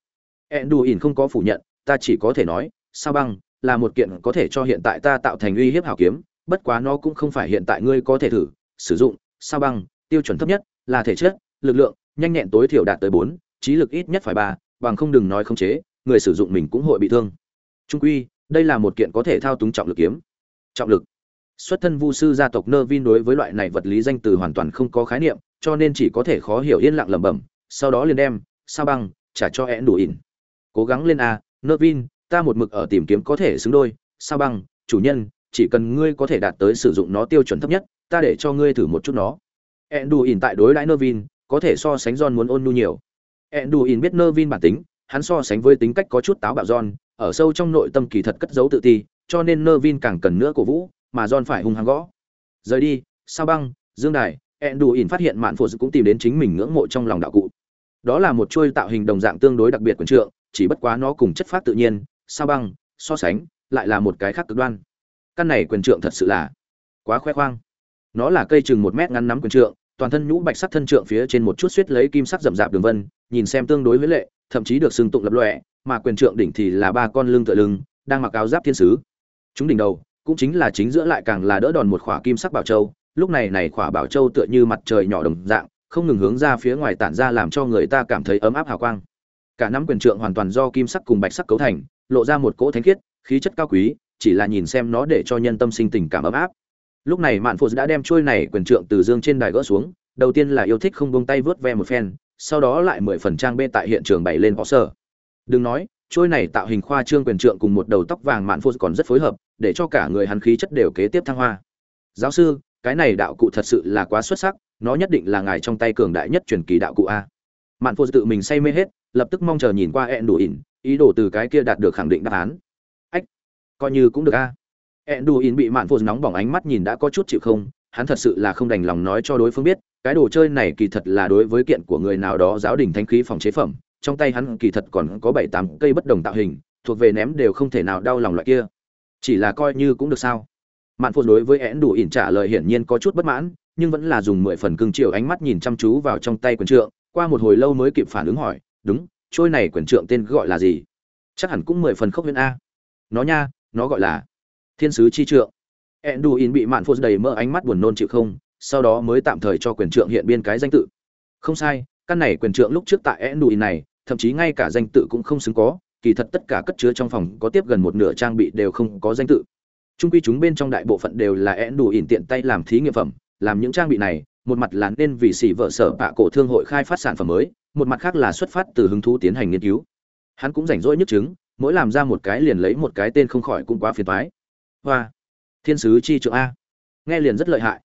S1: Ẹn đù ỉn không có phủ nhận, ta chỉ có thể nói, sao băng là một kiện có thể cho hiện tại ta tạo thành uy hiếp hảo kiếm, bất quá nó cũng không phải hiện tại ngươi có thể thử, sử dụng, sao băng, tiêu chuẩn thấp nhất là thể chất, lực lượng, nhanh nhẹn tối thiểu đạt tới bốn, trí lực ít nhất phải ba, bằng không đừng nói không chế, người sử dụng mình cũng hội bị thương. Trung quy, đây là một kiện có thể thao túng trọng lực kiếm. Trọng lực. Xuất thân vu sư gia tộc nơ vin đối với loại này vật lý danh từ hoàn toàn không có khái niệm, cho nên chỉ có thể khó hiểu yên lặng lẩm bẩm, sau đó liền đem, sao băng, trả cho én đủ ỉn cố gắng lên a, nơ vin ta một mực ở tìm kiếm có thể xứng đôi sao băng chủ nhân chỉ cần ngươi có thể đạt tới sử dụng nó tiêu chuẩn thấp nhất ta để cho ngươi thử một chút nó ẹn đù ỉn tại đối đãi nơ vin có thể so sánh John muốn ôn nhu nhiều. Enduin biết Nervin bản tính, hắn so sánh với tính cách có chút táo bạo John, ở sâu trong nội tâm kỳ thật cất giấu tự ti, cho nên Nervin càng cần nữa cổ vũ, mà John phải hung hăng gõ. Rời đi, sao băng, Dương Đài, Enduin phát hiện Mạn Phụ cũng tìm đến chính mình ngưỡng mộ trong lòng đạo cụ. đó là một chuôi tạo hình đồng dạng tương đối đặc biệt quần trượng chỉ bất quá nó cùng chất phát tự nhiên sao băng, so sánh, lại là một cái khác cực đoan. Căn này quyền trượng thật sự là quá khoe khoang. Nó là cây chừng một mét ngắn nắm quyền trượng, toàn thân nhũ bạch sắc thân trượng phía trên một chút suýt lấy kim sắc rậm rạp đường vân, nhìn xem tương đối với lệ, thậm chí được xưng tụng lập lọe mà quyền trượng đỉnh thì là ba con lưng tựa lưng, đang mặc áo giáp thiên sứ. Chúng đỉnh đầu cũng chính là chính giữa lại càng là đỡ đòn một khỏa kim sắc bảo châu, lúc này này khỏa bảo châu tựa như mặt trời nhỏ đồng dạng, không ngừng hướng ra phía ngoài tản ra làm cho người ta cảm thấy ấm áp hào quang. Cả nắm quyền trượng hoàn toàn do kim sắc cùng bạch sắc cấu thành lộ ra một cỗ thánh khiết, khí chất cao quý, chỉ là nhìn xem nó để cho nhân tâm sinh tình cảm ấm áp. Lúc này mạn phụ đã đem trôi này quyền trượng từ dương trên đài gỡ xuống, đầu tiên là yêu thích không buông tay vớt ve một phen, sau đó lại mười phần trang bê tại hiện trường bày lên bỏ sở đừng nói trôi này tạo hình khoa trương quyền trượng cùng một đầu tóc vàng mạn phụ còn rất phối hợp, để cho cả người hắn khí chất đều kế tiếp thăng hoa. Giáo sư, cái này đạo cụ thật sự là quá xuất sắc, nó nhất định là ngài trong tay cường đại nhất truyền kỳ đạo cụ a. Mạn phụ tự mình say mê hết, lập tức mong chờ nhìn qua ẹn đủ ỉn ý đồ từ cái kia đạt được khẳng định đáp án. Ách, coi như cũng được a. Enduin đủ bị mạn phụ nóng bỏng ánh mắt nhìn đã có chút chịu không, hắn thật sự là không đành lòng nói cho đối phương biết, cái đồ chơi này kỳ thật là đối với kiện của người nào đó giáo đình thanh khí phòng chế phẩm, trong tay hắn kỳ thật còn có bảy tám cây bất đồng tạo hình, thuộc về ném đều không thể nào đau lòng loại kia. Chỉ là coi như cũng được sao? Mạn phụ đối với én đủ ỉn trả lời hiển nhiên có chút bất mãn, nhưng vẫn là dùng mười phần cương chiều ánh mắt nhìn chăm chú vào trong tay quần trượng, qua một hồi lâu mới kịp phản ứng hỏi, đúng trôi này quyền trượng tên gọi là gì? Chắc hẳn cũng mười phần khốc huyễn a. Nó nha, nó gọi là thiên sứ chi trượng. Én bị mạn phô đầy mơ ánh mắt buồn nôn chịu không, sau đó mới tạm thời cho quyền trượng hiện biên cái danh tự. Không sai, căn này quyền trượng lúc trước tại én này, thậm chí ngay cả danh tự cũng không xứng có, kỳ thật tất cả cất chứa trong phòng có tiếp gần một nửa trang bị đều không có danh tự. Trung quy chúng bên trong đại bộ phận đều là én tiện tay làm thí nghiệm phẩm, làm những trang bị này, một mặt là nên vì xỉ vợ sở bạ cổ thương hội khai phát sản phẩm mới một mặt khác là xuất phát từ hứng thú tiến hành nghiên cứu. Hắn cũng rảnh rỗi nhất chứng mỗi làm ra một cái liền lấy một cái tên không khỏi cũng quá phiền toái. Hoa thiên sứ chi trượng a. Nghe liền rất lợi hại.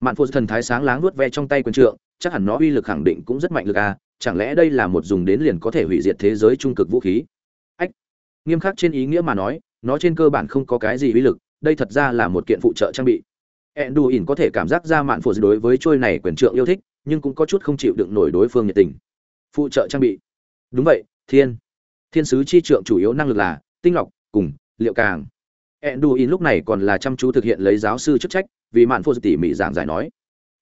S1: Mạn phụ thần thái sáng láng nuốt ve trong tay quyền trượng chắc hẳn nó uy lực khẳng định cũng rất mạnh lực a chẳng lẽ đây là một dùng đến liền có thể hủy diệt thế giới trung cực vũ khí? Ách. Nghiêm khắc trên ý nghĩa mà nói nó trên cơ bản không có cái gì uy lực đây thật ra là một kiện phụ trợ trang bị. Enduin có thể cảm giác ra mạn phụ đối với trôi này quyền trượng yêu thích, nhưng cũng có chút không chịu đựng nổi đối phương nhiệt tình. Phụ trợ trang bị. Đúng vậy, thiên. Thiên sứ chi trượng chủ yếu năng lực là tinh lọc cùng liệu càng. Enduin lúc này còn là chăm chú thực hiện lấy giáo sư chức trách, vì mạn phụ tỉ mỉ giảng giải nói.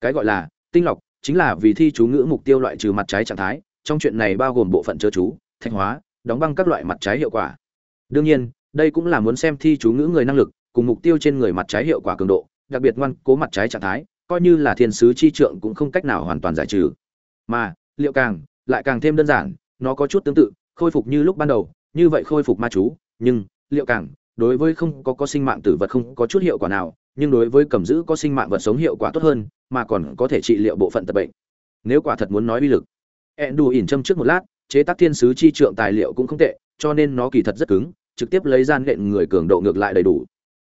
S1: Cái gọi là tinh lọc chính là vì thi chú ngữ mục tiêu loại trừ mặt trái trạng thái, trong chuyện này bao gồm bộ phận chớ chú, thanh hóa, đóng băng các loại mặt trái hiệu quả. Đương nhiên, đây cũng là muốn xem thi chú ngữ người năng lực cùng mục tiêu trên người mặt trái hiệu quả cường độ, đặc biệt ngoan cố mặt trái trạng thái coi như là thiên sứ chi trượng cũng không cách nào hoàn toàn giải trừ mà liệu càng lại càng thêm đơn giản, nó có chút tương tự, khôi phục như lúc ban đầu, như vậy khôi phục ma chú, nhưng liệu càng, đối với không có có sinh mạng tử vật không có chút hiệu quả nào, nhưng đối với cầm giữ có sinh mạng vật sống hiệu quả tốt hơn, mà còn có thể trị liệu bộ phận tật bệnh. Nếu quả thật muốn nói uy lực ẹn đù ỉn châm trước một lát, chế tác thiên sứ chi trượng tài liệu cũng không tệ, cho nên nó kỳ thật rất cứng, trực tiếp lấy gian lệnh người cường độ ngược lại đầy đủ.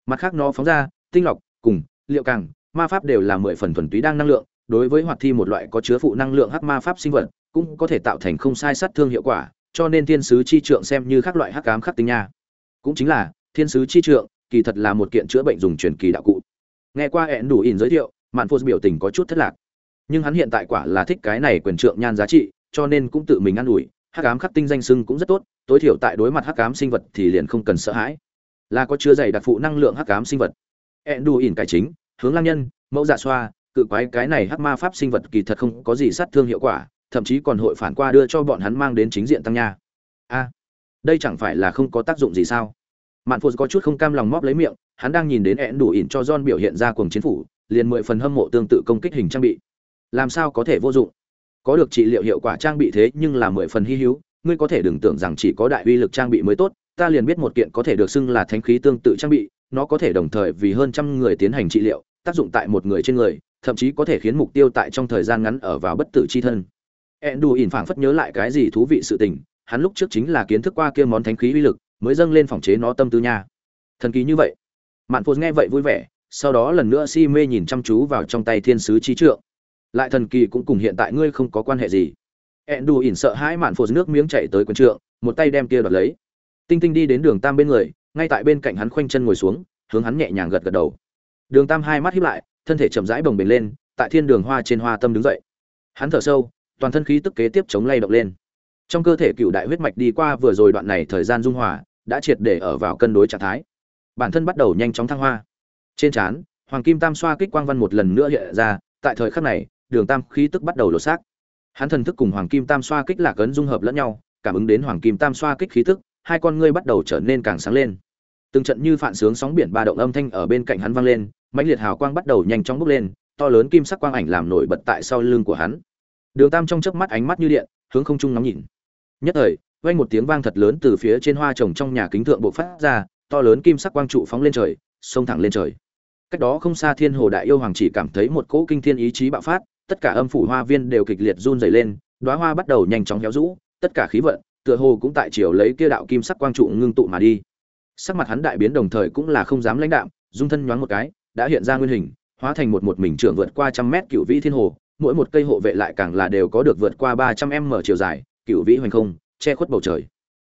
S1: Mặt khác nó phóng ra, tinh lọc, cùng, liệu càng, ma pháp đều là mười phần thuần túy đang năng lượng đối với hoạt thi một loại có chứa phụ năng lượng hắc ma pháp sinh vật, cũng có thể tạo thành không sai sát thương hiệu quả, cho nên thiên sứ chi trượng xem như các loại hắc ám khắc tinh nha. Cũng chính là, thiên sứ chi trượng, kỳ thật là một kiện chữa bệnh dùng truyền kỳ đạo cụ. Nghe qua hẹn đủ in giới thiệu, mạn phô biểu tình có chút thất lạc. Nhưng hắn hiện tại quả là thích cái này quyền trượng nhan giá trị, cho nên cũng tự mình ă n ủi, hắc ám khắc tinh danh sưng cũng rất tốt, tối thiểu tại đối mặt hắc ám sinh vật thì liền không cần sợ hãi. Là có chứa dày đặc phụ năng lượng hắc ám sinh vật. Ẹn đủ ỉn cải chính, hướng lang nhân, mẫu dạ xoa cự quái cái này hắc ma pháp sinh vật kỳ thật không có gì sát thương hiệu quả, thậm chí còn hội phản qua đưa cho bọn hắn mang đến chính diện tăng nha. A, đây chẳng phải là không có tác dụng gì sao? Mạn phụ có chút không cam lòng móp lấy miệng, hắn đang nhìn đến ẹn đủ ỉn cho john biểu hiện ra cùng chiến phủ, liền mười phần hâm mộ tương tự công kích hình trang bị. Làm sao có thể vô dụng? Có được trị liệu hiệu quả trang bị thế nhưng là mười phần hi hữu, ngươi có thể đừng tưởng rằng chỉ có đại uy lực trang bị mới tốt, ta liền biết một kiện có thể được xưng là thánh khí tương tự trang bị, nó có thể đồng thời vì hơn trăm người tiến hành trị liệu, tác dụng tại một người trên người thậm chí có thể khiến mục tiêu tại trong thời gian ngắn ở vào bất tử chi thân. Endu ỉn phảng phất nhớ lại cái gì thú vị sự tình, hắn lúc trước chính là kiến thức qua kia món thánh khí uy lực, mới dâng lên phòng chế nó tâm tư nha. Thần kỳ như vậy. Mạn phô nghe vậy vui vẻ, sau đó lần nữa si mê nhìn chăm chú vào trong tay thiên sứ trí trượng. Lại thần kỳ cũng cùng hiện tại ngươi không có quan hệ gì. Endu ỉn sợ hãi mạn phô nước miếng chạy tới quần trượng, một tay đem kia đoạt lấy. Tinh tinh đi đến đường tam bên người, ngay tại bên cạnh hắn khoanh chân ngồi xuống, hướng hắn nhẹ nhàng gật gật đầu. Đường tam hai mắt híp lại thân thể chậm rãi bồng bềnh lên, tại thiên đường hoa trên hoa tâm đứng dậy. Hắn thở sâu, toàn thân khí tức kế tiếp chống lay động lên. Trong cơ thể cựu đại huyết mạch đi qua vừa rồi đoạn này thời gian dung hòa, đã triệt để ở vào cân đối trạng thái. Bản thân bắt đầu nhanh chóng thăng hoa. Trên trán, hoàng kim tam xoa kích quang văn một lần nữa hiện ra, tại thời khắc này, đường tam khí tức bắt đầu lột xác. Hắn thần thức cùng hoàng kim tam xoa kích lạc ấn dung hợp lẫn nhau, cảm ứng đến hoàng kim tam xoa kích khí tức, hai con ngươi bắt đầu trở nên càng sáng lên. Từng trận như phản sướng sóng biển ba động âm thanh ở bên cạnh hắn vang lên mãnh liệt hào quang bắt đầu nhanh chóng bốc lên, to lớn kim sắc quang ảnh làm nổi bật tại sau lưng của hắn. Đường tam trong chớp mắt ánh mắt như điện, hướng không trung ngắm nhìn. Nhất thời, vang một tiếng vang thật lớn từ phía trên hoa trồng trong nhà kính thượng bộ phát ra, to lớn kim sắc quang trụ phóng lên trời, xông thẳng lên trời. Cách đó không xa thiên hồ đại yêu hoàng chỉ cảm thấy một cỗ kinh thiên ý chí bạo phát, tất cả âm phủ hoa viên đều kịch liệt run rẩy lên, đóa hoa bắt đầu nhanh chóng héo rũ, tất cả khí vận, tựa hồ cũng tại chiều lấy kia đạo kim sắc quang trụ ngưng tụ mà đi. Sắc mặt hắn đại biến đồng thời cũng là không dám lãnh đạm, dung thân nhoáng một cái đã hiện ra nguyên hình, hóa thành một một mình trưởng vượt qua trăm mét cựu vĩ thiên hồ, mỗi một cây hộ vệ lại càng là đều có được vượt qua ba trăm m chiều dài cựu vĩ hoành không, che khuất bầu trời.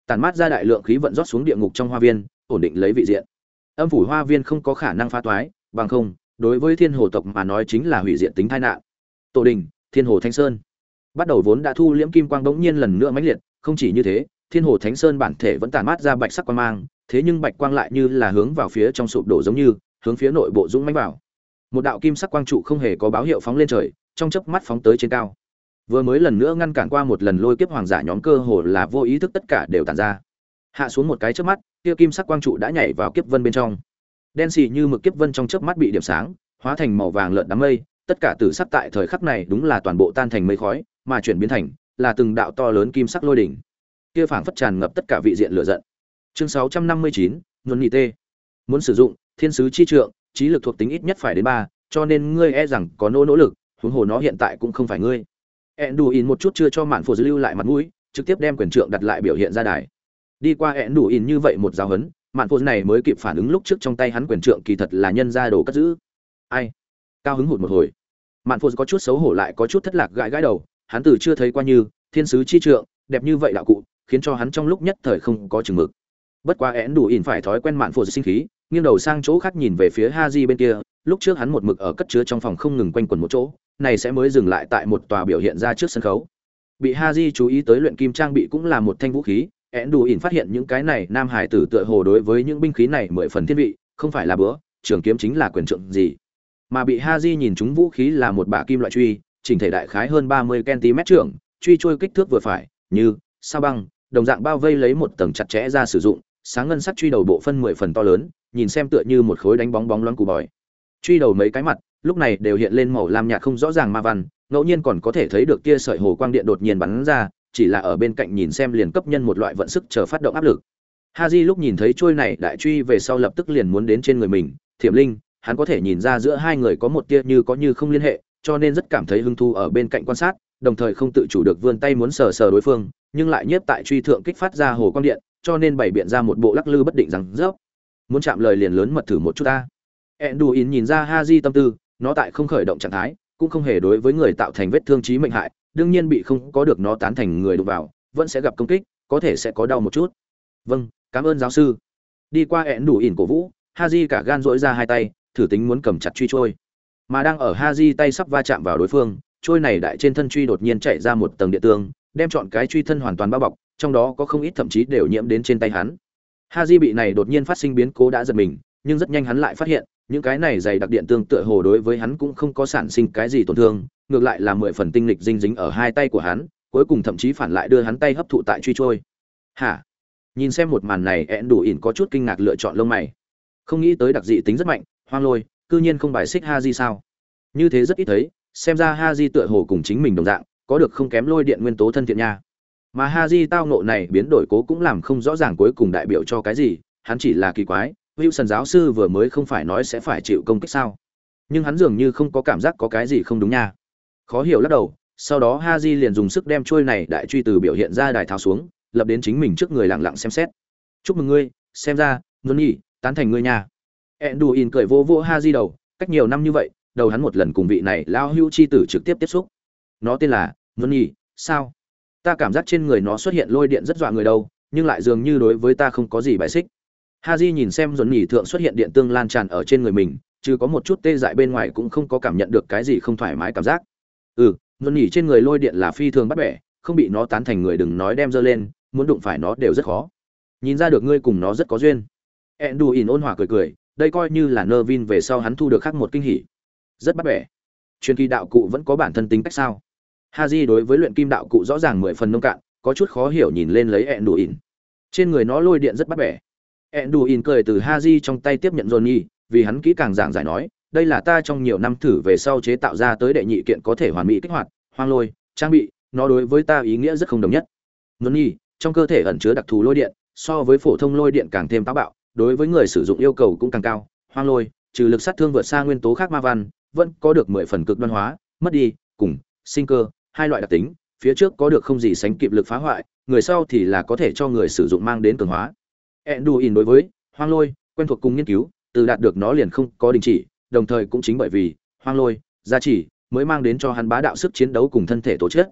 S1: Tàn mát ra đại lượng khí vận rót xuống địa ngục trong hoa viên, ổn định lấy vị diện. Âm phủ hoa viên không có khả năng phá toái, bằng không, đối với thiên hồ tộc mà nói chính là hủy diện tính tai nạn. Tổ đình, thiên hồ thanh sơn. Bắt đầu vốn đã thu liễm kim quang bỗng nhiên lần nữa mãnh liệt, không chỉ như thế, thiên hồ thánh sơn bản thể vẫn tàn mát ra bạch sắc quang mang, thế nhưng bạch quang lại như là hướng vào phía trong sụp đổ giống như hướng phía nội bộ dũng mãnh vào. Một đạo kim sắc quang trụ không hề có báo hiệu phóng lên trời trong chớp mắt phóng tới trên cao. Vừa mới lần nữa ngăn cản qua một lần lôi kiếp hoàng giả nhóm cơ hồ là vô ý thức tất cả đều tản ra. Hạ xuống một cái chớp mắt kia kim sắc quang trụ đã nhảy vào kiếp vân bên trong. Đen xì như mực kiếp vân trong chớp mắt bị điểm sáng hóa thành màu vàng lợn đám mây tất cả tử sắc tại thời khắc này đúng là toàn bộ tan thành mây khói mà chuyển biến thành là từng đạo to lớn kim sắc lôi đỉnh. Kia phảng phất tràn ngập tất cả vị diện lửa giận. Chương 659, nhuần nhị tê muốn sử dụng, thiên sứ chi trượng, trí lực thuộc tính ít nhất phải đến ba, cho nên ngươi e rằng có nỗ nỗ lực, huống hồ nó hiện tại cũng không phải ngươi. Ẹn đủ in một chút chưa cho mạn phù lưu lại mặt mũi, trực tiếp đem quyền trượng đặt lại biểu hiện ra đài. Đi qua ẹn đủ in như vậy một giáo hấn mạn phù này mới kịp phản ứng lúc trước trong tay hắn quyền trượng kỳ thật là nhân ra đồ cất giữ. Ai? Cao hứng hụt một hồi. Mạn phù có chút xấu hổ lại có chút thất lạc gãi gãi đầu, hắn từ chưa thấy qua như, thiên sứ chi trượng, đẹp như vậy đạo cụ, khiến cho hắn trong lúc nhất thời không có chừng mực. Bất quá én đủ ỉn phải thói quen mạn phù sinh khí nghiêng đầu sang chỗ khác nhìn về phía ha di bên kia, lúc trước hắn một mực ở cất chứa trong phòng không ngừng quanh quẩn một chỗ, này sẽ mới dừng lại tại một tòa biểu hiện ra trước sân khấu. Bị ha di chú ý tới luyện kim trang bị cũng là một thanh vũ khí én đủ ỉn phát hiện những cái này nam hải tử tựa hồ đối với những binh khí này mười phần thiên vị, không phải là bữa, trường kiếm chính là quyền trượng gì. Mà bị ha di nhìn chúng vũ khí là một bả kim loại truy, chỉnh thể đại khái hơn ba mươi cm trưởng, truy trôi kích thước vừa phải, như, sao băng, đồng dạng bao vây lấy một tầng chặt chẽ ra sử dụng, sáng ngân sắc truy đầu bộ phân mười phần to lớn nhìn xem tựa như một khối đánh bóng bóng loáng cù bòi. Truy đầu mấy cái mặt, lúc này đều hiện lên màu lam nhạt không rõ ràng ma văn, ngẫu nhiên còn có thể thấy được tia sợi hồ quang điện đột nhiên bắn ra, chỉ là ở bên cạnh nhìn xem liền cấp nhân một loại vận sức chờ phát động áp lực. Ha lúc nhìn thấy trôi này đại truy về sau lập tức liền muốn đến trên người mình, thiểm linh, hắn có thể nhìn ra giữa hai người có một tia như có như không liên hệ, cho nên rất cảm thấy hứng thú ở bên cạnh quan sát, đồng thời không tự chủ được vươn tay muốn sờ sờ đối phương, nhưng lại nhiếp tại truy thượng kích phát ra hồ quang điện, cho nên bày biện ra một bộ lắc lư bất định rằng, rớp muốn chạm lời liền lớn mật thử một chút ta Enduin nhìn ra ha di tâm tư, nó tại không khởi động trạng thái, cũng không hề đối với người tạo thành vết thương chí mệnh hại, đương nhiên bị không có được nó tán thành người đụng vào, vẫn sẽ gặp công kích, có thể sẽ có đau một chút. Vâng, cảm ơn giáo sư. Đi qua Enduin cổ vũ, ha di cả gan dỗi ra hai tay, thử tính muốn cầm chặt truy trôi. Mà đang ở ha di tay sắp va chạm vào đối phương, trôi này đại trên thân truy đột nhiên chạy ra một tầng địa tương, đem chọn cái truy thân hoàn toàn bao bọc, trong đó có không ít thậm chí đều nhiễm đến trên tay hắn ha di bị này đột nhiên phát sinh biến cố đã giật mình, nhưng rất nhanh hắn lại phát hiện, những cái này dày đặc điện tương tựa hồ đối với hắn cũng không có sản sinh cái gì tổn thương, ngược lại là mười phần tinh lịch dinh dính ở hai tay của hắn, cuối cùng thậm chí phản lại đưa hắn tay hấp thụ tại truy trôi. Hả? Nhìn xem một màn này, ẹn đủ ỉn có chút kinh ngạc lựa chọn lông mày. Không nghĩ tới đặc dị tính rất mạnh, hoang lôi, cư nhiên không bài xích ha di sao? Như thế rất ít thấy, xem ra ha di tựa hồ cùng chính mình đồng dạng, có được không kém lôi điện nguyên tố thân thiện nha. Mà ha di tao nộ này biến đổi cố cũng làm không rõ ràng cuối cùng đại biểu cho cái gì, hắn chỉ là kỳ quái, Wilson giáo sư vừa mới không phải nói sẽ phải chịu công kích sao? Nhưng hắn dường như không có cảm giác có cái gì không đúng nha. Khó hiểu lắc đầu, sau đó ha di liền dùng sức đem trôi này đại truy từ biểu hiện ra đài tháo xuống, lập đến chính mình trước người lặng lặng xem xét. "Chúc mừng ngươi, xem ra, Johnny, tán thành ngươi nha." Enduin cười vô vô Haji đầu, cách nhiều năm như vậy, đầu hắn một lần cùng vị này lao hưu chi tử trực tiếp tiếp xúc. Nó tên là Johnny, sao? Ta cảm giác trên người nó xuất hiện lôi điện rất dọa người đâu, nhưng lại dường như đối với ta không có gì bài xích ha j nhìn xem dồn nhỉ thượng xuất hiện điện tương lan tràn ở trên người mình chứ có một chút tê dại bên ngoài cũng không có cảm nhận được cái gì không thoải mái cảm giác ừ dồn nhỉ trên người lôi điện là phi thường bắt bẻ, không bị nó tán thành người đừng nói đem dơ lên, muốn đụng phải nó đều rất khó. Nhìn ra được ngươi cùng nó rất có duyên. Enduin ôn hòa cười cười, đây coi như là Nervin về sau hắn thu được khác một kinh hỉ. Rất bắt bẻ. Truyền kỳ đạo cụ vẫn có bản thân tính cách sao? Haji đối với luyện kim đạo cụ rõ ràng mười phần nông cạn, có chút khó hiểu nhìn lên lấy Enduin. Trên người nó lôi điện rất bắt bẻ. Enduin cười từ Haji trong tay tiếp nhận Johnny, vì hắn kỹ càng giảng giải nói, đây là ta trong nhiều năm thử về sau chế tạo ra tới đệ nhị kiện có thể hoàn mỹ kích hoạt, hoang lôi, trang bị, nó đối với ta ý nghĩa rất không đồng nhất. Johnny, trong cơ thể ẩn chứa đặc thù lôi điện, so với phổ thông lôi điện càng thêm táo bạo, đối với người sử dụng yêu cầu cũng càng cao. Hoang lôi, trừ lực sát thương vượt xa nguyên tố khác ma văn, vẫn có được mười phần cực đoan hóa, mất đi, cùng sinh cơ, hai loại đặc tính, phía trước có được không gì sánh kịp lực phá hoại, người sau thì là có thể cho người sử dụng mang đến cường hóa. Enduin đối với hoang lôi quen thuộc cùng nghiên cứu, từ đạt được nó liền không có đình chỉ, đồng thời cũng chính bởi vì hoang lôi gia trì mới mang đến cho hắn bá đạo sức chiến đấu cùng thân thể tổ chức.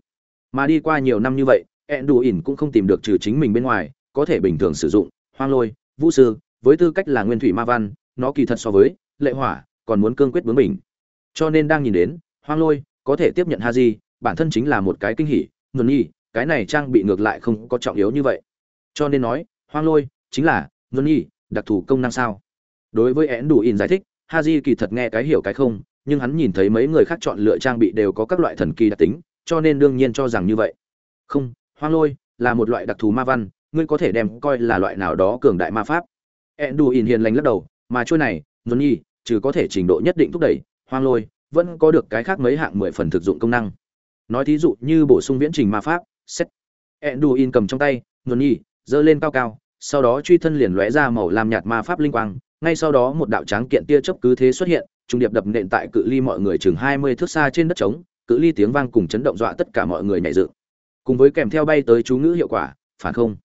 S1: Mà đi qua nhiều năm như vậy, Enduin cũng không tìm được trừ chính mình bên ngoài, có thể bình thường sử dụng hoang lôi, vũ sư, với tư cách là nguyên thủy ma văn, nó kỳ thật so với lệ hỏa, còn muốn cương quyết bướng mình. Cho nên đang nhìn đến, hoang lôi có thể tiếp nhận Haji, bản thân chính là một cái kinh hỉ, nguồn nhi, cái này trang bị ngược lại không có trọng yếu như vậy. Cho nên nói, hoang lôi chính là nguồn nhi, đặc thù công năng sao? Đối với én đủ in giải thích, ha Haji kỳ thật nghe cái hiểu cái không, nhưng hắn nhìn thấy mấy người khác chọn lựa trang bị đều có các loại thần kỳ đặc tính, cho nên đương nhiên cho rằng như vậy. Không, hoang lôi là một loại đặc thù ma văn, ngươi có thể đem coi là loại nào đó cường đại ma pháp. Enduin hiền lành lắc đầu, mà trôi này, Johnny, trừ có thể trình độ nhất định thúc đẩy, hoang lôi vẫn có được cái khác mấy hạng mười phần thực dụng công năng nói thí dụ như bổ sung viễn trình ma pháp, xét. Enduin cầm trong tay nguồn nhi giơ lên cao cao, sau đó truy thân liền lóe ra màu làm nhạt ma pháp linh quang, ngay sau đó một đạo tráng kiện tia chớp cứ thế xuất hiện, trung điệp đập nện tại cự ly mọi người chừng hai mươi thước xa trên đất trống, cự ly tiếng vang cùng chấn động dọa tất cả mọi người nhảy dựng. Cùng với kèm theo bay tới chú ngữ hiệu quả, phản không.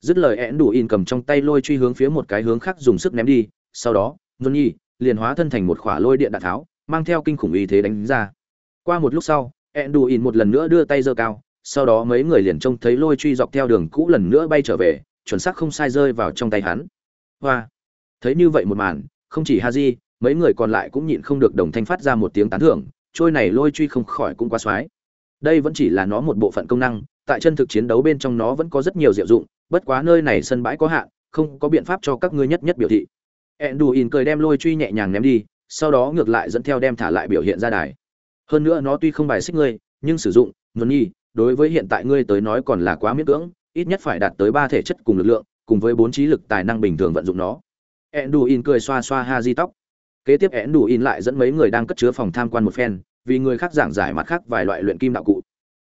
S1: Dứt lời én đủ in cầm trong tay lôi truy hướng phía một cái hướng khác dùng sức ném đi, sau đó nguồn nhi liền hóa thân thành một khỏa lôi điện đạn tháo, mang theo kinh khủng y thế đánh ra. Qua một lúc sau Enduin một lần nữa đưa tay giơ cao, sau đó mấy người liền trông thấy lôi truy dọc theo đường cũ lần nữa bay trở về, chuẩn xác không sai rơi vào trong tay hắn. Hoa. Thấy như vậy một màn, không chỉ Haji, mấy người còn lại cũng nhịn không được đồng thanh phát ra một tiếng tán thưởng, trôi này lôi truy không khỏi cũng quá xoái. Đây vẫn chỉ là nó một bộ phận công năng, tại chân thực chiến đấu bên trong nó vẫn có rất nhiều diệu dụng, bất quá nơi này sân bãi có hạn, không có biện pháp cho các ngươi nhất nhất biểu thị. Enduin cười đem lôi truy nhẹ nhàng ném đi, sau đó ngược lại dẫn theo đem thả lại biểu hiện ra đài hơn nữa nó tuy không bài xích ngươi, nhưng sử dụng nguồn nhi, đối với hiện tại ngươi tới nói còn là quá miễn cưỡng, ít nhất phải đạt tới ba thể chất cùng lực lượng, cùng với bốn trí lực tài năng bình thường vận dụng nó. Enduin cười xoa xoa ha di tóc. Kế tiếp enduin lại dẫn mấy người đang cất chứa phòng tham quan một phen, vì người khác giảng giải mặt khác vài loại luyện kim đạo cụ.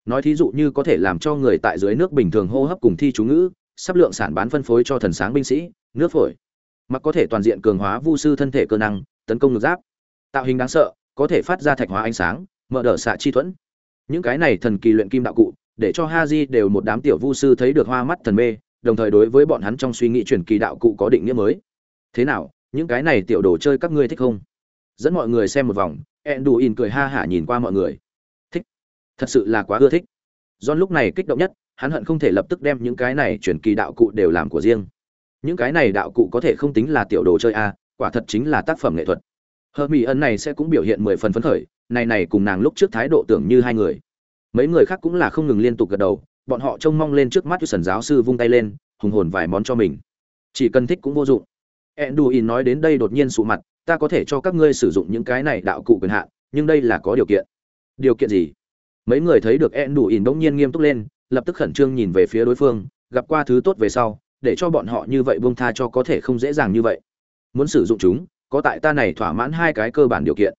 S1: Nói thí dụ như có thể làm cho người tại dưới nước bình thường hô hấp cùng thi chú ngữ, sắp lượng sản bán phân phối cho thần sáng binh sĩ, nước phổi. Mặc có thể toàn diện cường hóa vu sư thân thể cơ năng, tấn công ngược giáp. Tạo hình đáng sợ có thể phát ra thạch hóa ánh sáng, mở đỡ xạ chi thuẫn. Những cái này thần kỳ luyện kim đạo cụ, để cho ha di đều một đám tiểu vu sư thấy được hoa mắt thần mê, đồng thời đối với bọn hắn trong suy nghĩ truyền kỳ đạo cụ có định nghĩa mới. Thế nào, những cái này tiểu đồ chơi các ngươi thích không? Dẫn mọi người xem một vòng ẹn đủ in cười ha hả nhìn qua mọi người. Thích. Thật sự là quá ưa thích. John lúc này kích động nhất, hắn hận không thể lập tức đem những cái này truyền kỳ đạo cụ đều làm của riêng. Những cái này đạo cụ có thể không tính là tiểu đồ chơi a quả thật chính là tác phẩm nghệ thuật hờ mỹ ẩn này sẽ cũng biểu hiện mười phần phấn khởi, này này cùng nàng lúc trước thái độ tưởng như hai người. Mấy người khác cũng là không ngừng liên tục gật đầu, bọn họ trông mong lên trước mắt sần giáo sư vung tay lên, hùng hồn vài món cho mình. Chỉ cần thích cũng vô dụng. Enduin nói đến đây đột nhiên sụ mặt, ta có thể cho các ngươi sử dụng những cái này đạo cụ quyền hạn, nhưng đây là có điều kiện. Điều kiện gì? Mấy người thấy được enduin bỗng nhiên nghiêm túc lên, lập tức khẩn trương nhìn về phía đối phương, gặp qua thứ tốt về sau, để cho bọn họ như vậy buông tha cho có thể không dễ dàng như vậy. Muốn sử dụng chúng có tại ta này thỏa mãn hai cái cơ bản điều kiện.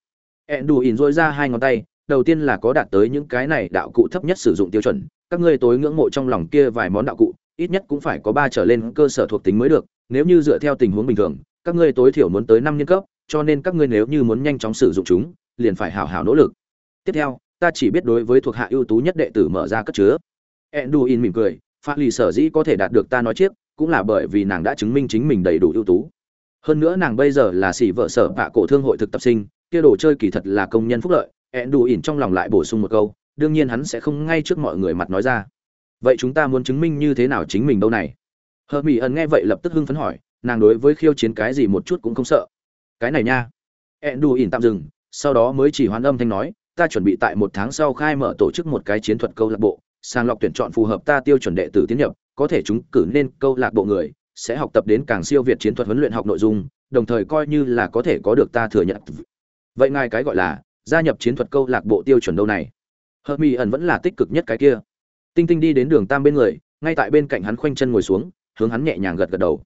S1: Ẹn đù ỉn dối ra hai ngón tay đầu tiên là có đạt tới những cái này đạo cụ thấp nhất sử dụng tiêu chuẩn các ngươi tối ngưỡng mộ trong lòng kia vài món đạo cụ ít nhất cũng phải có ba trở lên cơ sở thuộc tính mới được nếu như dựa theo tình huống bình thường các ngươi tối thiểu muốn tới năm nhân cấp cho nên các ngươi nếu như muốn nhanh chóng sử dụng chúng liền phải hào hào nỗ lực. Tiếp theo ta chỉ biết đối với thuộc hạ ưu tú nhất đệ tử mở ra cất chứa. Enduin mỉm cười, Pha Lì sở dĩ có thể đạt được ta nói chiếc, cũng là bởi vì nàng đã chứng minh chính mình đầy đủ ưu tú hơn nữa nàng bây giờ là xỉ vợ sở bạ cổ thương hội thực tập sinh, kia đồ chơi kỳ thật là công nhân phúc lợi, ẹn đủ ỉn trong lòng lại bổ sung một câu, đương nhiên hắn sẽ không ngay trước mọi người mặt nói ra. Vậy chúng ta muốn chứng minh như thế nào chính mình đâu này? Hờ mỹ ẩn nghe vậy lập tức hưng phấn hỏi, nàng đối với khiêu chiến cái gì một chút cũng không sợ. Cái này nha. Ẹn đủ ỉn tạm dừng, sau đó mới chỉ hoán âm thanh nói, ta chuẩn bị tại một tháng sau khai mở tổ chức một cái chiến thuật câu lạc bộ, sàng lọc tuyển chọn phù hợp ta tiêu chuẩn đệ tử tiến nhập, có thể chúng cử nên câu lạc bộ người sẽ học tập đến càng siêu việt chiến thuật huấn luyện học nội dung, đồng thời coi như là có thể có được ta thừa nhận. Vậy ngài cái gọi là gia nhập chiến thuật câu lạc bộ tiêu chuẩn đâu này? Hợp mỹ ẩn vẫn là tích cực nhất cái kia. Tinh tinh đi đến đường tam bên người, ngay tại bên cạnh hắn khoanh chân ngồi xuống, hướng hắn nhẹ nhàng gật gật đầu.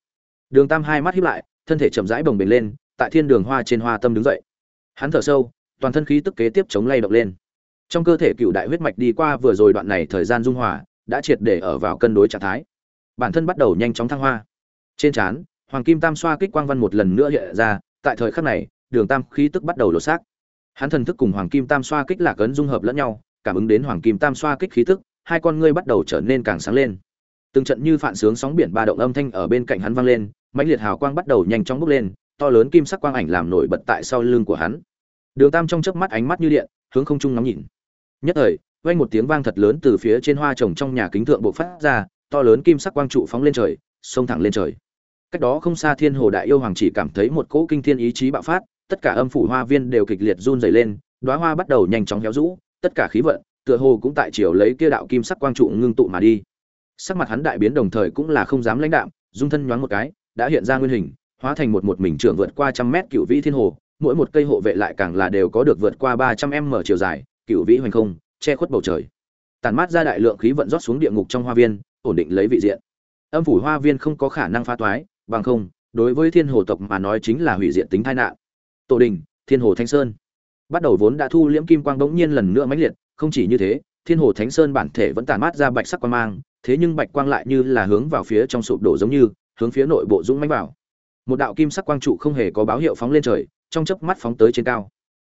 S1: Đường tam hai mắt hiếp lại, thân thể chậm rãi bồng bềnh lên, tại thiên đường hoa trên hoa tâm đứng dậy. Hắn thở sâu, toàn thân khí tức kế tiếp chống lay động lên. Trong cơ thể cựu đại huyết mạch đi qua vừa rồi đoạn này thời gian dung hòa, đã triệt để ở vào cân đối trạng thái. Bản thân bắt đầu nhanh chóng thăng hoa trên trán, hoàng kim tam xoa kích quang văn một lần nữa hiện ra, tại thời khắc này, đường tam khí tức bắt đầu lột xác. Hắn thần thức cùng hoàng kim tam xoa kích lạc ấn dung hợp lẫn nhau, cảm ứng đến hoàng kim tam xoa kích khí tức, hai con ngươi bắt đầu trở nên càng sáng lên. Từng trận như phản sướng sóng biển ba động âm thanh ở bên cạnh hắn vang lên, mãnh liệt hào quang bắt đầu nhanh chóng bốc lên, to lớn kim sắc quang ảnh làm nổi bật tại sau lưng của hắn. Đường tam trong chớp mắt ánh mắt như điện, hướng không trung ngắm nhìn. Nhất thời, vang một tiếng vang thật lớn từ phía trên hoa trồng trong nhà kính thượng bộ phát ra, to lớn kim sắc quang trụ phóng lên trời, xông thẳng lên trời cách đó không xa thiên hồ đại yêu hoàng chỉ cảm thấy một cỗ kinh thiên ý chí bạo phát, tất cả âm phủ hoa viên đều kịch liệt run dày lên, đóa hoa bắt đầu nhanh chóng héo rũ, tất cả khí vận, tựa hồ cũng tại chiều lấy kia đạo kim sắc quang trụ ngưng tụ mà đi. Sắc mặt hắn đại biến đồng thời cũng là không dám lãnh đạm, dung thân nhoáng một cái, đã hiện ra nguyên hình, hóa thành một một mình trưởng vượt qua trăm mét cựu vĩ thiên hồ, mỗi một cây hộ vệ lại càng là đều có được vượt qua ba trăm m chiều dài cựu vĩ hoành không, che khuất bầu trời. Tàn mát ra đại lượng khí vận rót xuống địa ngục trong hoa viên, ổn định lấy vị diện. Âm phủ hoa viên không có khả năng phá toái bằng không, đối với thiên hồ tộc mà nói chính là hủy diệt tính tai nạn. Tổ đình, thiên hồ thanh sơn. Bắt đầu vốn đã thu liễm kim quang bỗng nhiên lần nữa mãnh liệt, không chỉ như thế, thiên hồ thánh sơn bản thể vẫn tàn mát ra bạch sắc quang mang, thế nhưng bạch quang lại như là hướng vào phía trong sụp đổ giống như, hướng phía nội bộ dũng mãnh vào. Một đạo kim sắc quang trụ không hề có báo hiệu phóng lên trời, trong chớp mắt phóng tới trên cao.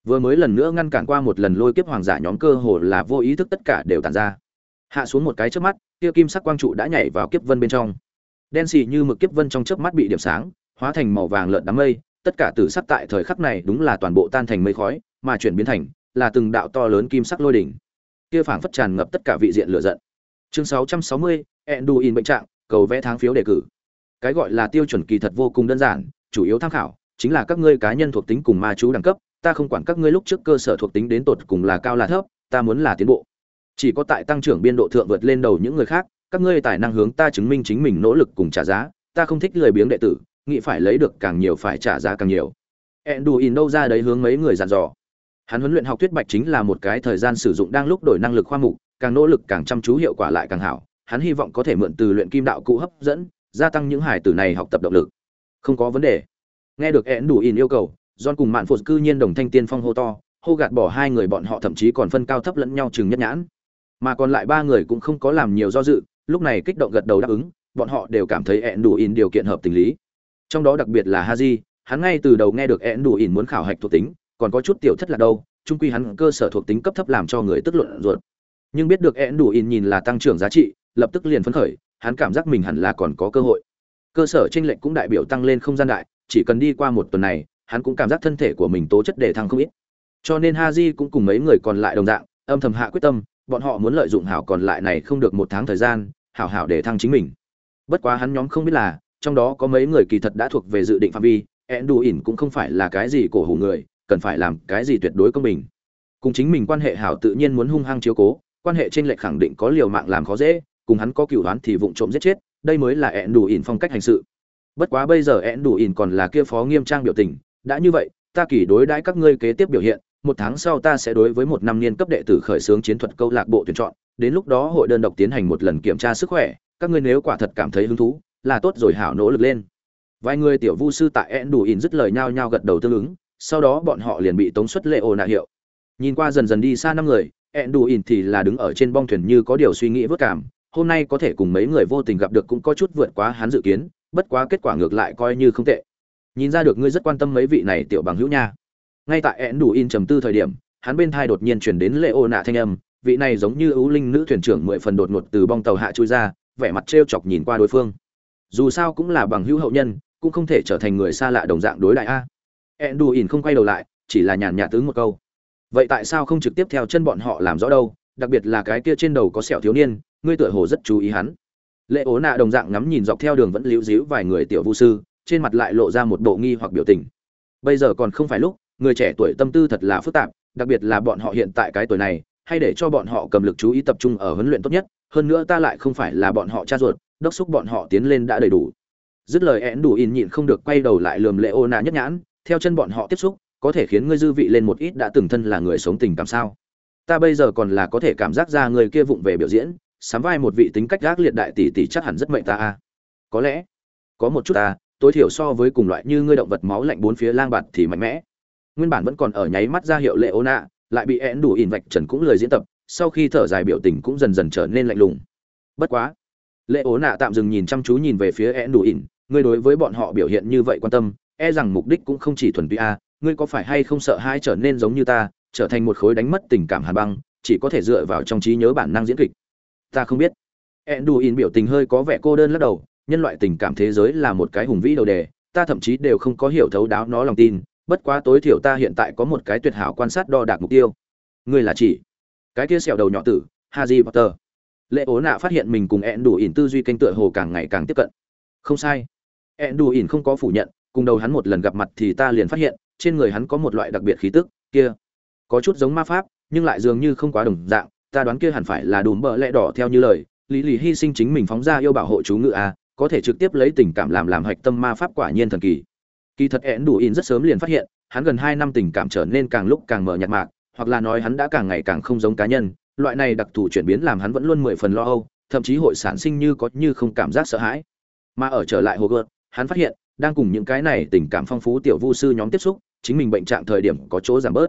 S1: Vừa mới lần nữa ngăn cản qua một lần lôi kiếp hoàng giả nhóm cơ hồ là vô ý thức tất cả đều tàn ra. Hạ xuống một cái chớp mắt, kia kim sắc quang trụ đã nhảy vào kiếp vân bên trong đen xì như mực kiếp vân trong chớp mắt bị điểm sáng hóa thành màu vàng lợn đám mây tất cả tử sắc tại thời khắc này đúng là toàn bộ tan thành mây khói mà chuyển biến thành là từng đạo to lớn kim sắc lôi đỉnh. Kia phảng phất tràn ngập tất cả vị diện lửa giận. Chương 660, Enduin bệnh trạng cầu vẽ tháng phiếu đề cử. Cái gọi là tiêu chuẩn kỳ thật vô cùng đơn giản chủ yếu tham khảo chính là các ngươi cá nhân thuộc tính cùng ma chú đẳng cấp ta không quản các ngươi lúc trước cơ sở thuộc tính đến tột cùng là cao là thấp ta muốn là tiến bộ. Chỉ có tại tăng trưởng biên độ thượng vượt lên đầu những người khác các ngươi tài năng hướng ta chứng minh chính mình nỗ lực cùng trả giá, ta không thích lười biếng đệ tử, nghĩ phải lấy được càng nhiều phải trả giá càng nhiều. Enduin đâu ra đấy hướng mấy người dặn dò. Hắn huấn luyện học thuyết bạch chính là một cái thời gian sử dụng đang lúc đổi năng lực khoa mục, càng nỗ lực càng chăm chú hiệu quả lại càng hảo. Hắn hy vọng có thể mượn từ luyện kim đạo cụ hấp dẫn, gia tăng những hải tử này học tập động lực. Không có vấn đề. Nghe được ẹn đủ in yêu cầu, john cùng mạn phụt cư nhiên đồng thanh tiên phong hô to, hô gạt bỏ hai người bọn họ thậm chí còn phân cao thấp lẫn nhau chừng nhất nhãn. Mà còn lại ba người cũng không có làm nhiều do dự lúc này kích động gật đầu đáp ứng, bọn họ đều cảm thấy ẹn đủ ỉn điều kiện hợp tình lý. Trong đó đặc biệt là haji, hắn ngay từ đầu nghe được ẹn đủ ỉn muốn khảo hạch thuộc tính, còn có chút tiểu thất là đâu trung quy hắn cơ sở thuộc tính cấp thấp làm cho người tức luận ruột. Nhưng biết được ẹn đủ ỉn nhìn là tăng trưởng giá trị, lập tức liền phấn khởi, hắn cảm giác mình hẳn là còn có cơ hội. Cơ sở tranh lệch cũng đại biểu tăng lên không gian đại, chỉ cần đi qua một tuần này, hắn cũng cảm giác thân thể của mình tố chất để thăng không ít. Cho nên haji cũng cùng mấy người còn lại đồng dạng, âm thầm hạ quyết tâm, bọn họ muốn lợi dụng hảo còn lại này không được một tháng thời gian hảo hảo để thăng chính mình. Bất quá hắn nhóm không biết là, trong đó có mấy người kỳ thật đã thuộc về dự định phạm vi ẹn đủ ỉn cũng không phải là cái gì cổ hủ người, cần phải làm cái gì tuyệt đối công bình. Cùng chính mình quan hệ hảo tự nhiên muốn hung hăng chiếu cố, quan hệ trên lệch khẳng định có liều mạng làm khó dễ, cùng hắn có cửu đoán thì vụng trộm giết chết, đây mới là ẹn đủ ỉn phong cách hành sự. Bất quá bây giờ ẹn đủ ỉn còn là kia phó nghiêm trang biểu tình, đã như vậy, ta kỳ đối đãi các ngươi kế tiếp biểu hiện một tháng sau ta sẽ đối với một năm niên cấp đệ tử khởi xướng chiến thuật câu lạc bộ tuyển chọn, đến lúc đó hội đơn độc tiến hành một lần kiểm tra sức khỏe, các ngươi nếu quả thật cảm thấy hứng thú, là tốt rồi hảo nỗ lực lên. Vài người tiểu vu sư tại en đủ in dứt lời nhao nhao gật đầu tương ứng, sau đó bọn họ liền bị tống xuất lệ ồ nạ hiệu. Nhìn qua dần dần đi xa năm người en đủ in thì là đứng ở trên bong thuyền như có điều suy nghĩ vất cảm, hôm nay có thể cùng mấy người vô tình gặp được cũng có chút vượt quá hắn dự kiến, bất quá kết quả ngược lại coi như không tệ. Nhìn ra được ngươi rất quan tâm mấy vị này tiểu bằng hữu nha ngay tại ẹn đủ in trầm tư thời điểm, hắn bên thai đột nhiên chuyển đến lệ ô nạ thanh âm, vị này giống như ưu linh nữ thuyền trưởng mười phần đột ngột từ bong tàu hạ chui ra, vẻ mặt trêu chọc nhìn qua đối phương. Dù sao cũng là bằng hữu hậu nhân, cũng không thể trở thành người xa lạ đồng dạng đối đại a. Ẹn đủ in không quay đầu lại, chỉ là nhàn nhạt tướng một câu. Vậy tại sao không trực tiếp theo chân bọn họ làm rõ đâu, đặc biệt là cái kia trên đầu có sẹo thiếu niên, ngươi tựa hồ rất chú ý hắn. Lệ ố nạ đồng dạng ngắm nhìn dọc theo đường vẫn liễu díu vài người tiểu vũ sư, trên mặt lại lộ ra một bộ nghi hoặc biểu tình. Bây giờ còn không phải lúc người trẻ tuổi tâm tư thật là phức tạp, đặc biệt là bọn họ hiện tại cái tuổi này, hay để cho bọn họ cầm lực chú ý tập trung ở huấn luyện tốt nhất, hơn nữa ta lại không phải là bọn họ cha ruột, đốc xúc bọn họ tiến lên đã đầy đủ. Dứt lời én đủ in nhịn không được quay đầu lại lườm lệ ô nạ nhất nhãn, theo chân bọn họ tiếp xúc, có thể khiến ngươi dư vị lên một ít đã từng thân là người sống tình cảm sao. Ta bây giờ còn là có thể cảm giác ra người kia vụng về biểu diễn, sắm vai một vị tính cách gác liệt đại tỷ tỷ chắc hẳn rất mệnh ta a. Có lẽ, có một chút ta, tối thiểu so với cùng loại như ngươi động vật máu lạnh bốn phía lang bạt thì mạnh mẽ nguyên bản vẫn còn ở nháy mắt ra hiệu lệ ô nạ lại bị én đủ ỉn vạch trần cũng lời diễn tập, sau khi thở dài biểu tình cũng dần dần trở nên lạnh lùng. Bất quá lệ ố nạ tạm dừng nhìn chăm chú nhìn về phía én đủ ỉn, ngươi đối với bọn họ biểu hiện như vậy quan tâm e rằng mục đích cũng không chỉ thuần túy a, ngươi có phải hay không sợ hai trở nên giống như ta, trở thành một khối đánh mất tình cảm hàn băng, chỉ có thể dựa vào trong trí nhớ bản năng diễn kịch? Ta không biết. Enduin biểu tình hơi có vẻ cô đơn lắc đầu, nhân loại tình cảm thế giới là một cái hùng vĩ đầu đề, ta thậm chí đều không có hiểu thấu đáo nó lòng tin bất quá tối thiểu ta hiện tại có một cái tuyệt hảo quan sát đo đạc mục tiêu. Ngươi là chỉ. Cái kia sẹo đầu nhỏ tử, Harry Potter. Lệ ố nạ phát hiện mình cùng ẹn đủ ỉn tư duy kênh tựa hồ càng ngày càng tiếp cận. Không sai. Ẹn đủ ỉn không có phủ nhận, cùng đầu hắn một lần gặp mặt thì ta liền phát hiện, trên người hắn có một loại đặc biệt khí tức, kia. Có chút giống ma pháp, nhưng lại dường như không quá đồng dạng, ta đoán kia hẳn phải là đùm bợ lẽ đỏ theo như lời. Lý lì hy sinh chính mình phóng ra yêu bảo hộ chú ngự a, có thể trực tiếp lấy tình cảm làm làm hạch tâm ma pháp quả nhiên thần kỳ kỳ thật én đủ in rất sớm liền phát hiện, hắn gần hai năm tình cảm trở nên càng lúc càng mờ nhạt mạc, hoặc là nói hắn đã càng ngày càng không giống cá nhân. Loại này đặc thù chuyển biến làm hắn vẫn luôn mười phần lo âu, thậm chí hội sản sinh như có như không cảm giác sợ hãi. Mà ở trở lại hồ gợt, hắn phát hiện, đang cùng những cái này tình cảm phong phú tiểu vu sư nhóm tiếp xúc, chính mình bệnh trạng thời điểm có chỗ giảm bớt.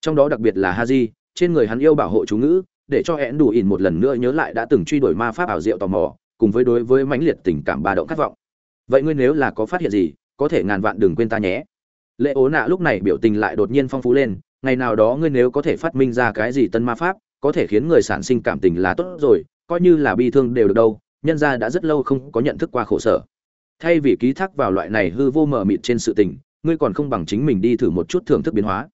S1: Trong đó đặc biệt là haji, trên người hắn yêu bảo hộ chú ngữ, để cho hẹn đủ ỉn một lần nữa nhớ lại đã từng truy đuổi ma pháp ảo diệu tò mò, cùng với đối với mãnh liệt tình cảm ba động khát vọng. Vậy ngươi nếu là có phát hiện gì có thể ngàn vạn đừng quên ta nhé. Lệ ố nạ lúc này biểu tình lại đột nhiên phong phú lên, ngày nào đó ngươi nếu có thể phát minh ra cái gì tân ma pháp, có thể khiến người sản sinh cảm tình là tốt rồi, coi như là bi thương đều được đâu, nhân ra đã rất lâu không có nhận thức qua khổ sở. Thay vì ký thác vào loại này hư vô mờ mịt trên sự tình, ngươi còn không bằng chính mình đi thử một chút thưởng thức biến hóa.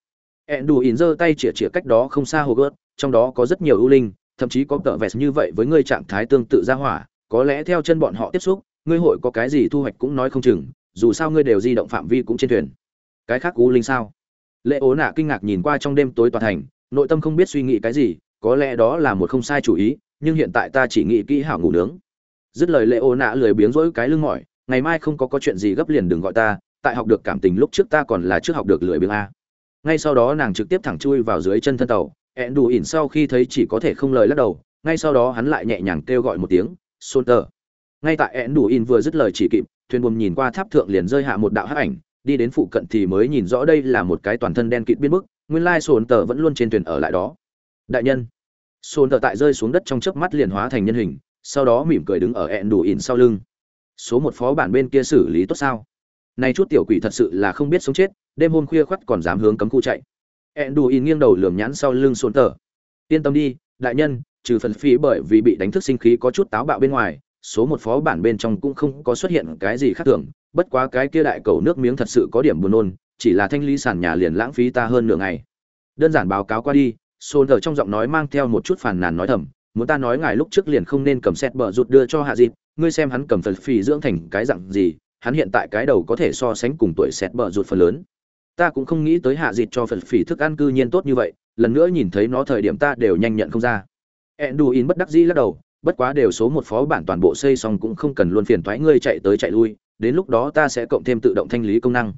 S1: Ẹn đù ỉn giơ tay chĩa chĩa cách đó không xa hồ gớt trong đó có rất nhiều ưu linh, thậm chí có tợ vẹt như vậy với ngươi trạng thái tương tự ra hỏa, có lẽ theo chân bọn họ tiếp xúc, ngươi hội có cái gì thu hoạch cũng nói không chừng dù sao ngươi đều di động phạm vi cũng trên thuyền. Cái khác cú linh sao? Lệ ố nạ kinh ngạc nhìn qua trong đêm tối toàn thành, nội tâm không biết suy nghĩ cái gì, có lẽ đó là một không sai chủ ý, nhưng hiện tại ta chỉ nghĩ kỹ hảo ngủ nướng. Dứt lời lệ ố nạ lười biếng rỗi cái lưng mỏi, ngày mai không có có chuyện gì gấp liền đừng gọi ta, tại học được cảm tình lúc trước ta còn là trước học được lười biếng a. Ngay sau đó nàng trực tiếp thẳng chui vào dưới chân thân tàu, ẹn đủ ỉn sau khi thấy chỉ có thể không lời lắc đầu, ngay sau đó hắn lại nhẹ nhàng kêu gọi một tiếng xôn tờ. Ngay tại ẹn đủ ỉn vừa dứt lời chỉ kịp thuyền buồm nhìn qua tháp thượng liền rơi hạ một đạo hắc ảnh, đi đến phụ cận thì mới nhìn rõ đây là một cái toàn thân đen kịt biến bức nguyên lai sồn Tở vẫn luôn trên thuyền ở lại đó. Đại nhân, sồn Tở tại rơi xuống đất trong chớp mắt liền hóa thành nhân hình, sau đó mỉm cười đứng ở ẹn đủ ỉn sau lưng. Số một phó bản bên kia xử lý tốt sao? Này chút tiểu quỷ thật sự là không biết sống chết, đêm hôm khuya khoắt còn dám hướng cấm khu chạy. Ẹn đủ ỉn nghiêng đầu lườm nhãn sau lưng Sồn Tở. yên tâm đi, đại nhân, trừ phần phí bởi vì bị đánh thức sinh khí có chút táo bạo bên ngoài số một phó bản bên trong cũng không có xuất hiện cái gì khác thường, bất quá cái kia đại cầu nước miếng thật sự có điểm buồn nôn, chỉ là thanh lý sàn nhà liền lãng phí ta hơn nửa ngày. Đơn giản báo cáo qua đi xôn thở trong giọng nói mang theo một chút phàn nàn nói thầm, muốn ta nói ngài lúc trước liền không nên cầm xét bờ rụt đưa cho hạ dịp, ngươi xem hắn cầm phần phì dưỡng thành cái dặn gì, hắn hiện tại cái đầu có thể so sánh cùng tuổi xét bờ rụt phần lớn. Ta cũng không nghĩ tới hạ dịp cho phần phì thức ăn cư nhiên tốt như vậy, lần nữa nhìn thấy nó thời điểm ta đều nhanh nhận không ra. Enduin bất đắc dĩ lắc đầu bất quá đều số một phó bản toàn bộ xây xong cũng không cần luôn phiền thoái ngươi chạy tới chạy lui, đến lúc đó ta sẽ cộng thêm tự động thanh lý công năng.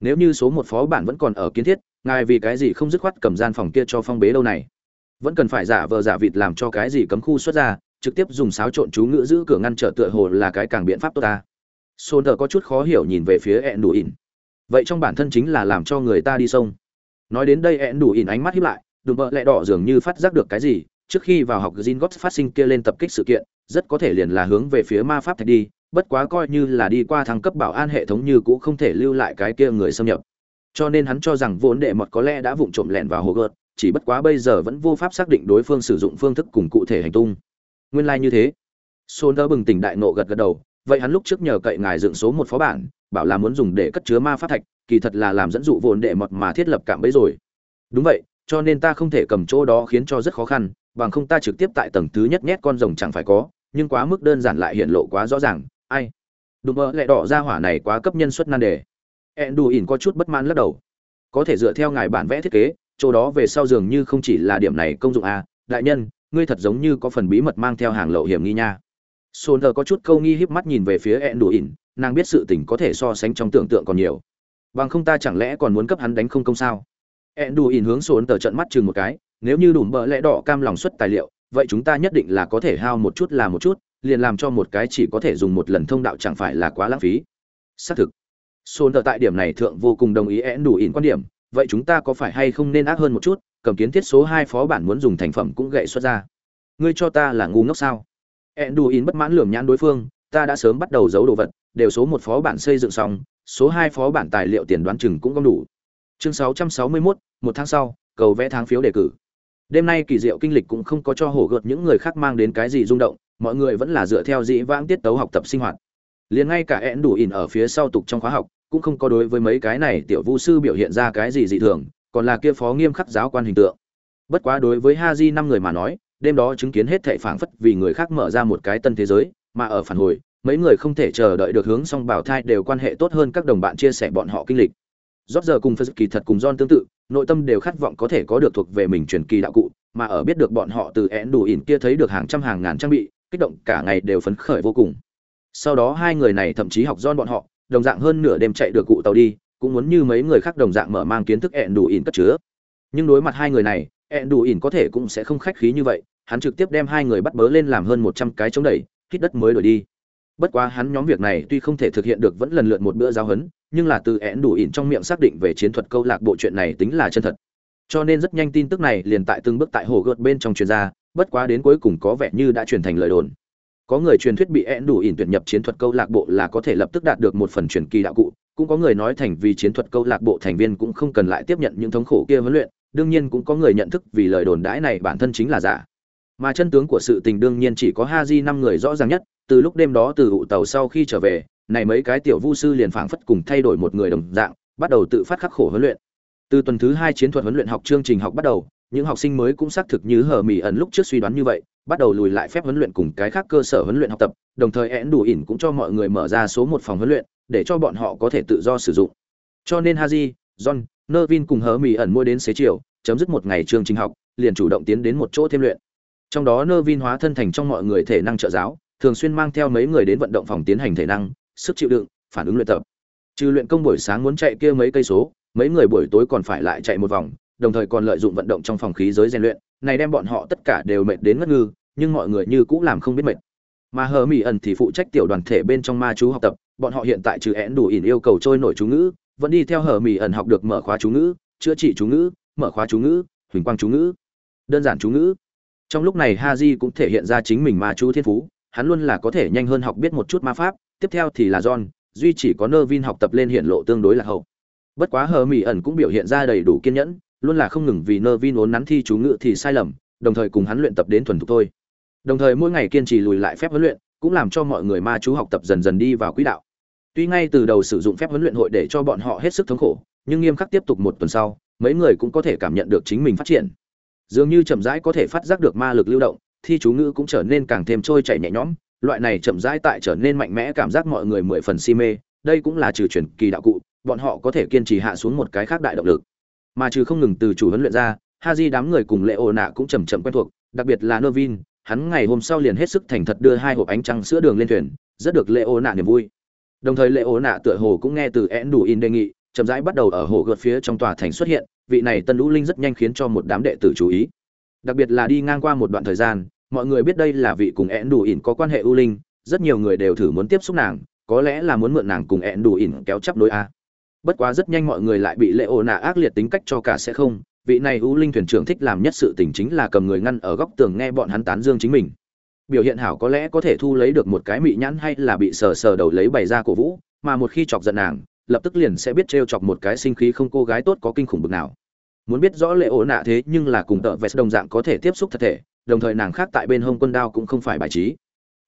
S1: Nếu như số một phó bản vẫn còn ở kiến thiết, ngài vì cái gì không dứt khoát cầm gian phòng kia cho phong bế đâu này? Vẫn cần phải giả vờ giả vịt làm cho cái gì cấm khu xuất ra, trực tiếp dùng xáo trộn chú ngữ giữ cửa ngăn trở tựa hồ là cái càng biện pháp tốt ta. Sôn thờ có chút khó hiểu nhìn về phía ẹn đủ ỉn. Vậy trong bản thân chính là làm cho người ta đi sông. Nói đến đây ẹn đủ ỉn ánh mắt hiếp lại, đùm bợ lẹ đỏ dường như phát giác được cái gì trước khi vào học gin gót phát sinh kia lên tập kích sự kiện, rất có thể liền là hướng về phía ma pháp thạch đi, bất quá coi như là đi qua thăng cấp bảo an hệ thống như cũng không thể lưu lại cái kia người xâm nhập. Cho nên hắn cho rằng vốn đệ mật có lẽ đã vụng trộm lẻn vào hồ gợt chỉ bất quá bây giờ vẫn vô pháp xác định đối phương sử dụng phương thức cùng cụ thể hành tung. Nguyên lai như thế. Sôn đỡ bừng tỉnh đại nộ gật gật đầu, vậy hắn lúc trước nhờ cậy ngài dựng số một phó bản, bảo là muốn dùng để cất chứa ma pháp thạch, kỳ thật là làm dẫn dụ vốn đệ mật mà thiết lập cảm bấy rồi. Đúng vậy cho nên ta không thể cầm chỗ đó khiến cho rất khó khăn, bằng không ta trực tiếp tại tầng thứ nhất nhét con rồng chẳng phải có, nhưng quá mức đơn giản lại hiện lộ quá rõ ràng. Ai? Đùm mơ lại đỏ ra hỏa này quá cấp nhân suất nan đề. Ẹn đù ỉn có chút bất mãn lắc đầu. Có thể dựa theo ngài bản vẽ thiết kế, chỗ đó về sau dường như không chỉ là điểm này công dụng à. Đại nhân, ngươi thật giống như có phần bí mật mang theo hàng lậu hiểm nghi nha. Sồn có chút câu nghi híp mắt nhìn về phía ẹn đù ỉn, nàng biết sự tình có thể so sánh trong tưởng tượng còn nhiều. Bằng không ta chẳng lẽ còn muốn cấp hắn đánh không công sao? Ẹn đủ ỉn hướng sồn tờ trận mắt chừng một cái nếu như đủ bỡ lẽ đỏ cam lòng xuất tài liệu vậy chúng ta nhất định là có thể hao một chút là một chút liền làm cho một cái chỉ có thể dùng một lần thông đạo chẳng phải là quá lãng phí. Xác thực sồn tờ tại điểm này thượng vô cùng đồng ý ẹn đủ ỉn quan điểm vậy chúng ta có phải hay không nên ác hơn một chút cầm kiến thiết số hai phó bản muốn dùng thành phẩm cũng gậy xuất ra. Ngươi cho ta là ngu ngốc sao? Enduin bất mãn lườm nhãn đối phương, ta đã sớm bắt đầu giấu đồ vật, đều số một phó bản xây dựng xong, số hai phó bản tài liệu tiền đoán chừng cũng không đủ. Chương 661, một tháng sau, cầu vẽ tháng phiếu đề cử. Đêm nay kỳ diệu kinh lịch cũng không có cho hổ gợt những người khác mang đến cái gì rung động, mọi người vẫn là dựa theo dĩ vãng tiết tấu học tập sinh hoạt. Liền ngay cả eãn đủ ỉn ở phía sau tục trong khóa học, cũng không có đối với mấy cái này tiểu vu sư biểu hiện ra cái gì dị thường, còn là kia phó nghiêm khắc giáo quan hình tượng. Bất quá đối với Haji năm người mà nói, đêm đó chứng kiến hết thảy phảng phất vì người khác mở ra một cái tân thế giới, mà ở phản hồi, mấy người không thể chờ đợi được hướng song bảo thai đều quan hệ tốt hơn các đồng bạn chia sẻ bọn họ kinh lịch rót giờ cùng Phật kỳ thật cùng don tương tự, nội tâm đều khát vọng có thể có được thuộc về mình truyền kỳ đạo cụ, mà ở biết được bọn họ từ én đủ ỉn kia thấy được hàng trăm hàng ngàn trang bị, kích động cả ngày đều phấn khởi vô cùng. Sau đó hai người này thậm chí học don bọn họ, đồng dạng hơn nửa đêm chạy được cụ tàu đi, cũng muốn như mấy người khác đồng dạng mở mang kiến thức én đủ ỉn cất chứa. Nhưng đối mặt hai người này, én đủ ỉn có thể cũng sẽ không khách khí như vậy, hắn trực tiếp đem hai người bắt bớ lên làm hơn một trăm cái chống đẩy, hít đất mới đổi đi. Bất quá hắn nhóm việc này tuy không thể thực hiện được vẫn lần lượt một bữa giao hấn, nhưng là từ én đủ ỉn trong miệng xác định về chiến thuật câu lạc bộ chuyện này tính là chân thật. Cho nên rất nhanh tin tức này liền tại từng bước tại hồ gợt bên trong truyền ra, bất quá đến cuối cùng có vẻ như đã truyền thành lời đồn. Có người truyền thuyết bị én đủ ỉn tuyển nhập chiến thuật câu lạc bộ là có thể lập tức đạt được một phần truyền kỳ đạo cụ, cũng có người nói thành vì chiến thuật câu lạc bộ thành viên cũng không cần lại tiếp nhận những thống khổ kia huấn luyện, đương nhiên cũng có người nhận thức vì lời đồn đãi này bản thân chính là giả mà chân tướng của sự tình đương nhiên chỉ có ha di năm người rõ ràng nhất, từ lúc đêm đó từ ụ tàu sau khi trở về, này mấy cái tiểu vu sư liền phảng phất cùng thay đổi một người đồng dạng, bắt đầu tự phát khắc khổ huấn luyện. Từ tuần thứ hai chiến thuật huấn luyện học chương trình học bắt đầu, những học sinh mới cũng xác thực như hờ mỹ ẩn lúc trước suy đoán như vậy, bắt đầu lùi lại phép huấn luyện cùng cái khác cơ sở huấn luyện học tập, đồng thời én đủ ỉn cũng cho mọi người mở ra số một phòng huấn luyện, để cho bọn họ có thể tự do sử dụng. Cho nên haji, john, nervin cùng hờ mỹ ẩn mua đến xế chiều, chấm dứt một ngày chương trình học, liền chủ động tiến đến một chỗ thêm luyện trong đó nơ vin hóa thân thành trong mọi người thể năng trợ giáo, thường xuyên mang theo mấy người đến vận động phòng tiến hành thể năng, sức chịu đựng, phản ứng luyện tập. Trừ luyện công buổi sáng muốn chạy kia mấy cây số, mấy người buổi tối còn phải lại chạy một vòng, đồng thời còn lợi dụng vận động trong phòng khí giới rèn luyện, này đem bọn họ tất cả đều mệt đến ngất ngư, nhưng mọi người như cũng làm không biết mệt. Mà hờ mỹ ẩn thì phụ trách tiểu đoàn thể bên trong ma chú học tập, bọn họ hiện tại trừ én đủ ỉn yêu cầu trôi nổi chú ngữ, vẫn đi theo hờ mỹ ẩn học được mở khóa chú ngữ, chữa trị chú ngữ, mở khóa chú ngữ, huỳnh quang chú ngữ, đơn giản chú ngữ trong lúc này Haji cũng thể hiện ra chính mình ma chú thiên phú, hắn luôn là có thể nhanh hơn học biết một chút ma pháp, tiếp theo thì là John, duy chỉ có Nervin học tập lên hiện lộ tương đối là hậu. Bất quá Hờ Mị ẩn cũng biểu hiện ra đầy đủ kiên nhẫn, luôn là không ngừng vì Nervin ốn nắn thi chú ngự thì sai lầm, đồng thời cùng hắn luyện tập đến thuần thục thôi. Đồng thời mỗi ngày kiên trì lùi lại phép huấn luyện, cũng làm cho mọi người ma chú học tập dần dần đi vào quỹ đạo. Tuy ngay từ đầu sử dụng phép huấn luyện hội để cho bọn họ hết sức thống khổ, nhưng nghiêm khắc tiếp tục một tuần sau, mấy người cũng có thể cảm nhận được chính mình phát triển dường như chậm rãi có thể phát giác được ma lực lưu động, thi chú ngữ cũng trở nên càng thêm trôi chảy nhẹ nhõm, loại này chậm rãi tại trở nên mạnh mẽ cảm giác mọi người mười phần si mê, đây cũng là trừ truyền kỳ đạo cụ, bọn họ có thể kiên trì hạ xuống một cái khác đại động lực. Mà trừ không ngừng từ chủ huấn luyện ra ha di đám người cùng lệ ồ nạ cũng chầm chậm quen thuộc, đặc biệt là nơ vin hắn ngày hôm sau liền hết sức thành thật đưa hai hộp ánh trăng sữa đường lên thuyền, rất được lệ ồ nạ niềm vui. Đồng thời lệ ồ nạ tựa hồ cũng nghe từ én đủ in đề nghị chậm rãi bắt đầu ở hồ gợt phía trong tòa thành xuất hiện, vị này tân lũ linh rất nhanh khiến cho một đám đệ tử chú ý. Đặc biệt là đi ngang qua một đoạn thời gian, mọi người biết đây là vị cùng ẹn đủ ỉn có quan hệ ưu linh, rất nhiều người đều thử muốn tiếp xúc nàng, có lẽ là muốn mượn nàng cùng ẹn đủ ỉn kéo chắp đôi a. Bất quá rất nhanh mọi người lại bị lệ ồ nạ ác liệt tính cách cho cả sẽ không, vị này ưu linh thuyền trưởng thích làm nhất sự tình chính là cầm người ngăn ở góc tường nghe bọn hắn tán dương chính mình. Biểu hiện hảo có lẽ có thể thu lấy được một cái mị nhãn hay là bị sờ sờ đầu lấy bày ra cổ vũ, mà một khi chọc giận nàng lập tức liền sẽ biết trêu chọc một cái sinh khí không cô gái tốt có kinh khủng bực nào. Muốn biết rõ lệ ổ nạ thế nhưng là cùng tợ vest đồng dạng có thể tiếp xúc thật thể, đồng thời nàng khác tại bên hông quân đao cũng không phải bài trí.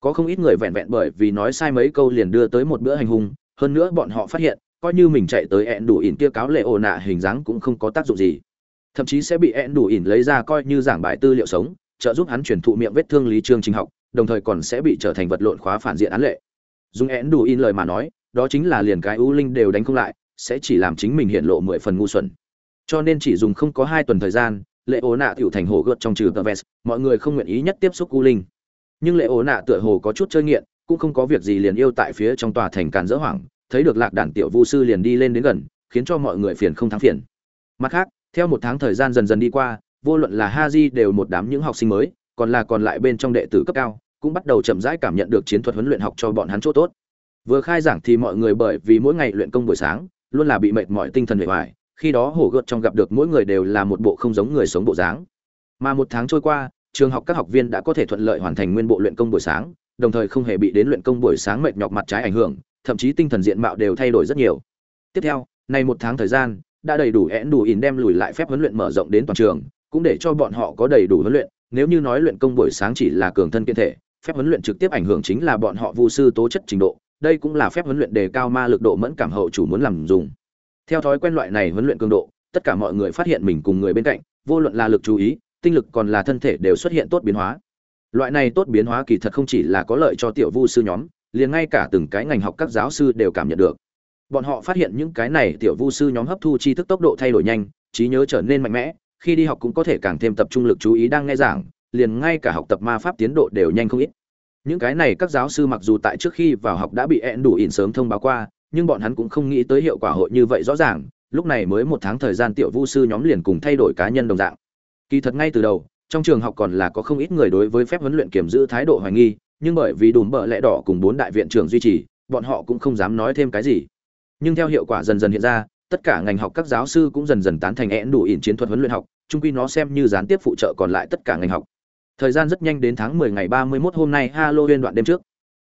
S1: Có không ít người vẹn vẹn bởi vì nói sai mấy câu liền đưa tới một bữa hành hung, hơn nữa bọn họ phát hiện, coi như mình chạy tới ẹn đủ ỉn kia cáo lệ ổ nạ hình dáng cũng không có tác dụng gì. Thậm chí sẽ bị ẹn đủ ỉn lấy ra coi như giảng bài tư liệu sống, trợ giúp hắn truyền thụ miệng vết thương lý trương trình học, đồng thời còn sẽ bị trở thành vật lộn khóa phản diện án lệ. Dùng ẹn đủ in lời mà nói đó chính là liền cái ưu linh đều đánh không lại, sẽ chỉ làm chính mình hiện lộ mười phần ngu xuẩn. Cho nên chỉ dùng không có hai tuần thời gian, lệ ố nạ tiểu thành hồ gợt trong trừ tờ vest, mọi người không nguyện ý nhất tiếp xúc u linh. Nhưng lệ ố nạ tựa hồ có chút chơi nghiện, cũng không có việc gì liền yêu tại phía trong tòa thành càn dỡ hoảng, thấy được lạc đản tiểu vu sư liền đi lên đến gần, khiến cho mọi người phiền không thắng phiền. Mặt khác, theo một tháng thời gian dần dần đi qua, vô luận là ha di đều một đám những học sinh mới, còn là còn lại bên trong đệ tử cấp cao, cũng bắt đầu chậm rãi cảm nhận được chiến thuật huấn luyện học cho bọn hắn chỗ tốt vừa khai giảng thì mọi người bởi vì mỗi ngày luyện công buổi sáng, luôn là bị mệt mỏi tinh thần bề ngoài khi đó hổ gợt trong gặp được mỗi người đều là một bộ không giống người sống bộ dáng. Mà một tháng trôi qua, trường học các học viên đã có thể thuận lợi hoàn thành nguyên bộ luyện công buổi sáng, đồng thời không hề bị đến luyện công buổi sáng mệt nhọc mặt trái ảnh hưởng, thậm chí tinh thần diện mạo đều thay đổi rất nhiều. Tiếp theo, nay một tháng thời gian, đã đầy đủ én đủ ỉn đem lùi lại phép huấn luyện mở rộng đến toàn trường, cũng để cho bọn họ có đầy đủ huấn luyện, nếu như nói luyện công buổi sáng chỉ là cường thân kiên thể, phép huấn luyện trực tiếp ảnh hưởng chính là bọn họ vu sư tố chất trình độ đây cũng là phép huấn luyện đề cao ma lực độ mẫn cảm hậu chủ muốn làm dùng. Theo thói quen loại này huấn luyện cường độ, tất cả mọi người phát hiện mình cùng người bên cạnh, vô luận là lực chú ý, tinh lực còn là thân thể đều xuất hiện tốt biến hóa. Loại này tốt biến hóa kỳ thật không chỉ là có lợi cho tiểu vu sư nhóm, liền ngay cả từng cái ngành học các giáo sư đều cảm nhận được. Bọn họ phát hiện những cái này tiểu vu sư nhóm hấp thu tri thức tốc độ thay đổi nhanh, trí nhớ trở nên mạnh mẽ, khi đi học cũng có thể càng thêm tập trung lực chú ý đang nghe giảng, liền ngay cả học tập ma pháp tiến độ đều nhanh không ít những cái này các giáo sư mặc dù tại trước khi vào học đã bị ẹn đủ ỉn sớm thông báo qua, nhưng bọn hắn cũng không nghĩ tới hiệu quả hội như vậy rõ ràng, lúc này mới một tháng thời gian tiểu vu sư nhóm liền cùng thay đổi cá nhân đồng dạng. Kỳ thật ngay từ đầu, trong trường học còn là có không ít người đối với phép huấn luyện kiểm giữ thái độ hoài nghi, nhưng bởi vì đùm bợ lẽ đỏ cùng bốn đại viện trưởng duy trì, bọn họ cũng không dám nói thêm cái gì. Nhưng theo hiệu quả dần dần hiện ra, tất cả ngành học các giáo sư cũng dần dần tán thành én đủ ỉn chiến thuật huấn luyện học trung quy nó xem như gián tiếp phụ trợ còn lại tất cả ngành học thời gian rất nhanh đến tháng 10 ngày 31 hôm nay halloween đoạn đêm trước.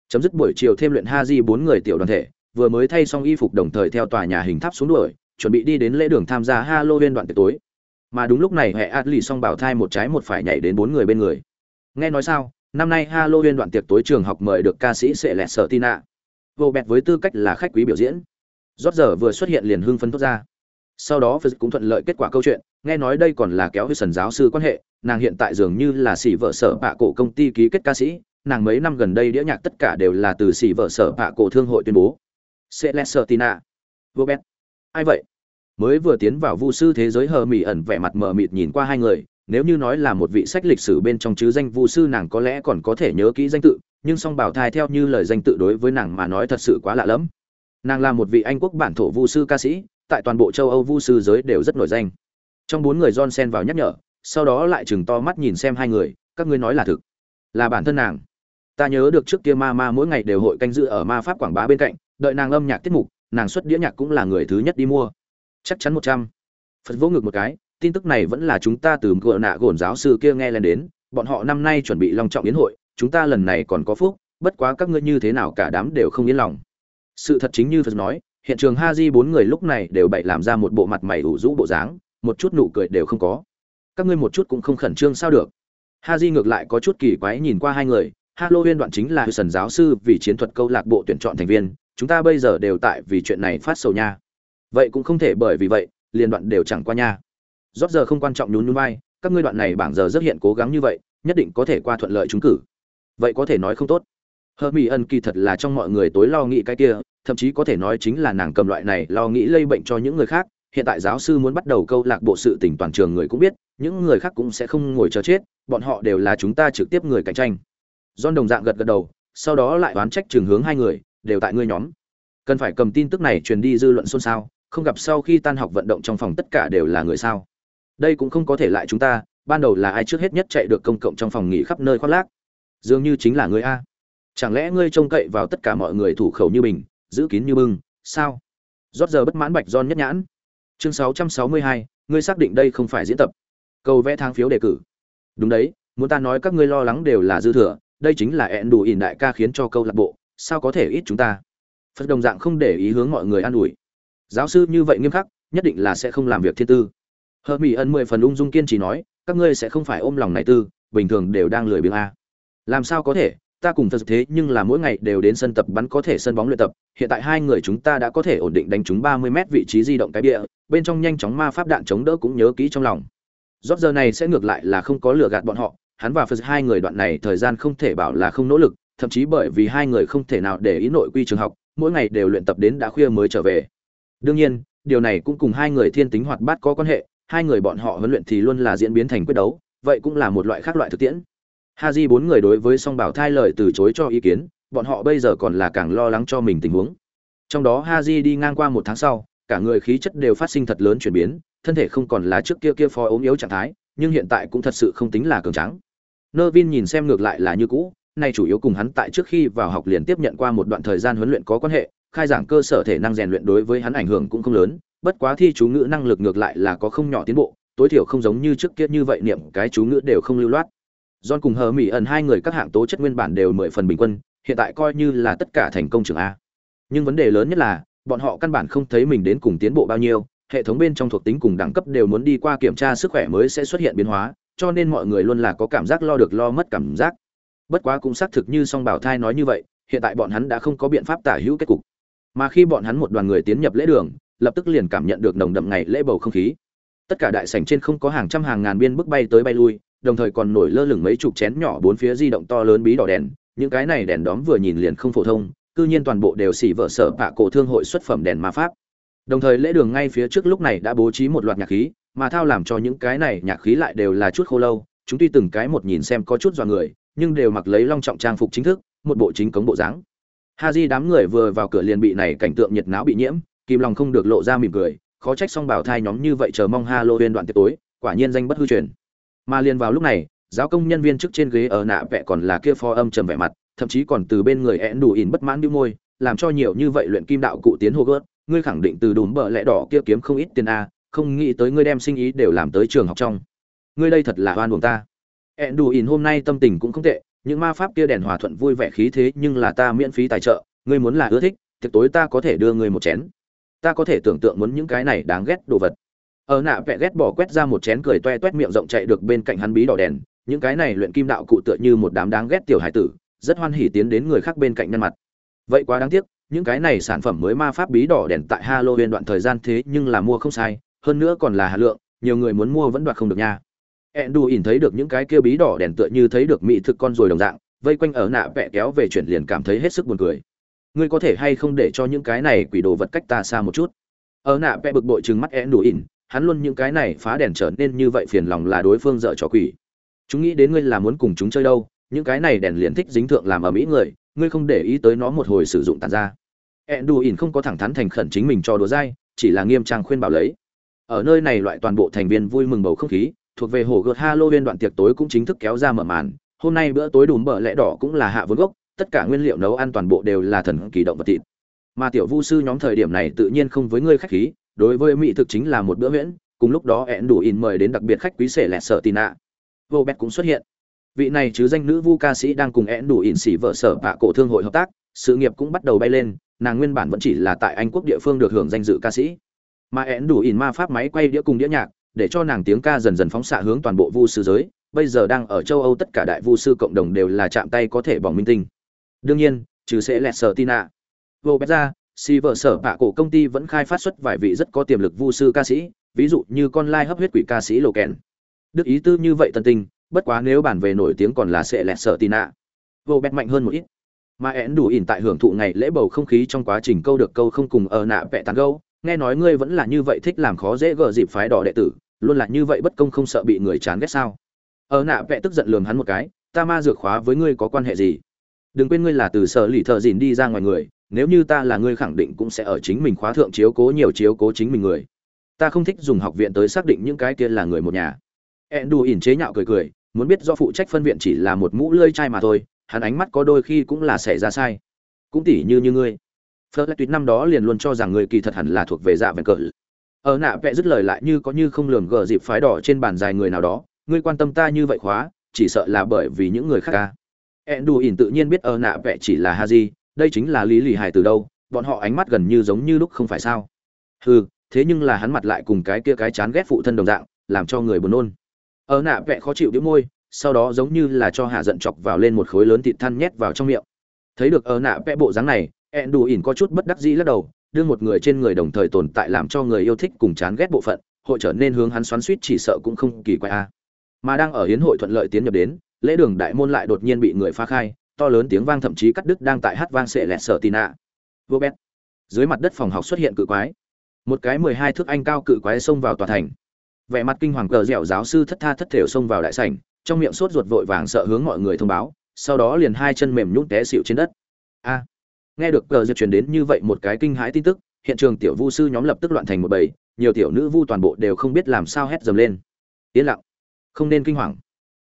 S1: Chấm dứt buổi chiều thêm luyện Haji bốn người tiểu đoàn thể, vừa mới thay xong y phục đồng thời theo tòa nhà hình tháp xuống đuổi, chuẩn bị đi đến lễ đường tham gia halloween đoạn tiệc tối. Mà đúng lúc này hệ adli song bảo thai một trái một phải nhảy đến bốn người bên người. Nghe nói sao, năm nay halloween đoạn tiệc tối trường học mời được ca sĩ sệ lẹt sở tina. Vô bẹt với tư cách là khách quý biểu diễn. Rốt giờ vừa xuất hiện liền hưng phấn thốt ra sau đó phật cũng thuận lợi kết quả câu chuyện, nghe nói đây còn là kéo với sần giáo sư quan hệ, nàng hiện tại dường như là xỉ vợ sở bạ cổ công ty ký kết ca sĩ, nàng mấy năm gần đây đĩa nhạc tất cả đều là từ xỉ vợ sở bạ cổ thương hội tuyên bố. Celestina robert. Ai vậy? Mới vừa tiến vào vu sư thế giới hờ mỉ ẩn vẻ mặt mờ mịt nhìn qua hai người, nếu như nói là một vị sách lịch sử bên trong chứ danh vu sư nàng có lẽ còn có thể nhớ kỹ danh tự, nhưng song bảo thai theo như lời danh tự đối với nàng mà nói thật sự quá lạ lẫm. Nàng là một vị anh quốc bản thổ vu sư ca sĩ tại toàn bộ châu âu vu sư giới đều rất nổi danh. Trong bốn người john sen vào nhắc nhở, sau đó lại chừng to mắt nhìn xem hai người, các ngươi nói là thực, là bản thân nàng. Ta nhớ được trước kia ma ma mỗi ngày đều hội canh dự ở ma pháp quảng bá bên cạnh, đợi nàng âm nhạc tiết mục, nàng xuất đĩa nhạc cũng là người thứ nhất đi mua. Chắc chắn một trăm. Phật vỗ ngực một cái, tin tức này vẫn là chúng ta từ cửa nạ gồn giáo sư kia nghe lên đến, bọn họ năm nay chuẩn bị long trọng yến hội, chúng ta lần này còn có phúc, bất quá các ngươi như thế nào cả đám đều không yên lòng. Sự thật chính như phật nói hiện trường ha di bốn người lúc này đều bậy làm ra một bộ mặt mày ủ rũ bộ dáng, một chút nụ cười đều không có. Các ngươi một chút cũng không khẩn trương sao được? Ha di ngược lại có chút kỳ quái nhìn qua hai người, halloween đoạn chính là sần giáo sư vì chiến thuật câu lạc bộ tuyển chọn thành viên, chúng ta bây giờ đều tại vì chuyện này phát sầu nha. Vậy cũng không thể bởi vì vậy, liền đoạn đều chẳng qua nha. Rót giờ không quan trọng nhún nhún vai, các ngươi đoạn này bảng giờ rất hiện cố gắng như vậy, nhất định có thể qua thuận lợi trúng cử. Vậy có thể nói không tốt hơ mỹ ân kỳ thật là trong mọi người tối lo nghĩ cái kia, thậm chí có thể nói chính là nàng cầm loại này lo nghĩ lây bệnh cho những người khác. Hiện tại giáo sư muốn bắt đầu câu lạc bộ sự tỉnh toàn trường người cũng biết, những người khác cũng sẽ không ngồi chờ chết, bọn họ đều là chúng ta trực tiếp người cạnh tranh. John đồng dạng gật gật đầu, sau đó lại oán trách trường hướng hai người, đều tại ngươi nhóm. Cần phải cầm tin tức này truyền đi dư luận xôn xao, không gặp sau khi tan học vận động trong phòng tất cả đều là người sao. Đây cũng không có thể lại chúng ta, ban đầu là ai trước hết nhất chạy được công cộng trong phòng nghỉ khắp nơi khoác lác. Dường như chính là người a chẳng lẽ ngươi trông cậy vào tất cả mọi người thủ khẩu như mình giữ kín như bưng sao? Rót giờ bất mãn bạch don nhất nhãn. Chương 662, ngươi xác định đây không phải diễn tập. Cầu vẽ thang phiếu đề cử. Đúng đấy muốn ta nói các ngươi lo lắng đều là dư thừa đây chính là ẹn đủ ỉn đại ca khiến cho câu lạc bộ sao có thể ít chúng ta? Phật đồng dạng không để ý hướng mọi người an ủi. Giáo sư như vậy nghiêm khắc nhất định là sẽ không làm việc thiên tư. Hờ mỹ ân mười phần ung dung kiên trì nói các ngươi sẽ không phải ôm lòng này tư bình thường đều đang lười biếng a. Làm sao có thể? Ta cùng thật thế nhưng là mỗi ngày đều đến sân tập bắn có thể sân bóng luyện tập, hiện tại hai người chúng ta đã có thể ổn định đánh trúng ba mươi mét vị trí di động cái địa bên trong nhanh chóng ma pháp đạn chống đỡ cũng nhớ kỹ trong lòng. Rót giờ này sẽ ngược lại là không có lừa gạt bọn họ, hắn và phật hai người đoạn này thời gian không thể bảo là không nỗ lực, thậm chí bởi vì hai người không thể nào để ý nội quy trường học, mỗi ngày đều luyện tập đến đã khuya mới trở về. Đương nhiên, điều này cũng cùng hai người thiên tính hoạt bát có quan hệ, hai người bọn họ huấn luyện thì luôn là diễn biến thành quyết đấu, vậy cũng là một loại khác loại thực tiễn ha di bốn người đối với song bảo thai lời từ chối cho ý kiến, bọn họ bây giờ còn là càng lo lắng cho mình tình huống. Trong đó ha di đi ngang qua một tháng sau, cả người khí chất đều phát sinh thật lớn chuyển biến, thân thể không còn là trước kia kia phó ốm yếu trạng thái, nhưng hiện tại cũng thật sự không tính là cường tráng. Nơ vin nhìn xem ngược lại là như cũ, nay chủ yếu cùng hắn tại trước khi vào học liền tiếp nhận qua một đoạn thời gian huấn luyện có quan hệ, khai giảng cơ sở thể năng rèn luyện đối với hắn ảnh hưởng cũng không lớn, bất quá thi chú ngữ năng lực ngược lại là có không nhỏ tiến bộ, tối thiểu không giống như trước kia như vậy niệm cái chú ngữ đều không lưu loát. John cùng Hờ Mỹ ẩn hai người các hạng tố chất nguyên bản đều mười phần bình quân, hiện tại coi như là tất cả thành công trưởng a. Nhưng vấn đề lớn nhất là, bọn họ căn bản không thấy mình đến cùng tiến bộ bao nhiêu, hệ thống bên trong thuộc tính cùng đẳng cấp đều muốn đi qua kiểm tra sức khỏe mới sẽ xuất hiện biến hóa, cho nên mọi người luôn là có cảm giác lo được lo mất cảm giác. Bất quá cũng xác thực như song bảo thai nói như vậy, hiện tại bọn hắn đã không có biện pháp tả hữu kết cục. Mà khi bọn hắn một đoàn người tiến nhập lễ đường, lập tức liền cảm nhận được nồng đậm ngày lễ bầu không khí. Tất cả đại sảnh trên không có hàng trăm hàng ngàn biên bức bay tới bay lui, đồng thời còn nổi lơ lửng mấy chục chén nhỏ bốn phía di động to lớn bí đỏ đèn, những cái này đèn đóm vừa nhìn liền không phổ thông, cư nhiên toàn bộ đều xỉ vợ sở bạ cổ thương hội xuất phẩm đèn ma pháp. Đồng thời lễ đường ngay phía trước lúc này đã bố trí một loạt nhạc khí, mà thao làm cho những cái này nhạc khí lại đều là chút khô lâu, chúng tuy từng cái một nhìn xem có chút dọa người, nhưng đều mặc lấy long trọng trang phục chính thức, một bộ chính cống bộ dáng. Ha Di đám người vừa vào cửa liền bị này cảnh tượng nhiệt náo bị nhiễm, kìm lòng không được lộ ra mỉm cười, khó trách song bảo thai nhóm như vậy chờ mong Halloween đoạn tiệc tối, quả nhiên danh bất hư truyền. Mà liền vào lúc này, giáo công nhân viên trước trên ghế ở nạ vẽ còn là kia phó âm trầm vẻ mặt, thậm chí còn từ bên người én đủ ỉn bất mãn đĩu môi, làm cho nhiều như vậy luyện kim đạo cụ tiến hô gớt, ngươi khẳng định từ đùm bờ lẽ đỏ kia kiếm không ít tiền a, không nghĩ tới ngươi đem sinh ý đều làm tới trường học trong. Ngươi đây thật là oan uổng ta. én đủ ỉn hôm nay tâm tình cũng không tệ, những ma pháp kia đèn hòa thuận vui vẻ khí thế nhưng là ta miễn phí tài trợ, ngươi muốn là ưa thích, tiệc tối ta có thể đưa ngươi một chén. Ta có thể tưởng tượng muốn những cái này đáng ghét đồ vật ở nạ vẽ ghét bỏ quét ra một chén cười toe toét miệng rộng chạy được bên cạnh hắn bí đỏ đèn, những cái này luyện kim đạo cụ tựa như một đám đáng ghét tiểu hải tử, rất hoan hỉ tiến đến người khác bên cạnh nhân mặt. Vậy quá đáng tiếc, những cái này sản phẩm mới ma pháp bí đỏ đèn tại halloween đoạn thời gian thế nhưng là mua không sai, hơn nữa còn là hà lượng, nhiều người muốn mua vẫn đoạt không được nha. Ẹn ỉn thấy được những cái kia bí đỏ đèn tựa như thấy được mỹ thực con rồi đồng dạng, vây quanh ở nạ vẽ kéo về chuyển liền cảm thấy hết sức buồn cười. Ngươi có thể hay không để cho những cái này quỷ đồ vật cách ta xa một chút? Ở nạ vẽ bực bội trừng mắt ẹn ỉn hắn luôn những cái này phá đèn trở nên như vậy phiền lòng là đối phương dở trò quỷ. Chúng nghĩ đến ngươi là muốn cùng chúng chơi đâu, những cái này đèn liền thích dính thượng làm ở mỹ người, ngươi không để ý tới nó một hồi sử dụng tàn ra. Ẹn đù ỉn không có thẳng thắn thành khẩn chính mình cho đùa dai, chỉ là nghiêm trang khuyên bảo lấy. Ở nơi này loại toàn bộ thành viên vui mừng bầu không khí, thuộc về hồ gợt halloween đoạn tiệc tối cũng chính thức kéo ra mở màn, hôm nay bữa tối đùm bợ lẽ đỏ cũng là hạ vốn gốc, tất cả nguyên liệu nấu ăn toàn bộ đều là thần kỳ động vật thịt. Mà tiểu vu sư nhóm thời điểm này tự nhiên không với ngươi khách khí đối với mỹ thực chính là một bữa miễn cùng lúc đó ẹn đủ in mời đến đặc biệt khách quý sể lẹt sở tì nạ. Vô bét cũng xuất hiện. Vị này chứ danh nữ vu ca sĩ đang cùng ẹn đủ in xỉ vợ sở bạ cổ thương hội hợp tác, sự nghiệp cũng bắt đầu bay lên, nàng nguyên bản vẫn chỉ là tại anh quốc địa phương được hưởng danh dự ca sĩ. Mà ẹn đủ in ma pháp máy quay đĩa cùng đĩa nhạc, để cho nàng tiếng ca dần dần phóng xạ hướng toàn bộ vu sư giới, bây giờ đang ở châu âu tất cả đại vu sư cộng đồng đều là chạm tay có thể bỏng minh tinh. Đương nhiên, trừ sẽ lẹt sợ tina vô bét ra si vợ sở bạ cổ công ty vẫn khai phát xuất vài vị rất có tiềm lực vu sư ca sĩ, ví dụ như con lai hấp huyết quỷ ca sĩ lộ kèn. Đức ý tư như vậy tân tinh bất quá nếu bản về nổi tiếng còn là sẽ lẹt sợ tì nạ. Vô bét mạnh hơn một ít. Mà én đủ ỉn tại hưởng thụ ngày lễ bầu không khí trong quá trình câu được câu không cùng ở nạ vẽ tàn gâu. Nghe nói ngươi vẫn là như vậy thích làm khó dễ gờ dịp phái đỏ đệ tử, luôn là như vậy bất công không sợ bị người chán ghét sao? Ở nạ vẽ tức giận lườm hắn một cái, ta ma dược khóa với ngươi có quan hệ gì? Đừng quên ngươi là từ sở lì thợ dìn đi ra ngoài người nếu như ta là ngươi khẳng định cũng sẽ ở chính mình khóa thượng chiếu cố nhiều chiếu cố chính mình người. Ta không thích dùng học viện tới xác định những cái kia là người một nhà. Ẹn đù ỉn chế nhạo cười cười, muốn biết do phụ trách phân viện chỉ là một mũ lơi chai mà thôi, hắn ánh mắt có đôi khi cũng là xảy ra sai. Cũng tỉ như như ngươi. Phớt lại tuyệt năm đó liền luôn cho rằng người kỳ thật hẳn là thuộc về dạ vẹn cờ ở nạ vẽ dứt lời lại như có như không lường gờ dịp phái đỏ trên bàn dài người nào đó, ngươi quan tâm ta như vậy khóa, chỉ sợ là bởi vì những người khác ca ẹn đù ỉn tự nhiên biết ở nạ vẽ chỉ là ha di đây chính là lý lì hài từ đâu, bọn họ ánh mắt gần như giống như lúc không phải sao. Hừ, thế nhưng là hắn mặt lại cùng cái kia cái chán ghét phụ thân đồng dạng, làm cho người buồn nôn. Ở nạ vẽ khó chịu đĩu môi, sau đó giống như là cho hạ giận chọc vào lên một khối lớn thịt than nhét vào trong miệng. Thấy được ở nạ vẽ bộ dáng này, ẹn đù ỉn có chút bất đắc dĩ lắc đầu, đưa một người trên người đồng thời tồn tại làm cho người yêu thích cùng chán ghét bộ phận, hội trở nên hướng hắn xoắn suýt chỉ sợ cũng không kỳ quái a mà đang ở hiến hội thuận lợi tiến nhập đến, lễ đường đại môn lại đột nhiên bị người phá khai to lớn tiếng vang thậm chí cắt đứt đang tại hát vang sệ lẹt sợ tì nạ. Vô bét. Dưới mặt đất phòng học xuất hiện cự quái. Một cái mười hai thước anh cao cự quái xông vào tòa thành. Vẻ mặt kinh hoàng cờ dẻo giáo sư thất tha thất thểu xông vào đại sảnh, trong miệng sốt ruột vội vàng sợ hướng mọi người thông báo, sau đó liền hai chân mềm nhún té xịu trên đất. A. Nghe được cờ dẻo truyền đến như vậy một cái kinh hãi tin tức, hiện trường tiểu vu sư nhóm lập tức loạn thành một bầy, nhiều tiểu nữ vu toàn bộ đều không biết làm sao hét dầm lên. Yên lặng. Không nên kinh hoàng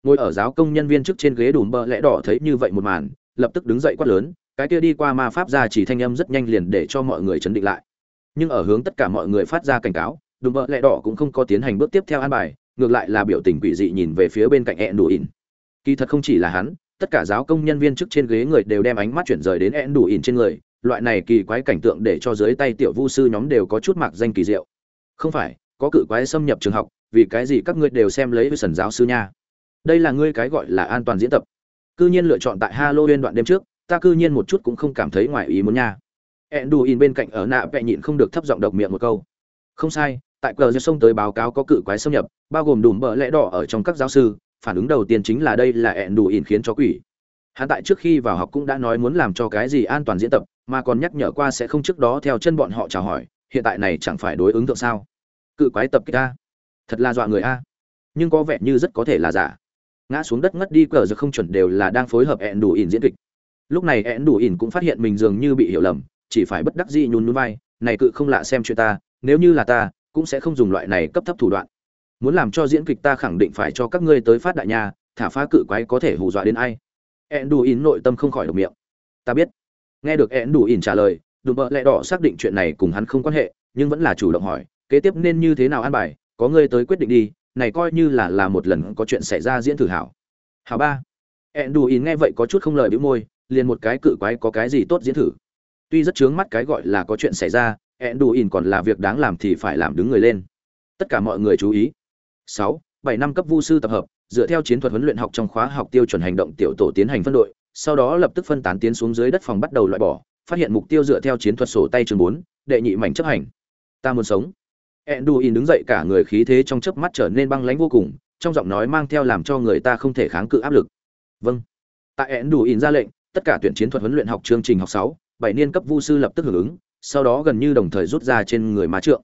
S1: ngồi ở giáo công nhân viên trước trên ghế đùm bơ lẽ đỏ thấy như vậy một màn, lập tức đứng dậy quát lớn, cái kia đi qua ma pháp ra chỉ thanh âm rất nhanh liền để cho mọi người chấn định lại. Nhưng ở hướng tất cả mọi người phát ra cảnh cáo, đùm bơ lẽ đỏ cũng không có tiến hành bước tiếp theo an bài, ngược lại là biểu tình quỷ dị nhìn về phía bên cạnh ẹn đủ ỉn kỳ thật không chỉ là hắn, tất cả giáo công nhân viên trước trên ghế người đều đem ánh mắt chuyển rời đến ẹn đủ ỉn trên người, loại này kỳ quái cảnh tượng để cho dưới tay tiểu vu sư nhóm đều có chút mặc danh kỳ diệu. Không phải, có cự quái xâm nhập trường học, vì cái gì các ngươi đều xem lấy với sần giáo sư nha? Đây là ngươi cái gọi là an toàn diễn tập. Cư nhiên lựa chọn tại halloween đoạn đêm trước, ta cư nhiên một chút cũng không cảm thấy ngoài ý muốn nha. In bên cạnh ở nạ vẹ nhịn không được thấp giọng độc miệng một câu. Không sai, tại cờ giơ sông tới báo cáo có cự quái xâm nhập, bao gồm đùm bợ lẽ đỏ ở trong các giáo sư, phản ứng đầu tiên chính là đây là in khiến cho quỷ. Hắn tại trước khi vào học cũng đã nói muốn làm cho cái gì an toàn diễn tập, mà còn nhắc nhở qua sẽ không trước đó theo chân bọn họ chào hỏi, hiện tại này chẳng phải đối ứng tượng sao? Cự quái tập kích a. Thật là dọa người a. Nhưng có vẻ như rất có thể là giả ngã xuống đất ngất đi cờ giờ không chuẩn đều là đang phối hợp ẹn đủ ỉn diễn kịch. Lúc này ẹn đủ ỉn cũng phát hiện mình dường như bị hiểu lầm, chỉ phải bất đắc dĩ nhún nhún vai, này cự không lạ xem chuyện ta, nếu như là ta, cũng sẽ không dùng loại này cấp thấp thủ đoạn. Muốn làm cho diễn kịch ta khẳng định phải cho các ngươi tới phát đại nha, thả phá cự quái có thể hù dọa đến ai? Ẹn đủ ỉn nội tâm không khỏi được miệng. Ta biết. Nghe được ẹn đủ ỉn trả lời, đùm bợ lẹ đỏ xác định chuyện này cùng hắn không quan hệ, nhưng vẫn là chủ động hỏi, kế tiếp nên như thế nào an bài, có ngươi tới quyết định đi này coi như là là một lần có chuyện xảy ra diễn thử hảo. Hảo ba. Ẹn đù ỉn nghe vậy có chút không lời bĩu môi, liền một cái cự quái có cái gì tốt diễn thử. Tuy rất chướng mắt cái gọi là có chuyện xảy ra ẹn đù ỉn còn là việc đáng làm thì phải làm đứng người lên. Tất cả mọi người chú ý. Sáu, bảy năm cấp vu sư tập hợp, dựa theo chiến thuật huấn luyện học trong khóa học tiêu chuẩn hành động tiểu tổ tiến hành phân đội, sau đó lập tức phân tán tiến xuống dưới đất phòng bắt đầu loại bỏ, phát hiện mục tiêu dựa theo chiến thuật sổ tay chương bốn, đệ nhị mảnh chấp hành. Ta muốn sống. Enduin đứng dậy cả người khí thế trong chớp mắt trở nên băng lãnh vô cùng, trong giọng nói mang theo làm cho người ta không thể kháng cự áp lực. Vâng. Tại Enduin ra lệnh, tất cả tuyển chiến thuật huấn luyện học chương trình học 6, bảy niên cấp vu sư lập tức hưởng ứng, sau đó gần như đồng thời rút ra trên người má trượng.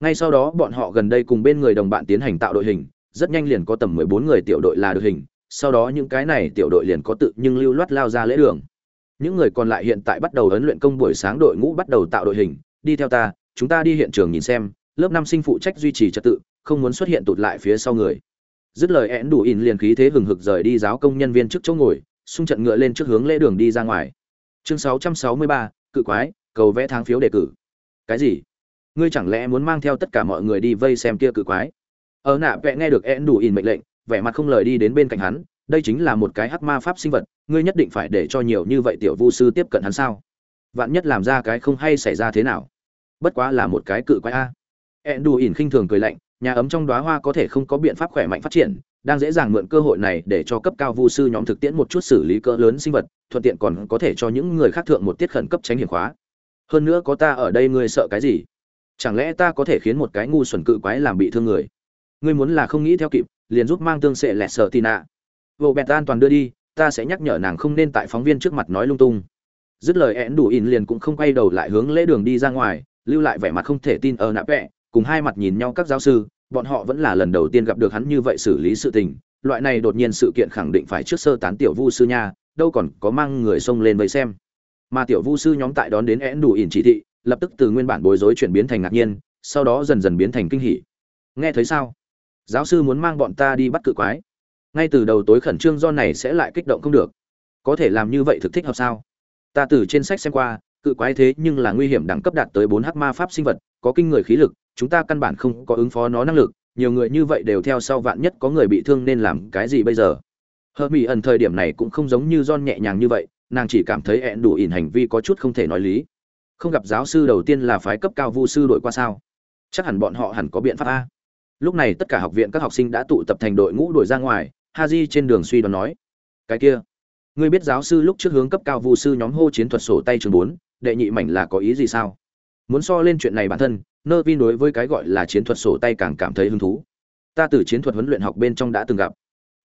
S1: Ngay sau đó bọn họ gần đây cùng bên người đồng bạn tiến hành tạo đội hình, rất nhanh liền có tầm 14 người tiểu đội là đội hình, sau đó những cái này tiểu đội liền có tự nhưng lưu loát lao ra lễ đường. Những người còn lại hiện tại bắt đầu huấn luyện công buổi sáng đội ngũ bắt đầu tạo đội hình, đi theo ta, chúng ta đi hiện trường nhìn xem, lớp năm sinh phụ trách duy trì trật tự không muốn xuất hiện tụt lại phía sau người. Dứt lời én đủ in liền khí thế hừng hực rời đi giáo công nhân viên trước chỗ ngồi xung trận ngựa lên trước hướng lễ đường đi ra ngoài. Chương 663, cự quái cầu vẽ tháng phiếu đề cử. Cái gì? Ngươi chẳng lẽ muốn mang theo tất cả mọi người đi vây xem kia cự quái? Ở nạ vẽ nghe được én đủ in mệnh lệnh vẻ mặt không lời đi đến bên cạnh hắn đây chính là một cái hắc ma pháp sinh vật ngươi nhất định phải để cho nhiều như vậy tiểu vu sư tiếp cận hắn sao? Vạn nhất làm ra cái không hay xảy ra thế nào? Bất quá là một cái cự quái a ẹn đù ỉn khinh thường cười lạnh, nhà ấm trong đóa hoa có thể không có biện pháp khỏe mạnh phát triển, đang dễ dàng mượn cơ hội này để cho cấp cao vu sư nhóm thực tiễn một chút xử lý cỡ lớn sinh vật, thuận tiện còn có thể cho những người khác thượng một tiết khẩn cấp tránh hiểm khóa. Hơn nữa có ta ở đây ngươi sợ cái gì? Chẳng lẽ ta có thể khiến một cái ngu xuẩn cự quái làm bị thương người? Ngươi muốn là không nghĩ theo kịp, liền giúp mang tương sệ lẹt sợ tì nạ. Vô bẹt an toàn đưa đi, ta sẽ nhắc nhở nàng không nên tại phóng viên trước mặt nói lung tung. Dứt lời én đủ in liền cũng không quay đầu lại hướng lễ đường đi ra ngoài, lưu lại vẻ mặt không thể tin ở nạ vẹ cùng hai mặt nhìn nhau các giáo sư, bọn họ vẫn là lần đầu tiên gặp được hắn như vậy xử lý sự tình. Loại này đột nhiên sự kiện khẳng định phải trước sơ tán tiểu vu sư nha, đâu còn có mang người xông lên vây xem. Mà tiểu vu sư nhóm tại đón đến én đủ ỉn chỉ thị, lập tức từ nguyên bản bối rối chuyển biến thành ngạc nhiên, sau đó dần dần biến thành kinh hỉ. Nghe thấy sao? Giáo sư muốn mang bọn ta đi bắt cự quái. Ngay từ đầu tối khẩn trương do này sẽ lại kích động không được. Có thể làm như vậy thực thích hợp sao? Ta từ trên sách xem qua, cự quái thế nhưng là nguy hiểm đẳng cấp đạt tới bốn h ma pháp sinh vật, có kinh người khí lực chúng ta căn bản không có ứng phó nó năng lực, nhiều người như vậy đều theo sau vạn nhất có người bị thương nên làm cái gì bây giờ? Hờ mỹ ẩn thời điểm này cũng không giống như don nhẹ nhàng như vậy, nàng chỉ cảm thấy ẹn đủ ỉn hành vi có chút không thể nói lý. Không gặp giáo sư đầu tiên là phái cấp cao vu sư đội qua sao? Chắc hẳn bọn họ hẳn có biện pháp a. Lúc này tất cả học viện các học sinh đã tụ tập thành đội ngũ đuổi ra ngoài ha di trên đường suy đoán nói. Cái kia, ngươi biết giáo sư lúc trước hướng cấp cao vu sư nhóm hô chiến thuật sổ tay trường bốn, đệ nhị mảnh là có ý gì sao? Muốn so lên chuyện này bản thân nơ vin đối với cái gọi là chiến thuật sổ tay càng cảm thấy hứng thú. Ta từ chiến thuật huấn luyện học bên trong đã từng gặp.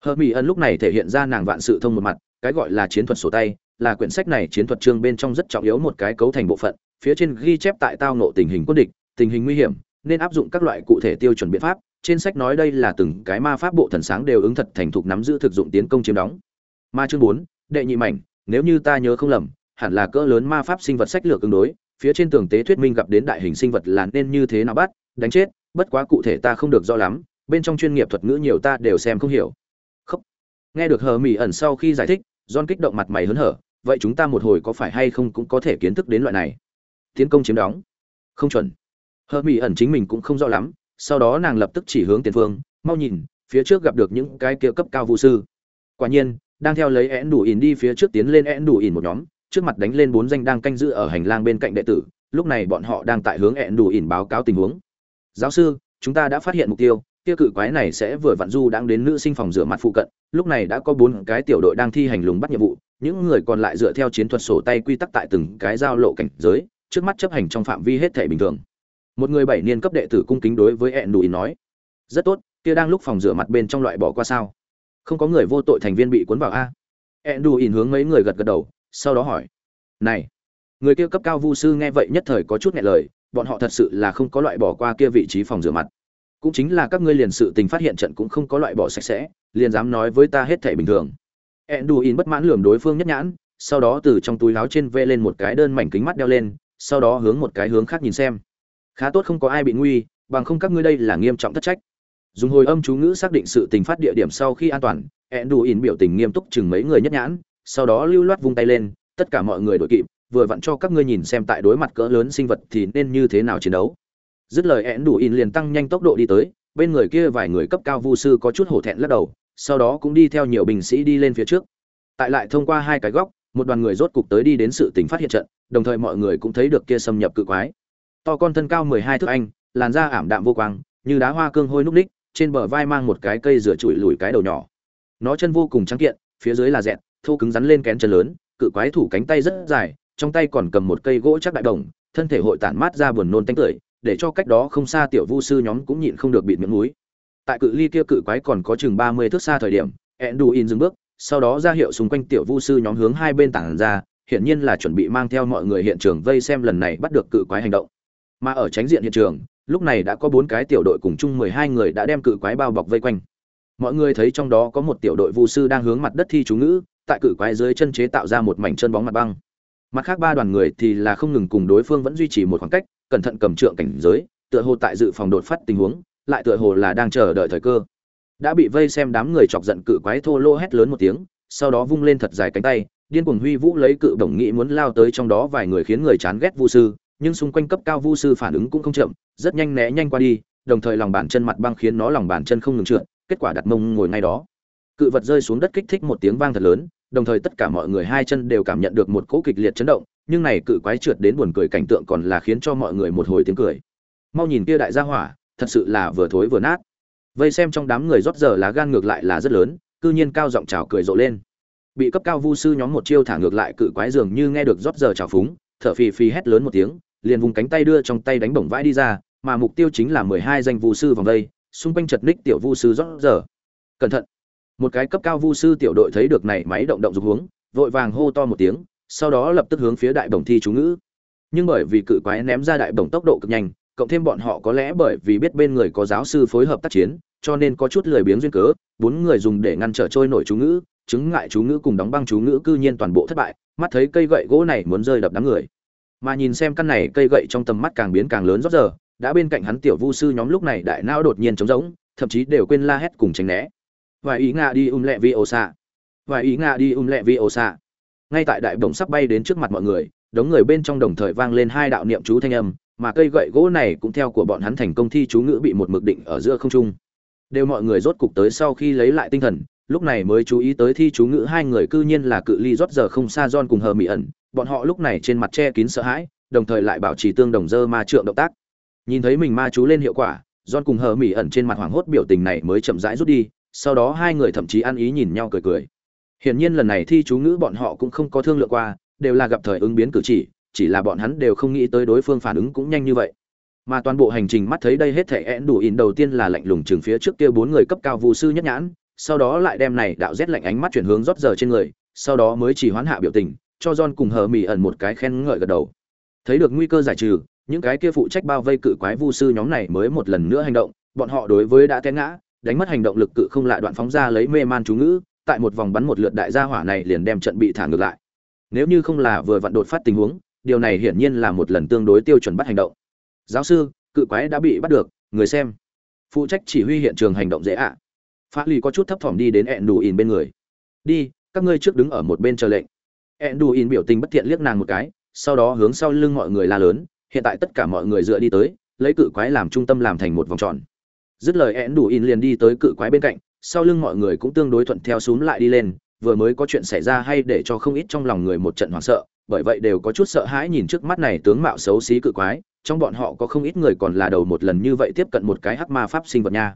S1: Hờ mỹ ân lúc này thể hiện ra nàng vạn sự thông một mặt, cái gọi là chiến thuật sổ tay, là quyển sách này chiến thuật chương bên trong rất trọng yếu một cái cấu thành bộ phận, phía trên ghi chép tại tao nộ tình hình quân địch, tình hình nguy hiểm, nên áp dụng các loại cụ thể tiêu chuẩn biện pháp. Trên sách nói đây là từng cái ma pháp bộ thần sáng đều ứng thật thành thục nắm giữ thực dụng tiến công chiếm đóng. Ma chương bốn, đệ nhị mảnh, nếu như ta nhớ không lầm, hẳn là cỡ lớn ma pháp sinh vật sách lược ứng đối phía trên tường tế thuyết minh gặp đến đại hình sinh vật là nên như thế nào bắt, đánh chết, bất quá cụ thể ta không được rõ lắm, bên trong chuyên nghiệp thuật ngữ nhiều ta đều xem không hiểu. Không nghe được hờ mỹ ẩn sau khi giải thích, john kích động mặt mày hớn hở, vậy chúng ta một hồi có phải hay không cũng có thể kiến thức đến loại này? Tiến công chiếm đóng. Không chuẩn. Hờ mỹ ẩn chính mình cũng không rõ lắm, sau đó nàng lập tức chỉ hướng tiền phương, mau nhìn, phía trước gặp được những cái kia cấp cao vũ sư. Quả nhiên, đang theo lấy én đủ ỉn đi phía trước tiến lên én đủ ỉn một nhóm trước mặt đánh lên bốn danh đang canh giữ ở hành lang bên cạnh đệ tử, lúc này bọn họ đang tại hướng én đủ ỉn báo cáo tình huống. Giáo sư, chúng ta đã phát hiện mục tiêu, kia cự quái này sẽ vừa vặn du đang đến nữ sinh phòng rửa mặt phụ cận, lúc này đã có bốn cái tiểu đội đang thi hành lùng bắt nhiệm vụ, những người còn lại dựa theo chiến thuật sổ tay quy tắc tại từng cái giao lộ cảnh giới, trước mắt chấp hành trong phạm vi hết thể bình thường. Một người bảy niên cấp đệ tử cung kính đối với ẹn ỉn nói, rất tốt, kia đang lúc phòng rửa mặt bên trong loại bỏ qua sao? Không có người vô tội thành viên bị cuốn vào a. Ẹn ỉn hướng mấy người gật gật đầu sau đó hỏi, này, người kia cấp cao vu sư nghe vậy nhất thời có chút nghẹn lời, bọn họ thật sự là không có loại bỏ qua kia vị trí phòng rửa mặt. Cũng chính là các ngươi liền sự tình phát hiện trận cũng không có loại bỏ sạch sẽ, liền dám nói với ta hết thể bình thường. Ẹn bất mãn lườm đối phương nhất nhãn, sau đó từ trong túi láo trên vê lên một cái đơn mảnh kính mắt đeo lên, sau đó hướng một cái hướng khác nhìn xem. Khá tốt không có ai bị nguy, bằng không các ngươi đây là nghiêm trọng thất trách. Dùng hồi âm chú ngữ xác định sự tình phát địa điểm sau khi an toàn ẹn đù in biểu tình nghiêm túc chừng mấy người nhất nhãn sau đó lưu loát vung tay lên, tất cả mọi người đội kịp, vừa vặn cho các ngươi nhìn xem tại đối mặt cỡ lớn sinh vật thì nên như thế nào chiến đấu. Dứt lời én đủ in liền tăng nhanh tốc độ đi tới, bên người kia vài người cấp cao vu sư có chút hổ thẹn lắc đầu, sau đó cũng đi theo nhiều binh sĩ đi lên phía trước. Tại lại thông qua hai cái góc, một đoàn người rốt cục tới đi đến sự tình phát hiện trận, đồng thời mọi người cũng thấy được kia xâm nhập cự quái. To con thân cao mười hai thước anh, làn da ảm đạm vô quang, như đá hoa cương hôi núc ních, trên bờ vai mang một cái cây rửa chùi lùi cái đầu nhỏ. Nó chân vô cùng trắng kiện, phía dưới là dẹt thô cứng rắn lên kén chân lớn, cự quái thủ cánh tay rất dài, trong tay còn cầm một cây gỗ chắc đại đồng, thân thể hội tản mát ra buồn nôn tanh tưởi, để cho cách đó không xa tiểu vu sư nhóm cũng nhịn không được bịt miệng núi. Tại cự ly kia cự quái còn có chừng ba mươi thước xa thời điểm, Enduin dừng bước, sau đó ra hiệu xung quanh tiểu vu sư nhóm hướng hai bên tảng ra, hiển nhiên là chuẩn bị mang theo mọi người hiện trường vây xem lần này bắt được cự quái hành động. Mà ở tránh diện hiện trường, lúc này đã có bốn cái tiểu đội cùng chung mười hai người đã đem cự quái bao bọc vây quanh. Mọi người thấy trong đó có một tiểu đội vu sư đang hướng mặt đất thi chú ngữ tại cự quái dưới chân chế tạo ra một mảnh chân bóng mặt băng. Mặt khác ba đoàn người thì là không ngừng cùng đối phương vẫn duy trì một khoảng cách, cẩn thận cầm trượng cảnh giới, tựa hồ tại dự phòng đột phát tình huống, lại tựa hồ là đang chờ đợi thời cơ. Đã bị vây xem đám người chọc giận cự quái thô lô hét lớn một tiếng, sau đó vung lên thật dài cánh tay, điên cuồng huy vũ lấy cự đồng nghị muốn lao tới trong đó vài người khiến người chán ghét vu sư, nhưng xung quanh cấp cao vu sư phản ứng cũng không chậm, rất nhanh né nhanh qua đi, đồng thời lòng bàn chân mặt băng khiến nó lòng bàn chân không ngừng trượt, kết quả đặt mông ngồi ngay đó. Cự vật rơi xuống đất kích thích một tiếng vang thật lớn đồng thời tất cả mọi người hai chân đều cảm nhận được một cỗ kịch liệt chấn động, nhưng này cự quái trượt đến buồn cười cảnh tượng còn là khiến cho mọi người một hồi tiếng cười. Mau nhìn kia đại gia hỏa, thật sự là vừa thối vừa nát. Vây xem trong đám người rót giờ lá gan ngược lại là rất lớn, cư nhiên cao giọng chào cười rộ lên. Bị cấp cao vu sư nhóm một chiêu thả ngược lại, cự quái dường như nghe được rót giờ chào phúng, thở phì phì hét lớn một tiếng, liền vùng cánh tay đưa trong tay đánh bổng vãi đi ra, mà mục tiêu chính là mười hai danh vu sư vòng đây, xung quanh chật ních tiểu vu sư rót giờ. Cẩn thận một cái cấp cao vu sư tiểu đội thấy được này máy động động dục hướng, vội vàng hô to một tiếng, sau đó lập tức hướng phía đại bổng thi chú ngữ. Nhưng bởi vì cự quái ném ra đại bổng tốc độ cực nhanh, cộng thêm bọn họ có lẽ bởi vì biết bên người có giáo sư phối hợp tác chiến, cho nên có chút lười biếng duyên cớ, bốn người dùng để ngăn trở trôi nổi chú ngữ, chứng ngại chú ngữ cùng đóng băng chú ngữ cư nhiên toàn bộ thất bại, mắt thấy cây gậy gỗ này muốn rơi đập đám người. Mà nhìn xem căn này cây gậy trong tầm mắt càng biến càng lớn rót giờ, đã bên cạnh hắn tiểu vu sư nhóm lúc này đại não đột nhiên trống rỗng, thậm chí đều quên la hét cùng tránh né và ý nga đi um lẹ vi ô xạ. Và ý nga đi um lẹ vi ô xạ. Ngay tại đại đồng sắp bay đến trước mặt mọi người, đống người bên trong đồng thời vang lên hai đạo niệm chú thanh âm, mà cây gậy gỗ này cũng theo của bọn hắn thành công thi chú ngữ bị một mực định ở giữa không trung. Đều mọi người rốt cục tới sau khi lấy lại tinh thần, lúc này mới chú ý tới thi chú ngữ hai người cư nhiên là cự ly rót giờ không xa John cùng hờ mỹ ẩn, bọn họ lúc này trên mặt che kín sợ hãi, đồng thời lại bảo trì tương đồng dơ ma trượng động tác. Nhìn thấy mình ma chú lên hiệu quả, John cùng hờ mỹ ẩn trên mặt hoảng hốt biểu tình này mới chậm rãi rút đi sau đó hai người thậm chí ăn ý nhìn nhau cười cười. Hiển nhiên lần này thi chú ngữ bọn họ cũng không có thương lượng qua, đều là gặp thời ứng biến cử chỉ chỉ là bọn hắn đều không nghĩ tới đối phương phản ứng cũng nhanh như vậy. Mà toàn bộ hành trình mắt thấy đây hết thể én đủ in đầu tiên là lạnh lùng chừng phía trước kia bốn người cấp cao vụ sư nhất nhãn, sau đó lại đem này đạo rét lạnh ánh mắt chuyển hướng rót giờ trên người, sau đó mới chỉ hoán hạ biểu tình, cho john cùng hờ mì ẩn một cái khen ngợi gật đầu. Thấy được nguy cơ giải trừ, những cái kia phụ trách bao vây cự quái vu sư nhóm này mới một lần nữa hành động, bọn họ đối với đã té ngã đánh mất hành động lực cự không lại đoạn phóng ra lấy mê man chú ngữ, tại một vòng bắn một lượt đại gia hỏa này liền đem trận bị thả ngược lại. Nếu như không là vừa vặn đột phát tình huống, điều này hiển nhiên là một lần tương đối tiêu chuẩn bắt hành động. Giáo sư, cự quái đã bị bắt được, người xem. Phụ trách chỉ huy hiện trường hành động dễ ạ. À. pháp lì có chút thấp thỏm đi đến ẹn đủ ỉn bên người. Đi, các ngươi trước đứng ở một bên chờ lệnh. Ẹn đủ ỉn biểu tình bất thiện liếc nàng một cái, sau đó hướng sau lưng mọi người la lớn, hiện tại tất cả mọi người dựa đi tới, lấy cự quái làm trung tâm làm thành một vòng tròn dứt lời én đủ ỉn liền đi tới cự quái bên cạnh, sau lưng mọi người cũng tương đối thuận theo xuống lại đi lên, vừa mới có chuyện xảy ra hay để cho không ít trong lòng người một trận hoảng sợ, bởi vậy đều có chút sợ hãi nhìn trước mắt này tướng mạo xấu xí cự quái, trong bọn họ có không ít người còn là đầu một lần như vậy tiếp cận một cái hắc ma pháp sinh vật nha.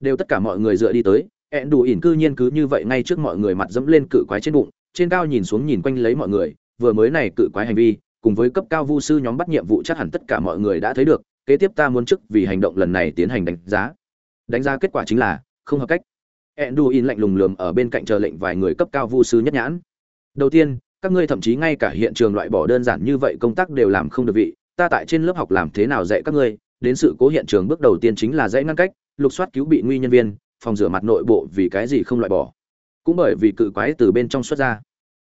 S1: Đều tất cả mọi người dựa đi tới, ẹn đủ ỉn cư nhiên cứ như vậy ngay trước mọi người mặt dẫm lên cự quái trên bụng, trên cao nhìn xuống nhìn quanh lấy mọi người, vừa mới này cự quái hành vi, cùng với cấp cao vu sư nhóm bắt nhiệm vụ chắc hẳn tất cả mọi người đã thấy được kế tiếp ta muốn chức vì hành động lần này tiến hành đánh giá. Đánh giá kết quả chính là, không hợp cách. Ẹn đủ ỉn lạnh lùng lườm ở bên cạnh chờ lệnh vài người cấp cao vu sư nhất nhãn. Đầu tiên, các ngươi thậm chí ngay cả hiện trường loại bỏ đơn giản như vậy công tác đều làm không được vị, ta tại trên lớp học làm thế nào dạy các ngươi, đến sự cố hiện trường bước đầu tiên chính là dãy ngăn cách, lục soát cứu bị nguy nhân viên, phòng rửa mặt nội bộ vì cái gì không loại bỏ. Cũng bởi vì cự quái từ bên trong xuất ra.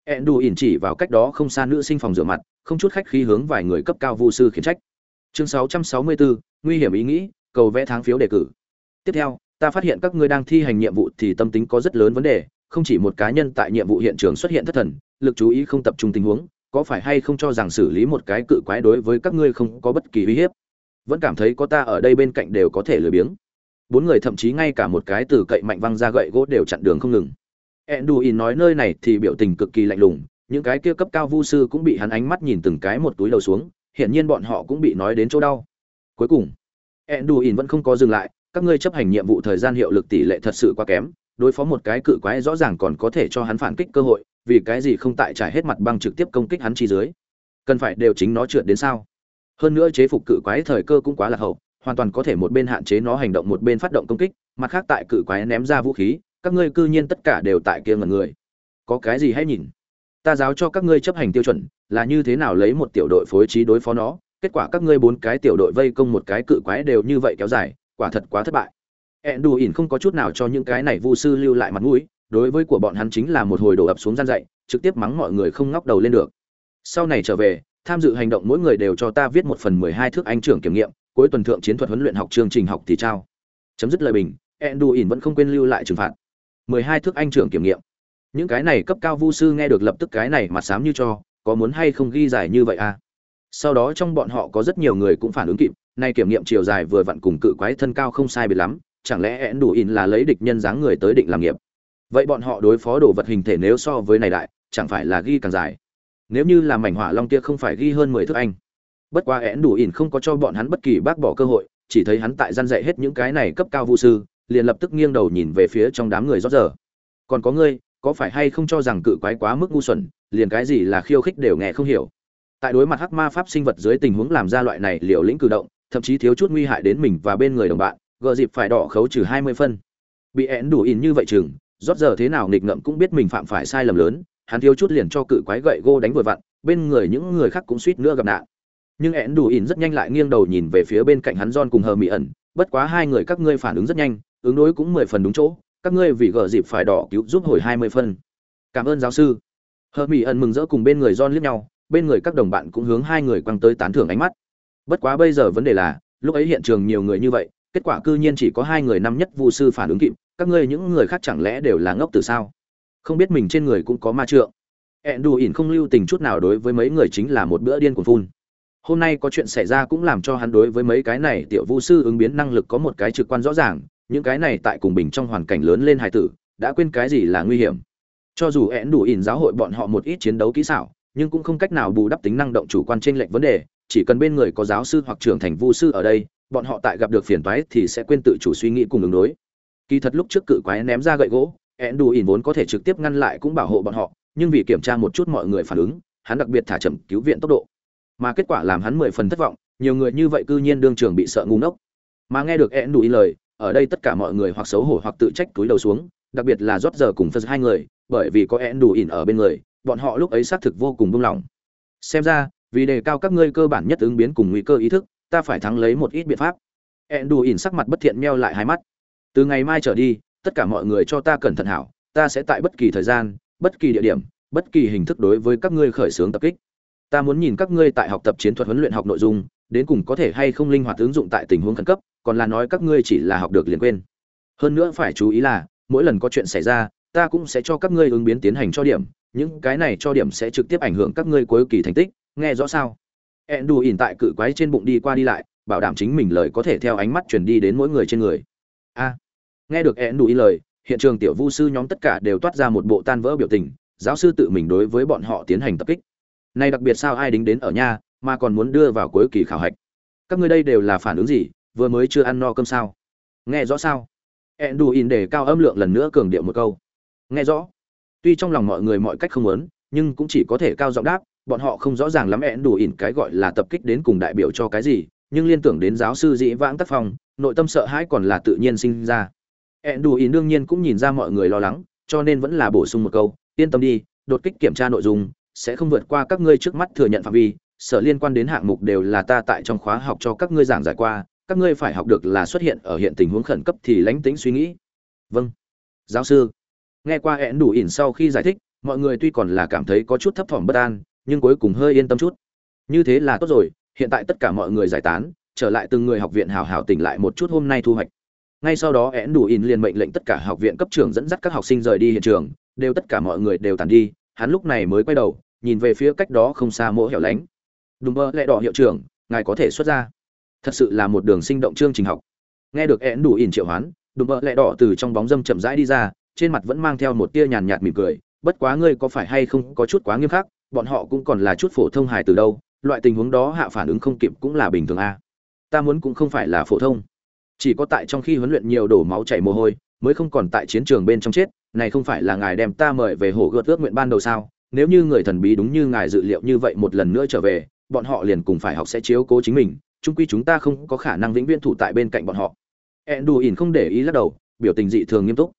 S1: Ẹn đù ỉn chỉ vào cách đó không xa nữ sinh phòng rửa mặt, không chút khách khí hướng vài người cấp cao vu sư khiển trách chương 664, nguy hiểm ý nghĩ cầu vẽ tháng phiếu đề cử. Tiếp theo ta phát hiện các ngươi đang thi hành nhiệm vụ thì tâm tính có rất lớn vấn đề không chỉ một cá nhân tại nhiệm vụ hiện trường xuất hiện thất thần lực chú ý không tập trung tình huống có phải hay không cho rằng xử lý một cái cự quái đối với các ngươi không có bất kỳ uy hiếp? Vẫn cảm thấy có ta ở đây bên cạnh đều có thể lười biếng. Bốn người thậm chí ngay cả một cái từ cậy mạnh văng ra gậy gỗ đều chặn đường không ngừng. Enduin nói nơi này thì biểu tình cực kỳ lạnh lùng những cái kia cấp cao vu sư cũng bị hắn ánh mắt nhìn từng cái một túi đầu xuống hiển nhiên bọn họ cũng bị nói đến chỗ đau. Cuối cùng, enduin vẫn không có dừng lại, các ngươi chấp hành nhiệm vụ thời gian hiệu lực tỷ lệ thật sự quá kém, đối phó một cái cự quái rõ ràng còn có thể cho hắn phản kích cơ hội, vì cái gì không tại trải hết mặt băng trực tiếp công kích hắn chi dưới? Cần phải đều chính nó trượt đến sao? Hơn nữa chế phục cự quái thời cơ cũng quá là hậu, hoàn toàn có thể một bên hạn chế nó hành động một bên phát động công kích, mặt khác tại cự quái ném ra vũ khí, các ngươi cư nhiên tất cả đều tại kia ngẩn người. Có cái gì hãy nhìn? Ta giáo cho các ngươi chấp hành tiêu chuẩn, là như thế nào lấy một tiểu đội phối trí đối phó nó, kết quả các ngươi bốn cái tiểu đội vây công một cái cự quái đều như vậy kéo dài, quả thật quá thất bại. Ẹn đù ỉn không có chút nào cho những cái này vu sư lưu lại mặt mũi, đối với của bọn hắn chính là một hồi đổ ập xuống gian dạy trực tiếp mắng mọi người không ngóc đầu lên được. Sau này trở về, tham dự hành động mỗi người đều cho ta viết một phần mười hai thước anh trưởng kiểm nghiệm, cuối tuần thượng chiến thuật huấn luyện học chương trình học thì trao. Chấm dứt lời bình, enduin vẫn không quên lưu lại trừng phạt. Mười hai thước anh trưởng kiểm nghiệm những cái này cấp cao vu sư nghe được lập tức cái này mặt sám như cho, có muốn hay không ghi giải như vậy à? Sau đó trong bọn họ có rất nhiều người cũng phản ứng kịp, nay kiểm nghiệm chiều dài vừa vặn cùng cự quái thân cao không sai biệt lắm, chẳng lẽ én đủ in là lấy địch nhân dáng người tới định làm nghiệp? Vậy bọn họ đối phó đồ vật hình thể nếu so với này đại, chẳng phải là ghi càng dài? Nếu như là mảnh hỏa long kia không phải ghi hơn mười thước anh. Bất quá én đủ ỉn không có cho bọn hắn bất kỳ bác bỏ cơ hội, chỉ thấy hắn tại gian dạy hết những cái này cấp cao vũ sư, liền lập tức nghiêng đầu nhìn về phía trong đám người rót giờ. Còn có ngươi có phải hay không cho rằng cự quái quá mức ngu xuẩn, liền cái gì là khiêu khích đều nghe không hiểu. Tại đối mặt hắc ma pháp sinh vật dưới tình huống làm ra loại này liều lĩnh cử động, thậm chí thiếu chút nguy hại đến mình và bên người đồng bạn gợ dịp phải đỏ khấu trừ hai mươi phân. Bị én đủ ỉn như vậy chừng, rót giờ thế nào nghịch ngợm cũng biết mình phạm phải sai lầm lớn, hắn thiếu chút liền cho cự quái gậy gô đánh vừa vặn, bên người những người khác cũng suýt nữa gặp nạn. Nhưng én đủ ỉn rất nhanh lại nghiêng đầu nhìn về phía bên cạnh hắn John cùng hờ mỹ ẩn, bất quá hai người các ngươi phản ứng rất nhanh, ứng đối cũng mười phần đúng chỗ các ngươi vì gỡ dịp phải đỏ cứu giúp hồi hai mươi phân. Cảm ơn giáo sư. Hờ mỹ ẩn mừng rỡ cùng bên người John liếc nhau, bên người các đồng bạn cũng hướng hai người quăng tới tán thưởng ánh mắt. Bất quá bây giờ vấn đề là, lúc ấy hiện trường nhiều người như vậy, kết quả cư nhiên chỉ có hai người năm nhất vu sư phản ứng kịp, các ngươi những người khác chẳng lẽ đều là ngốc từ sao? Không biết mình trên người cũng có ma trượng. Ẹn đù ỉn không lưu tình chút nào đối với mấy người chính là một bữa điên cuồng phun. Hôm nay có chuyện xảy ra cũng làm cho hắn đối với mấy cái này tiểu vu sư ứng biến năng lực có một cái trực quan rõ ràng những cái này tại cùng bình trong hoàn cảnh lớn lên hài tử, đã quên cái gì là nguy hiểm. Cho dù én đủ ỉn giáo hội bọn họ một ít chiến đấu kỹ xảo, nhưng cũng không cách nào bù đắp tính năng động chủ quan trên lệnh vấn đề, chỉ cần bên người có giáo sư hoặc trưởng thành vu sư ở đây, bọn họ tại gặp được phiền toái thì sẽ quên tự chủ suy nghĩ cùng ứng đối. Kỳ thật lúc trước cự quái ném ra gậy gỗ én đủ ỉn vốn có thể trực tiếp ngăn lại cũng bảo hộ bọn họ, nhưng vì kiểm tra một chút mọi người phản ứng, hắn đặc biệt thả chậm cứu viện tốc độ. Mà kết quả làm hắn mười phần thất vọng, nhiều người như vậy cư nhiên đương trường bị sợ ngu ngốc. Mà nghe được én đủ ỉn lời ở đây tất cả mọi người hoặc xấu hổ hoặc tự trách túi đầu xuống, đặc biệt là rót giờ cùng phật hai người, bởi vì có ẹn đủ ỉn ở bên người, bọn họ lúc ấy xác thực vô cùng buông lỏng. Xem ra, vì đề cao các ngươi cơ bản nhất ứng biến cùng nguy cơ ý thức, ta phải thắng lấy một ít biện pháp. Ẹn đủ ỉn sắc mặt bất thiện meo lại hai mắt. Từ ngày mai trở đi, tất cả mọi người cho ta cẩn thận hảo, ta sẽ tại bất kỳ thời gian, bất kỳ địa điểm, bất kỳ hình thức đối với các ngươi khởi xướng tập kích. Ta muốn nhìn các ngươi tại học tập chiến thuật huấn luyện học nội dung đến cùng có thể hay không linh hoạt ứng dụng tại tình huống khẩn cấp, còn là nói các ngươi chỉ là học được liền quên. Hơn nữa phải chú ý là, mỗi lần có chuyện xảy ra, ta cũng sẽ cho các ngươi ứng biến tiến hành cho điểm, những cái này cho điểm sẽ trực tiếp ảnh hưởng các ngươi cuối kỳ thành tích, nghe rõ sao? Ẹn đù ỉn tại cự quái trên bụng đi qua đi lại, bảo đảm chính mình lời có thể theo ánh mắt truyền đi đến mỗi người trên người. A. Nghe được ẹn đù ỉn lời, hiện trường tiểu vu sư nhóm tất cả đều toát ra một bộ tan vỡ biểu tình, giáo sư tự mình đối với bọn họ tiến hành tập kích. Này đặc biệt sao ai đính đến ở nhà mà còn muốn đưa vào cuối kỳ khảo hạch. Các ngươi đây đều là phản ứng gì? Vừa mới chưa ăn no cơm sao? Nghe rõ sao? Ẹn đù ỉn để cao âm lượng lần nữa cường điệu một câu. Nghe rõ. Tuy trong lòng mọi người mọi cách không muốn, nhưng cũng chỉ có thể cao giọng đáp, bọn họ không rõ ràng lắm ẹn đủ ỉn cái gọi là tập kích đến cùng đại biểu cho cái gì, nhưng liên tưởng đến giáo sư dĩ vãng tác phong, nội tâm sợ hãi còn là tự nhiên sinh ra. Ẹn đủ ỉn đương nhiên cũng nhìn ra mọi người lo lắng, cho nên vẫn là bổ sung một câu, yên tâm đi, đột kích kiểm tra nội dung sẽ không vượt qua các ngươi trước mắt thừa nhận phạm vi sở liên quan đến hạng mục đều là ta tại trong khóa học cho các ngươi giảng giải qua, các ngươi phải học được là xuất hiện ở hiện tình huống khẩn cấp thì lánh tính suy nghĩ. Vâng. Giáo sư. Nghe qua hẹn đủ ỉn sau khi giải thích, mọi người tuy còn là cảm thấy có chút thấp thỏm bất an, nhưng cuối cùng hơi yên tâm chút. Như thế là tốt rồi, hiện tại tất cả mọi người giải tán, trở lại từng người học viện hào hào tỉnh lại một chút hôm nay thu hoạch. Ngay sau đó én đủ in liền mệnh lệnh tất cả học viện cấp trưởng dẫn dắt các học sinh rời đi hiện trường, đều tất cả mọi người đều tàn đi, hắn lúc này mới quay đầu, nhìn về phía cách đó không xa mỗi hẻo lánh đùm bơ, lẹ đỏ hiệu trưởng, ngài có thể xuất ra. Thật sự là một đường sinh động chương trình học. Nghe được én đủ ỉn triệu hoán đùm bơ, lẹ đỏ từ trong bóng dâm chậm rãi đi ra, trên mặt vẫn mang theo một tia nhàn nhạt mỉm cười. Bất quá ngươi có phải hay không có chút quá nghiêm khắc, bọn họ cũng còn là chút phổ thông hài từ đâu, loại tình huống đó hạ phản ứng không kịp cũng là bình thường a. Ta muốn cũng không phải là phổ thông. Chỉ có tại trong khi huấn luyện nhiều đổ máu chảy mồ hôi, mới không còn tại chiến trường bên trong chết, này không phải là ngài đem ta mời về hồ gợt ước nguyện ban đầu sao? Nếu như người thần bí đúng như ngài dự liệu như vậy một lần nữa trở về bọn họ liền cùng phải học sẽ chiếu cố chính mình, chung quy chúng ta không có khả năng vĩnh viễn thủ tại bên cạnh bọn họ. Ỉn không để ý lắc đầu, biểu tình dị thường nghiêm túc.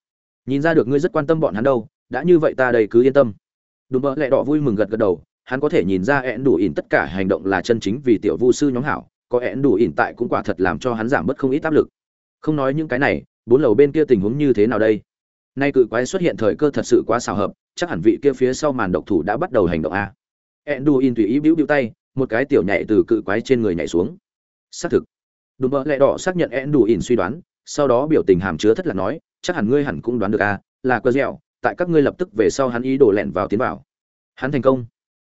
S1: Nhìn ra được ngươi rất quan tâm bọn hắn đâu, đã như vậy ta đây cứ yên tâm. Đùm bỡ lẹ đỏ vui mừng gật gật đầu, hắn có thể nhìn ra ẹn đủ ỉn tất cả hành động là chân chính vì tiểu vu sư nhóm hảo, có ẹn đủ ỉn tại cũng quả thật làm cho hắn giảm bớt không ít áp lực. Không nói những cái này, bốn lầu bên kia tình huống như thế nào đây? Nay cự quái xuất hiện thời cơ thật sự quá xào hợp, chắc hẳn vị kia phía sau màn độc thủ đã bắt đầu hành động a. Ẹn đủ ỉn tùy ý bĩu bĩu tay một cái tiểu nhảy từ cự quái trên người nhảy xuống. Xác thực. Đùm bợ lẹ đỏ xác nhận én đủ ỉn suy đoán, sau đó biểu tình hàm chứa thất là nói, chắc hẳn ngươi hẳn cũng đoán được a là cơ dẻo, tại các ngươi lập tức về sau hắn ý đồ lẹn vào tiến vào. Hắn thành công.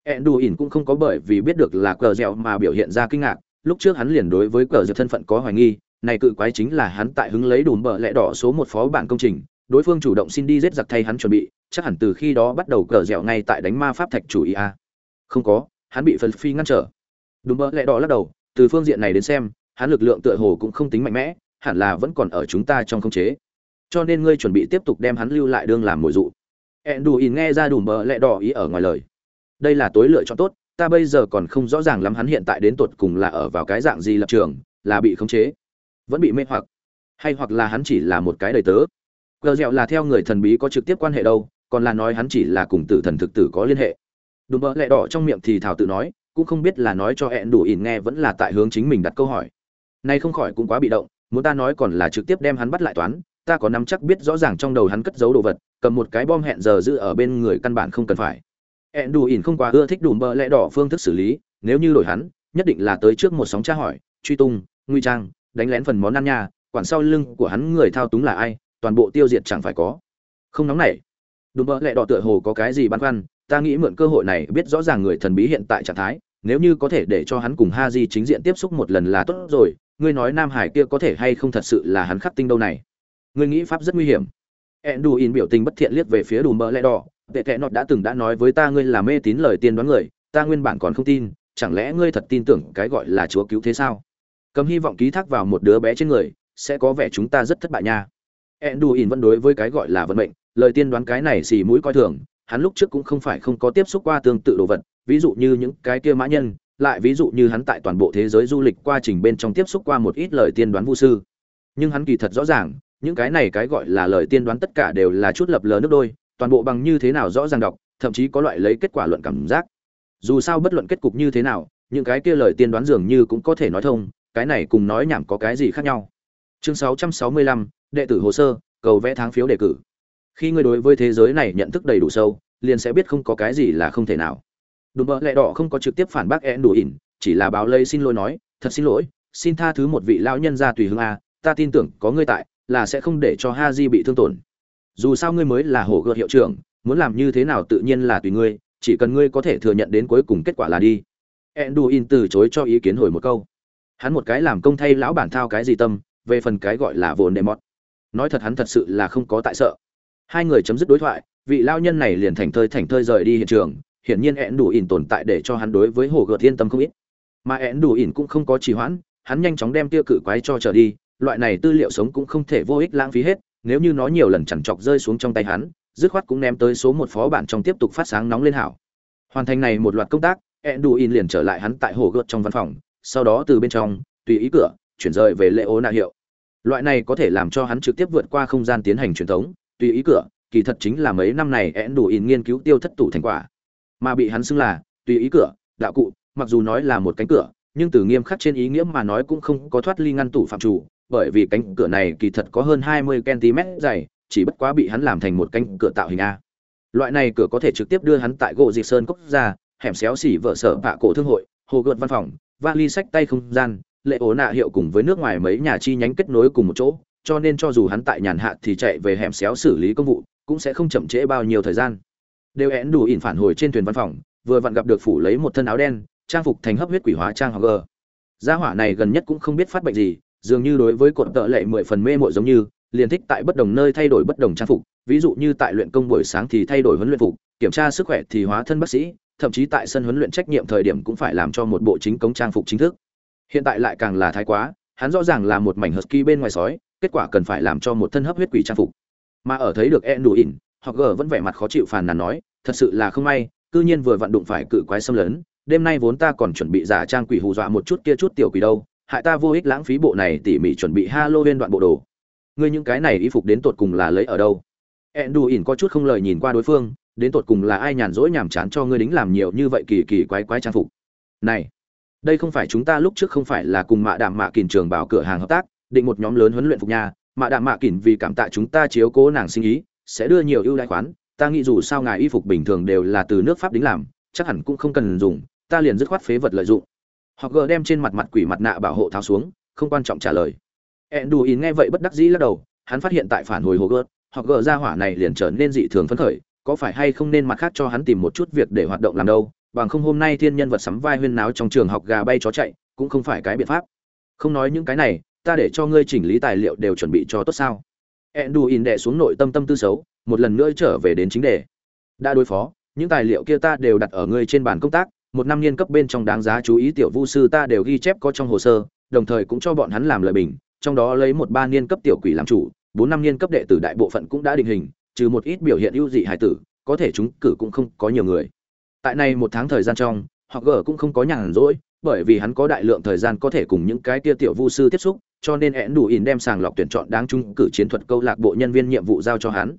S1: Ẹn đù ỉn cũng không có bởi vì biết được là cờ dẻo mà biểu hiện ra kinh ngạc, lúc trước hắn liền đối với cờ dẻo thân phận có hoài nghi, này cự quái chính là hắn tại hứng lấy đùm bờ lẽ đỏ số một phó bản công trình, đối phương chủ động xin đi giết giặc thay hắn chuẩn bị, chắc hẳn từ khi đó bắt đầu cờ dẻo ngay tại đánh ma pháp thạch chủ ý a không có hắn bị phần phi ngăn trở. Đúng mơ lẽ đỏ lắc đầu, từ phương diện này đến xem, hắn lực lượng tựa hồ cũng không tính mạnh mẽ, hẳn là vẫn còn ở chúng ta trong khống chế. Cho nên ngươi chuẩn bị tiếp tục đem hắn lưu lại đương làm mồi dụ. Ẹn đù ỉn nghe ra đủ mơ lẹ đỏ ý ở ngoài lời. Đây là tối lựa chọn tốt, ta bây giờ còn không rõ ràng lắm hắn hiện tại đến tột cùng là ở vào cái dạng gì lập trường, là bị khống chế, vẫn bị mê hoặc, hay hoặc là hắn chỉ là một cái đầy tớ. Cờ dẹo là theo người thần bí có trực tiếp quan hệ đâu, còn là nói hắn chỉ là cùng tử thần thực tử có liên hệ đùm bỡ lẹ đỏ trong miệng thì thảo tự nói, cũng không biết là nói cho hẹn đủ ỉn nghe vẫn là tại hướng chính mình đặt câu hỏi. Nay không khỏi cũng quá bị động, muốn ta nói còn là trực tiếp đem hắn bắt lại toán, ta có nắm chắc biết rõ ràng trong đầu hắn cất giấu đồ vật, cầm một cái bom hẹn giờ giữ ở bên người căn bản không cần phải. Hẹn đủ ỉn không quá ưa thích đùm bơ lẹ đỏ phương thức xử lý, nếu như đổi hắn, nhất định là tới trước một sóng tra hỏi, truy tung, nguy trang, đánh lén phần món ăn nhà quản sau lưng của hắn người thao túng là ai, toàn bộ tiêu diệt chẳng phải có. Không nóng nảy. Đùm bơ lẹ đỏ tựa hồ có cái gì băn khoăn ta nghĩ mượn cơ hội này biết rõ ràng người thần bí hiện tại trạng thái nếu như có thể để cho hắn cùng ha di chính diện tiếp xúc một lần là tốt rồi ngươi nói nam hải kia có thể hay không thật sự là hắn khắc tinh đâu này ngươi nghĩ pháp rất nguy hiểm Enduin biểu tình bất thiện liếc về phía Đùm Bờ Lẽ Đỏ, "Tệ Tệ Nọt đã từng đã nói với ta ngươi là mê tín lời tiên đoán người, ta nguyên bản còn không tin, chẳng lẽ ngươi thật tin tưởng cái gọi là chúa cứu thế sao? Cầm hy vọng ký thác vào một đứa bé trên người, sẽ có vẻ chúng ta rất thất bại nha." Enduin vẫn đối với cái gọi là vận mệnh, lời tiên đoán cái này xì mũi coi thường, hắn lúc trước cũng không phải không có tiếp xúc qua tương tự đồ vật, ví dụ như những cái kia mã nhân, lại ví dụ như hắn tại toàn bộ thế giới du lịch qua trình bên trong tiếp xúc qua một ít lời tiên đoán vu sư. Nhưng hắn kỳ thật rõ ràng, những cái này cái gọi là lời tiên đoán tất cả đều là chút lập lờ nước đôi toàn bộ bằng như thế nào rõ ràng đọc thậm chí có loại lấy kết quả luận cảm giác. Dù sao bất luận kết cục như thế nào những cái kia lời tiên đoán dường như cũng có thể nói thông cái này cùng nói nhảm có cái gì khác nhau. Chương 665, đệ tử hồ sơ cầu vẽ tháng phiếu đề cử khi ngươi đối với thế giới này nhận thức đầy đủ sâu, liền sẽ biết không có cái gì là không thể nào. Đùm bợ lẹ đỏ không có trực tiếp phản bác én đủ ỉn, chỉ là báo lây xin lỗi nói, thật xin lỗi, xin tha thứ một vị lão nhân gia tùy hương a, ta tin tưởng có ngươi tại, là sẽ không để cho ha di bị thương tổn. Dù sao ngươi mới là hổ gợt hiệu trưởng, muốn làm như thế nào tự nhiên là tùy ngươi, chỉ cần ngươi có thể thừa nhận đến cuối cùng kết quả là đi. Enduin từ chối cho ý kiến hồi một câu. Hắn một cái làm công thay lão bản thao cái gì tâm, về phần cái gọi là vồn đệ mọt. Nói thật hắn thật sự là không có tại sợ hai người chấm dứt đối thoại, vị lao nhân này liền thành thơi thành thơi rời đi hiện trường, hiển nhiên ẹn đủ ỉn tồn tại để cho hắn đối với hồ gợt yên tâm không ít. Mà ẹn đủ ỉn cũng không có trì hoãn, hắn nhanh chóng đem tia cự quái cho trở đi, loại này tư liệu sống cũng không thể vô ích lãng phí hết, nếu như nó nhiều lần chẳng chọc rơi xuống trong tay hắn, dứt khoát cũng ném tới số một phó bản trong tiếp tục phát sáng nóng lên hảo. Hoàn thành này một loạt công tác ẹn đủ ỉn liền trở lại hắn tại hồ gợt trong văn phòng, sau đó từ bên trong, tùy ý cửa, chuyển rời về lệ ố nạ hiệu. Loại này có thể làm cho hắn trực tiếp vượt qua không gian tiến hành truyền thống tùy ý cửa, kỳ thật chính là mấy năm này én đủ in nghiên cứu tiêu thất tủ thành quả. Mà bị hắn xưng là, tùy ý cửa, đạo cụ, mặc dù nói là một cánh cửa, nhưng từ nghiêm khắc trên ý nghĩa mà nói cũng không có thoát ly ngăn tủ phạm chủ, bởi vì cánh cửa này kỳ thật có hơn 20 cm dày, chỉ bất quá bị hắn làm thành một cánh cửa tạo hình a. Loại này cửa có thể trực tiếp đưa hắn tại gỗ diệt sơn cốc ra, hẻm xéo xỉ vợ sở bạ cổ thương hội, hồ gợt văn phòng, vali sách tay không gian, lệ ố nạ hiệu cùng với nước ngoài mấy nhà chi nhánh kết nối cùng một chỗ cho nên cho dù hắn tại nhàn hạ thì chạy về hẻm xéo xử lý công vụ, cũng sẽ không chậm trễ bao nhiêu thời gian. Đều én đủ ỉn phản hồi trên thuyền văn phòng, vừa vặn gặp được phủ lấy một thân áo đen, trang phục thành hấp huyết quỷ hóa trang hoặc g gia hỏa này gần nhất cũng không biết phát bệnh gì, dường như đối với cột tợ lệ mười phần mê mội giống như, liền thích tại bất đồng nơi thay đổi bất đồng trang phục, ví dụ như tại luyện công buổi sáng thì thay đổi huấn luyện phục, kiểm tra sức khỏe thì hóa thân bác sĩ, thậm chí tại sân huấn luyện trách nhiệm thời điểm cũng phải làm cho một bộ chính công trang phục chính thức. Hiện tại lại càng là thái quá, hắn rõ ràng là một mảnh husky bên ngoài sói kết quả cần phải làm cho một thân hấp huyết quỷ trang phục. Mà ở thấy được e đủ ỉn hoặc gờ vẫn vẻ mặt khó chịu phàn nàn nói, thật sự là không may, cư nhiên vừa vặn đụng phải cự quái xâm lấn, đêm nay vốn ta còn chuẩn bị giả trang quỷ hù dọa một chút kia chút tiểu quỷ đâu, hại ta vô ích lãng phí bộ này tỉ mỉ chuẩn bị halloween đoạn bộ đồ. Ngươi những cái này y phục đến tột cùng là lấy ở đâu? E đủ ỉn có chút không lời nhìn qua đối phương, đến tột cùng là ai nhàn rỗi nhàm chán cho ngươi đính làm nhiều như vậy kỳ kỳ quái quái trang phục? Này, đây không phải chúng ta lúc trước không phải là cùng mạ đạm mạ kìn trường bảo cửa hàng hợp tác định một nhóm lớn huấn luyện phục nhà mạ đạm mạ kỉnh vì cảm tạ chúng ta chiếu cố nàng sinh ý, sẽ đưa nhiều ưu đãi khoán. Ta nghĩ dù sao ngài y phục bình thường đều là từ nước pháp đính làm, chắc hẳn cũng không cần dùng, ta liền dứt khoát phế vật lợi dụng. Họ gờ đem trên mặt mặt quỷ mặt nạ bảo hộ tháo xuống, không quan trọng trả lời. Enduin nghe vậy bất đắc dĩ lắc đầu, hắn phát hiện tại phản hồi hồ gớt họ gờ ra hỏa này liền trở nên dị thường phấn khởi, có phải hay không nên mặt khác cho hắn tìm một chút việc để hoạt động làm đâu, bằng không hôm nay thiên nhân vật sắm vai huyên náo trong trường học gà bay chó chạy, cũng không phải cái biện pháp. Không nói những cái này ta để cho ngươi chỉnh lý tài liệu đều chuẩn bị cho tốt sao? Enduin đè xuống nội tâm tâm tư xấu, một lần nữa trở về đến chính đề. Đã đối phó, những tài liệu kia ta đều đặt ở ngươi trên bàn công tác, một năm niên cấp bên trong đáng giá chú ý tiểu vu sư ta đều ghi chép có trong hồ sơ, đồng thời cũng cho bọn hắn làm lời bình, trong đó lấy một ba niên cấp tiểu quỷ làm chủ, bốn năm niên cấp đệ tử đại bộ phận cũng đã định hình, trừ một ít biểu hiện ưu dị hải tử, có thể chúng cử cũng không có nhiều người. Tại này một tháng thời gian trong, họ gở cũng không có nhàn rỗi, bởi vì hắn có đại lượng thời gian có thể cùng những cái tia tiểu vu sư tiếp xúc cho nên én đủ ỉn đem sàng lọc tuyển chọn đáng trung cử chiến thuật câu lạc bộ nhân viên nhiệm vụ giao cho hắn.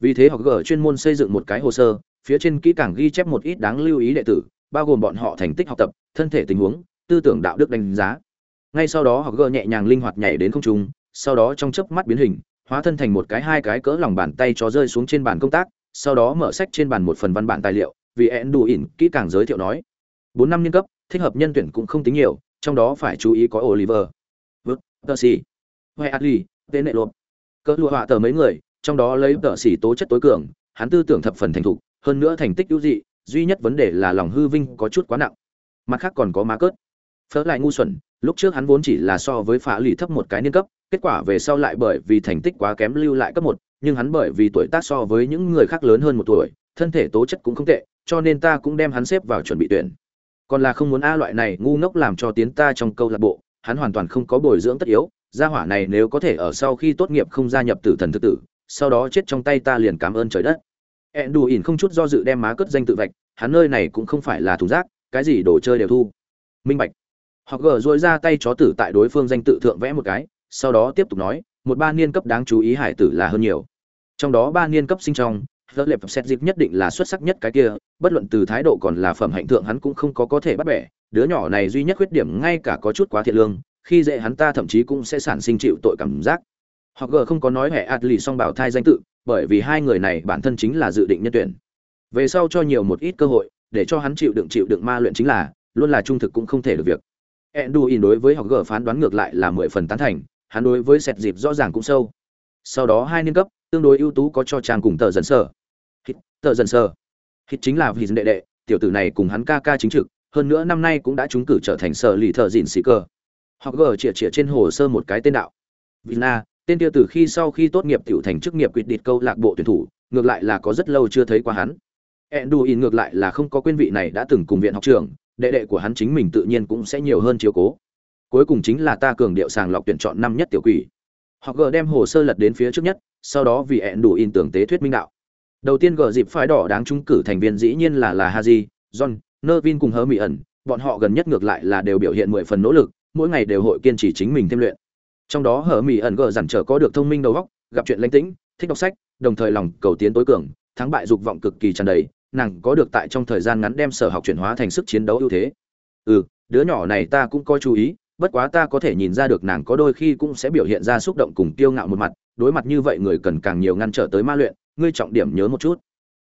S1: Vì thế họ gở chuyên môn xây dựng một cái hồ sơ, phía trên kỹ càng ghi chép một ít đáng lưu ý đệ tử, bao gồm bọn họ thành tích học tập, thân thể tình huống, tư tưởng đạo đức đánh giá. Ngay sau đó họ gở nhẹ nhàng linh hoạt nhảy đến không trung, sau đó trong chớp mắt biến hình, hóa thân thành một cái hai cái cỡ lòng bàn tay cho rơi xuống trên bàn công tác, sau đó mở sách trên bàn một phần văn bản tài liệu, vì én đủ ỉn kỹ càng giới thiệu nói. Bốn năm niên cấp, thích hợp nhân tuyển cũng không tính nhiều, trong đó phải chú ý có oliver tờ xì huệ adli tên nệ lộp. Cỡ lụa họa tờ mấy người, trong đó lấy tờ xì tố chất tối cường, hắn tư tưởng thập phần thành thục, hơn nữa thành tích ưu dị, duy nhất vấn đề là lòng hư vinh có chút quá nặng. Mặt khác còn có má cớt. Phớ lại ngu xuẩn, lúc trước hắn vốn chỉ là so với phá lì thấp một cái niên cấp, kết quả về sau lại bởi vì thành tích quá kém lưu lại cấp một, nhưng hắn bởi vì tuổi tác so với những người khác lớn hơn một tuổi, thân thể tố chất cũng không tệ, cho nên ta cũng đem hắn xếp vào chuẩn bị tuyển. Còn là không muốn a loại này ngu ngốc làm cho tiến ta trong câu lạc bộ hắn hoàn toàn không có bồi dưỡng tất yếu, gia hỏa này nếu có thể ở sau khi tốt nghiệp không gia nhập tử thần thực tử, sau đó chết trong tay ta liền cảm ơn trời đất. Ẹn đù ỉn không chút do dự đem má cất danh tự vạch, hắn nơi này cũng không phải là thùng rác, cái gì đồ chơi đều thu. Minh bạch. Họ gờ dội ra tay chó tử tại đối phương danh tự thượng vẽ một cái, sau đó tiếp tục nói, một ba niên cấp đáng chú ý hải tử là hơn nhiều. Trong đó ba niên cấp sinh trong Phở lệp xét dịp nhất định là xuất sắc nhất cái kia, bất luận từ thái độ còn là phẩm hạnh thượng hắn cũng không có có thể bắt bẻ, đứa nhỏ này duy nhất khuyết điểm ngay cả có chút quá thiện lương, khi dễ hắn ta thậm chí cũng sẽ sản sinh chịu tội cảm giác. Hoặc gờ không có nói hệ ạt lì song bảo thai danh tự, bởi vì hai người này bản thân chính là dự định nhân tuyển. Về sau cho nhiều một ít cơ hội, để cho hắn chịu đựng chịu đựng ma luyện chính là, luôn là trung thực cũng không thể được việc. Enduin đối với học gờ phán đoán ngược lại là mười phần tán thành, hắn đối với sẹt dịp rõ ràng cũng sâu. Sau đó hai niên cấp, tương đối ưu tú có cho chàng cùng tờ dần sở. Hít, tờ dần sơ, Hít chính là vì đệ đệ, tiểu tử này cùng hắn ca ca chính trực, hơn nữa năm nay cũng đã trúng cử trở thành sở lì thợ dịn sĩ cơ. họ gờ chĩa chĩa trên hồ sơ một cái tên đạo. Vina, tên tiêu tử khi sau khi tốt nghiệp tiểu thành chức nghiệp quyết địch câu lạc bộ tuyển thủ, ngược lại là có rất lâu chưa thấy qua hắn. Enduin ngược lại là không có quên vị này đã từng cùng viện học trường, đệ đệ của hắn chính mình tự nhiên cũng sẽ nhiều hơn chiếu cố. Cuối cùng chính là ta cường điệu sàng lọc tuyển chọn năm nhất tiểu quỷ. Họ gờ đem hồ sơ lật đến phía trước nhất, sau đó vì Enduin tưởng tế thuyết minh đạo. Đầu tiên gờ dịp phái đỏ đáng trúng cử thành viên dĩ nhiên là là Haji, John, Nervin cùng Hơ mỹ ẩn, bọn họ gần nhất ngược lại là đều biểu hiện mười phần nỗ lực, mỗi ngày đều hội kiên trì chính mình thêm luyện. Trong đó hở mỹ ẩn gờ dặn trở có được thông minh đầu óc, gặp chuyện lãnh tĩnh, thích đọc sách, đồng thời lòng cầu tiến tối cường, thắng bại dục vọng cực kỳ tràn đầy, nàng có được tại trong thời gian ngắn đem sở học chuyển hóa thành sức chiến đấu ưu thế. Ừ, đứa nhỏ này ta cũng có chú ý, bất quá ta có thể nhìn ra được nàng có đôi khi cũng sẽ biểu hiện ra xúc động cùng kiêu ngạo một mặt, đối mặt như vậy người cần càng nhiều ngăn trở tới ma luyện, ngươi trọng điểm nhớ một chút.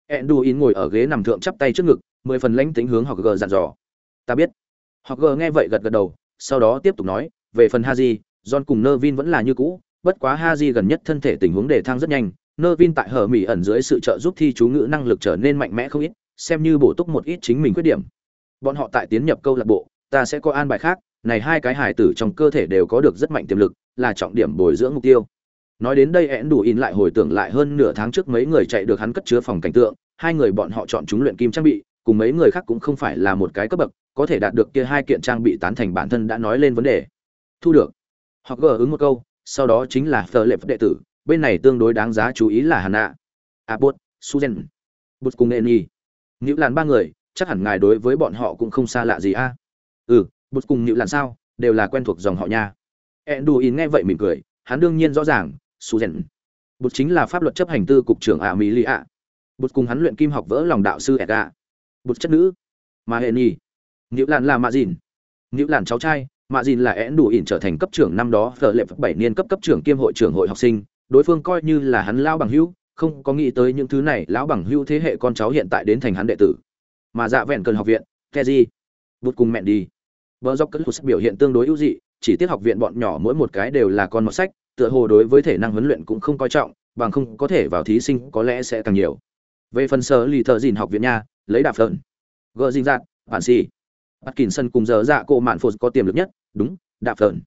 S1: Enduin ngồi ở ghế nằm thượng chắp tay trước ngực, mười phần lãnh tính hướng học gờ dặn dò. Ta biết. Học gờ nghe vậy gật gật đầu, sau đó tiếp tục nói, về phần Haji, John cùng Nervin vẫn là như cũ, bất quá Haji gần nhất thân thể tình huống đề thăng rất nhanh, Nervin tại hở mỉ ẩn dưới sự trợ giúp thi chú ngữ năng lực trở nên mạnh mẽ không ít, xem như bổ túc một ít chính mình khuyết điểm. Bọn họ tại tiến nhập câu lạc bộ, ta sẽ có an bài khác, này hai cái hài tử trong cơ thể đều có được rất mạnh tiềm lực, là trọng điểm bồi dưỡng mục tiêu. Nói đến đây én đủ in lại hồi tưởng lại hơn nửa tháng trước mấy người chạy được hắn cất chứa phòng cảnh tượng, hai người bọn họ chọn chúng luyện kim trang bị, cùng mấy người khác cũng không phải là một cái cấp bậc, có thể đạt được kia hai kiện trang bị tán thành bản thân đã nói lên vấn đề. Thu được. Hoặc gờ ứng một câu, sau đó chính là Phở Lệ đệ tử, bên này tương đối đáng giá chú ý là Hana, Abot, à, Suzen, Bút cùng Eni. Nữ làn ba người, chắc hẳn ngài đối với bọn họ cũng không xa lạ gì a. Ừ, Bút cùng Nữ làn sao, đều là quen thuộc dòng họ nha. Enduin nghe vậy mỉm cười, hắn đương nhiên rõ ràng, Suzen. bột chính là pháp luật chấp hành tư cục trưởng Amelia. Bột cùng hắn luyện kim học vỡ lòng đạo sư Ega. Bột chất nữ, mà Eni. Nữ làn là Mạ Dìn. Nữ làn cháu trai, Mạ Dìn là én đủ ỉn trở thành cấp trưởng năm đó, phở lệ bảy niên cấp cấp trưởng kiêm hội trưởng hội học sinh, đối phương coi như là hắn lão bằng hữu không có nghĩ tới những thứ này lão bằng hữu thế hệ con cháu hiện tại đến thành hắn đệ tử mà dạ vẹn cần học viện keji bột cùng mẹ đi vợ dốc cất biểu hiện tương đối ưu dị chỉ tiếc học viện bọn nhỏ mỗi một cái đều là con mọt sách tựa hồ đối với thể năng huấn luyện cũng không coi trọng, bằng không có thể vào thí sinh có lẽ sẽ càng nhiều. Về phần sở lì thợ dìn học viện nha, lấy đạp phợn. Gỡ dinh dạn bản xì. Bắt kín sân cùng giờ dạ cô mạn phô có tiềm lực nhất, đúng, đạp phợn.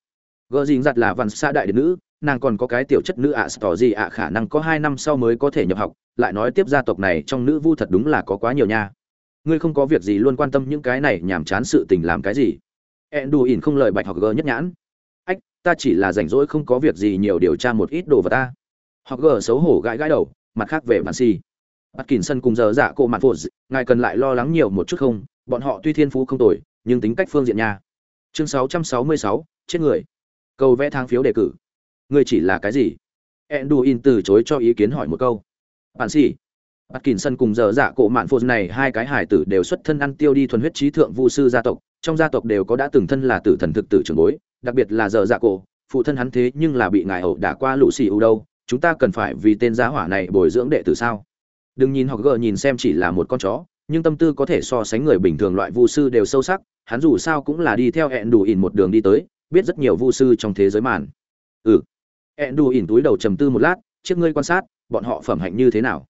S1: Gỡ dinh dạng là văn xa đại đệ nữ, nàng còn có cái tiểu chất nữ ạ, tỏ gì ạ, khả năng có hai năm sau mới có thể nhập học, lại nói tiếp gia tộc này trong nữ vu thật đúng là có quá nhiều nha. Ngươi không có việc gì luôn quan tâm những cái này nhàm chán sự tình làm cái gì. Ẹn đù ỉn không lời bạch học gờ nhất nhãn ta chỉ là rảnh rỗi không có việc gì nhiều điều tra một ít đồ vật ta. Họ gờ xấu hổ gãi gãi đầu mặt khác về mặt si bắt kỳn sân cùng giờ dạ cổ mặt phụ, ngài cần lại lo lắng nhiều một chút không? Bọn họ tuy thiên phú không tồi nhưng tính cách phương diện nha. Chương 666, chết người. Câu vẽ thang phiếu đề cử. Ngươi chỉ là cái gì? Enduin từ chối cho ý kiến hỏi một câu. Bạn gì sân cùng giờ dạ cổ mạn phụ này hai cái hải tử đều xuất thân ăn tiêu đi thuần huyết trí thượng vu sư gia tộc, trong gia tộc đều có đã từng thân là tử thần thực tử trưởng bối, đặc biệt là giờ dạ cổ, phụ thân hắn thế nhưng là bị ngài ẩu đả qua lũ xì u đâu, chúng ta cần phải vì tên giá hỏa này bồi dưỡng đệ tử sao? Đừng nhìn họ gờ nhìn xem chỉ là một con chó, nhưng tâm tư có thể so sánh người bình thường loại vu sư đều sâu sắc, hắn dù sao cũng là đi theo hẹn đủ ỉn một đường đi tới, biết rất nhiều vu sư trong thế giới màn. Ừ, hẹn đủ ỉn túi đầu trầm tư một lát chiếc ngươi quan sát bọn họ phẩm hạnh như thế nào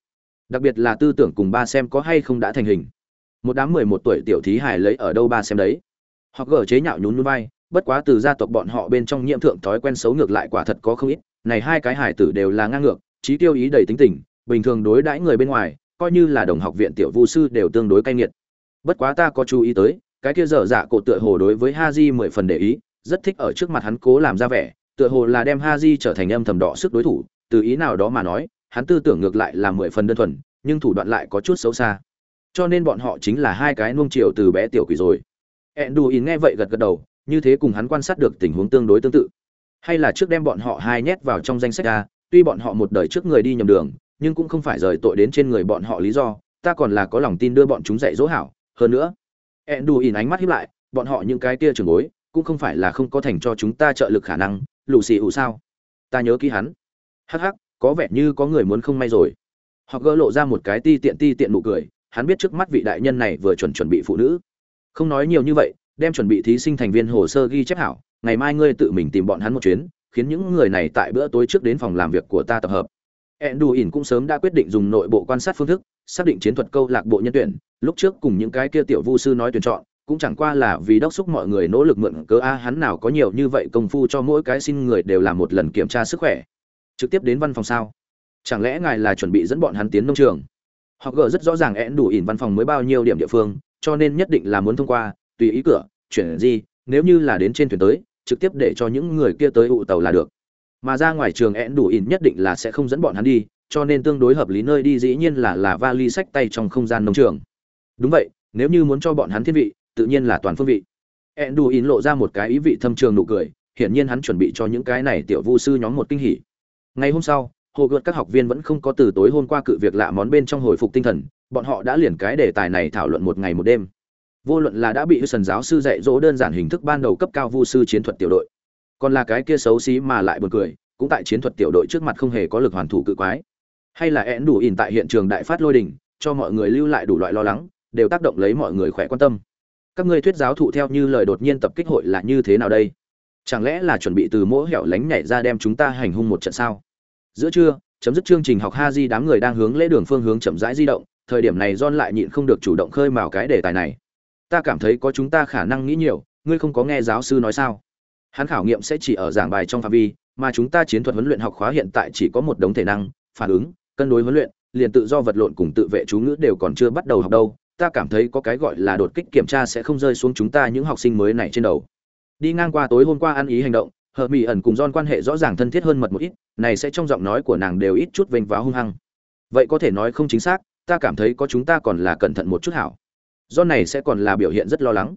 S1: đặc biệt là tư tưởng cùng ba xem có hay không đã thành hình một đám mười một tuổi tiểu thí hài lấy ở đâu ba xem đấy họ gờ chế nhạo nhún nhún vai bất quá từ gia tộc bọn họ bên trong nhiễm thượng thói quen xấu ngược lại quả thật có không ít này hai cái hải tử đều là ngang ngược trí tiêu ý đầy tính tình bình thường đối đãi người bên ngoài coi như là đồng học viện tiểu vu sư đều tương đối cay nghiệt bất quá ta có chú ý tới cái kia dở dạ cổ tựa hồ đối với ha di mười phần để ý rất thích ở trước mặt hắn cố làm ra vẻ tựa hồ là đem ha di trở thành âm thầm đỏ sức đối thủ, từ ý nào đó mà nói, hắn tư tưởng ngược lại là mười phần đơn thuần, nhưng thủ đoạn lại có chút xấu xa. Cho nên bọn họ chính là hai cái nuông chiều từ bé tiểu quỷ rồi. ẹn đù ý nghe vậy gật gật đầu, như thế cùng hắn quan sát được tình huống tương đối tương tự. Hay là trước đem bọn họ hai nhét vào trong danh sách ra, tuy bọn họ một đời trước người đi nhầm đường, nhưng cũng không phải rời tội đến trên người bọn họ lý do ta còn là có lòng tin đưa bọn chúng dạy dỗ hảo. Hơn nữa ẹn đù ỉn ánh mắt hiếp lại bọn họ những cái kia trường bối cũng không phải là không có thành cho chúng ta trợ lực khả năng lù xì ủ sao? Ta nhớ ký hắn. Hắc hắc có vẻ như có người muốn không may rồi. Họ gỡ lộ ra một cái ti tiện ti tiện nụ cười hắn biết trước mắt vị đại nhân này vừa chuẩn chuẩn bị phụ nữ. Không nói nhiều như vậy đem chuẩn bị thí sinh thành viên hồ sơ ghi chép hảo ngày mai ngươi tự mình tìm bọn hắn một chuyến khiến những người này tại bữa tối trước đến phòng làm việc của ta tập hợp Enduin cũng sớm đã quyết định dùng nội bộ quan sát phương thức, xác định chiến thuật câu lạc bộ nhân tuyển, lúc trước cùng những cái kia tiểu vu sư nói tuyển chọn, cũng chẳng qua là vì đốc thúc mọi người nỗ lực mượn cớ a hắn nào có nhiều như vậy công phu cho mỗi cái xin người đều làm một lần kiểm tra sức khỏe. Trực tiếp đến văn phòng sao? Chẳng lẽ ngài là chuẩn bị dẫn bọn hắn tiến nông trường? Họ gỡ rất rõ ràng Enduin văn phòng mới bao nhiêu điểm địa phương, cho nên nhất định là muốn thông qua, tùy ý cửa, chuyển gì, nếu như là đến trên thuyền tới, trực tiếp để cho những người kia tới ụ tàu là được. Mà ra ngoài trường én đủ ỉn nhất định là sẽ không dẫn bọn hắn đi cho nên tương đối hợp lý nơi đi dĩ nhiên là là vali sách tay trong không gian nông trường. Đúng vậy nếu như muốn cho bọn hắn thiết vị tự nhiên là toàn phương vị. Én đủ ỉn lộ ra một cái ý vị thâm trường nụ cười hiển nhiên hắn chuẩn bị cho những cái này tiểu vu sư nhóm một kinh hỉ. Ngày hôm sau hồ gợt các học viên vẫn không có từ tối hôm qua cự việc lạ món bên trong hồi phục tinh thần bọn họ đã liền cái đề tài này thảo luận một ngày một đêm vô luận là đã bị sần giáo sư dạy dỗ đơn giản hình thức ban đầu cấp cao vu sư chiến thuật tiểu đội, còn là cái kia xấu xí mà lại buồn cười, cũng tại chiến thuật tiểu đội trước mặt không hề có lực hoàn thủ cự quái. Hay là én đủ ỉn tại hiện trường đại phát lôi đình, cho mọi người lưu lại đủ loại lo lắng, đều tác động lấy mọi người khỏe quan tâm. Các ngươi thuyết giáo thụ theo như lời đột nhiên tập kích hội là như thế nào đây? Chẳng lẽ là chuẩn bị từ mỗi hẻo lánh nhảy ra đem chúng ta hành hung một trận sao? Giữa trưa, chấm dứt chương trình học ha di đám người đang hướng lễ đường phương hướng chậm rãi di động, thời điểm này don lại nhịn không được chủ động khơi mào cái đề tài này ta cảm thấy có chúng ta khả năng nghĩ nhiều, ngươi không có nghe giáo sư nói sao? Hắn khảo nghiệm sẽ chỉ ở giảng bài trong phạm vi, mà chúng ta chiến thuật huấn luyện học khóa hiện tại chỉ có một đống thể năng, phản ứng, cân đối huấn luyện, liền tự do vật lộn cùng tự vệ chú ngữ đều còn chưa bắt đầu học đâu. Ta cảm thấy có cái gọi là đột kích kiểm tra sẽ không rơi xuống chúng ta những học sinh mới này trên đầu. Đi ngang qua tối hôm qua ăn ý hành động, hợp mỹ ẩn cùng don quan hệ rõ ràng thân thiết hơn mật một ít, này sẽ trong giọng nói của nàng đều ít chút vênh váo hung hăng. Vậy có thể nói không chính xác, ta cảm thấy có chúng ta còn là cẩn thận một chút hảo do này sẽ còn là biểu hiện rất lo lắng.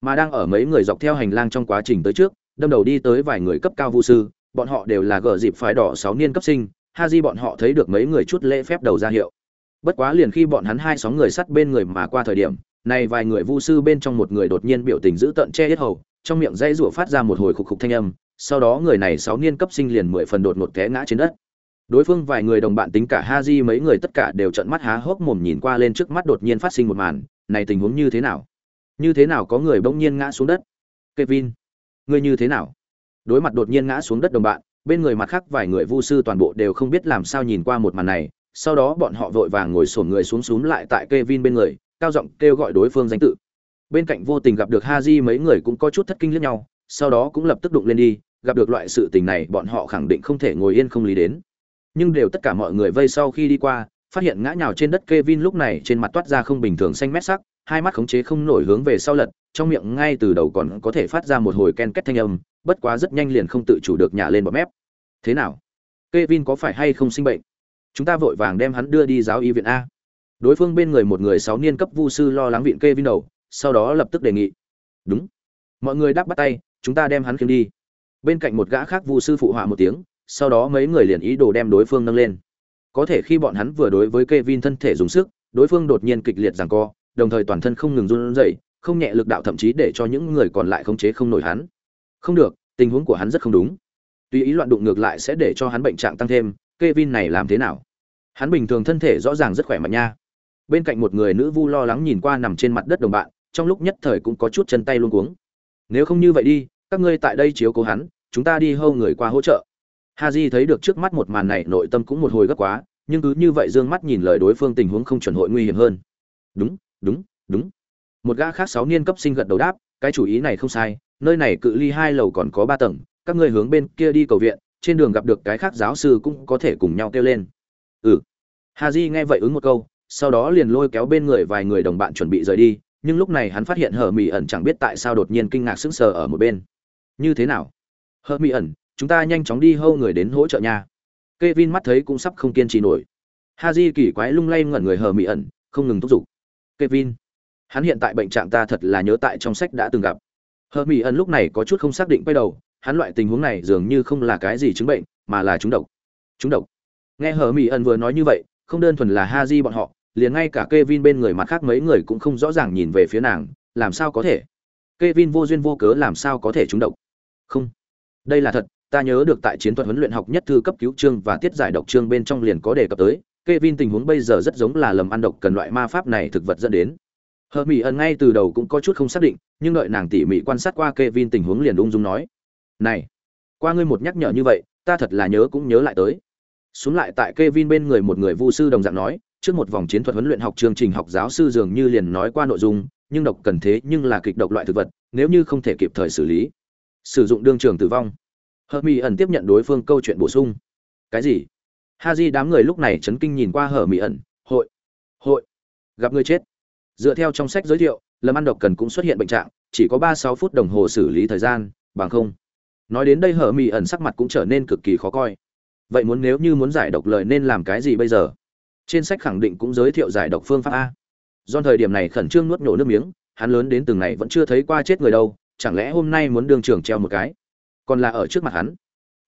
S1: Mà đang ở mấy người dọc theo hành lang trong quá trình tới trước, đâm đầu đi tới vài người cấp cao vu sư, bọn họ đều là gờ dịp phái đỏ sáu niên cấp sinh, ha di bọn họ thấy được mấy người chút lễ phép đầu ra hiệu. Bất quá liền khi bọn hắn hai sóng người sắt bên người mà qua thời điểm, này vài người vu sư bên trong một người đột nhiên biểu tình giữ tận che hết hầu, trong miệng dây rủa phát ra một hồi khục khục thanh âm, sau đó người này sáu niên cấp sinh liền mười phần đột ngột té ngã trên đất. Đối phương vài người đồng bạn tính cả ha di mấy người tất cả đều trợn mắt há hốc mồm nhìn qua lên trước mắt đột nhiên phát sinh một màn này tình huống như thế nào như thế nào có người bỗng nhiên ngã xuống đất kevin ngươi như thế nào đối mặt đột nhiên ngã xuống đất đồng bạn bên người mặt khác vài người vu sư toàn bộ đều không biết làm sao nhìn qua một màn này sau đó bọn họ vội vàng ngồi sổn người xuống xuống lại tại Kevin bên người, cao giọng kêu gọi đối phương danh tự. Bên cạnh vô tình gặp được Ha Haji mấy người cũng có chút thất kinh lẫn nhau, sau đó cũng lập tức đụng lên đi, gặp được loại sự tình này bọn họ khẳng định không thể ngồi yên không lý đến. Nhưng đều tất cả mọi người vây sau khi đi qua, phát hiện ngã nhào trên đất Kevin lúc này trên mặt toát ra không bình thường xanh mét sắc, hai mắt khống chế không nổi hướng về sau lật, trong miệng ngay từ đầu còn có thể phát ra một hồi ken két thanh âm, bất quá rất nhanh liền không tự chủ được nhả lên bọt mép. Thế nào? Kevin có phải hay không sinh bệnh? Chúng ta vội vàng đem hắn đưa đi giáo y viện a. Đối phương bên người một người sáu niên cấp vu sư lo lắng viện Kevin đầu, sau đó lập tức đề nghị. Đúng. Mọi người đáp bắt tay, chúng ta đem hắn khiêng đi. Bên cạnh một gã khác vu sư phụ họa một tiếng, sau đó mấy người liền ý đồ đem đối phương nâng lên. Có thể khi bọn hắn vừa đối với Kevin thân thể dùng sức, đối phương đột nhiên kịch liệt giằng co, đồng thời toàn thân không ngừng run rẩy, không nhẹ lực đạo thậm chí để cho những người còn lại khống chế không nổi hắn. Không được, tình huống của hắn rất không đúng. Tuy ý loạn đụng ngược lại sẽ để cho hắn bệnh trạng tăng thêm, Kevin này làm thế nào? Hắn bình thường thân thể rõ ràng rất khỏe mạnh nha. Bên cạnh một người nữ vu lo lắng nhìn qua nằm trên mặt đất đồng bạn, trong lúc nhất thời cũng có chút chân tay luống cuống. Nếu không như vậy đi, các ngươi tại đây chiếu cố hắn, chúng ta đi hô người qua hỗ trợ. Haji thấy được trước mắt một màn này, nội tâm cũng một hồi gấp quá, nhưng cứ như vậy dương mắt nhìn lời đối phương tình huống không chuẩn hội nguy hiểm hơn. Đúng, đúng, đúng. Một gã khác sáu niên cấp sinh gật đầu đáp, cái chủ ý này không sai, nơi này cự ly hai lầu còn có ba tầng, các ngươi hướng bên kia đi cầu viện, trên đường gặp được cái khác giáo sư cũng có thể cùng nhau kêu lên. Ừ. Haji nghe vậy ứng một câu, sau đó liền lôi kéo bên người vài người đồng bạn chuẩn bị rời đi, nhưng lúc này hắn phát hiện hờ Mị ẩn chẳng biết tại sao đột nhiên kinh ngạc sững sờ ở một bên. Như thế nào? hờ Mị ẩn, chúng ta nhanh chóng đi hâu người đến hỗ trợ nha. Kevin mắt thấy cũng sắp không kiên trì nổi. Haji kỳ quái lung lay ngẩn người hờ Mị ẩn, không ngừng thúc giục. Kevin, hắn hiện tại bệnh trạng ta thật là nhớ tại trong sách đã từng gặp. Hờ Mị ẩn lúc này có chút không xác định quay đầu, hắn loại tình huống này dường như không là cái gì chứng bệnh, mà là trúng độc. Trúng độc. nghe hờ mị ẩn vừa nói như vậy không đơn thuần là ha bọn họ liền ngay cả Kevin bên người mặt khác mấy người cũng không rõ ràng nhìn về phía nàng, làm sao có thể? Kevin vô duyên vô cớ làm sao có thể trúng độc? Không, đây là thật, ta nhớ được tại chiến thuật huấn luyện học nhất thư cấp cứu chương và tiết giải độc chương bên trong liền có đề cập tới, Kevin tình huống bây giờ rất giống là lầm ăn độc cần loại ma pháp này thực vật dẫn đến. Hợp Mỹ ẩn ngay từ đầu cũng có chút không xác định, nhưng đợi nàng tỉ mỉ quan sát qua Kevin tình huống liền ung dung nói: "Này, qua ngươi một nhắc nhở như vậy, ta thật là nhớ cũng nhớ lại tới." Xuống lại tại Kevin bên người một người vu sư đồng dạng nói, trước một vòng chiến thuật huấn luyện học chương trình học giáo sư dường như liền nói qua nội dung, nhưng độc cần thế nhưng là kịch độc loại thực vật, nếu như không thể kịp thời xử lý, sử dụng đương trường tử vong. Hermi ẩn tiếp nhận đối phương câu chuyện bổ sung. Cái gì? Ha Haji đám người lúc này chấn kinh nhìn qua Hermi ẩn, hội, hội, gặp người chết. Dựa theo trong sách giới thiệu, lâm ăn độc cần cũng xuất hiện bệnh trạng, chỉ có ba sáu phút đồng hồ xử lý thời gian, bằng không. Nói đến đây Hermi ẩn sắc mặt cũng trở nên cực kỳ khó coi. Vậy muốn nếu như muốn giải độc lời nên làm cái gì bây giờ? trên sách khẳng định cũng giới thiệu giải độc phương pháp a do thời điểm này khẩn trương nuốt nhổ nước miếng hắn lớn đến từng này vẫn chưa thấy qua chết người đâu chẳng lẽ hôm nay muốn đường trưởng treo một cái còn là ở trước mặt hắn.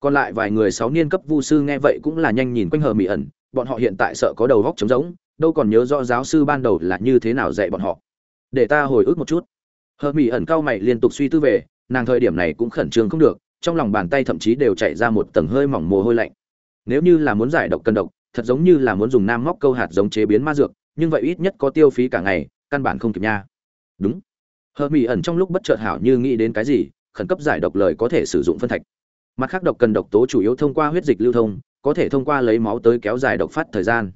S1: Còn lại vài người sáu niên cấp vu sư nghe vậy cũng là nhanh nhìn quanh hờ mỹ ẩn, bọn họ hiện tại sợ có đầu góc trống rỗng, đâu còn nhớ rõ giáo sư ban đầu là như thế nào dạy bọn họ. Để ta hồi ức một chút. Hờ mỹ ẩn cao mày liên tục suy tư về, nàng thời điểm này cũng khẩn trương không được, trong lòng bàn tay thậm chí đều chảy ra một tầng hơi mỏng mồ hôi lạnh. Nếu như là muốn giải độc cân độc, thật giống như là muốn dùng nam móc câu hạt giống chế biến ma dược, nhưng vậy ít nhất có tiêu phí cả ngày, căn bản không kịp nha. Đúng. Hờ mỹ ẩn trong lúc bất chợt hảo như nghĩ đến cái gì khẩn cấp giải độc lời có thể sử dụng phân thạch. Mặt khác độc cần độc tố chủ yếu thông qua huyết dịch lưu thông, có thể thông qua lấy máu tới kéo dài độc phát thời gian.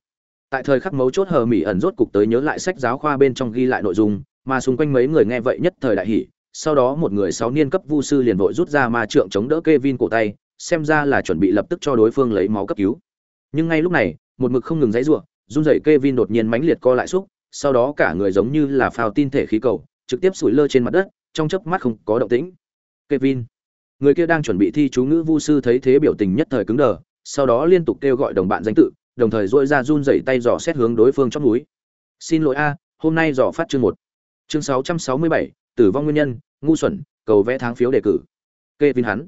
S1: Tại thời khắc mấu chốt hờ mỹ ẩn rốt cục tới nhớ lại sách giáo khoa bên trong ghi lại nội dung, mà xung quanh mấy người nghe vậy nhất thời đại hỷ sau đó một người sáu niên cấp vu sư liền vội rút ra ma trượng chống đỡ Kevin cổ tay, xem ra là chuẩn bị lập tức cho đối phương lấy máu cấp cứu. Nhưng ngay lúc này, một mực không ngừng dãy rủa run rẩy Kevin đột nhiên mãnh liệt co lại xúc, sau đó cả người giống như là phao tin thể khí cầu, trực tiếp sủi lơ trên mặt đất, trong chớp mắt không có động tĩnh. Kevin. Người kia đang chuẩn bị thi chú ngữ vu sư thấy thế biểu tình nhất thời cứng đờ, sau đó liên tục kêu gọi đồng bạn danh tự, đồng thời duỗi ra run rẩy tay dò xét hướng đối phương trong núi xin lỗi a, hôm nay dò phát chương một. Chương sáu trăm sáu mươi bảy, tử vong nguyên nhân, ngu xuẩn, cầu vẽ tháng phiếu đề cử. Kevin hắn.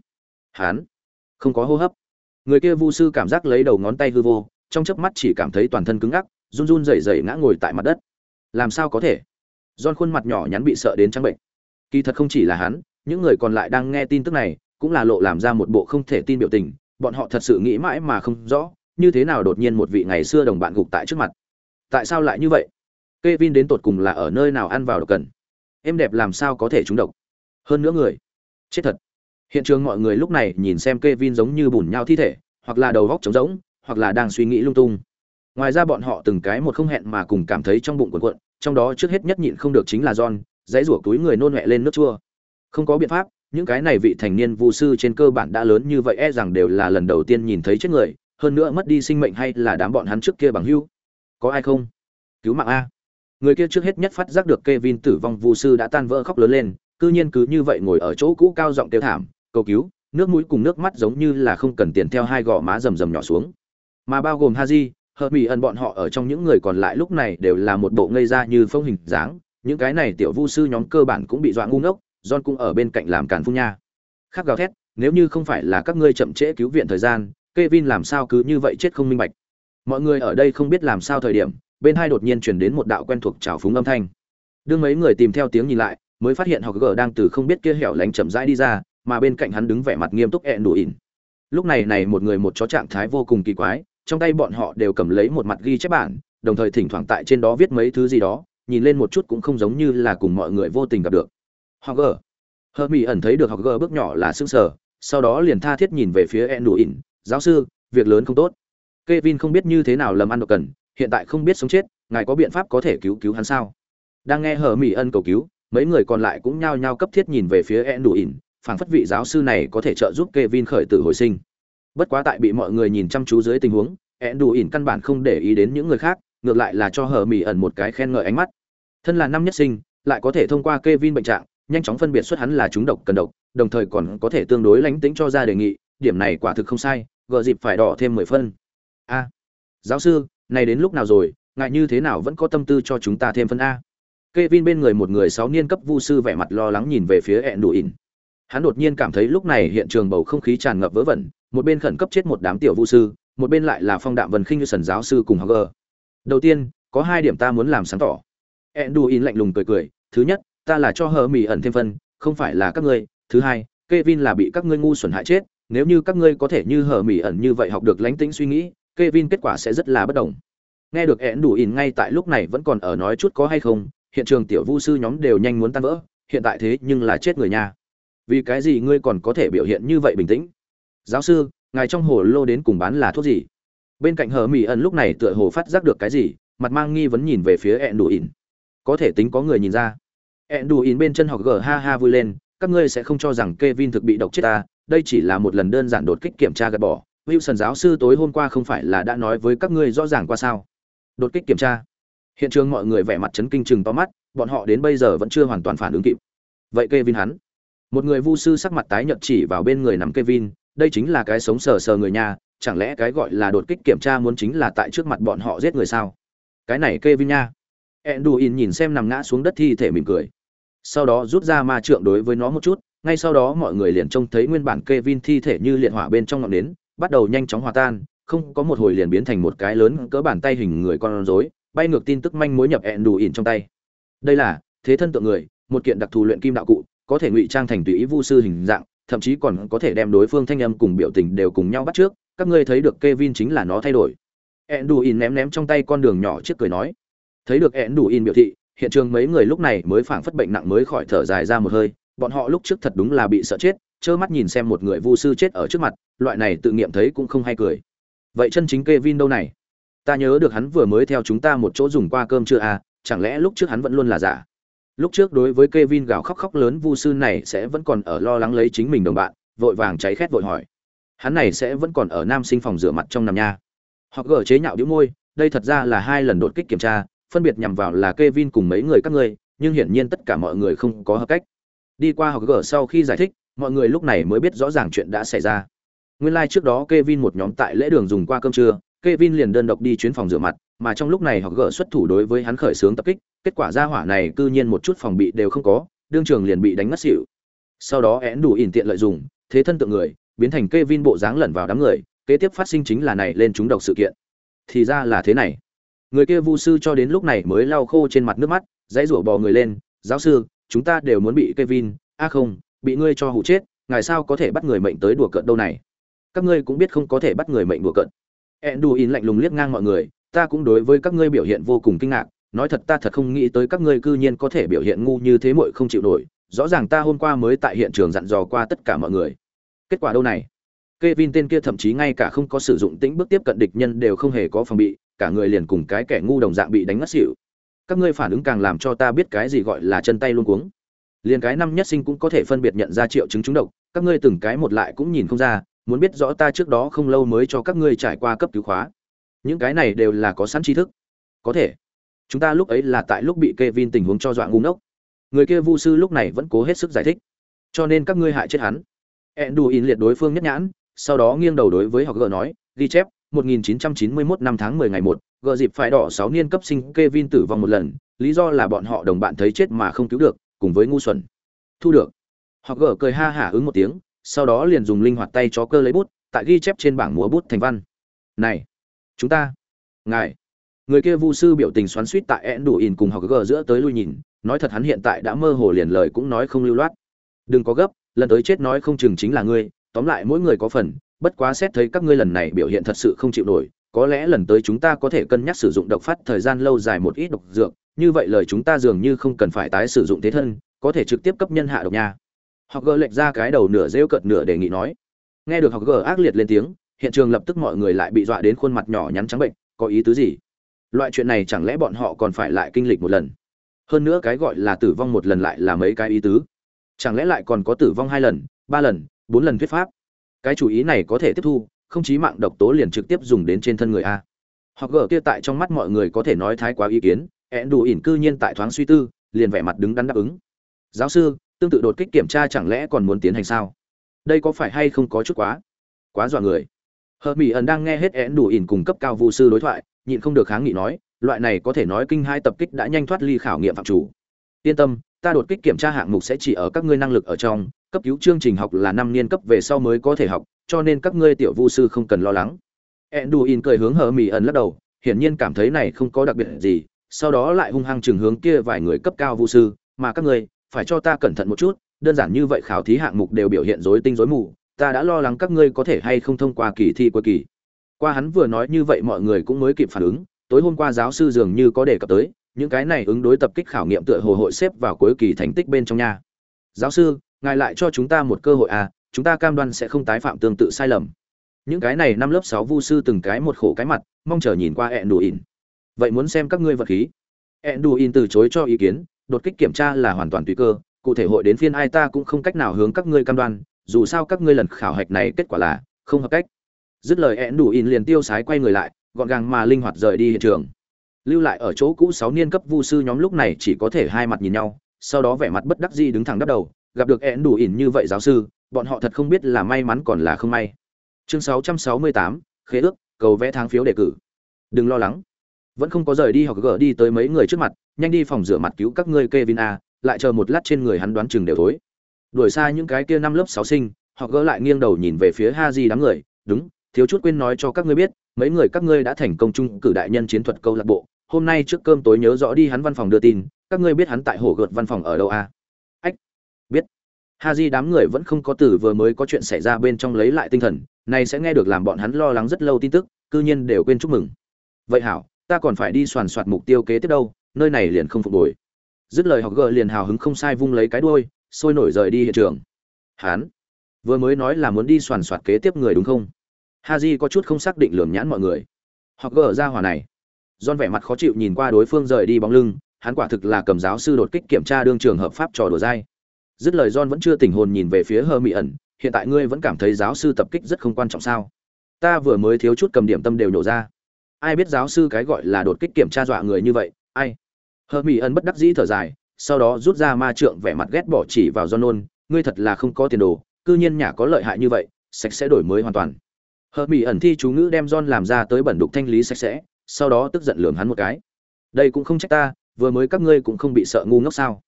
S1: Hắn. Không có hô hấp. Người kia vu sư cảm giác lấy đầu ngón tay hư vô, trong chớp mắt chỉ cảm thấy toàn thân cứng ngắc, run run rẩy rẩy ngã ngồi tại mặt đất. Làm sao có thể? Giòn khuôn mặt nhỏ nhắn bị sợ đến trắng bệnh. Kỳ thật không chỉ là hắn những người còn lại đang nghe tin tức này cũng là lộ làm ra một bộ không thể tin biểu tình bọn họ thật sự nghĩ mãi mà không rõ như thế nào đột nhiên một vị ngày xưa đồng bạn gục tại trước mặt. Tại sao lại như vậy? Kevin đến tột cùng là ở nơi nào ăn vào độc cần? Em đẹp làm sao có thể trúng độc? Hơn nữa người. Chết thật. Hiện trường mọi người lúc này nhìn xem Kevin giống như bùn nhau thi thể, hoặc là đầu góc trống rỗng, hoặc là đang suy nghĩ lung tung. Ngoài ra bọn họ từng cái một không hẹn mà cùng cảm thấy trong bụng cuộn cuộn, trong đó trước hết nhất nhịn không được chính là John, dãy rủa túi người nôn mẹ lên nước chua. Không có biện pháp, những cái này vị thành niên vu sư trên cơ bản đã lớn như vậy e rằng đều là lần đầu tiên nhìn thấy chết người, hơn nữa mất đi sinh mệnh hay là đám bọn hắn trước kia bằng hữu. Có ai không? Cứu mạng a. Người kia trước hết nhất phát giác được Kevin tử vong vu sư đã tan vỡ khóc lớn lên, cư nhiên cứ như vậy ngồi ở chỗ cũ cao giọng kêu thảm, cầu cứu nước mũi cùng nước mắt giống như là không cần tiền theo hai gò má rầm rầm nhỏ xuống mà bao gồm haji hợp mỹ ẩn bọn họ ở trong những người còn lại lúc này đều là một bộ ngây ra như phong hình dáng những cái này tiểu vu sư nhóm cơ bản cũng bị dọa ngu ngốc john cũng ở bên cạnh làm càn phun nha. Khác gào thét, nếu như không phải là các ngươi chậm trễ cứu viện thời gian, Kevin làm sao cứ như vậy chết không minh bạch. Mọi người ở đây không biết làm sao thời điểm, bên hai đột nhiên truyền đến một đạo quen thuộc trào phúng âm thanh. Đương mấy người tìm theo tiếng nhìn lại, mới phát hiện họ gờ đang từ không biết kia hẻo lánh chậm rãi đi ra, mà bên cạnh hắn đứng vẻ mặt nghiêm túc ẹn đủ ỉn. Lúc này này một người một chó trạng thái vô cùng kỳ quái, trong tay bọn họ đều cầm lấy một mặt ghi chép bản, đồng thời thỉnh thoảng tại trên đó viết mấy thứ gì đó, nhìn lên một chút cũng không giống như là cùng mọi người vô tình gặp được họ gờ Hợp mỹ ẩn thấy được họ gờ bước nhỏ là sững sờ sau đó liền tha thiết nhìn về phía ẹn giáo sư việc lớn không tốt Kevin không biết như thế nào lầm ăn độc cần hiện tại không biết sống chết ngài có biện pháp có thể cứu cứu hắn sao đang nghe hờ mỹ ân cầu cứu mấy người còn lại cũng nhao nhao cấp thiết nhìn về phía ẹn đủ phảng phất vị giáo sư này có thể trợ giúp Kevin khởi tử hồi sinh. Bất quá tại bị mọi người nhìn chăm chú dưới tình huống, ỉn căn bản không để ý đến những người khác, ngược lại là cho Hở mỉ ẩn một cái khen ngợi ánh mắt. Thân là năm nhất sinh, lại có thể thông qua Kevin bệnh trạng, nhanh chóng phân biệt xuất hắn là chúng độc cần độc, đồng thời còn có thể tương đối lánh tính cho ra đề nghị, điểm này quả thực không sai, gờ dịp phải đỏ thêm 10 phân. A, giáo sư, này đến lúc nào rồi, ngại như thế nào vẫn có tâm tư cho chúng ta thêm phân a? Kevin bên người một người sáu niên cấp vu sư vẻ mặt lo lắng nhìn về phía ỉn hắn đột nhiên cảm thấy lúc này hiện trường bầu không khí tràn ngập vớ vẩn một bên khẩn cấp chết một đám tiểu vu sư một bên lại là phong đạm vần khinh như sần giáo sư cùng Hager. Đầu tiên, có hai điểm ta muốn làm sáng tỏ. Enduin lạnh lùng cười cười, thứ nhất, ta là cho hờ mỹ ẩn thêm phân, không phải là các ngươi, thứ hai, Kevin là bị các ngươi ngu xuẩn hại chết, nếu như các ngươi có thể như hờ mì ẩn như vậy học được lánh tĩnh suy nghĩ, Kevin kết quả sẽ rất là bất đồng. Nghe được Eãn Đủ Ỉn ngay tại lúc này vẫn còn ở nói chút có hay không, hiện trường tiểu vu sư nhóm đều nhanh muốn tan vỡ, hiện tại thế nhưng là chết người nha. Vì cái gì ngươi còn có thể biểu hiện như vậy bình tĩnh? Giáo sư, ngài trong hồ lô đến cùng bán là thuốc gì? Bên cạnh hờ mì ẩn lúc này tựa hồ phát giác được cái gì, mặt mang nghi vấn nhìn về phía Eãn Đủ Ỉn. Có thể tính có người nhìn ra. Enduin bên chân học gở ha ha vui lên, các ngươi sẽ không cho rằng Kevin thực bị độc chết ta, đây chỉ là một lần đơn giản đột kích kiểm tra gạt bỏ. Wilson giáo sư tối hôm qua không phải là đã nói với các ngươi rõ ràng qua sao? Đột kích kiểm tra. Hiện trường mọi người vẻ mặt chấn kinh chừng to mắt, bọn họ đến bây giờ vẫn chưa hoàn toàn phản ứng kịp. Vậy Kevin hắn? Một người vu sư sắc mặt tái nhợt chỉ vào bên người nằm Kevin, đây chính là cái sống sờ sờ người nhà, chẳng lẽ cái gọi là đột kích kiểm tra muốn chính là tại trước mặt bọn họ giết người sao? Cái này Kevin nha. Enduin nhìn xem nằm ngã xuống đất thi thể mỉm cười. Sau đó rút ra ma trượng đối với nó một chút, ngay sau đó mọi người liền trông thấy nguyên bản Kevin thi thể như liệt hỏa bên trong ngọn nến, bắt đầu nhanh chóng hòa tan, không có một hồi liền biến thành một cái lớn cỡ bàn tay hình người con rối, bay ngược tin tức manh mối nhập Enduin trong tay. Đây là thế thân tượng người, một kiện đặc thù luyện kim đạo cụ, có thể ngụy trang thành tùy ý vu sư hình dạng, thậm chí còn có thể đem đối phương thanh âm cùng biểu tình đều cùng nhau bắt trước, các ngươi thấy được Kevin chính là nó thay đổi. Enduin ném ném trong tay con đường nhỏ trước cười nói. Thấy được Enduin biểu thị, hiện trường mấy người lúc này mới phảng phất bệnh nặng mới khỏi thở dài ra một hơi, bọn họ lúc trước thật đúng là bị sợ chết, trơ mắt nhìn xem một người vu sư chết ở trước mặt, loại này tự nghiệm thấy cũng không hay cười. Vậy chân chính Kevin đâu này? Ta nhớ được hắn vừa mới theo chúng ta một chỗ dùng qua cơm chưa à, chẳng lẽ lúc trước hắn vẫn luôn là giả? Lúc trước đối với Kevin gào khóc khóc lớn vu sư này sẽ vẫn còn ở lo lắng lấy chính mình đồng bạn, vội vàng cháy khét vội hỏi. Hắn này sẽ vẫn còn ở nam sinh phòng rửa mặt trong nằm nha. Hoặc gỡ chế nhạo đĩu môi, đây thật ra là hai lần đột kích kiểm tra, phân biệt nhằm vào là Kevin cùng mấy người các ngươi, nhưng hiển nhiên tất cả mọi người không có hợp cách. Đi qua học gở sau khi giải thích, mọi người lúc này mới biết rõ ràng chuyện đã xảy ra. Nguyên lai like trước đó Kevin một nhóm tại lễ đường dùng qua cơm trưa, Kevin liền đơn độc đi chuyến phòng rửa mặt, mà trong lúc này học gỡ xuất thủ đối với hắn khởi sướng tập kích, kết quả ra hỏa này cư nhiên một chút phòng bị đều không có, đương trường liền bị đánh ngất xỉu. Sau đó én đủ ỉn tiện lợi dụng, thế thân tượng người, biến thành Kevin bộ dáng lẩn vào đám người, kế tiếp phát sinh chính là này lên chúng độc sự kiện. Thì ra là thế này. Người kia vu sư cho đến lúc này mới lau khô trên mặt nước mắt, dãy rủa bò người lên, "Giáo sư, chúng ta đều muốn bị Kevin, a không, bị ngươi cho hụ chết, ngài sao có thể bắt người mệnh tới đùa cợt đâu này? Các ngươi cũng biết không có thể bắt người mệnh đùa cợt." Enduin lạnh lùng liếc ngang mọi người, ta cũng đối với các ngươi biểu hiện vô cùng kinh ngạc, nói thật ta thật không nghĩ tới các ngươi cư nhiên có thể biểu hiện ngu như thế muội không chịu nổi, rõ ràng ta hôm qua mới tại hiện trường dặn dò qua tất cả mọi người. Kết quả đâu này? Kevin tên kia thậm chí ngay cả không có sử dụng tĩnh bước tiếp cận địch nhân đều không hề có phòng bị, cả người liền cùng cái kẻ ngu đồng dạng bị đánh ngất xỉu. Các ngươi phản ứng càng làm cho ta biết cái gì gọi là chân tay luống cuống. Liền cái năm nhất sinh cũng có thể phân biệt nhận ra triệu chứng trúng độc, các ngươi từng cái một lại cũng nhìn không ra, muốn biết rõ ta trước đó không lâu mới cho các ngươi trải qua cấp cứu khóa. Những cái này đều là có sẵn tri thức. Có thể. Chúng ta lúc ấy là tại lúc bị Kevin tình huống cho dọa ngu ngốc. Người kia vu sư lúc này vẫn cố hết sức giải thích. Cho nên các ngươi hại chết hắn. Enduin liệt đối phương nhất nhãn sau đó nghiêng đầu đối với họ gờ nói ghi chép 1991 năm tháng 10 ngày 1, gờ dịp phải đỏ 6 niên cấp sinh Kevin tử vong một lần, lý do là bọn họ đồng bạn thấy chết mà không cứu được, cùng với ngu xuẩn. Thu được. Họ gờ cười ha hả ứng một tiếng, sau đó liền dùng linh hoạt tay chó cơ lấy bút, tại ghi chép trên bảng múa bút thành văn. Này, chúng ta ngài người kia vu sư biểu tình xoắn xuýt tại én đủ in cùng học gờ giữa tới lui nhìn nói thật hắn hiện tại đã mơ hồ liền lời cũng nói không lưu loát đừng có gấp lần tới chết nói không chừng chính là ngươi tóm lại mỗi người có phần bất quá xét thấy các ngươi lần này biểu hiện thật sự không chịu nổi, có lẽ lần tới chúng ta có thể cân nhắc sử dụng độc phát thời gian lâu dài một ít độc dược, như vậy lời chúng ta dường như không cần phải tái sử dụng thế thân, có thể trực tiếp cấp nhân hạ độc nha. Học gờ lệch ra cái đầu nửa rêu cợt nửa đề nghị nói. Nghe được học gờ ác liệt lên tiếng, hiện trường lập tức mọi người lại bị dọa đến khuôn mặt nhỏ nhắn trắng bệnh, có ý tứ gì? Loại chuyện này chẳng lẽ bọn họ còn phải lại kinh lịch một lần? Hơn nữa cái gọi là tử vong một lần lại là mấy cái ý tứ? Chẳng lẽ lại còn có tử vong hai lần, ba lần, bốn lần thuyết pháp? Cái chủ ý này có thể tiếp thu, không chí mạng độc tố liền trực tiếp dùng đến trên thân người a. Họ gở kia tại trong mắt mọi người có thể nói thái quá ý kiến, ẹn đủ ỉn cư nhiên tại thoáng suy tư, liền vẻ mặt đứng đắn đáp ứng. Giáo sư, tương tự đột kích kiểm tra chẳng lẽ còn muốn tiến hành sao? Đây có phải hay không có chút quá? Quá dọa người. Hờ mỹ ẩn đang nghe hết én đủ ỉn cùng cấp cao vũ sư đối thoại, nhịn không được kháng nghị nói, loại này có thể nói kinh hai tập kích đã nhanh thoát ly khảo nghiệm phạm chủ. Yên tâm, ta đột kích kiểm tra hạng mục sẽ chỉ ở các ngươi năng lực ở trong cấp cứu chương trình học là năm niên cấp về sau mới có thể học, cho nên các ngươi tiểu vu sư không cần lo lắng enduin cười hướng hờ mỹ ẩn lắc đầu, hiển nhiên cảm thấy này không có đặc biệt gì, sau đó lại hung hăng chừng hướng kia vài người cấp cao vu sư, mà các ngươi, phải cho ta cẩn thận một chút, đơn giản như vậy khảo thí hạng mục đều biểu hiện rối tinh rối mù, ta đã lo lắng các ngươi có thể hay không thông qua kỳ thi cuối kỳ qua hắn vừa nói như vậy mọi người cũng mới kịp phản ứng, tối hôm qua giáo sư dường như có đề cập tới, những cái này ứng đối tập kích khảo nghiệm tựa hồ hội xếp vào cuối kỳ thành tích bên trong nhà. giáo sư ngài lại cho chúng ta một cơ hội à chúng ta cam đoan sẽ không tái phạm tương tự sai lầm. Những cái này năm lớp sáu vu sư từng cái một khổ cái mặt, mong chờ nhìn qua ẹn đù ỉn vậy muốn xem các ngươi vật khí. Ẹn đù ỉn từ chối cho ý kiến, đột kích kiểm tra là hoàn toàn tùy cơ, cụ thể hội đến phiên ai ta cũng không cách nào hướng các ngươi cam đoan, dù sao các ngươi lần khảo hạch này kết quả là không hợp cách. Dứt lời ẹn đù in liền tiêu sái quay người lại, gọn gàng mà linh hoạt rời đi hiện trường. Lưu lại ở chỗ cũ sáu niên cấp vu sư nhóm lúc này chỉ có thể hai mặt nhìn nhau, sau đó vẻ mặt bất đắc dĩ đứng thẳng đắp đầu gặp được én đủ ỉn như vậy giáo sư bọn họ thật không biết là may mắn còn là không may chương 668, khế ước cầu vẽ tháng phiếu đề cử đừng lo lắng vẫn không có rời đi hoặc gỡ đi tới mấy người trước mặt nhanh đi phòng rửa mặt cứu các ngươi Kevin a, lại chờ một lát trên người hắn đoán chừng đều thối. Đuổi xa những cái kia năm lớp sáu sinh, họ gỡ lại nghiêng đầu nhìn về phía Haji đám người, đúng, thiếu chút quên nói cho các ngươi biết, mấy người các ngươi đã thành công chung cử đại nhân chiến thuật câu lạc bộ, hôm nay trước cơm tối nhớ rõ đi hắn văn phòng đưa tin, các ngươi biết hắn tại hồ gợt văn phòng ở đâu a? Haji đám người vẫn không có từ vừa mới có chuyện xảy ra bên trong lấy lại tinh thần, này sẽ nghe được làm bọn hắn lo lắng rất lâu tin tức, cư nhiên đều quên chúc mừng. Vậy hảo, ta còn phải đi soàn soạt mục tiêu kế tiếp đâu, nơi này liền không phục hồi. Dứt lời học gờ liền hào hứng không sai vung lấy cái đuôi sôi nổi rời đi hiện trường. Hán vừa mới nói là muốn đi soàn soạt kế tiếp người đúng không? Haji có chút không xác định lườm nhãn mọi người. Học gờ ra hỏa này. Don vẻ mặt khó chịu nhìn qua đối phương rời đi bóng lưng hắn quả thực là cầm giáo sư đột kích kiểm tra đương trường hợp pháp trò đùa dai dứt lời John vẫn chưa tỉnh hồn nhìn về phía hơ mỹ ẩn, hiện tại ngươi vẫn cảm thấy giáo sư tập kích rất không quan trọng sao? Ta vừa mới thiếu chút cầm điểm tâm đều nhổ ra. Ai biết giáo sư cái gọi là đột kích kiểm tra dọa người như vậy, ai? Hờ mỹ ẩn bất đắc dĩ thở dài, sau đó rút ra ma trượng vẻ mặt ghét bỏ chỉ vào john nôn, ngươi thật là không có tiền đồ, cư nhiên nhà có lợi hại như vậy, sạch sẽ đổi mới hoàn toàn. Hờ mỹ ẩn thi chú ngữ đem john làm ra tới bẩn đục thanh lý sạch sẽ, sau đó tức giận lườm hắn một cái. Đây cũng không trách ta, vừa mới các ngươi cũng không bị sợ ngu ngốc sao?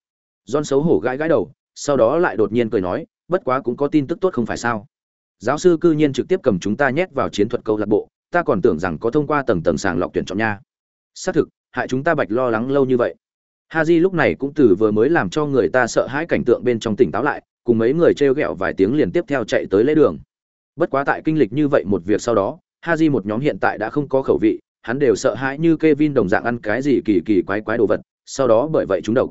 S1: John xấu hổ gãi gãi đầu sau đó lại đột nhiên cười nói, bất quá cũng có tin tức tốt không phải sao? Giáo sư cư nhiên trực tiếp cầm chúng ta nhét vào chiến thuật câu lạc bộ, ta còn tưởng rằng có thông qua tầng tầng sàng lọc tuyển chọn nha. Xác thực, hại chúng ta bạch lo lắng lâu như vậy. Haji lúc này cũng từ vừa mới làm cho người ta sợ hãi cảnh tượng bên trong tỉnh táo lại, cùng mấy người treo gẹo vài tiếng liền tiếp theo chạy tới lễ đường. Bất quá tại kinh lịch như vậy một việc sau đó, Haji một nhóm hiện tại đã không có khẩu vị, hắn đều sợ hãi như Kevin đồng dạng ăn cái gì kỳ kỳ quái quái đồ vật, sau đó bởi vậy chúng độc.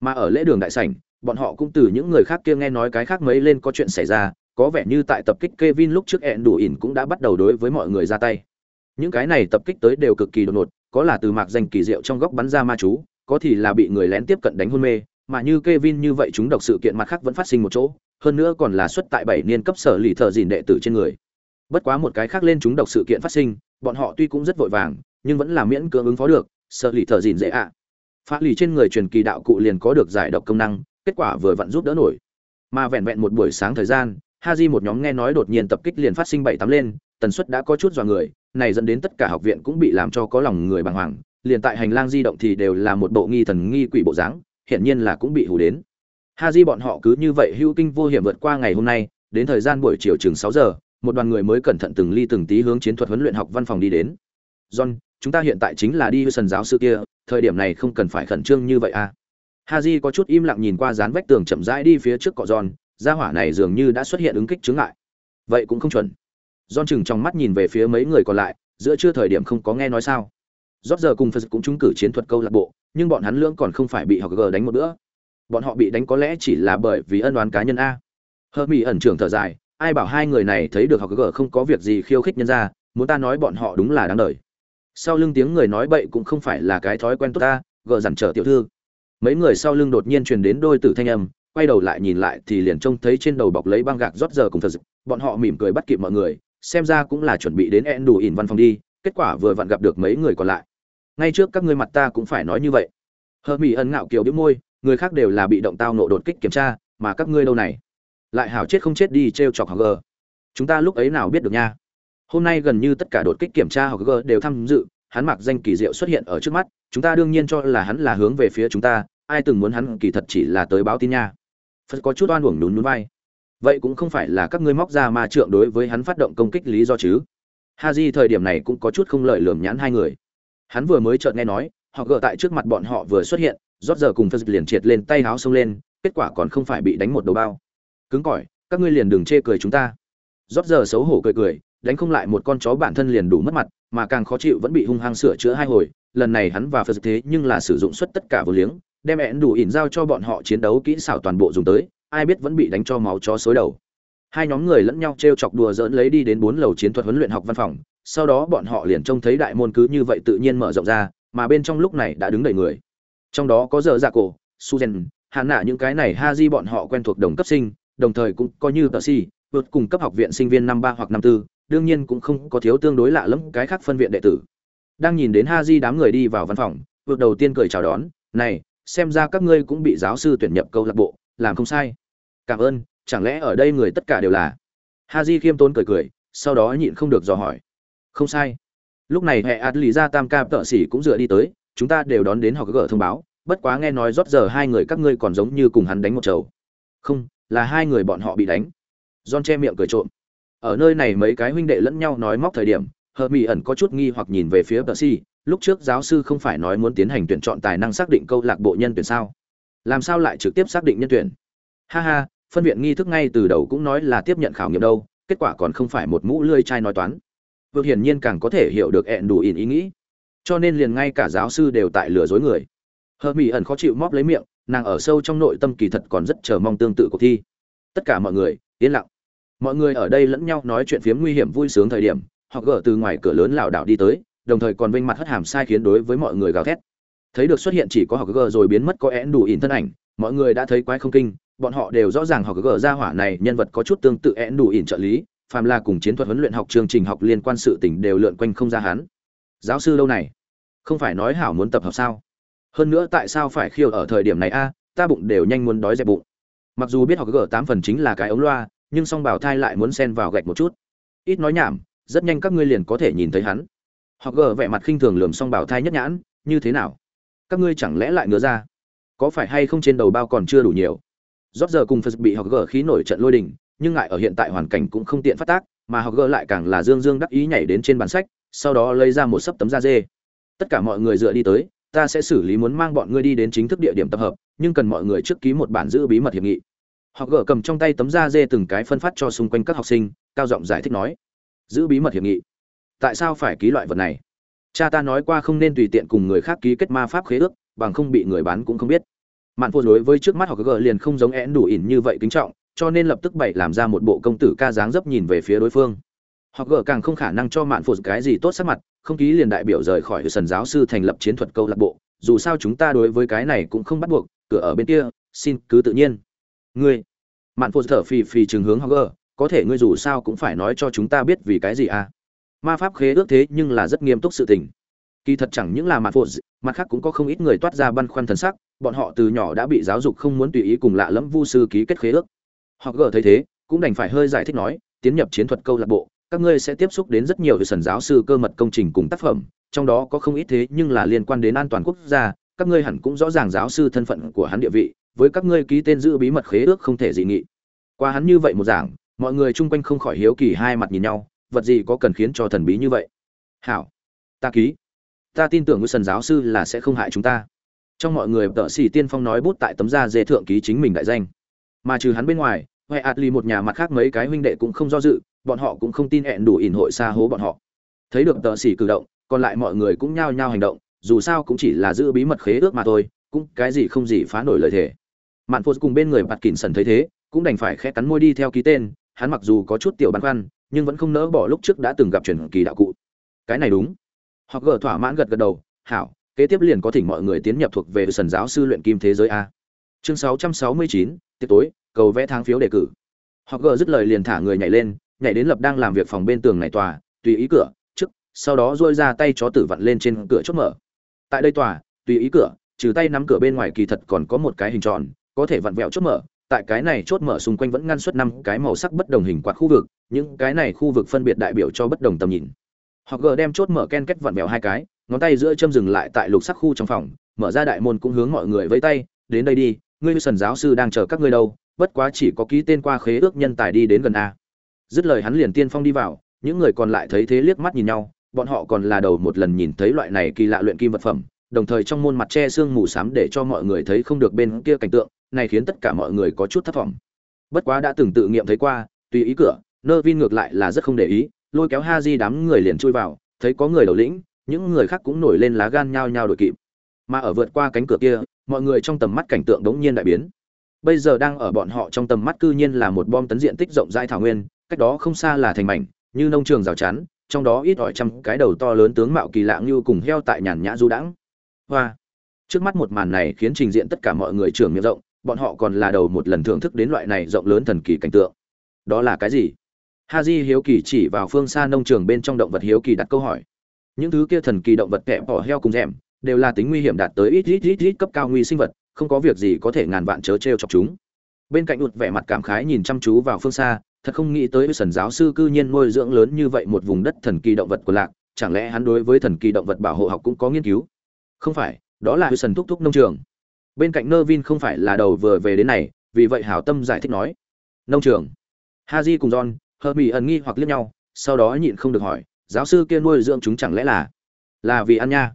S1: Mà ở lễ đường đại sảnh bọn họ cũng từ những người khác kia nghe nói cái khác mấy lên có chuyện xảy ra có vẻ như tại tập kích Kevin lúc trước ẹn đủ ỉn cũng đã bắt đầu đối với mọi người ra tay những cái này tập kích tới đều cực kỳ đột ngột có là từ mạc danh kỳ diệu trong góc bắn ra ma chú, có thì là bị người lén tiếp cận đánh hôn mê, mà như Kevin như vậy chúng độc sự kiện mặt khác vẫn phát sinh một chỗ, hơn nữa còn là xuất tại bảy niên cấp sở lì thợ gìn đệ tử trên người. Bất quá một cái khác lên chúng độc sự kiện phát sinh, bọn họ tuy cũng rất vội vàng, nhưng vẫn là miễn cưỡng ứng phó được, sở lì thợ gìn dễ ạ. À. Phá lì trên người truyền kỳ đạo cụ liền có được giải độc công năng, kết quả vừa vặn giúp đỡ nổi. Mà vẹn vẹn một buổi sáng thời gian, Haji một nhóm nghe nói đột nhiên tập kích liền phát sinh bảy tám lên, tần suất đã có chút dọa người, này dẫn đến tất cả học viện cũng bị làm cho có lòng người bàng hoàng, liền tại hành lang di động thì đều là một bộ nghi thần nghi quỷ bộ dáng, hiển nhiên là cũng bị hù đến. Haji bọn họ cứ như vậy hưu kinh vô hiểm vượt qua ngày hôm nay, đến thời gian buổi chiều chừng 6 giờ, một đoàn người mới cẩn thận từng ly từng tí hướng chiến thuật huấn luyện học văn phòng đi đến. John, chúng ta hiện tại chính là đi sân giáo sư kia, thời điểm này không cần phải khẩn trương như vậy à? Haji có chút im lặng nhìn qua dán vách tường chậm rãi đi phía trước cọ giòn gia hỏa này dường như đã xuất hiện ứng kích chứng ngại. Vậy cũng không chuẩn. giòn chừng trong mắt nhìn về phía mấy người còn lại, giữa chưa thời điểm không có nghe nói sao. Rốt giờ cùng Phật cũng trúng cử chiến thuật câu lạc bộ, nhưng bọn hắn lưỡng còn không phải bị học G đánh một bữa. Bọn họ bị đánh có lẽ chỉ là bởi vì ân oán cá nhân a. Hơ Mỹ ẩn trưởng thở dài, ai bảo hai người này thấy được học G không có việc gì khiêu khích nhân ra, muốn ta nói bọn họ đúng là đáng đời. Sau lưng tiếng người nói bậy cũng không phải là cái thói quen tốt ta, gờ dằn trở tiểu thư. Mấy người sau lưng đột nhiên truyền đến đôi tử thanh âm, quay đầu lại nhìn lại thì liền trông thấy trên đầu bọc lấy băng gạc rót giờ cùng thật bọn họ mỉm cười bắt kịp mọi người xem ra cũng là chuẩn bị đến ẹn đủ ỉn văn phòng đi kết quả vừa vặn gặp được mấy người còn lại. Ngay trước các ngươi mặt ta cũng phải nói như vậy. Hờ mỹ ân ngạo kiều biếu môi người khác đều là bị động tao nộ đột kích kiểm tra mà các ngươi đâu này? Lại hảo chết không chết đi t r e o chọc hờ gờ. Chúng ta lúc ấy nào biết được nha? Hôm nay gần như tất cả đột kích kiểm tra hờ gờ đều tham dự hắn mặc danh kỳ diệu xuất hiện ở trước mắt chúng ta đương nhiên cho là hắn là hướng về phía chúng ta ai từng muốn hắn kỳ thật chỉ là tới báo tin nha phật có chút oan uổng nhún nhún vai vậy cũng không phải là các ngươi móc ra ma trượng đối với hắn phát động công kích lý do chứ Haji thời điểm này cũng có chút không lợi lườm nhãn hai người. Hắn vừa mới chợt nghe nói, họ gỡ tại trước mặt bọn họ vừa xuất hiện, rót giờ cùng Phật liền triệt lên tay háo xông lên, kết quả còn không phải bị đánh một đầu bao. Cứng cỏi, các ngươi liền đừng chê cười chúng ta. Rót giờ xấu hổ cười cười, đánh không lại một con chó bản thân liền đủ mất mặt, mà càng khó chịu vẫn bị hung hăng sửa chữa hai hồi, lần này hắn và Phật thế nhưng là sử dụng suất tất cả vô liếng, đem ẹn đủ ỉn giao cho bọn họ chiến đấu kỹ xảo toàn bộ dùng tới, ai biết vẫn bị đánh cho máu chó xối đầu. Hai nhóm người lẫn nhau trêu chọc đùa giỡn lấy đi đến bốn lầu chiến thuật huấn luyện học văn phòng, sau đó bọn họ liền trông thấy đại môn cứ như vậy tự nhiên mở rộng ra, mà bên trong lúc này đã đứng đầy người. Trong đó có giờ dạ cổ, Suzen, hạn nạ những cái này ha di bọn họ quen thuộc đồng cấp sinh, đồng thời cũng coi như tờ si, vượt cùng cấp học viện sinh viên năm ba hoặc năm tư, đương nhiên cũng không có thiếu tương đối lạ lẫm cái khác phân viện đệ tử. Đang nhìn đến ha di đám người đi vào văn phòng, vượt đầu tiên cười chào đón, "Này, xem ra các ngươi cũng bị giáo sư tuyển nhập câu lạc bộ, làm không sai." "Cảm ơn, chẳng lẽ ở đây người tất cả đều là?" Haji khiêm tốn cười cười, sau đó nhịn không được dò hỏi. "Không sai." Lúc này hệ ạt lì ra tam ca tợ sĩ cũng dựa đi tới, chúng ta đều đón đến họ gỡ thông báo, bất quá nghe nói rót giờ hai người các ngươi còn giống như cùng hắn đánh một trầu. Không, là hai người bọn họ bị đánh. Don che miệng cười trộm. Ở nơi này mấy cái huynh đệ lẫn nhau nói móc thời điểm, Hờ mỹ ẩn có chút nghi hoặc nhìn về phía Tợ si. lúc trước giáo sư không phải nói muốn tiến hành tuyển chọn tài năng xác định câu lạc bộ nhân tuyển sao? Làm sao lại trực tiếp xác định nhân tuyển? Ha ha, phân viện nghi thức ngay từ đầu cũng nói là tiếp nhận khảo nghiệm đâu, kết quả còn không phải một mũ lươi chai nói toán. Vượt hiển nhiên càng có thể hiểu được ẹn đủ ỉn ý nghĩ. Cho nên liền ngay cả giáo sư đều tại lừa dối người. Hờ mỹ ẩn khó chịu móp lấy miệng, nàng ở sâu trong nội tâm kỳ thật còn rất chờ mong tương tự cuộc thi. Tất cả mọi người, yên lặng. Mọi người ở đây lẫn nhau nói chuyện phiếm nguy hiểm vui sướng thời điểm, họ gỡ từ ngoài cửa lớn lảo đảo đi tới, đồng thời còn vênh mặt hất hàm sai khiến đối với mọi người gào thét. Thấy được xuất hiện chỉ có họ gỡ rồi biến mất có én đủ ỉn thân ảnh mọi người đã thấy quái không kinh bọn họ đều rõ ràng họ gỡ ra hỏa này nhân vật có chút tương tự én đủ ỉn trợ lý phàm là cùng chiến thuật huấn luyện học chương trình học liên quan sự tình đều lượn quanh không ra hắn. Giáo sư lâu này? Không phải nói hảo muốn tập hợp sao? Hơn nữa tại sao phải khiêu ở thời điểm này a? Ta bụng đều nhanh muốn đói dẹp bụng. Mặc dù biết họ gỡ tám phần chính là cái ống loa nhưng song bảo thai lại muốn xen vào gạch một chút. Ít nói nhảm, rất nhanh các ngươi liền có thể nhìn thấy hắn. Họ gờ vẻ mặt khinh thường lườm Song bảo thai nhất nhãn, như thế nào? Các ngươi chẳng lẽ lại ngứa ra? Có phải hay không trên đầu bao còn chưa đủ nhiều? Rót giờ cùng phật bị họ gờ khí nổi trận lôi đình, nhưng ngại ở hiện tại hoàn cảnh cũng không tiện phát tác, mà họ gờ lại càng là dương dương đắc ý nhảy đến trên bàn sách, sau đó lấy ra một sấp tấm da dê. Tất cả mọi người dựa đi tới, ta sẽ xử lý muốn mang bọn ngươi đi đến chính thức địa điểm tập hợp, nhưng cần mọi người trước ký một bản giữ bí mật hiệp nghị họ gỡ cầm trong tay tấm da dê từng cái phân phát cho xung quanh các học sinh, cao giọng giải thích nói, giữ bí mật hiệp nghị. Tại sao phải ký loại vật này? Cha ta nói qua không nên tùy tiện cùng người khác ký kết ma pháp khế ước, bằng không bị người bán cũng không biết. Mạn phô đối với trước mắt họ gỡ liền không giống én đủ ỉn như vậy kính trọng, cho nên lập tức bậy làm ra một bộ công tử ca dáng dấp nhìn về phía đối phương. Họ gỡ càng không khả năng cho mạn phô cái gì tốt sắc mặt, không ký liền đại biểu rời khỏi sần giáo sư thành lập chiến thuật câu lạc bộ, dù sao chúng ta đối với cái này cũng không bắt buộc, cửa ở bên kia, xin cứ tự nhiên ngươi, mạn phô thở phì phì chừng hướng hoặc gờ có thể ngươi dù sao cũng phải nói cho chúng ta biết vì cái gì à? Ma pháp khế ước thế nhưng là rất nghiêm túc sự tình. Kỳ thật chẳng những là mặt phô mặt khác cũng có không ít người toát ra băn khoăn thần sắc, bọn họ từ nhỏ đã bị giáo dục không muốn tùy ý cùng lạ lẫm vu sư ký kết khế ước. Hoặc gờ thấy thế, cũng đành phải hơi giải thích nói, tiến nhập chiến thuật câu lạc bộ, các ngươi sẽ tiếp xúc đến rất nhiều sần giáo sư cơ mật công trình cùng tác phẩm, trong đó có không ít thế nhưng là liên quan đến an toàn quốc gia, các ngươi hẳn cũng rõ ràng giáo sư thân phận của hắn địa vị với các ngươi ký tên giữ bí mật khế ước không thể dị nghị. Qua hắn như vậy một giảng, mọi người chung quanh không khỏi hiếu kỳ hai mặt nhìn nhau, vật gì có cần khiến cho thần bí như vậy? Hảo, ta ký. Ta tin tưởng với sần giáo sư là sẽ không hại chúng ta. Trong mọi người tợ sĩ tiên phong nói bút tại tấm da dê thượng ký chính mình đại danh. Mà trừ hắn bên ngoài, huệ ạt lì một nhà mặt khác mấy cái huynh đệ cũng không do dự, bọn họ cũng không tin hẹn đủ ỉn hội xa hố bọn họ. Thấy được tợ sĩ cử động, còn lại mọi người cũng nhao nhao hành động, dù sao cũng chỉ là giữ bí mật khế ước mà thôi, cũng cái gì không gì phá nổi lời thề mạn phô cùng bên người bạt kỳn sần thấy thế cũng đành phải khẽ cắn môi đi theo ký tên hắn mặc dù có chút tiểu băn khoăn nhưng vẫn không nỡ bỏ lúc trước đã từng gặp truyền kỳ đạo cụ. Cái này đúng. Hoặc gờ thỏa mãn gật gật đầu hảo kế tiếp liền có thỉnh mọi người tiến nhập thuộc về sần giáo sư luyện kim thế giới a. Chương 669, tiệc tối cầu vẽ tháng phiếu đề cử. Hoặc gờ dứt lời liền thả người nhảy lên nhảy đến lập đang làm việc phòng bên tường này tòa tùy ý cửa trước sau đó duỗi ra tay chó tử vặn lên trên cửa chốt mở. Tại đây tòa tùy ý cửa trừ tay nắm cửa bên ngoài kỳ thật còn có một cái hình tròn có thể vặn vẹo chốt mở, tại cái này chốt mở xung quanh vẫn ngăn suất năm cái màu sắc bất đồng hình quạt khu vực, những cái này khu vực phân biệt đại biểu cho bất đồng tầm nhìn. Họ gờ đem chốt mở ken kết vặn vẹo hai cái, ngón tay giữa châm dừng lại tại lục sắc khu trong phòng, mở ra đại môn cũng hướng mọi người với tay, đến đây đi, ngươi sần giáo sư đang chờ các ngươi đâu, bất quá chỉ có ký tên qua khế ước nhân tài đi đến gần a. Dứt lời hắn liền tiên phong đi vào, những người còn lại thấy thế liếc mắt nhìn nhau, bọn họ còn là đầu một lần nhìn thấy loại này kỳ lạ luyện kim vật phẩm, đồng thời trong môn mặt che xương mù xám để cho mọi người thấy không được bên kia cảnh tượng này khiến tất cả mọi người có chút thất vọng. Bất quá đã từng tự nghiệm thấy qua, tùy ý cửa nơ vin ngược lại là rất không để ý, lôi kéo ha đám người liền chui vào, thấy có người đầu lĩnh, những người khác cũng nổi lên lá gan nhao nhao đội kịp. Mà ở vượt qua cánh cửa kia, mọi người trong tầm mắt cảnh tượng đống nhiên đại biến. Bây giờ đang ở bọn họ trong tầm mắt cư nhiên là một bom tấn diện tích rộng rãi thảo nguyên, cách đó không xa là thành mảnh, như nông trường rào chắn, trong đó ít ỏi trăm cái đầu to lớn tướng mạo kỳ lạ như cùng heo tại nhàn nhã du đãng. Hoa! Trước mắt một màn này khiến trình diện tất cả mọi người trưởng miệng rộng bọn họ còn là đầu một lần thưởng thức đến loại này rộng lớn thần kỳ cảnh tượng. Đó là cái gì? Ha di hiếu kỳ chỉ vào phương xa nông trường bên trong động vật hiếu kỳ đặt câu hỏi. Những thứ kia thần kỳ động vật kẹp bỏ heo cùng rèm, đều là tính nguy hiểm đạt tới ít ít ít ít cấp cao nguy sinh vật, không có việc gì có thể ngàn vạn chớ t chọc chúng. Bên cạnh ụt vẻ mặt cảm khái nhìn chăm chú vào phương xa, thật không nghĩ tới sần giáo sư cư nhiên nuôi dưỡng lớn như vậy một vùng đất thần kỳ động vật của lạc, chẳng lẽ hắn đối với thần kỳ động vật bảo hộ học cũng có nghiên cứu? Không phải, đó là sần thúc thúc nông trường bên cạnh nơ vin không phải là đầu vừa về đến này, vì vậy hảo tâm giải thích nói. Nông trường. Haji cùng john hờ mỹ ẩn nghi hoặc liếc nhau, sau đó nhịn không được hỏi, giáo sư kia nuôi dưỡng chúng chẳng lẽ là là vì ăn nha?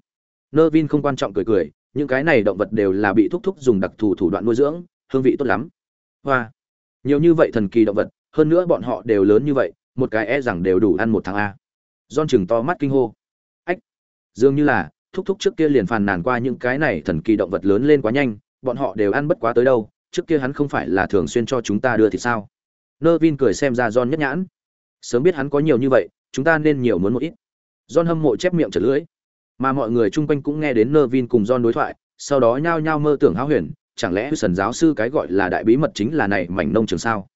S1: Nơ vin không quan trọng cười cười, những cái này động vật đều là bị thúc thúc dùng đặc thù thủ đoạn nuôi dưỡng, hương vị tốt lắm. Hoa. Nhiều như vậy thần kỳ động vật, hơn nữa bọn họ đều lớn như vậy, một cái e rằng đều đủ ăn một tháng a. Don chừng to mắt kinh hô. Ách, dường như là thúc thúc trước kia liền phàn nàn qua những cái này thần kỳ động vật lớn lên quá nhanh, bọn họ đều ăn bất quá tới đâu, trước kia hắn không phải là thường xuyên cho chúng ta đưa thì sao? Nơ vin cười xem ra don nhất nhãn. Sớm biết hắn có nhiều như vậy, chúng ta nên nhiều muốn một ít. Don hâm mộ chép miệng trở lưỡi. Mà mọi người chung quanh cũng nghe đến nơ vin cùng don đối thoại, sau đó nhao nhao mơ tưởng háo huyền, chẳng lẽ sần giáo sư cái gọi là đại bí mật chính là này mảnh nông trường sao?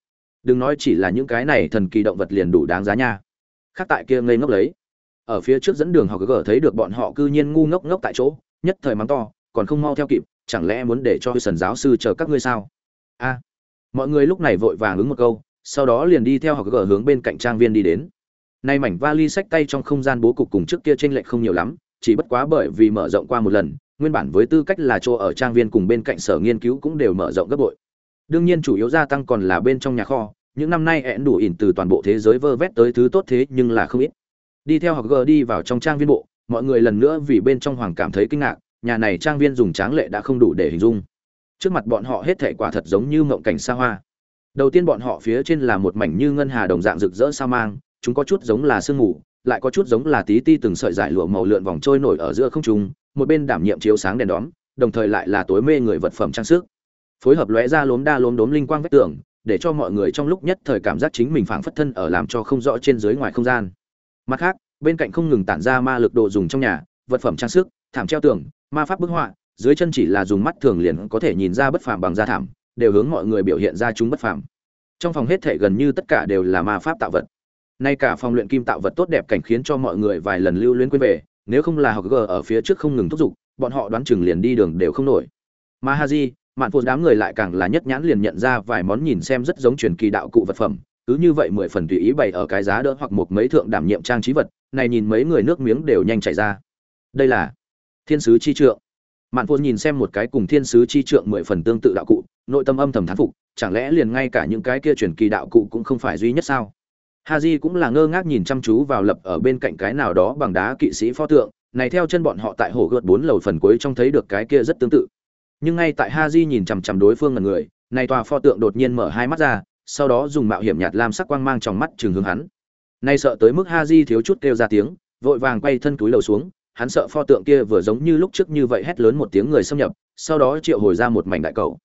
S1: Đừng nói chỉ là những cái này thần kỳ động vật liền đủ đáng giá nha. Khác tại kia ngây ngốc lấy ở phía trước dẫn đường họ gỡ thấy được bọn họ cư nhiên ngu ngốc ngốc tại chỗ, nhất thời mắng to, còn không mau theo kịp, chẳng lẽ muốn để cho sần giáo sư chờ các ngươi sao? A, mọi người lúc này vội vàng ứng một câu, sau đó liền đi theo họ gỡ hướng bên cạnh trang viên đi đến. Nay mảnh vali sách tay trong không gian bố cục cùng trước kia tranh lệch không nhiều lắm, chỉ bất quá bởi vì mở rộng qua một lần, nguyên bản với tư cách là chỗ ở trang viên cùng bên cạnh sở nghiên cứu cũng đều mở rộng gấp bội. Đương nhiên chủ yếu gia tăng còn là bên trong nhà kho, những năm nay ẹn đủ ỉn từ toàn bộ thế giới vơ vét tới thứ tốt thế nhưng là không ít đi theo học g đi vào trong trang viên bộ, mọi người lần nữa vì bên trong hoàng cảm thấy kinh ngạc, nhà này trang viên dùng tráng lệ đã không đủ để hình dung. Trước mặt bọn họ hết thể quả thật giống như mộng cảnh xa hoa. Đầu tiên bọn họ phía trên là một mảnh như ngân hà đồng dạng rực rỡ sa mang, chúng có chút giống là sương mù, lại có chút giống là tí ti từng sợi dải lụa màu lượn vòng trôi nổi ở giữa không trung, một bên đảm nhiệm chiếu sáng đèn đóm, đồng thời lại là tối mê người vật phẩm trang sức. Phối hợp lóe ra lốm đa lốm đốm linh quang vách tường, để cho mọi người trong lúc nhất thời cảm giác chính mình phảng phất thân ở làm cho không rõ trên dưới ngoài không gian mặt khác, bên cạnh không ngừng tản ra ma lực đồ dùng trong nhà, vật phẩm trang sức, thảm treo tường, ma pháp bức họa, dưới chân chỉ là dùng mắt thường liền có thể nhìn ra bất phàm bằng da thảm, đều hướng mọi người biểu hiện ra chúng bất phàm. Trong phòng hết thể gần như tất cả đều là ma pháp tạo vật. Nay cả phòng luyện kim tạo vật tốt đẹp cảnh khiến cho mọi người vài lần lưu luyến quên về, nếu không là học g ở phía trước không ngừng thúc giục, bọn họ đoán chừng liền đi đường đều không nổi. Ma haji mạn phụ đám người lại càng là nhất nhãn liền nhận ra vài món nhìn xem rất giống truyền kỳ đạo cụ vật phẩm cứ như vậy mười phần tùy ý bày ở cái giá đỡ hoặc một mấy thượng đảm nhiệm trang trí vật này nhìn mấy người nước miếng đều nhanh chảy ra. Đây là thiên sứ chi trượng. Mạn phôn nhìn xem một cái cùng thiên sứ chi trượng mười phần tương tự đạo cụ nội tâm âm thầm thán phục chẳng lẽ liền ngay cả những cái kia truyền kỳ đạo cụ cũng không phải duy nhất sao? Haji cũng là ngơ ngác nhìn chăm chú vào lập ở bên cạnh cái nào đó bằng đá kỵ sĩ pho tượng, này theo chân bọn họ tại hồ gợt bốn lầu phần cuối trong thấy được cái kia rất tương tự. Nhưng ngay tại Haji nhìn chằm chằm đối phương là người, này tòa pho tượng đột nhiên mở hai mắt ra, sau đó dùng mạo hiểm nhạt lam sắc quang mang trong mắt trường hướng hắn. Nay sợ tới mức Haji thiếu chút kêu ra tiếng, vội vàng quay thân túi lầu xuống, hắn sợ pho tượng kia vừa giống như lúc trước như vậy hét lớn một tiếng người xâm nhập, sau đó triệu hồi ra một mảnh đại cầu.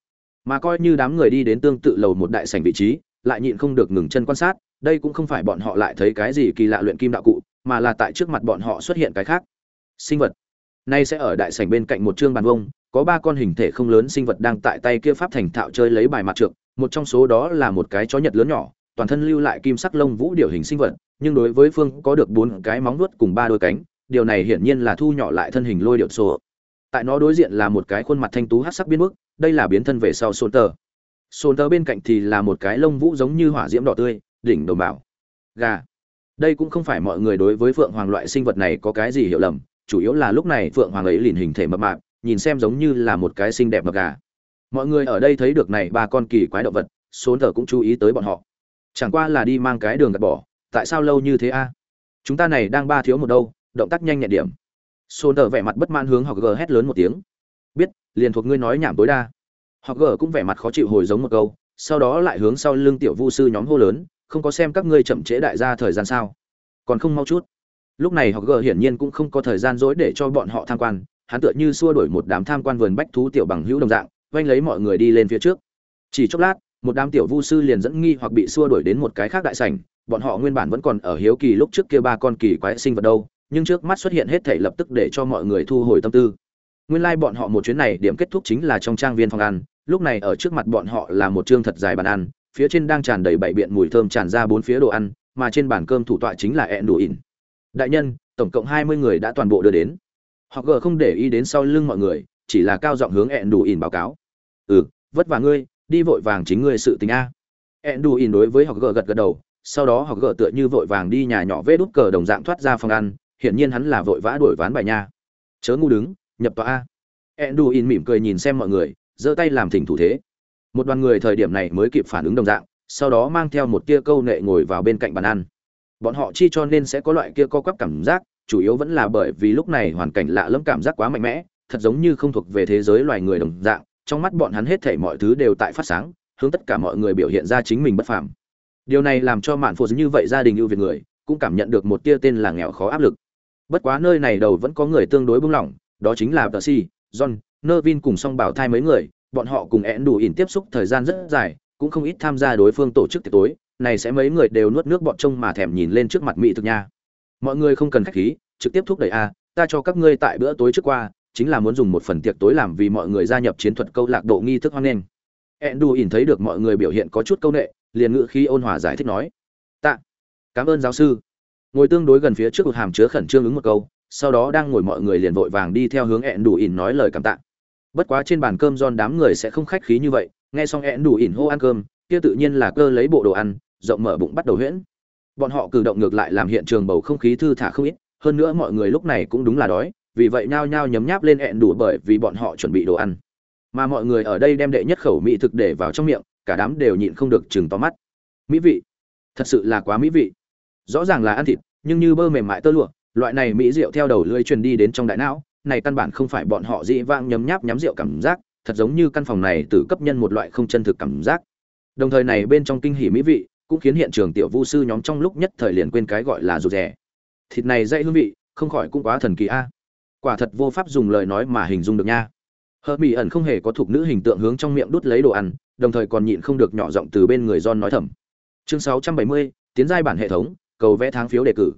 S1: Mà coi như đám người đi đến tương tự lầu một đại sảnh vị trí, lại nhịn không được ngừng chân quan sát, đây cũng không phải bọn họ lại thấy cái gì kỳ lạ luyện kim đạo cụ mà là tại trước mặt bọn họ xuất hiện cái khác sinh vật nay sẽ ở đại sảnh bên cạnh một chương bàn vông có ba con hình thể không lớn sinh vật đang tại tay kia pháp thành thạo chơi lấy bài mặt trượng một trong số đó là một cái chó nhật lớn nhỏ, toàn thân lưu lại kim sắc lông vũ điều hình sinh vật, nhưng đối với phương có được bốn cái móng nuốt cùng ba đôi cánh, điều này hiển nhiên là thu nhỏ lại thân hình lôi điệu sổ. Tại nó đối diện là một cái khuôn mặt thanh tú hát sắc biến mức đây là biến thân về sau sôn tờ. Sôn tờ bên cạnh thì là một cái lông vũ giống như hỏa diễm đỏ tươi, đỉnh đồng bào gà. Đây cũng không phải mọi người đối với phượng hoàng loại sinh vật này có cái gì hiểu lầm, chủ yếu là lúc này phượng hoàng ấy liền hình thể mập mạp, nhìn xem giống như là một cái xinh đẹp mập gà mọi người ở đây thấy được này ba con kỳ quái động vật số thờ cũng chú ý tới bọn họ. Chẳng qua là đi mang cái đường gạt bỏ, tại sao lâu như thế a? Chúng ta này đang ba thiếu một đâu, động tác nhanh nhẹn điểm. Xôn tờ vẻ mặt bất mãn hướng họ g hét lớn một tiếng. Biết, liền thuộc ngươi nói nhảm tối đa. Họ g cũng vẻ mặt khó chịu hồi giống một câu, sau đó lại hướng sau lưng tiểu vu sư nhóm hô lớn, không có xem các ngươi chậm trễ đại gia thời gian sao? Còn không mau chút. Lúc này họ g hiển nhiên cũng không có thời gian dối để cho bọn họ tham quan, hắn tựa như xua đuổi một đám tham quan vườn bách thú tiểu bằng hữu đồng dạng oanh lấy mọi người đi lên phía trước. Chỉ chốc lát, một đám tiểu vu sư liền dẫn nghi hoặc bị xua đuổi đến một cái khác đại sảnh. Bọn họ nguyên bản vẫn còn ở hiếu kỳ lúc trước kia ba con kỳ quái sinh vật đâu, nhưng trước mắt xuất hiện hết thảy lập tức để cho mọi người thu hồi tâm tư. Nguyên lai like bọn họ một chuyến này điểm kết thúc chính là trong trang viên phòng ăn. Lúc này ở trước mặt bọn họ là một trương thật dài bàn ăn, phía trên đang tràn đầy bảy biện mùi thơm tràn ra bốn phía đồ ăn, mà trên bàn cơm thủ tọa chính là ẹn đủ ỉn đại nhân, tổng cộng hai mươi người đã toàn bộ đưa đến. Họ gờ không để ý đến sau lưng mọi người, chỉ là cao giọng hướng ẹn đủ ỉn báo cáo ừ vất vả ngươi, đi vội vàng chính ngươi sự tình a. Ẹn In đối với họ gờ gật gật đầu, sau đó họ gờ tựa như vội vàng đi nhà nhỏ vê đút cờ đồng dạng thoát ra phòng ăn, hiển nhiên hắn là vội vã đuổi ván bài nha. Chớ ngu đứng, nhập tòa a. Ẹn In mỉm cười nhìn xem mọi người, giơ tay làm thỉnh thủ thế. Một đoàn người thời điểm này mới kịp phản ứng đồng dạng, sau đó mang theo một tia câu nệ ngồi vào bên cạnh bàn ăn. Bọn họ chi cho nên sẽ có loại kia co quắp cảm giác, chủ yếu vẫn là bởi vì lúc này hoàn cảnh lạ lẫm cảm giác quá mạnh mẽ, thật giống như không thuộc về thế giới loài người đồng dạng trong mắt bọn hắn hết thảy mọi thứ đều tại phát sáng hướng tất cả mọi người biểu hiện ra chính mình bất phàm. Điều này làm cho mạn phụ như vậy gia đình ưu việt người cũng cảm nhận được một tia tên là nghèo khó áp lực. Bất quá nơi này đầu vẫn có người tương đối bưng lỏng đó chính là Percy, john Nervin cùng song bảo thai mấy người bọn họ cùng én đủ ỉn tiếp xúc thời gian rất dài cũng không ít tham gia đối phương tổ chức tiệc tối này sẽ mấy người đều nuốt nước bọt trông mà thèm nhìn lên trước mặt mỹ thực nha. Mọi người không cần khách khí trực tiếp thúc đẩy a ta cho các ngươi tại bữa tối trước qua chính là muốn dùng một phần tiệc tối làm vì mọi người gia nhập chiến thuật câu lạc bộ nghi thức hoan nghênh. Enduin thấy được mọi người biểu hiện có chút câu nệ, liền ngữ khi ôn hòa giải thích nói, tạ, cảm ơn giáo sư. Ngồi tương đối gần phía trước một hàm chứa khẩn trương ứng một câu, sau đó đang ngồi mọi người liền vội vàng đi theo hướng Enduin nói lời cảm tạ. Bất quá trên bàn cơm giòn đám người sẽ không khách khí như vậy, nghe xong Enduin hô ăn cơm, kia tự nhiên là cơ lấy bộ đồ ăn, rộng mở bụng bắt đầu huyễn. Bọn họ cử động ngược lại làm hiện trường bầu không khí thư thả không ít, hơn nữa mọi người lúc này cũng đúng là đói vì vậy nhao nhao nhấm nháp lên ẹn đủ bởi vì bọn họ chuẩn bị đồ ăn. Mà mọi người ở đây đem đệ nhất khẩu mỹ thực để vào trong miệng, cả đám đều nhịn không được chừng to mắt. Mỹ vị. Thật sự là quá mỹ vị. Rõ ràng là ăn thịt, nhưng như bơ mềm mại tơ lụa, loại này mỹ rượu theo đầu lưỡi truyền đi đến trong đại não, này căn bản không phải bọn họ dĩ vãng nhấm nháp nhắm rượu cảm giác, thật giống như căn phòng này từ cấp nhân một loại không chân thực cảm giác. Đồng thời này bên trong kinh hỉ mỹ vị, cũng khiến hiện trường tiểu vu sư nhóm trong lúc nhất thời liền quên cái gọi là rụt rè. Thịt này dậy hương vị, không khỏi cũng quá thần kỳ a quả thật vô pháp dùng lời nói mà hình dung được nha hờ mỹ ẩn không hề có thuộc nữ hình tượng hướng trong miệng đút lấy đồ ăn đồng thời còn nhịn không được nhỏ giọng từ bên người John nói thầm. Chương 670, tiến giai bản hệ thống, cầu vẽ tháng phiếu đề cử.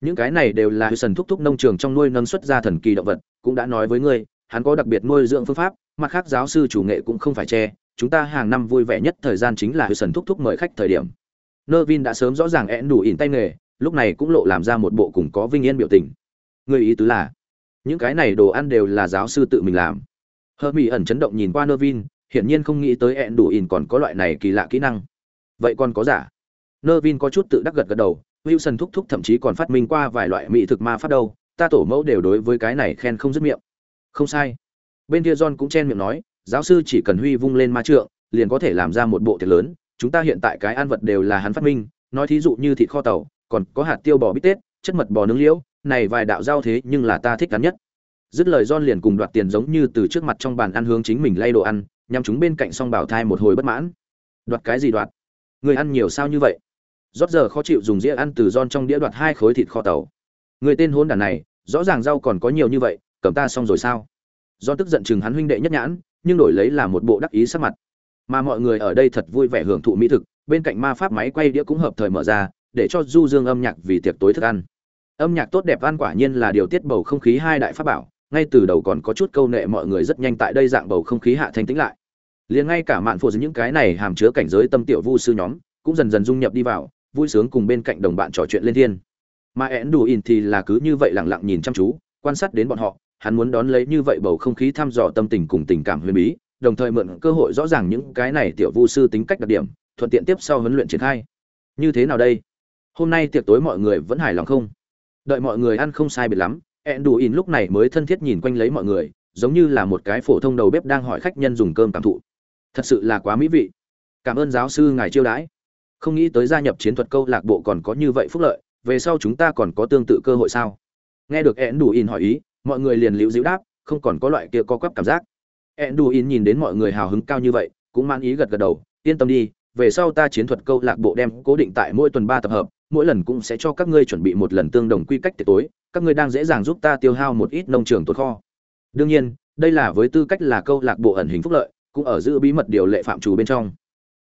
S1: Những cái này đều là sần thúc thúc nông trường trong nuôi nâng xuất ra thần kỳ động vật, cũng đã nói với ngươi, hắn có đặc biệt nuôi dưỡng phương pháp, mặt khác giáo sư chủ nghệ cũng không phải che, chúng ta hàng năm vui vẻ nhất thời gian chính là sần thúc thúc mời khách thời điểm. nơ vin đã sớm rõ ràng én đủ ỉn tay nghề, lúc này cũng lộ làm ra một bộ cùng có vinh yên biểu tình. Người ý tứ là, những cái này đồ ăn đều là giáo sư tự mình làm. Hermione ẩn chấn động nhìn qua Nervin, hiển nhiên không nghĩ tới ẹn đủ ỉn còn có loại này kỳ lạ kỹ năng. Vậy còn có giả? Nơ vin có chút tự đắc gật gật đầu wilson thúc thúc thậm chí còn phát minh qua vài loại mỹ thực ma phát đâu ta tổ mẫu đều đối với cái này khen không dứt miệng. Không sai. Bên kia john cũng chen miệng nói giáo sư chỉ cần huy vung lên ma trượng liền có thể làm ra một bộ thiệt lớn chúng ta hiện tại cái ăn vật đều là hắn phát minh nói thí dụ như thịt kho tàu còn có hạt tiêu bò bít tết chất mật bò nướng liễu này vài đạo giao thế nhưng là ta thích cắn nhất dứt lời don liền cùng đoạt tiền giống như từ trước mặt trong bàn ăn hướng chính mình lay đồ ăn, nhằm chúng bên cạnh song bảo thai một hồi bất mãn. Đoạt cái gì đoạt? Người ăn nhiều sao như vậy? Rót giờ khó chịu dùng dĩa ăn từ don trong đĩa đoạt hai khối thịt kho tàu. Người tên hôn đàn này, rõ ràng rau còn có nhiều như vậy, cầm ta xong rồi sao? John tức giận chừng hắn huynh đệ nhất nhãn, nhưng đổi lấy là một bộ đắc ý sắc mặt. Mà mọi người ở đây thật vui vẻ hưởng thụ mỹ thực, bên cạnh ma pháp máy quay đĩa cũng hợp thời mở ra, để cho du dương âm nhạc vì tiệc tối thức ăn. Âm nhạc tốt đẹp an quả nhiên là điều tiết bầu không khí hai đại pháp bảo, ngay từ đầu còn có chút câu nệ mọi người rất nhanh tại đây dạng bầu không khí hạ thanh tĩnh lại. Liền ngay cả mạn phụ những cái này hàm chứa cảnh giới tâm tiểu vu sư nhóm cũng dần dần dung nhập đi vào vui sướng cùng bên cạnh đồng bạn trò chuyện lên thiên. Mà én đủ in thì là cứ như vậy lặng lặng nhìn chăm chú quan sát đến bọn họ hắn muốn đón lấy như vậy bầu không khí thăm dò tâm tình cùng tình cảm huyền bí đồng thời mượn cơ hội rõ ràng những cái này tiểu vu sư tính cách đặc điểm thuận tiện tiếp sau huấn luyện triển khai. Như thế nào đây? Hôm nay tiệc tối mọi người vẫn hài lòng không? Đợi mọi người ăn không sai biệt lắm ẹn đủ ỉn lúc này mới thân thiết nhìn quanh lấy mọi người, giống như là một cái phổ thông đầu bếp đang hỏi khách nhân dùng cơm cảm thụ. Thật sự là quá mỹ vị. Cảm ơn giáo sư ngài chiêu đãi. Không nghĩ tới gia nhập chiến thuật câu lạc bộ còn có như vậy phúc lợi, về sau chúng ta còn có tương tự cơ hội sao? Nghe được ẹn đủ ỉn hỏi ý, mọi người liền liễu dĩu đáp, không còn có loại kia co quắp cảm giác. Ẹn đủ ỉn nhìn đến mọi người hào hứng cao như vậy, cũng mang ý gật gật đầu, yên tâm đi, về sau ta chiến thuật câu lạc bộ đem cố định tại mỗi tuần ba tập hợp mỗi lần cũng sẽ cho các ngươi chuẩn bị một lần tương đồng quy cách tiệc tối, các ngươi đang dễ dàng giúp ta tiêu hao một ít nông trường tồn kho. Đương nhiên, đây là với tư cách là câu lạc bộ ẩn hình phúc lợi, cũng ở giữ bí mật điều lệ phạm trù bên trong.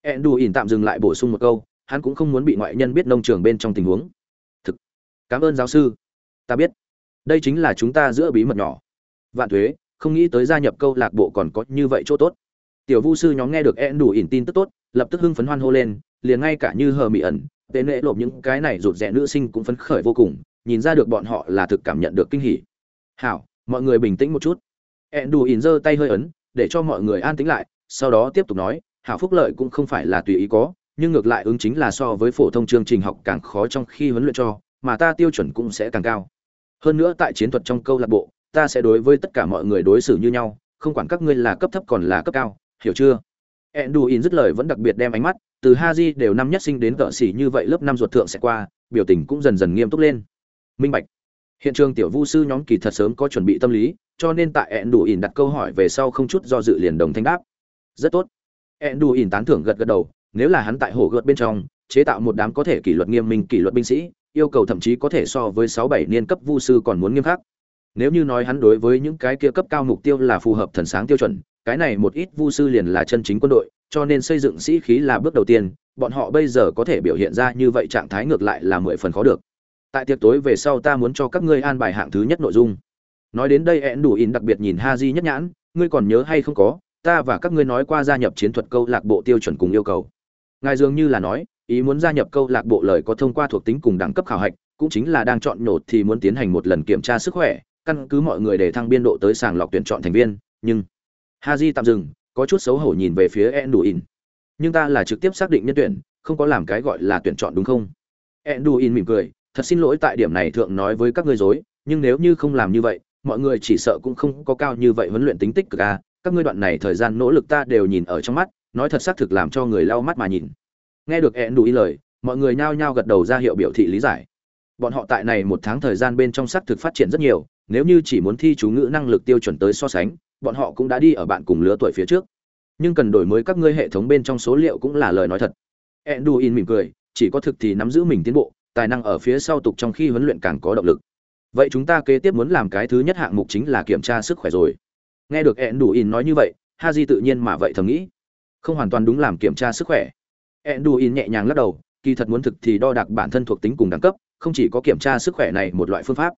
S1: Ed đù ỉn tạm dừng lại bổ sung một câu, hắn cũng không muốn bị ngoại nhân biết nông trường bên trong tình huống. Thực, cảm ơn giáo sư. Ta biết, đây chính là chúng ta giữa bí mật nhỏ. Vạn thuế, không nghĩ tới gia nhập câu lạc bộ còn có như vậy chỗ tốt. Tiểu vu sư nhóm nghe được ed đù ỉn tin tức tốt, lập tức hưng phấn hoan hô lên, liền ngay cả như hờ mỹ ẩn tên lễ lộp những cái này rụt rẽ nữ sinh cũng phấn khởi vô cùng, nhìn ra được bọn họ là thực cảm nhận được kinh hỉ. Hảo, mọi người bình tĩnh một chút. Ẹn đù ỉn giơ tay hơi ấn, để cho mọi người an tĩnh lại, sau đó tiếp tục nói, hảo phúc lợi cũng không phải là tùy ý có, nhưng ngược lại ứng chính là so với phổ thông chương trình học càng khó trong khi huấn luyện cho, mà ta tiêu chuẩn cũng sẽ càng cao. Hơn nữa tại chiến thuật trong câu lạc bộ, ta sẽ đối với tất cả mọi người đối xử như nhau, không quản các ngươi là cấp thấp còn là cấp cao, hiểu chưa? Enduin dứt lời vẫn đặc biệt đem ánh mắt từ Haji đều năm nhất sinh đến tợ sĩ như vậy lớp năm ruột thượng sẽ qua, biểu tình cũng dần dần nghiêm túc lên. Minh bạch. Hiện trường tiểu vu sư nhóm kỳ thật sớm có chuẩn bị tâm lý, cho nên tại ẹn đủ ỉn đặt câu hỏi về sau không chút do dự liền đồng thanh đáp. Rất tốt. ẹn đủ ỉn tán thưởng gật gật đầu, nếu là hắn tại hồ gợt bên trong, chế tạo một đám có thể kỷ luật nghiêm minh kỷ luật binh sĩ, yêu cầu thậm chí có thể so với sáu bảy niên cấp vu sư còn muốn nghiêm khắc. Nếu như nói hắn đối với những cái kia cấp cao mục tiêu là phù hợp thần sáng tiêu chuẩn, cái này một ít vu sư liền là chân chính quân đội, cho nên xây dựng sĩ khí là bước đầu tiên, bọn họ bây giờ có thể biểu hiện ra như vậy trạng thái ngược lại là mười phần khó được. Tại tiệc tối về sau ta muốn cho các ngươi an bài hạng thứ nhất nội dung. Nói đến đây én đủ in đặc biệt nhìn Ha Haji nhất nhãn, ngươi còn nhớ hay không có, ta và các ngươi nói qua gia nhập chiến thuật câu lạc bộ tiêu chuẩn cùng yêu cầu. Ngài dường như là nói, ý muốn gia nhập câu lạc bộ lời có thông qua thuộc tính cùng đẳng cấp khảo hạch, cũng chính là đang chọn nhột thì muốn tiến hành một lần kiểm tra sức khỏe, căn cứ mọi người để thăng biên độ tới sàng lọc tuyển chọn thành viên, nhưng Ha Haji tạm dừng, có chút xấu hổ nhìn về phía Enduin. Nhưng ta là trực tiếp xác định nhân tuyển, không có làm cái gọi là tuyển chọn đúng không? Enduin mỉm cười, thật xin lỗi tại điểm này thượng nói với các ngươi dối, nhưng nếu như không làm như vậy, mọi người chỉ sợ cũng không có cao như vậy huấn luyện tính tích cực à, các ngươi đoạn này thời gian nỗ lực ta đều nhìn ở trong mắt, nói thật xác thực làm cho người lau mắt mà nhìn. Nghe được Enduin lời, mọi người nhao nhao gật đầu ra hiệu biểu thị lý giải. Bọn họ tại này một tháng thời gian bên trong xác thực phát triển rất nhiều, nếu như chỉ muốn thi chú ngữ năng lực tiêu chuẩn tới so sánh, bọn họ cũng đã đi ở bạn cùng lứa tuổi phía trước. Nhưng cần đổi mới các ngươi hệ thống bên trong số liệu cũng là lời nói thật. Enduin mỉm cười chỉ có thực thì nắm giữ mình tiến bộ tài năng ở phía sau tục trong khi huấn luyện càng có động lực. Vậy chúng ta kế tiếp muốn làm cái thứ nhất hạng mục chính là kiểm tra sức khỏe rồi. Nghe được enduin nói như vậy haji tự nhiên mà vậy thầm nghĩ. Không hoàn toàn đúng làm kiểm tra sức khỏe. Enduin nhẹ nhàng lắc đầu kỳ thật muốn thực thì đo đạc bản thân thuộc tính cùng đẳng cấp không chỉ có kiểm tra sức khỏe này một loại phương pháp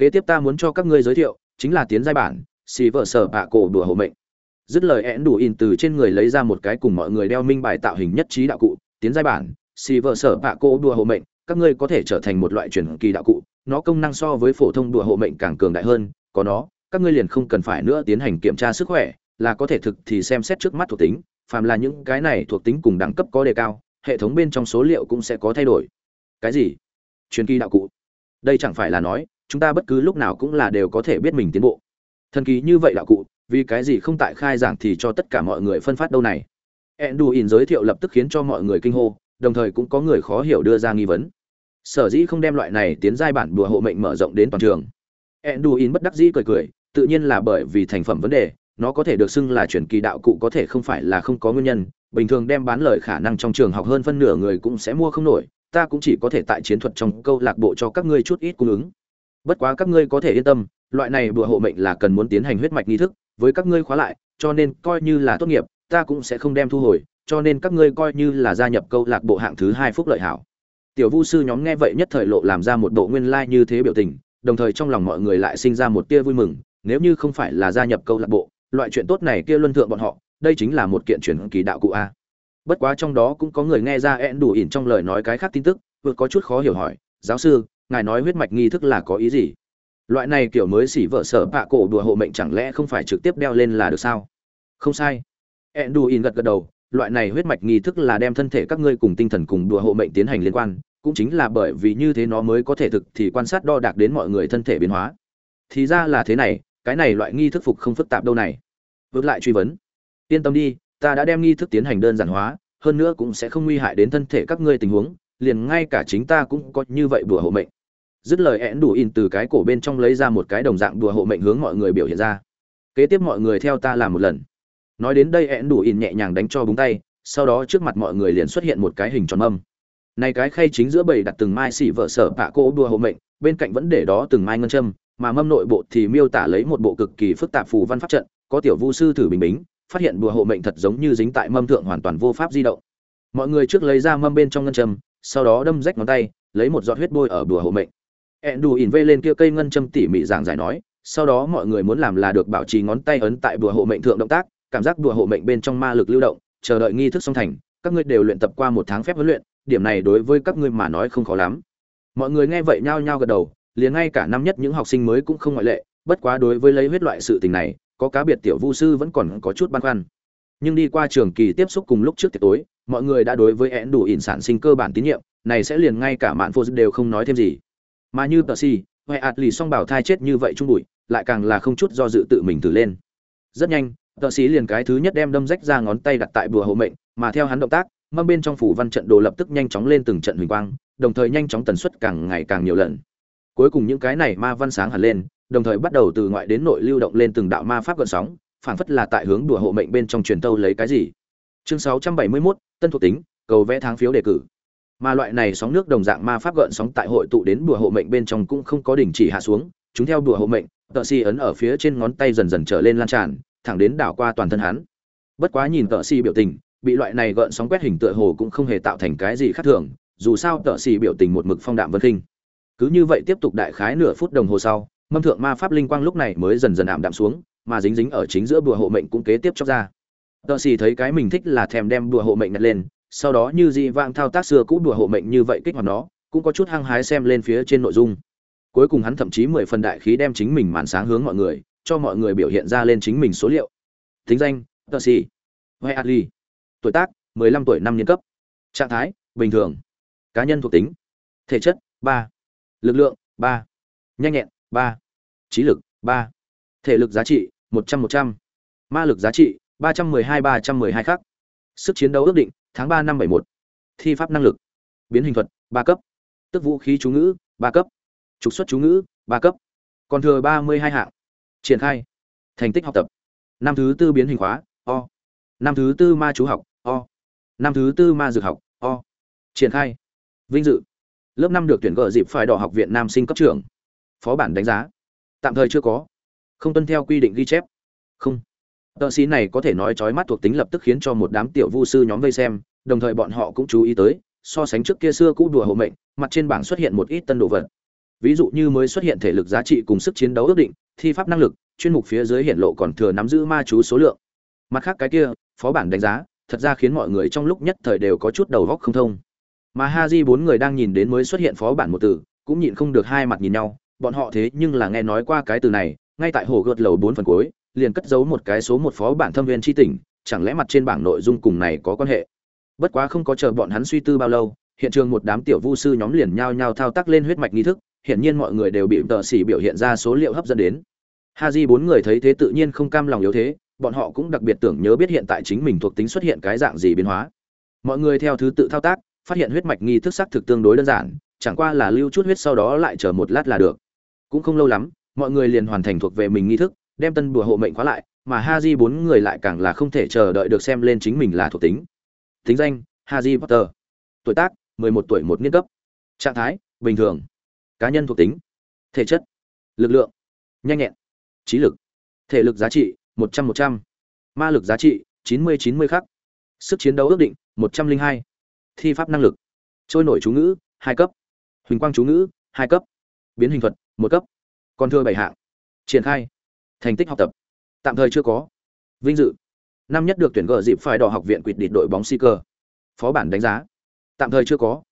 S1: kế tiếp ta muốn cho các ngươi giới thiệu, chính là tiến giai bản, xì vợ sở bạ cổ đùa hộ mệnh. Dứt lời én đủ in từ trên người lấy ra một cái cùng mọi người đeo minh bài tạo hình nhất trí đạo cụ, tiến giai bản, xì vợ sở bạ cổ đùa hộ mệnh. Các ngươi có thể trở thành một loại truyền kỳ đạo cụ, nó công năng so với phổ thông đùa hộ mệnh càng cường đại hơn, có nó, các ngươi liền không cần phải nữa tiến hành kiểm tra sức khỏe, là có thể thực thì xem xét trước mắt thuộc tính, phàm là những cái này thuộc tính cùng đẳng cấp có đề cao, hệ thống bên trong số liệu cũng sẽ có thay đổi. Cái gì? Truyền kỳ đạo cụ. Đây chẳng phải là nói chúng ta bất cứ lúc nào cũng là đều có thể biết mình tiến bộ. Thần kỳ như vậy đạo cụ, vì cái gì không tại khai giảng thì cho tất cả mọi người phân phát đâu này? Enduin giới thiệu lập tức khiến cho mọi người kinh hô, đồng thời cũng có người khó hiểu đưa ra nghi vấn. Sở dĩ không đem loại này tiến giai bản đùa hộ mệnh mở rộng đến toàn trường. Enduin bất đắc dĩ cười cười, tự nhiên là bởi vì thành phẩm vấn đề, nó có thể được xưng là truyền kỳ đạo cụ có thể không phải là không có nguyên nhân, bình thường đem bán lời khả năng trong trường học hơn phân nửa người cũng sẽ mua không nổi, ta cũng chỉ có thể tại chiến thuật trong câu lạc bộ cho các ngươi chút ít cung ứng bất quá các ngươi có thể yên tâm, loại này bùa hộ mệnh là cần muốn tiến hành huyết mạch nghi thức, với các ngươi khóa lại, cho nên coi như là tốt nghiệp, ta cũng sẽ không đem thu hồi, cho nên các ngươi coi như là gia nhập câu lạc bộ hạng thứ hai phúc lợi hảo. Tiểu vu sư nhóm nghe vậy nhất thời lộ làm ra một bộ nguyên lai như thế biểu tình, đồng thời trong lòng mọi người lại sinh ra một tia vui mừng, nếu như không phải là gia nhập câu lạc bộ, loại chuyện tốt này kia luân thượng bọn họ, đây chính là một kiện chuyển kỳ đạo cụ a. Bất quá trong đó cũng có người nghe ra ẹn đủ ỉn trong lời nói cái khác tin tức vượt có chút khó hiểu hỏi, giáo sư ngài nói huyết mạch nghi thức là có ý gì? Loại này kiểu mới xỉ vợ sở bạ cổ đùa hộ mệnh chẳng lẽ không phải trực tiếp đeo lên là được sao? Không sai. Enduin gật gật đầu, loại này huyết mạch nghi thức là đem thân thể các ngươi cùng tinh thần cùng đùa hộ mệnh tiến hành liên quan, cũng chính là bởi vì như thế nó mới có thể thực thì quan sát đo đạc đến mọi người thân thể biến hóa. Thì ra là thế này, cái này loại nghi thức phục không phức tạp đâu này. Vượt lại truy vấn. Yên tâm đi, ta đã đem nghi thức tiến hành đơn giản hóa, hơn nữa cũng sẽ không nguy hại đến thân thể các ngươi tình huống, liền ngay cả chính ta cũng có như vậy đùa hộ mệnh dứt lời én đủ in từ cái cổ bên trong lấy ra một cái đồng dạng đùa hộ mệnh hướng mọi người biểu hiện ra. Kế tiếp mọi người theo ta làm một lần. Nói đến đây én đủ in nhẹ nhàng đánh cho búng tay, sau đó trước mặt mọi người liền xuất hiện một cái hình tròn mâm. Này cái khay chính giữa bầy đặt từng mai xỉ vợ sở bạ cô đùa hộ mệnh, bên cạnh vẫn để đó từng mai ngân châm, mà mâm nội bộ thì miêu tả lấy một bộ cực kỳ phức tạp phù văn pháp trận, có tiểu vu sư thử bình bính, phát hiện đùa hộ mệnh thật giống như dính tại mâm thượng hoàn toàn vô pháp di động. Mọi người trước lấy ra mâm bên trong ngân châm, sau đó đâm rách ngón tay, lấy một giọt huyết bôi ở đùa hộ mệnh ẹn đù ỉn vê lên kia cây ngân châm tỉ mỉ giảng giải nói, sau đó mọi người muốn làm là được bảo trì ngón tay ấn tại đùa hộ mệnh thượng động tác, cảm giác đùa hộ mệnh bên trong ma lực lưu động, chờ đợi nghi thức song thành, các ngươi đều luyện tập qua một tháng phép huấn luyện, điểm này đối với các ngươi mà nói không khó lắm. Mọi người nghe vậy nhao nhao gật đầu, liền ngay cả năm nhất những học sinh mới cũng không ngoại lệ, bất quá đối với lấy huyết loại sự tình này, có cá biệt tiểu vu sư vẫn còn có chút băn khoăn. Nhưng đi qua trường kỳ tiếp xúc cùng lúc trước tiệc tối, mọi người đã đối với én đủ ỉn sản sinh cơ bản tín nhiệm, này sẽ liền ngay cả mạn phô đều không nói thêm gì mà như tờ si huệ ạt lì xong bảo thai chết như vậy trung bụi lại càng là không chút do dự tự mình thử lên. Rất nhanh tờ sĩ liền cái thứ nhất đem đâm rách ra ngón tay đặt tại bùa hộ mệnh mà theo hắn động tác mâm bên trong phủ văn trận đồ lập tức nhanh chóng lên từng trận huỳnh quang đồng thời nhanh chóng tần suất càng ngày càng nhiều lần. Cuối cùng những cái này ma văn sáng hẳn lên đồng thời bắt đầu từ ngoại đến nội lưu động lên từng đạo ma pháp gợn sóng phản phất là tại hướng đùa hộ mệnh bên trong truyền tâu lấy cái gì. Chương 671, tân thuộc tính cầu vẽ tháng phiếu đề cử mà loại này sóng nước đồng dạng ma pháp gợn sóng tại hội tụ đến bùa hộ mệnh bên trong cũng không có đỉnh chỉ hạ xuống, chúng theo bùa hộ mệnh, tợ si ấn ở phía trên ngón tay dần dần trở lên lan tràn, thẳng đến đảo qua toàn thân hắn. Bất quá nhìn tợ si biểu tình, bị loại này gợn sóng quét hình tựa hồ cũng không hề tạo thành cái gì khác thường, dù sao tợ si biểu tình một mực phong đạm vân khinh. Cứ như vậy tiếp tục đại khái nửa phút đồng hồ sau, mâm thượng ma pháp linh quang lúc này mới dần dần ảm đạm xuống, mà dính dính ở chính giữa bùa hộ mệnh cũng kế tiếp chóc ra. Tợ xì thấy cái mình thích là thèm đem bùa hộ mệnh nhặt lên sau đó như di vãng thao tác xưa cũ đùa hộ mệnh như vậy kích hoạt nó, cũng có chút hăng hái xem lên phía trên nội dung. Cuối cùng hắn thậm chí mười phần đại khí đem chính mình màn sáng hướng mọi người, cho mọi người biểu hiện ra lên chính mình số liệu. Tính danh, tờ xì. Hoài adli. Tuổi tác, mười lăm tuổi năm niên cấp. Trạng thái, bình thường. Cá nhân thuộc tính. Thể chất, ba. Lực lượng, ba. Nhanh nhẹn, ba. Trí lực, ba. Thể lực giá trị, một trăm một trăm. Ma lực giá trị, ba trăm mười hai, ba trăm mười hai khắc. Sức chiến đấu ước định tháng ba năm bảy một. Thi pháp năng lực. Biến hình thuật, ba cấp. Tức vũ khí chú ngữ, ba cấp. Trục xuất chú ngữ, ba cấp. Còn thừa ba mươi hai hạng. Triển khai. Thành tích học tập. Năm thứ tư biến hình khóa, o. Năm thứ tư ma chú học, o. Năm thứ tư ma dược học, o. Triển khai. Vinh dự. Lớp năm được tuyển gỡ dịp phải đỏ học viện nam sinh cấp trưởng. Phó bản đánh giá. Tạm thời chưa có. Không tuân theo quy định ghi chép. Không tờ xí này có thể nói trói mắt thuộc tính lập tức khiến cho một đám tiểu vu sư nhóm vây xem, đồng thời bọn họ cũng chú ý tới, so sánh trước kia xưa cũ đùa hộ mệnh, mặt trên bảng xuất hiện một ít tân đồ vật. Ví dụ như mới xuất hiện thể lực giá trị cùng sức chiến đấu ước định, thi pháp năng lực, chuyên mục phía dưới hiện lộ còn thừa nắm giữ ma chú số lượng. Mặt khác cái kia, phó bản đánh giá, thật ra khiến mọi người trong lúc nhất thời đều có chút đầu góc không thông. Mà ha di bốn người đang nhìn đến mới xuất hiện phó bản một từ, cũng nhịn không được hai mặt nhìn nhau, bọn họ thế nhưng là nghe nói qua cái từ này, ngay tại hồ gợt lầu bốn phần cuối liền cất giấu một cái số một phó bản thâm viên tri tỉnh, chẳng lẽ mặt trên bảng nội dung cùng này có quan hệ? Bất quá không có chờ bọn hắn suy tư bao lâu, hiện trường một đám tiểu vu sư nhóm liền nhao nhao thao tác lên huyết mạch nghi thức, hiển nhiên mọi người đều bị tờ xỉ biểu hiện ra số liệu hấp dẫn đến. Ha di bốn người thấy thế tự nhiên không cam lòng yếu thế, bọn họ cũng đặc biệt tưởng nhớ biết hiện tại chính mình thuộc tính xuất hiện cái dạng gì biến hóa. Mọi người theo thứ tự thao tác, phát hiện huyết mạch nghi thức xác thực tương đối đơn giản, chẳng qua là lưu chút huyết sau đó lại chờ một lát là được. Cũng không lâu lắm, mọi người liền hoàn thành thuộc về mình nghi thức đem tân bùa hộ mệnh khóa lại mà ha di bốn người lại càng là không thể chờ đợi được xem lên chính mình là thuộc tính. Tính danh ha di potter. Tuổi tác 11 tuổi một niên cấp. Trạng thái bình thường. Cá nhân thuộc tính thể chất lực lượng nhanh nhẹn trí lực thể lực giá trị 100 100, ma lực giá trị 90 90 khắc. Sức chiến đấu ước định 102, thi pháp năng lực trôi nổi chú ngữ hai cấp. Huỳnh quang chú ngữ hai cấp. Biến hình thuật một cấp. Con thưa bảy hạng. Triển khai thành tích học tập. Tạm thời chưa có. Vinh dự. Năm nhất được tuyển gỡ dịp phải đỏ học viện quỵt địt đội bóng si cơ phó bản đánh giá. Tạm thời chưa có.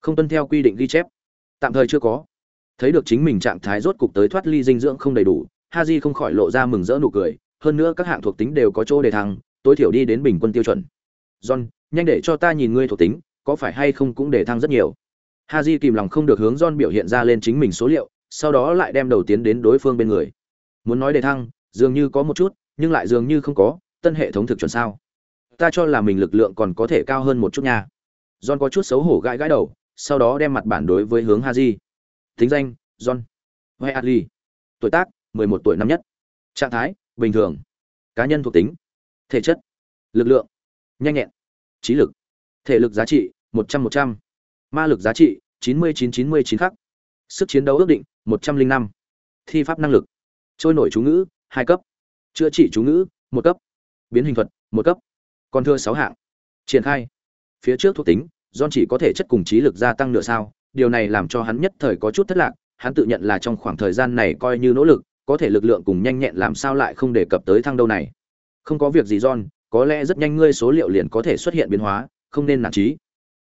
S1: Không tuân theo quy định ghi chép. Tạm thời chưa có. Thấy được chính mình trạng thái rốt cục tới thoát ly dinh dưỡng không đầy đủ, haji không khỏi lộ ra mừng rỡ nụ cười. Hơn nữa các hạng thuộc tính đều có chỗ để thăng, tối thiểu đi đến bình quân tiêu chuẩn. John, nhanh để cho ta nhìn ngươi thuộc tính, có phải hay không cũng để thăng rất nhiều. Haji kìm lòng không được hướng john biểu hiện ra lên chính mình số liệu, sau đó lại đem đầu tiến đến đối phương bên người muốn nói đề thăng dường như có một chút nhưng lại dường như không có tân hệ thống thực chuẩn sao? Ta cho là mình lực lượng còn có thể cao hơn một chút nha. John có chút xấu hổ gãi gãi đầu sau đó đem mặt bản đối với hướng haji. Thính danh john. Huệ adli. Tuổi tác 11 tuổi năm nhất. Trạng thái bình thường. Cá nhân thuộc tính thể chất lực lượng nhanh nhẹn. Trí lực thể lực giá trị 100 100, ma lực giá trị 99 99 khắc. Sức chiến đấu ước định 105, thi pháp năng lực trôi nổi chú ngữ hai cấp. Chữa trị chú ngữ một cấp. Biến hình thuật một cấp. Còn thưa sáu hạng. Triển khai. Phía trước thuộc tính don chỉ có thể chất cùng trí lực gia tăng nửa sao. Điều này làm cho hắn nhất thời có chút thất lạc. Hắn tự nhận là trong khoảng thời gian này coi như nỗ lực có thể lực lượng cùng nhanh nhẹn làm sao lại không đề cập tới thăng đâu này. Không có việc gì don, có lẽ rất nhanh ngươi số liệu liền có thể xuất hiện biến hóa không nên nản trí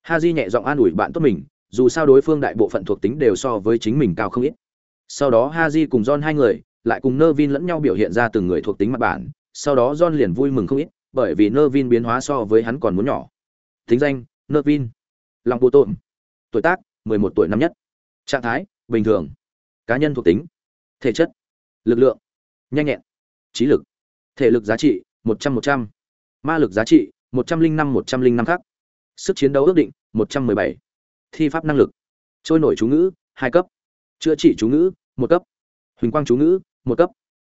S1: Haji nhẹ giọng an ủi bạn tốt mình dù sao đối phương đại bộ phận thuộc tính đều so với chính mình cao không ít. Sau đó ha di cùng don hai người lại cùng Nervin lẫn nhau biểu hiện ra từng người thuộc tính mặt bản sau đó John liền vui mừng không ít bởi vì Nervin biến hóa so với hắn còn muốn nhỏ. Tính danh Nervin. Lòng bộ tộn tuổi tác 11 tuổi năm nhất. Trạng thái bình thường. Cá nhân thuộc tính. Thể chất lực lượng. Nhanh nhẹn. Trí lực. Thể lực giá trị 100 100, ma lực giá trị 105 105 khắc. Sức chiến đấu ước định 117, thi pháp năng lực. Trôi nổi chú ngữ hai cấp. Chữa trị chú ngữ một cấp. Huỳnh quang chú ngữ một cấp.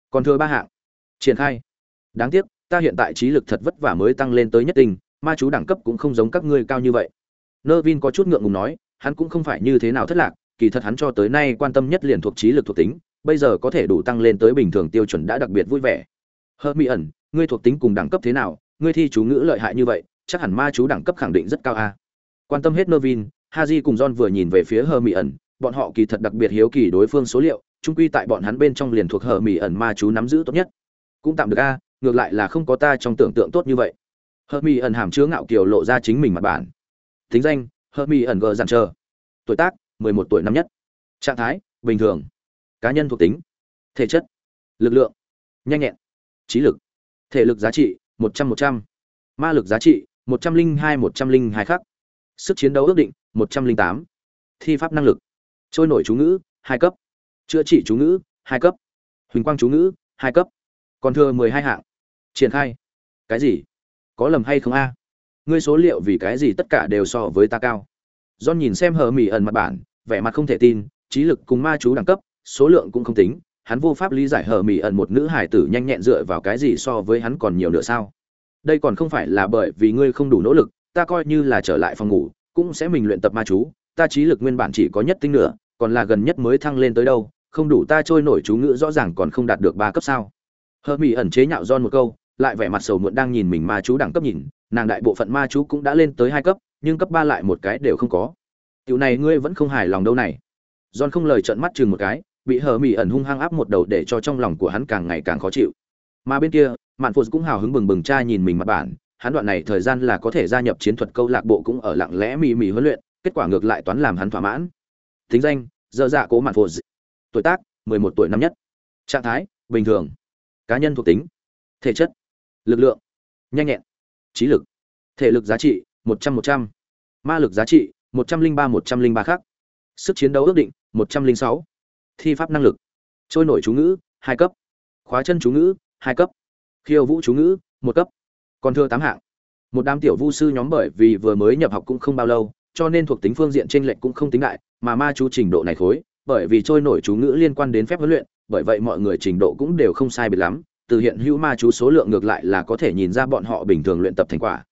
S1: Còn thừa ba hạng. Triển khai. Đáng tiếc, ta hiện tại trí lực thật vất vả mới tăng lên tới nhất tình ma chú đẳng cấp cũng không giống các ngươi cao như vậy. Nơ vin có chút ngượng ngùng nói, hắn cũng không phải như thế nào thất lạc, kỳ thật hắn cho tới nay quan tâm nhất liền thuộc trí lực thuộc tính, bây giờ có thể đủ tăng lên tới bình thường tiêu chuẩn đã đặc biệt vui vẻ. Hơ mỹ ẩn ngươi thuộc tính cùng đẳng cấp thế nào? Ngươi thi chú ngữ lợi hại như vậy, chắc hẳn ma chú đẳng cấp khẳng định rất cao a. Quan tâm hết nơ vin haji cùng john vừa nhìn về phía hơ mỹ ẩn bọn họ kỳ thật đặc biệt hiếu kỳ đối phương số liệu trung quy tại bọn hắn bên trong liền thuộc hờ mỹ ẩn ma chú nắm giữ tốt nhất. Cũng tạm được a ngược lại là không có ta trong tưởng tượng tốt như vậy. Hờ mỹ ẩn hàm chứa ngạo kiều lộ ra chính mình mặt bản. Thính danh hờ mỹ ẩn gờ dàn trờ tuổi tác 11 tuổi năm nhất. Trạng thái bình thường. Cá nhân thuộc tính thể chất lực lượng nhanh nhẹn. Trí lực thể lực giá trị 100 100, ma lực giá trị 102 102 khắc. Sức chiến đấu ước định 108, thi pháp năng lực trôi nổi chú ngữ hai cấp chữa trị chú ngữ, hai cấp. Huỳnh quang chú ngữ, hai cấp. Còn thừa mười hai hạng. Triển khai. Cái gì? Có lầm hay không a? Ngươi số liệu vì cái gì tất cả đều so với ta cao? John nhìn xem hờ mỹ ẩn mặt bản, vẻ mặt không thể tin, trí lực cùng ma chú đẳng cấp, số lượng cũng không tính. Hắn vô pháp lý giải hờ mỹ ẩn một nữ hải tử nhanh nhẹn dựa vào cái gì so với hắn còn nhiều nữa sao? Đây còn không phải là bởi vì ngươi không đủ nỗ lực, ta coi như là trở lại phòng ngủ, cũng sẽ mình luyện tập ma chú. Ta trí lực nguyên bản chỉ có nhất tinh nữa còn là gần nhất mới thăng lên tới đâu không đủ ta trôi nổi chú ngữ rõ ràng còn không đạt được ba cấp sao? Hơ mỹ ẩn chế nhạo don một câu, lại vẻ mặt sầu muộn đang nhìn mình ma chú đẳng cấp nhìn, nàng đại bộ phận ma chú cũng đã lên tới hai cấp, nhưng cấp ba lại một cái đều không có. Tiểu này ngươi vẫn không hài lòng đâu này. Don không lời trợn mắt chừng một cái, bị hờ mỹ ẩn hung hăng áp một đầu để cho trong lòng của hắn càng ngày càng khó chịu. Mà bên kia, mạn phụ cũng hào hứng bừng bừng cha nhìn mình mặt bản, hắn đoạn này thời gian là có thể gia nhập chiến thuật câu lạc bộ cũng ở lặng lẽ mì mì huấn luyện, kết quả ngược lại toán làm hắn thỏa mãn. Thính danh dơ dạ cố mạn phụ tuổi tác 11 tuổi năm nhất. Trạng thái bình thường. Cá nhân thuộc tính thể chất lực lượng nhanh nhẹn. Trí lực thể lực giá trị 100 100, ma lực giá trị 103 103 khác. Sức chiến đấu ước định 106, thi pháp năng lực trôi nổi chú ngữ hai cấp. Khóa chân chú ngữ hai cấp. Khiêu vũ chú ngữ một cấp. Còn thưa tám hạng. Một đám tiểu vu sư nhóm bởi vì vừa mới nhập học cũng không bao lâu cho nên thuộc tính phương diện trên lệnh cũng không tính đại mà ma chú trình độ này khối bởi vì trôi nổi chú ngữ liên quan đến phép huấn luyện, bởi vậy mọi người trình độ cũng đều không sai biệt lắm, từ hiện hữu ma chú số lượng ngược lại là có thể nhìn ra bọn họ bình thường luyện tập thành quả.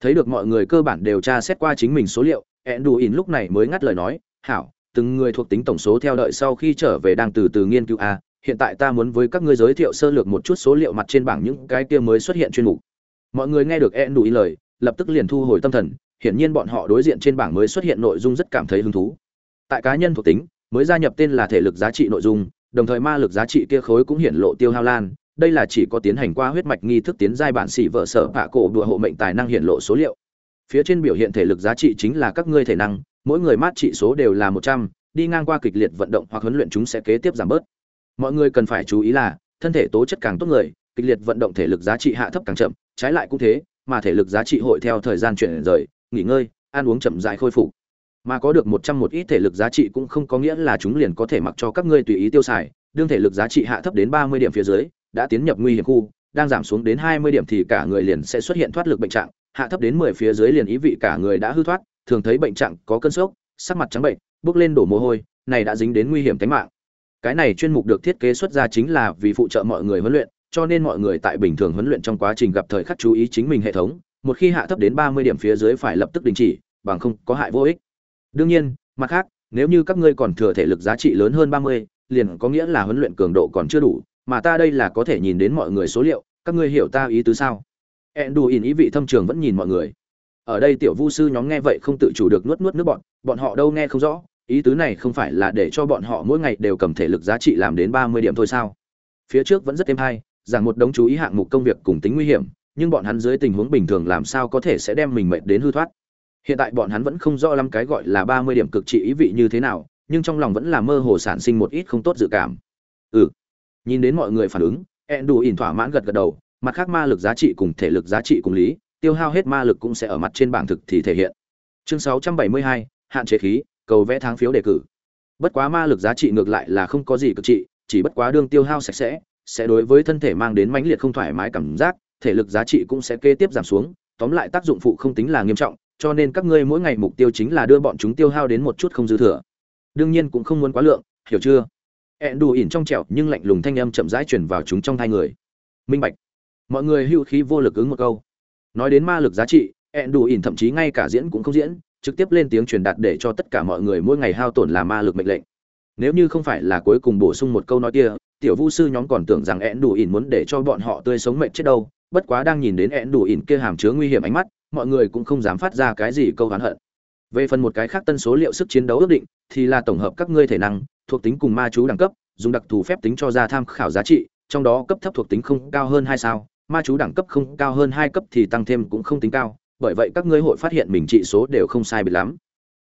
S1: Thấy được mọi người cơ bản đều tra xét qua chính mình số liệu, Enduin lúc này mới ngắt lời nói, "Hảo, từng người thuộc tính tổng số theo đợi sau khi trở về đang từ từ nghiên cứu a, hiện tại ta muốn với các ngươi giới thiệu sơ lược một chút số liệu mặt trên bảng những cái kia mới xuất hiện chuyên mục." Mọi người nghe được Enduin lời, lập tức liền thu hồi tâm thần, hiển nhiên bọn họ đối diện trên bảng mới xuất hiện nội dung rất cảm thấy hứng thú. Tại cá nhân thuộc tính, mới gia nhập tên là thể lực giá trị nội dung, đồng thời ma lực giá trị kia khối cũng hiển lộ tiêu hao lan. Đây là chỉ có tiến hành qua huyết mạch nghi thức tiến giai bản xỉ vợ sở hạ cổ đùa hộ mệnh tài năng hiển lộ số liệu. Phía trên biểu hiện thể lực giá trị chính là các ngươi thể năng, mỗi người mát trị số đều là một trăm, đi ngang qua kịch liệt vận động hoặc huấn luyện chúng sẽ kế tiếp giảm bớt. Mọi người cần phải chú ý là, thân thể tố chất càng tốt người, kịch liệt vận động thể lực giá trị hạ thấp càng chậm, trái lại cũng thế, mà thể lực giá trị hội theo thời gian chuyển rời, nghỉ ngơi, ăn uống chậm dại khôi phục mà có được một trăm một ít thể lực giá trị cũng không có nghĩa là chúng liền có thể mặc cho các ngươi tùy ý tiêu xài đương thể lực giá trị hạ thấp đến ba mươi điểm phía dưới đã tiến nhập nguy hiểm khu đang giảm xuống đến 20 điểm thì cả người liền sẽ xuất hiện thoát lực bệnh trạng, hạ thấp đến 10 phía dưới liền ý vị cả người đã hư thoát, thường thấy bệnh trạng có cơn sốc, sắc mặt trắng bệnh, bước lên đổ mồ hôi, này đã dính đến nguy hiểm tính mạng. Cái này chuyên mục được thiết kế xuất ra chính là vì phụ trợ mọi người huấn luyện, cho nên mọi người tại bình thường huấn luyện trong quá trình gặp thời khắc chú ý chính mình hệ thống, một khi hạ thấp đến 30 điểm phía dưới phải lập tức đình chỉ, bằng không có hại vô ích. Đương nhiên, mặt khác, nếu như các ngươi còn thừa thể lực giá trị lớn hơn 30, liền có nghĩa là huấn luyện cường độ còn chưa đủ, mà ta đây là có thể nhìn đến mọi người số liệu, các ngươi hiểu ta ý tứ sao? Enduin ý vị thâm trường vẫn nhìn mọi người. Ở đây tiểu vu sư nhóm nghe vậy không tự chủ được nuốt nuốt nước bọn, bọn họ đâu nghe không rõ, ý tứ này không phải là để cho bọn họ mỗi ngày đều cầm thể lực giá trị làm đến 30 điểm thôi sao? Phía trước vẫn rất êm hay, rằng một đống chú ý hạng mục công việc cùng tính nguy hiểm, nhưng bọn hắn dưới tình huống bình thường làm sao có thể sẽ đem mình mệt đến hư thoát. Hiện tại bọn hắn vẫn không rõ lắm cái gọi là 30 điểm cực trị ý vị như thế nào, nhưng trong lòng vẫn là mơ hồ sản sinh một ít không tốt dự cảm. Ừ. Nhìn đến mọi người phản ứng, đủ ỉn thỏa mãn gật gật đầu, mặt khác ma lực giá trị cùng thể lực giá trị cùng lý, tiêu hao hết ma lực cũng sẽ ở mặt trên bảng thực thì thể hiện. Chương 672, hạn chế khí, cầu vẽ tháng phiếu đề cử. Bất quá ma lực giá trị ngược lại là không có gì cực trị, chỉ bất quá đương tiêu hao sạch sẽ, sẽ đối với thân thể mang đến mãnh liệt không thoải mái cảm giác, thể lực giá trị cũng sẽ kế tiếp giảm xuống, tóm lại tác dụng phụ không tính là nghiêm trọng, cho nên các ngươi mỗi ngày mục tiêu chính là đưa bọn chúng tiêu hao đến một chút không dư thừa. Đương nhiên cũng không muốn quá lượng, hiểu chưa? ẹn đù ỉn trong trẻo nhưng lạnh lùng thanh âm chậm rãi truyền vào chúng trong hai người minh bạch mọi người hữu khí vô lực ứng một câu nói đến ma lực giá trị ẹn đù ỉn thậm chí ngay cả diễn cũng không diễn trực tiếp lên tiếng truyền đạt để cho tất cả mọi người mỗi ngày hao tổn là ma lực mệnh lệnh nếu như không phải là cuối cùng bổ sung một câu nói kia tiểu vu sư nhóm còn tưởng rằng ẹn đù ỉn muốn để cho bọn họ tươi sống mệnh chết đâu bất quá đang nhìn đến ẹn đù ỉn kia hàm chứa nguy hiểm ánh mắt mọi người cũng không dám phát ra cái gì câu oán hận. Về phần một cái khác tân số liệu sức chiến đấu ước định, thì là tổng hợp các ngươi thể năng, thuộc tính cùng ma chú đẳng cấp, dùng đặc thù phép tính cho ra tham khảo giá trị, trong đó cấp thấp thuộc tính không cao hơn hai sao, ma chú đẳng cấp không cao hơn hai cấp thì tăng thêm cũng không tính cao, bởi vậy các ngươi hội phát hiện mình trị số đều không sai biệt lắm.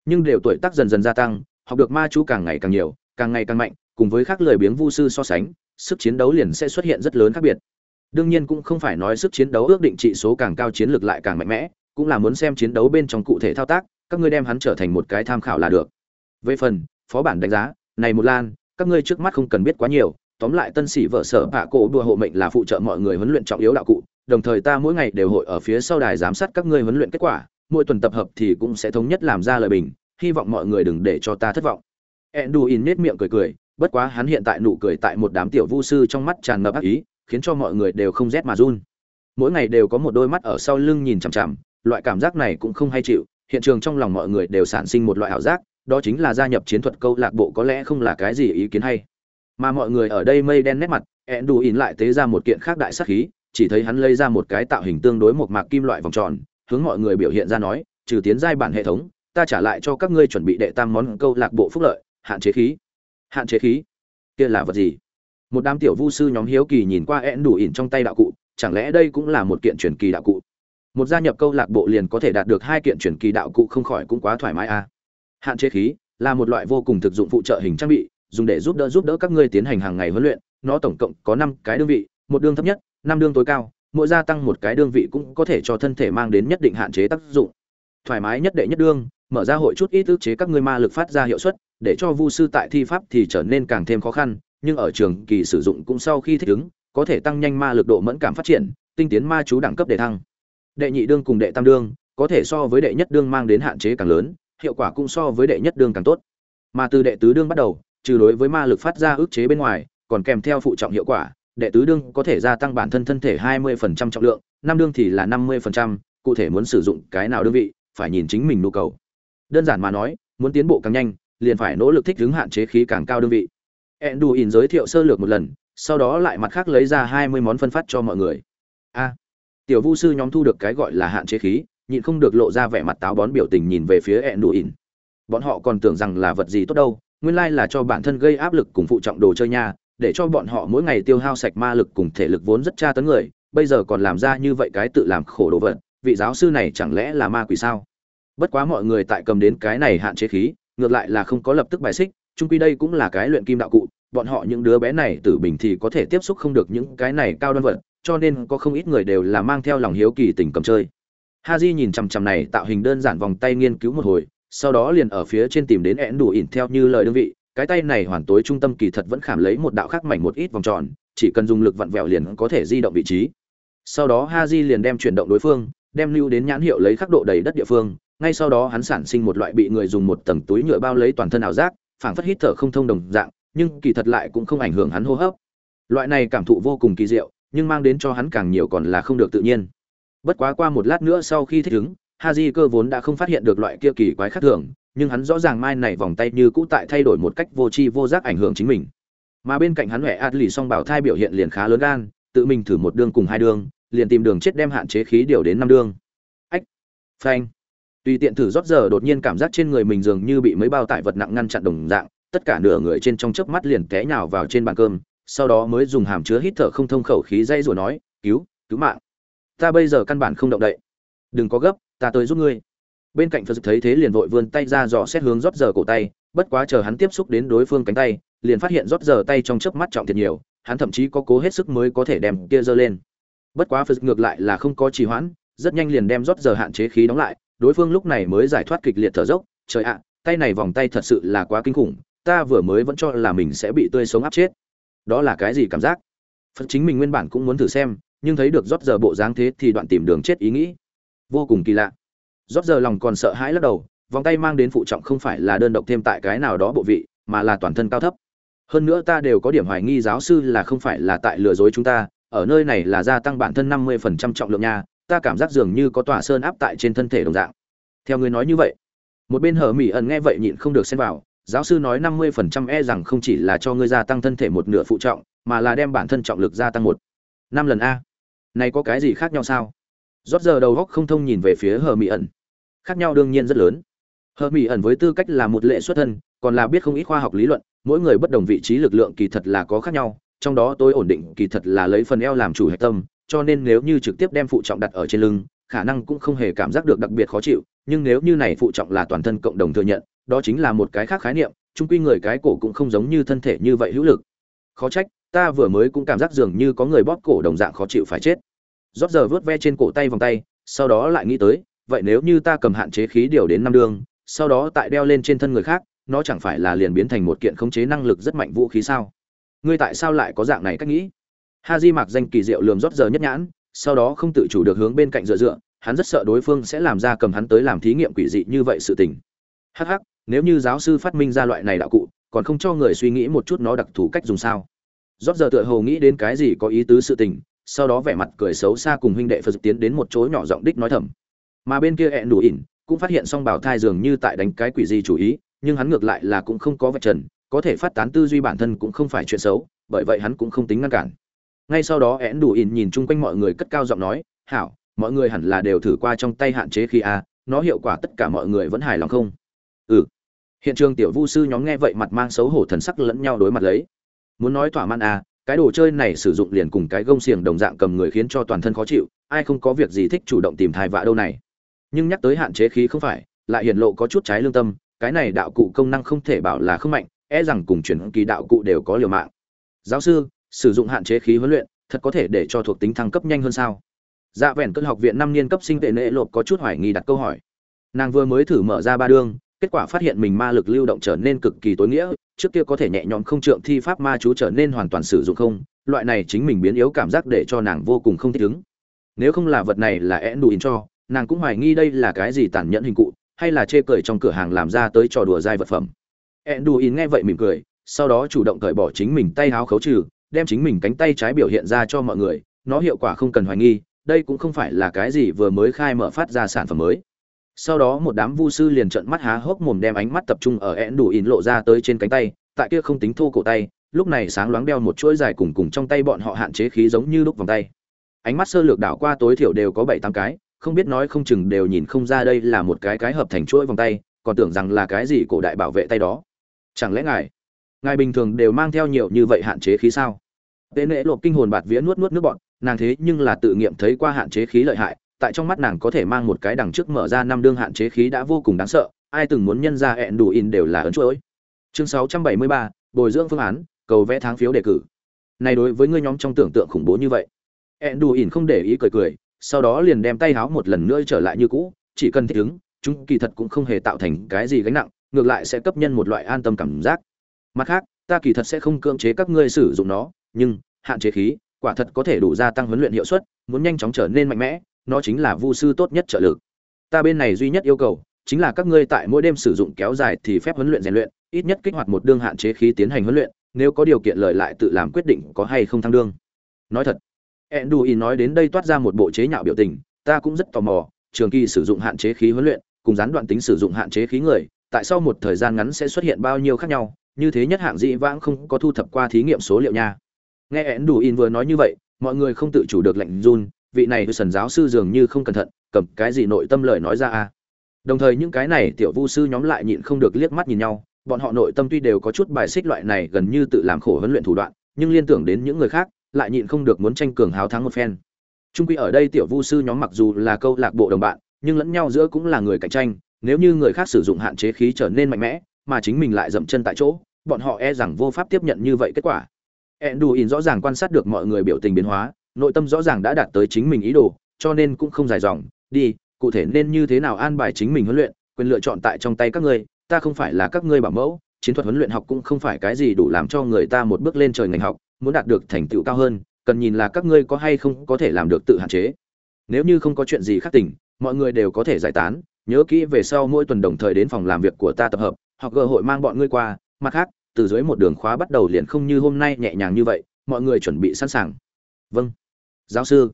S1: Nhưng đều tuổi tác dần dần gia tăng, học được ma chú càng ngày càng nhiều, càng ngày càng mạnh, cùng với khác lời biếng vu sư so sánh, sức chiến đấu liền sẽ xuất hiện rất lớn khác biệt đương nhiên cũng không phải nói sức chiến đấu ước định trị số càng cao chiến lược lại càng mạnh mẽ, cũng là muốn xem chiến đấu bên trong cụ thể thao tác, các ngươi đem hắn trở thành một cái tham khảo là được. Về phần, phó bản đánh giá, này một lan, các ngươi trước mắt không cần biết quá nhiều, tóm lại tân sĩ vợ sở bạ cổ đùa hộ mệnh là phụ trợ mọi người huấn luyện trọng yếu đạo cụ, đồng thời ta mỗi ngày đều hội ở phía sau đài giám sát các ngươi huấn luyện kết quả, mỗi tuần tập hợp thì cũng sẽ thống nhất làm ra lời bình, hy vọng mọi người đừng để cho ta thất vọng. Enduin nết miệng cười cười, bất quá hắn hiện tại nụ cười tại một đám tiểu vu sư trong mắt tràn ngập ác ý khiến cho mọi người đều không rét mà run. Mỗi ngày đều có một đôi mắt ở sau lưng nhìn chằm chằm, loại cảm giác này cũng không hay chịu. Hiện trường trong lòng mọi người đều sản sinh một loại ảo giác, đó chính là gia nhập chiến thuật câu lạc bộ có lẽ không là cái gì ý kiến hay. Mà mọi người ở đây mây đen nét mặt ẹn đủ ỉn lại tế ra một kiện khác đại sắc khí, chỉ thấy hắn lấy ra một cái tạo hình tương đối một mạc kim loại vòng tròn, hướng mọi người biểu hiện ra nói, trừ tiến giai bản hệ thống, ta trả lại cho các ngươi chuẩn bị đệ tam món câu lạc bộ phúc lợi, hạn chế khí. Hạn chế khí? Kia là vật gì? Một đám tiểu vu sư nhóm hiếu kỳ nhìn qua ẹn đủ ỉn trong tay đạo cụ, chẳng lẽ đây cũng là một kiện truyền kỳ đạo cụ? Một gia nhập câu lạc bộ liền có thể đạt được hai kiện truyền kỳ đạo cụ không khỏi cũng quá thoải mái à. Hạn chế khí, là một loại vô cùng thực dụng phụ trợ hình trang bị, dùng để giúp đỡ giúp đỡ các ngươi tiến hành hàng ngày huấn luyện, nó tổng cộng có năm cái đơn vị, một đương thấp nhất, năm đương tối cao, mỗi gia tăng một cái đơn vị cũng có thể cho thân thể mang đến nhất định hạn chế tác dụng. Thoải mái nhất đệ nhất đương, mở ra hội chút ít ức chế các ngươi ma lực phát ra hiệu suất, để cho vu sư tại thi pháp thì trở nên càng thêm khó khăn nhưng ở trường kỳ sử dụng cũng sau khi thích ứng có thể tăng nhanh ma lực độ mẫn cảm phát triển tinh tiến ma chú đẳng cấp để thăng. Đệ nhị đương cùng đệ tam đương có thể so với đệ nhất đương mang đến hạn chế càng lớn hiệu quả cũng so với đệ nhất đương càng tốt. Mà từ đệ tứ đương bắt đầu trừ đối với ma lực phát ra ức chế bên ngoài còn kèm theo phụ trọng hiệu quả đệ tứ đương có thể gia tăng bản thân thân thể 20% trọng lượng năm đương thì là 50%, cụ thể muốn sử dụng cái nào đơn vị phải nhìn chính mình nhu cầu. Đơn giản mà nói muốn tiến bộ càng nhanh liền phải nỗ lực thích ứng hạn chế khí càng cao đơn vị. Enduin giới thiệu sơ lược một lần, sau đó lại mặt khác lấy ra 20 món phân phát cho mọi người a, tiểu vu sư nhóm thu được cái gọi là hạn chế khí, nhịn không được lộ ra vẻ mặt táo bón biểu tình nhìn về phía Enduin. đủ ỉn bọn họ còn tưởng rằng là vật gì tốt đâu, nguyên lai là cho bản thân gây áp lực cùng phụ trọng đồ chơi nha, để cho bọn họ mỗi ngày tiêu hao sạch ma lực cùng thể lực vốn rất tra tấn người, bây giờ còn làm ra như vậy cái tự làm khổ đồ vật, vị giáo sư này chẳng lẽ là ma quỷ sao bất quá mọi người tại cầm đến cái này hạn chế khí, ngược lại là không có lập tức bài xích chung quy đây cũng là cái luyện kim đạo cụ bọn họ những đứa bé này tử bình thì có thể tiếp xúc không được những cái này cao đoan vật cho nên có không ít người đều là mang theo lòng hiếu kỳ tình cầm chơi. Ha Haji nhìn chằm chằm này tạo hình đơn giản vòng tay nghiên cứu một hồi, sau đó liền ở phía trên tìm đến én đủ ỉn theo như lời đơn vị, cái tay này hoàn tối trung tâm kỳ thật vẫn khảm lấy một đạo khắc mảnh một ít vòng tròn, chỉ cần dùng lực vặn vẹo liền có thể di động vị trí. Sau đó Ha haji liền đem chuyển động đối phương đem lưu đến nhãn hiệu lấy khắc độ đầy đất địa phương ngay sau đó hắn sản sinh một loại bị người dùng một tầng túi nhựa bao lấy toàn thân ảo giác phảng phất hít thở không thông đồng dạng nhưng kỳ thật lại cũng không ảnh hưởng hắn hô hấp. Loại này cảm thụ vô cùng kỳ diệu nhưng mang đến cho hắn càng nhiều còn là không được tự nhiên. Bất quá qua một lát nữa sau khi thích ứng haji cơ vốn đã không phát hiện được loại kia kỳ quái khác thường nhưng hắn rõ ràng mai này vòng tay như cũ tại thay đổi một cách vô tri vô giác ảnh hưởng chính mình. Mà bên cạnh hắn huệ Adly song bảo thai biểu hiện liền khá lớn gan tự mình thử một đường cùng hai đường, liền tìm đường chết đem hạn chế khí điều đến năm đường. ách phanh tùy tiện thử rót giờ đột nhiên cảm giác trên người mình dường như bị mấy bao tải vật nặng ngăn chặn đồng dạng, tất cả nửa người trên trong chớp mắt liền té nhào vào trên bàn cơm, sau đó mới dùng hàm chứa hít thở không thông khẩu khí dây rồi nói, cứu cứu mạng. Ta bây giờ căn bản không động đậy. Đừng có gấp, ta tới giúp ngươi. Bên cạnh phật thấy thế liền vội vươn tay ra dò xét hướng rót giờ cổ tay, bất quá chờ hắn tiếp xúc đến đối phương cánh tay, liền phát hiện rót giờ tay trong chớp mắt trọng thiệt nhiều, hắn thậm chí có cố hết sức mới có thể đem kia giơ lên. Bất quá phật ngược lại là không có trì hoãn, rất nhanh liền đem rót giờ hạn chế khí đóng lại đối phương lúc này mới giải thoát kịch liệt thở dốc, trời ạ, tay này vòng tay thật sự là quá kinh khủng, ta vừa mới vẫn cho là mình sẽ bị tươi sống áp chết. Đó là cái gì cảm giác? Phật chính mình nguyên bản cũng muốn thử xem, nhưng thấy được rót giờ bộ dáng thế thì đoạn tìm đường chết ý nghĩ. Vô cùng kỳ lạ. Rót giờ lòng còn sợ hãi lắc đầu, vòng tay mang đến phụ trọng không phải là đơn độc thêm tại cái nào đó bộ vị, mà là toàn thân cao thấp. Hơn nữa ta đều có điểm hoài nghi giáo sư là không phải là tại lừa dối chúng ta, ở nơi này là gia tăng bản thân năm mươi phần trăm trọng lượng nha ta cảm giác dường như có tòa sơn áp tại trên thân thể đồng dạng. Theo người nói như vậy, một bên hở mỹ ẩn nghe vậy nhịn không được xen vào, giáo sư nói năm mươi phần trăm e rằng không chỉ là cho ngươi gia tăng thân thể một nửa phụ trọng, mà là đem bản thân trọng lực gia tăng một, năm lần a. Này có cái gì khác nhau sao? Rót giờ đầu góc không thông nhìn về phía hờ mỹ ẩn. Khác nhau đương nhiên rất lớn. Hờ mỹ ẩn với tư cách là một lệ xuất thân, còn là biết không ít khoa học lý luận, mỗi người bất đồng vị trí lực lượng kỳ thật là có khác nhau, trong đó tôi ổn định kỳ thật là lấy phần eo làm chủ hệ tâm cho nên nếu như trực tiếp đem phụ trọng đặt ở trên lưng, khả năng cũng không hề cảm giác được đặc biệt khó chịu, nhưng nếu như này phụ trọng là toàn thân cộng đồng thừa nhận, đó chính là một cái khác khái niệm trung quy người cái cổ cũng không giống như thân thể như vậy hữu lực. Khó trách, ta vừa mới cũng cảm giác dường như có người bóp cổ đồng dạng khó chịu phải chết. Rốt giờ vớt ve trên cổ tay vòng tay, sau đó lại nghĩ tới, vậy nếu như ta cầm hạn chế khí điều đến năm đường, sau đó tại đeo lên trên thân người khác, nó chẳng phải là liền biến thành một kiện khống chế năng lực rất mạnh vũ khí sao? Ngươi tại sao lại có dạng này cách nghĩ? Ha di mặc danh kỳ diệu lườm rót giờ nhất nhãn, sau đó không tự chủ được hướng bên cạnh dựa dựa, hắn rất sợ đối phương sẽ làm ra cầm hắn tới làm thí nghiệm quỷ dị như vậy sự tình. Hắc hắc, nếu như giáo sư phát minh ra loại này đạo cụ, còn không cho người suy nghĩ một chút nó đặc thù cách dùng sao? Rót giờ tựa hồ nghĩ đến cái gì có ý tứ sự tình, sau đó vẻ mặt cười xấu xa cùng huynh đệ phật tiến đến một chỗ nhỏ giọng đích nói thầm. Mà bên kia hẹn đủ ỉn, cũng phát hiện song bảo thai dường như tại đánh cái quỷ gì chủ ý, nhưng hắn ngược lại là cũng không có vạch trần, có thể phát tán tư duy bản thân cũng không phải chuyện xấu, bởi vậy hắn cũng không tính ngăn cản ngay sau đó én đủ ỉn nhìn chung quanh mọi người cất cao giọng nói, hảo, mọi người hẳn là đều thử qua trong tay hạn chế khi a, nó hiệu quả tất cả mọi người vẫn hài lòng không? Ừ. Hiện trường tiểu vu sư nhóm nghe vậy mặt mang xấu hổ thần sắc lẫn nhau đối mặt lấy. Muốn nói thỏa mãn à cái đồ chơi này sử dụng liền cùng cái gông xiềng đồng dạng cầm người khiến cho toàn thân khó chịu, ai không có việc gì thích chủ động tìm thai vạ đâu này. Nhưng nhắc tới hạn chế khí không phải, lại hiển lộ có chút trái lương tâm, cái này đạo cụ công năng không thể bảo là không mạnh e rằng cùng chuyển kỳ đạo cụ đều có liều mạng. Giáo sư sử dụng hạn chế khí huấn luyện, thật có thể để cho thuộc tính thăng cấp nhanh hơn sao? Dạ vẹn cơn học viện năm niên cấp sinh tệ nệ lộp có chút hoài nghi đặt câu hỏi. Nàng vừa mới thử mở ra ba đương kết quả phát hiện mình ma lực lưu động trở nên cực kỳ tối nghĩa, trước kia có thể nhẹ nhõm không trượng thi pháp ma chú trở nên hoàn toàn sử dụng không, loại này chính mình biến yếu cảm giác để cho nàng vô cùng không thích ứng. Nếu không là vật này là én đủ in cho, nàng cũng hoài nghi đây là cái gì tàn nhẫn hình cụ, hay là chê cười trong cửa hàng làm ra tới trò đùa dai vật phẩm. Én đủ in nghe vậy mỉm cười, sau đó chủ động cởi bỏ chính mình tay háo khấu trừ đem chính mình cánh tay trái biểu hiện ra cho mọi người, nó hiệu quả không cần hoài nghi, đây cũng không phải là cái gì vừa mới khai mở phát ra sản phẩm mới. Sau đó một đám vu sư liền trợn mắt há hốc mồm đem ánh mắt tập trung ở én đủ in lộ ra tới trên cánh tay, tại kia không tính thô cổ tay, lúc này sáng loáng đeo một chuỗi dài cùng cùng trong tay bọn họ hạn chế khí giống như lúc vòng tay. Ánh mắt sơ lược đảo qua tối thiểu đều có bảy tám cái, không biết nói không chừng đều nhìn không ra đây là một cái cái hợp thành chuỗi vòng tay, còn tưởng rằng là cái gì cổ đại bảo vệ tay đó. Chẳng lẽ ngài ngài bình thường đều mang theo nhiều như vậy hạn chế khí sao? Tệ nệ lộp kinh hồn bạt vía nuốt nuốt nước bọn nàng thế nhưng là tự nghiệm thấy qua hạn chế khí lợi hại tại trong mắt nàng có thể mang một cái đằng trước mở ra năm đương hạn chế khí đã vô cùng đáng sợ ai từng muốn nhân ra hẹn đủ in đều là ấn chuỗi chương 673, bồi dưỡng phương án cầu vẽ tháng phiếu đề cử. Này đối với ngươi nhóm trong tưởng tượng khủng bố như vậy. Hẹn đủ in không để ý cười cười sau đó liền đem tay háo một lần nữa trở lại như cũ chỉ cần thích ứng chúng kỳ thật cũng không hề tạo thành cái gì gánh nặng ngược lại sẽ cấp nhân một loại an tâm cảm giác mặt khác, ta kỳ thật sẽ không cưỡng chế các ngươi sử dụng nó, nhưng, hạn chế khí, quả thật có thể đủ gia tăng huấn luyện hiệu suất, muốn nhanh chóng trở nên mạnh mẽ, nó chính là vu sư tốt nhất trợ lực. Ta bên này duy nhất yêu cầu, chính là các ngươi tại mỗi đêm sử dụng kéo dài thì phép huấn luyện rèn luyện, ít nhất kích hoạt một đương hạn chế khí tiến hành huấn luyện, nếu có điều kiện lợi lại tự làm quyết định có hay không thăng đương. Nói thật Enduin nói đến đây toát ra một bộ chế nhạo biểu tình, ta cũng rất tò mò, trường kỳ sử dụng hạn chế khí huấn luyện, cùng gián đoạn tính sử dụng hạn chế khí người, tại sau một thời gian ngắn sẽ xuất hiện bao nhiêu khác nhau như thế nhất hạng dĩ vãng không có thu thập qua thí nghiệm số liệu nha. Nghe ẽn đủ in vừa nói như vậy, mọi người không tự chủ được lệnh run, vị này sần giáo sư dường như không cẩn thận, cầm cái gì nội tâm lời nói ra a đồng thời những cái này tiểu vu sư nhóm lại nhịn không được liếc mắt nhìn nhau, bọn họ nội tâm tuy đều có chút bài xích loại này gần như tự làm khổ huấn luyện thủ đoạn, nhưng liên tưởng đến những người khác, lại nhịn không được muốn tranh cường háo thắng một phen. Trung quy ở đây tiểu vu sư nhóm mặc dù là câu lạc bộ đồng bạn, nhưng lẫn nhau giữa cũng là người cạnh tranh, nếu như người khác sử dụng hạn chế khí trở nên mạnh mẽ mà chính mình lại dậm chân tại chỗ, bọn họ e rằng vô pháp tiếp nhận như vậy kết quả. Enduin rõ ràng quan sát được mọi người biểu tình biến hóa, nội tâm rõ ràng đã đạt tới chính mình ý đồ, cho nên cũng không dài dòng, đi, cụ thể nên như thế nào an bài chính mình huấn luyện, quyền lựa chọn tại trong tay các ngươi, ta không phải là các ngươi bảo mẫu, chiến thuật huấn luyện học cũng không phải cái gì đủ làm cho người ta một bước lên trời ngành học, muốn đạt được thành tựu cao hơn, cần nhìn là các ngươi có hay không có thể làm được tự hạn chế. Nếu như không có chuyện gì khác tỉnh, mọi người đều có thể giải tán, nhớ kỹ về sau mỗi tuần đồng thời đến phòng làm việc của ta tập hợp hoặc gờ hội mang bọn ngươi qua, mặt khác, từ dưới một đường khóa bắt đầu liền không như hôm nay nhẹ nhàng như vậy, mọi người chuẩn bị sẵn sàng. Vâng. Giáo sư,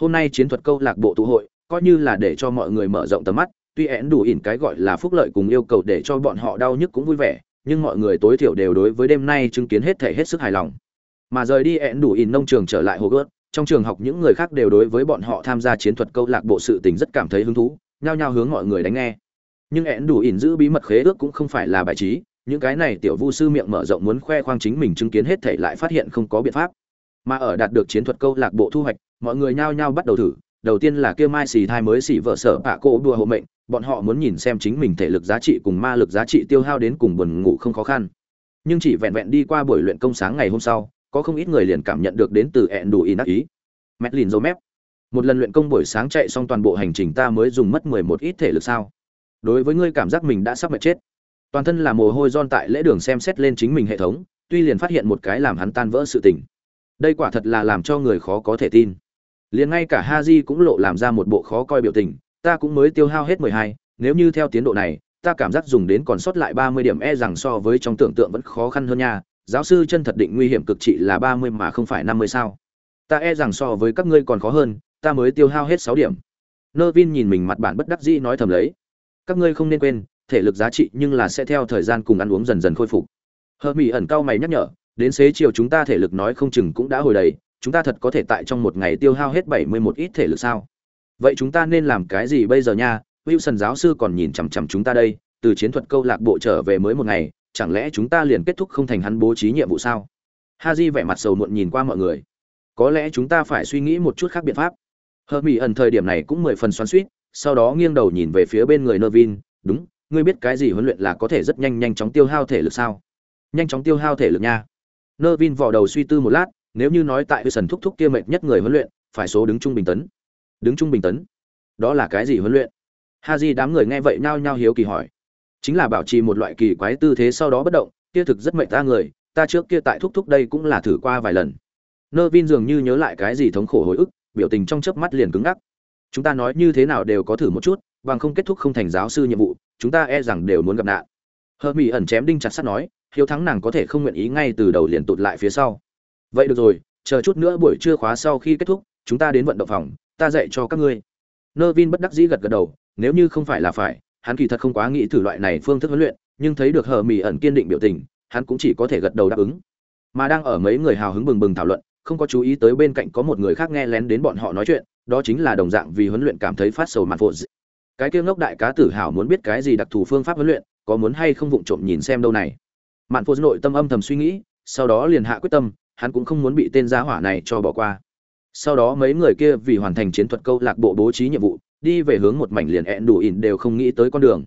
S1: hôm nay chiến thuật câu lạc bộ tụ hội, coi như là để cho mọi người mở rộng tầm mắt, tuy én đủ ỉn cái gọi là phúc lợi cùng yêu cầu để cho bọn họ đau nhức cũng vui vẻ, nhưng mọi người tối thiểu đều đối với đêm nay chứng kiến hết thể hết sức hài lòng. Mà rời đi én đủ ỉn nông trường trở lại hồ gớt, trong trường học những người khác đều đối với bọn họ tham gia chiến thuật câu lạc bộ sự tình rất cảm thấy hứng thú, nhao nhao hướng mọi người đánh nghe nhưng én đủ ỉn giữ bí mật khế ước cũng không phải là bài trí, những cái này tiểu vu sư miệng mở rộng muốn khoe khoang chính mình chứng kiến hết thể lại phát hiện không có biện pháp. Mà ở đạt được chiến thuật câu lạc bộ thu hoạch, mọi người nhao nhao bắt đầu thử, đầu tiên là kia mai xì thai mới xì vợ sở bạ cô đùa hộ mệnh, bọn họ muốn nhìn xem chính mình thể lực giá trị cùng ma lực giá trị tiêu hao đến cùng buồn ngủ không khó khăn. Nhưng chỉ vẹn vẹn đi qua buổi luyện công sáng ngày hôm sau, có không ít người liền cảm nhận được đến từ ẹn đủ ý nắc ý. Mẹt lìn dâu mép một lần luyện công buổi sáng chạy xong toàn bộ hành trình ta mới dùng mất mười một ít thể lực sao? Đối với ngươi cảm giác mình đã sắp mệt chết. Toàn thân là mồ hôi don tại lễ đường xem xét lên chính mình hệ thống, tuy liền phát hiện một cái làm hắn tan vỡ sự tình. Đây quả thật là làm cho người khó có thể tin. Liền ngay cả ha di cũng lộ làm ra một bộ khó coi biểu tình, ta cũng mới tiêu hao hết mười hai, nếu như theo tiến độ này, ta cảm giác dùng đến còn sót lại ba mươi điểm e rằng so với trong tưởng tượng vẫn khó khăn hơn nha. Giáo sư chân thật định nguy hiểm cực trị là ba mươi mà không phải năm mươi sao. Ta e rằng so với các ngươi còn khó hơn, ta mới tiêu hao hết sáu điểm. Nơ vin nhìn mình mặt bản bất đắc dĩ nói thầm lấy các ngươi không nên quên, thể lực giá trị nhưng là sẽ theo thời gian cùng ăn uống dần dần khôi phục. Hờ mỹ ẩn cao mày nhắc nhở, đến xế chiều chúng ta thể lực nói không chừng cũng đã hồi đầy, chúng ta thật có thể tại trong một ngày tiêu hao hết bảy mươi một ít thể lực sao? Vậy chúng ta nên làm cái gì bây giờ nha? Wilson giáo sư còn nhìn chằm chằm chúng ta đây, từ chiến thuật câu lạc bộ trở về mới một ngày, chẳng lẽ chúng ta liền kết thúc không thành hắn bố trí nhiệm vụ sao? Ha di vẻ mặt sầu muộn nhìn qua mọi người. Có lẽ chúng ta phải suy nghĩ một chút khác biện pháp. Hờ mỹ ẩn thời điểm này cũng mười phần xoắn suýt sau đó nghiêng đầu nhìn về phía bên người Nervin, đúng ngươi biết cái gì huấn luyện là có thể rất nhanh nhanh chóng tiêu hao thể lực sao? Nhanh chóng tiêu hao thể lực nha. Nervin vò đầu suy tư một lát nếu như nói tại Wilson thúc thúc kia mệt nhất người huấn luyện phải số đứng trung bình tấn. Đứng trung bình tấn? Đó là cái gì huấn luyện? Ha đám người nghe vậy nhao nhao hiếu kỳ hỏi. Chính là bảo trì một loại kỳ quái tư thế sau đó bất động kia thực rất mệt ta người ta trước kia tại thúc thúc đây cũng là thử qua vài lần. Nervin dường như nhớ lại cái gì thống khổ hồi ức biểu tình trong chớp mắt liền cứng ngắc chúng ta nói như thế nào đều có thử một chút, bằng không kết thúc không thành giáo sư nhiệm vụ, chúng ta e rằng đều muốn gặp nạn. Hờ mỹ ẩn chém đinh chặt sắt nói, hiếu thắng nàng có thể không nguyện ý ngay từ đầu liền tụt lại phía sau. Vậy được rồi, chờ chút nữa buổi trưa khóa sau khi kết thúc, chúng ta đến vận động phòng, ta dạy cho các ngươi. Nơ vin bất đắc dĩ gật gật đầu, nếu như không phải là phải, hắn kỳ thật không quá nghĩ thử loại này phương thức huấn luyện, nhưng thấy được hờ mỹ ẩn kiên định biểu tình, hắn cũng chỉ có thể gật đầu đáp ứng. Mà đang ở mấy người hào hứng bừng bừng thảo luận không có chú ý tới bên cạnh có một người khác nghe lén đến bọn họ nói chuyện, đó chính là đồng dạng vì huấn luyện cảm thấy phát sầu mạn phụ cái kia ngốc đại cá tử hảo muốn biết cái gì đặc thù phương pháp huấn luyện, có muốn hay không vụng trộm nhìn xem đâu này. Mạn phụ nội tâm âm thầm suy nghĩ, sau đó liền hạ quyết tâm, hắn cũng không muốn bị tên giá hỏa này cho bỏ qua. Sau đó mấy người kia vì hoàn thành chiến thuật câu lạc bộ bố trí nhiệm vụ, đi về hướng một mảnh liền ẹn đủ ỉn đều không nghĩ tới con đường.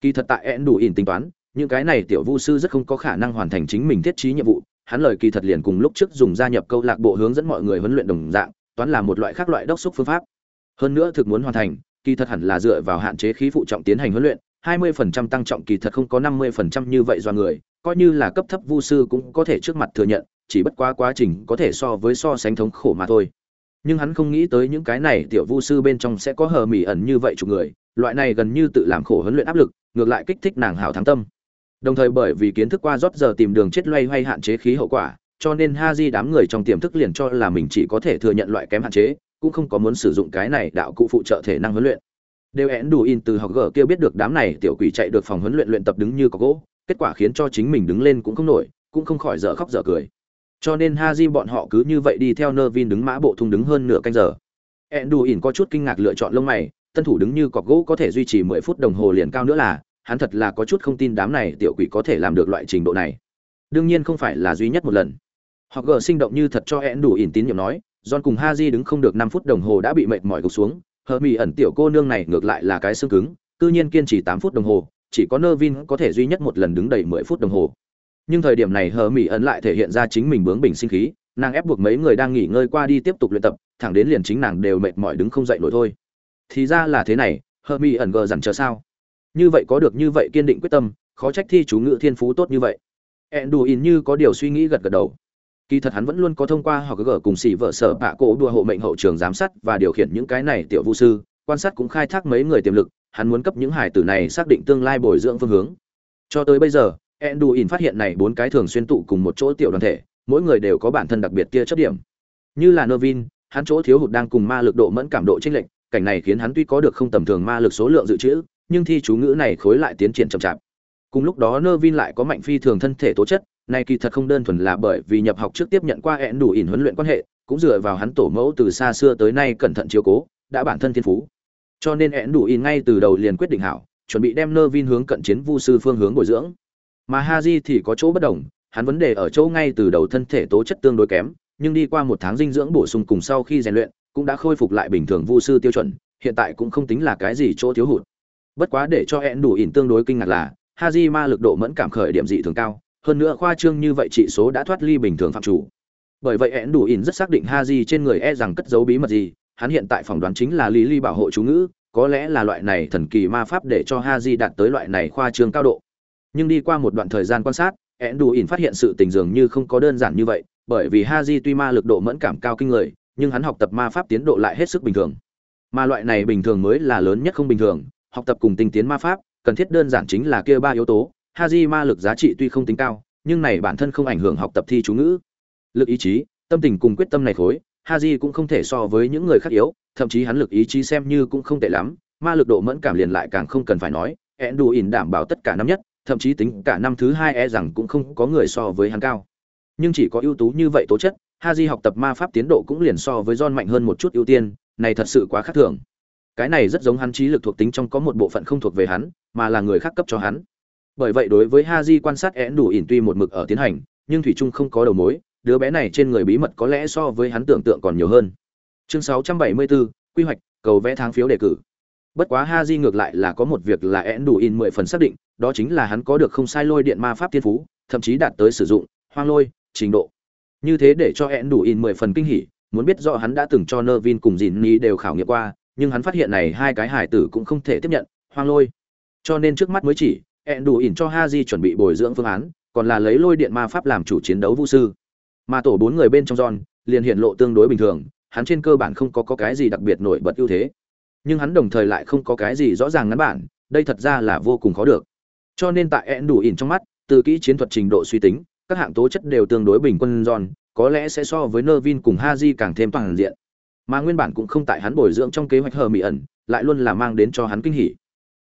S1: Kỳ thật tại ẹn đủ ỉn tính toán, những cái này tiểu vu sư rất không có khả năng hoàn thành chính mình thiết trí nhiệm vụ hắn lời kỳ thật liền cùng lúc trước dùng gia nhập câu lạc bộ hướng dẫn mọi người huấn luyện đồng dạng, toán là một loại khác loại đốc xúc phương pháp. Hơn nữa thực muốn hoàn thành, kỳ thật hẳn là dựa vào hạn chế khí phụ trọng tiến hành huấn luyện 20% tăng trọng kỳ thật không có 50% như vậy do người, coi như là cấp thấp vu sư cũng có thể trước mặt thừa nhận, chỉ bất quá quá trình có thể so với so sánh thống khổ mà thôi. Nhưng hắn không nghĩ tới những cái này tiểu vu sư bên trong sẽ có hờ mỉ ẩn như vậy chục người, loại này gần như tự làm khổ huấn luyện áp lực, ngược lại kích thích nàng hảo thắng tâm đồng thời bởi vì kiến thức qua rót giờ tìm đường chết loay hoay hạn chế khí hậu quả, cho nên ha di đám người trong tiềm thức liền cho là mình chỉ có thể thừa nhận loại kém hạn chế, cũng không có muốn sử dụng cái này đạo cụ phụ trợ thể năng huấn luyện. Đều én đủ in từ học gở kia biết được đám này tiểu quỷ chạy được phòng huấn luyện luyện tập đứng như có gỗ, kết quả khiến cho chính mình đứng lên cũng không nổi, cũng không khỏi dở khóc dở cười. Cho nên ha di bọn họ cứ như vậy đi theo nơ vin đứng mã bộ thung đứng hơn nửa canh giờ. Én đủ in có chút kinh ngạc lựa chọn lông mày, tân thủ đứng như cọc gỗ có thể duy trì mười phút đồng hồ liền cao nữa là hắn thật là có chút không tin đám này tiểu quỷ có thể làm được loại trình độ này. Đương nhiên không phải là duy nhất một lần. Họ gờ sinh động như thật cho én đủ ỉn tín nhiệm nói, john cùng ha di đứng không được năm phút đồng hồ đã bị mệt mỏi gục xuống, hờ mỹ ẩn tiểu cô nương này ngược lại là cái xương cứng, cư nhiên kiên trì tám phút đồng hồ, chỉ có nơ vin có thể duy nhất một lần đứng đầy mười phút đồng hồ. Nhưng thời điểm này hờ mỹ ẩn lại thể hiện ra chính mình bướng bình sinh khí, nàng ép buộc mấy người đang nghỉ ngơi qua đi tiếp tục luyện tập, thẳng đến liền chính nàng đều mệt mỏi đứng không dậy nổi thôi. Thì ra là thế này, hờ mỹ ẩn gờ dằn chờ sao? Như vậy có được như vậy kiên định quyết tâm, khó trách thi chú ngữ thiên phú tốt như vậy. Ẹn đù ỉn như có điều suy nghĩ gật gật đầu. Kỳ thật hắn vẫn luôn có thông qua họ gỡ cùng xỉ vợ sở bạ cổ đua hộ mệnh hậu trường giám sát và điều khiển những cái này tiểu vũ sư, quan sát cũng khai thác mấy người tiềm lực, hắn muốn cấp những hải tử này xác định tương lai bồi dưỡng phương hướng. Cho tới bây giờ ẹn đù ỉn phát hiện này bốn cái thường xuyên tụ cùng một chỗ tiểu đoàn thể, mỗi người đều có bản thân đặc biệt tia chất điểm. Như là nơ vin hắn chỗ thiếu hụt đang cùng ma lực độ mẫn cảm độ chênh lệch, cảnh này khiến hắn tuy có được không tầm thường ma lực số lượng dự trữ nhưng thi chú ngữ này khối lại tiến triển chậm chạp. Cùng lúc đó nơ vin lại có mạnh phi thường thân thể tố chất, này kỳ thật không đơn thuần là bởi vì nhập học trước tiếp nhận qua hẹn đủ ỉn huấn luyện quan hệ, cũng dựa vào hắn tổ mẫu từ xa xưa tới nay cẩn thận chiếu cố, đã bản thân thiên phú. Cho nên hẹn đủ ỉn ngay từ đầu liền quyết định hảo, chuẩn bị đem nơ vin hướng cận chiến vu sư phương hướng bồi dưỡng. Mà haji thì có chỗ bất đồng, hắn vấn đề ở chỗ ngay từ đầu thân thể tố chất tương đối kém, nhưng đi qua một tháng dinh dưỡng bổ sung cùng sau khi rèn luyện, cũng đã khôi phục lại bình thường vu sư tiêu chuẩn, hiện tại cũng không tính là cái gì chỗ thiếu hụt bất quá để cho hẹn đủ ỉn tương đối kinh ngạc là haji ma lực độ mẫn cảm khởi điểm dị thường cao, hơn nữa khoa trương như vậy trị số đã thoát ly bình thường phạm chủ. Bởi vậy hẹn đủ ỉn rất xác định haji trên người e rằng cất giấu bí mật gì, hắn hiện tại phỏng đoán chính là lý ly bảo hộ chú ngữ, có lẽ là loại này thần kỳ ma pháp để cho haji đạt tới loại này khoa trương cao độ. Nhưng đi qua một đoạn thời gian quan sát hẹn đủ ỉn phát hiện sự tình dường như không có đơn giản như vậy, bởi vì haji tuy ma lực độ mẫn cảm cao kinh người, nhưng hắn học tập ma pháp tiến độ lại hết sức bình thường. Mà loại này bình thường mới là lớn nhất không bình thường học tập cùng tinh tiến ma pháp, cần thiết đơn giản chính là kia ba yếu tố, haji ma lực giá trị tuy không tính cao, nhưng này bản thân không ảnh hưởng học tập thi chú ngữ. Lực ý chí, tâm tình cùng quyết tâm này khối, haji cũng không thể so với những người khác yếu, thậm chí hắn lực ý chí xem như cũng không tệ lắm, ma lực độ mẫn cảm liền lại càng không cần phải nói ẹn đủ ỉn đảm bảo tất cả năm nhất, thậm chí tính cả năm thứ hai e rằng cũng không có người so với hắn cao. Nhưng chỉ có ưu tú như vậy tố chất, haji học tập ma pháp tiến độ cũng liền so với john mạnh hơn một chút ưu tiên, này thật sự quá khác thường cái này rất giống hắn trí lực thuộc tính trong có một bộ phận không thuộc về hắn mà là người khác cấp cho hắn. Bởi vậy đối với ha di quan sát én đủ ỉn tuy một mực ở tiến hành nhưng thủy trung không có đầu mối đứa bé này trên người bí mật có lẽ so với hắn tưởng tượng còn nhiều hơn. Chương 674, quy hoạch cầu vẽ tháng phiếu đề cử. Bất quá ha di ngược lại là có một việc là én đủ in mười phần xác định đó chính là hắn có được không sai lôi điện ma pháp thiên phú thậm chí đạt tới sử dụng hoang lôi trình độ. Như thế để cho én đủ in mười phần kinh hỉ muốn biết rõ hắn đã từng cho nơ vin cùng dìn ni đều khảo nghiệm qua nhưng hắn phát hiện này hai cái hải tử cũng không thể tiếp nhận hoang lôi cho nên trước mắt mới chỉ ẹn đủ ỉn cho Ha Haji chuẩn bị bồi dưỡng phương án, còn là lấy lôi điện ma pháp làm chủ chiến đấu vũ sư. Mà tổ bốn người bên trong giòn liền hiện lộ tương đối bình thường, hắn trên cơ bản không có, có cái gì đặc biệt nổi bật ưu thế. Nhưng hắn đồng thời lại không có cái gì rõ ràng ngắn bản, đây thật ra là vô cùng khó được. Cho nên tại ẹn đủ ỉn trong mắt, từ kỹ chiến thuật trình độ suy tính, các hạng tố chất đều tương đối bình quân giòn có lẽ sẽ so với Nervin cùng Ha Haji càng thêm toàn diện. Mà nguyên bản cũng không tại hắn bồi dưỡng trong kế hoạch hờ mị ẩn, lại luôn là mang đến cho hắn kinh hỉ.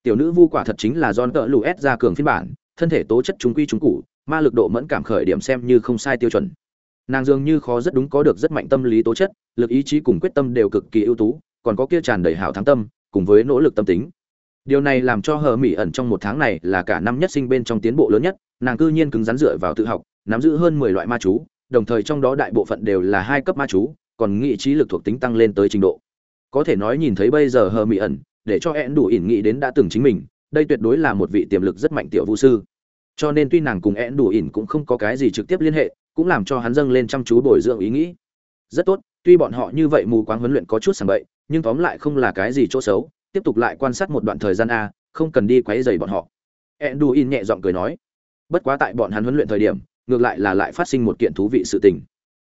S1: Tiểu nữ vu quả thật chính là don tợ lù s ra cường phiên bản thân thể tố chất chúng quy chúng cụ ma lực độ mẫn cảm khởi điểm xem như không sai tiêu chuẩn. Nàng dường như khó rất đúng có được rất mạnh tâm lý tố chất lực ý chí cùng quyết tâm đều cực kỳ ưu tú còn có kia tràn đầy hảo thắng tâm cùng với nỗ lực tâm tính. Điều này làm cho hờ mỹ ẩn trong một tháng này là cả năm nhất sinh bên trong tiến bộ lớn nhất nàng cư nhiên cứng rắn dựa vào tự học nắm giữ hơn mười loại ma chú đồng thời trong đó đại bộ phận đều là hai cấp ma chú còn nghị trí lực thuộc tính tăng lên tới trình độ. Có thể nói nhìn thấy bây giờ hờ mỹ ẩn, để cho én đủ ỉn nghĩ đến đã từng chính mình, đây tuyệt đối là một vị tiềm lực rất mạnh tiểu vũ sư. Cho nên tuy nàng cùng én đủ ỉn cũng không có cái gì trực tiếp liên hệ, cũng làm cho hắn dâng lên chăm chú bồi dưỡng ý nghĩ. Rất tốt, tuy bọn họ như vậy mù quáng huấn luyện có chút sảng bậy, nhưng tóm lại không là cái gì chỗ xấu, tiếp tục lại quan sát một đoạn thời gian a, không cần đi quấy dày bọn họ. Én đủ ỉn nhẹ giọng cười nói, bất quá tại bọn hắn huấn luyện thời điểm, ngược lại là lại phát sinh một kiện thú vị sự tình.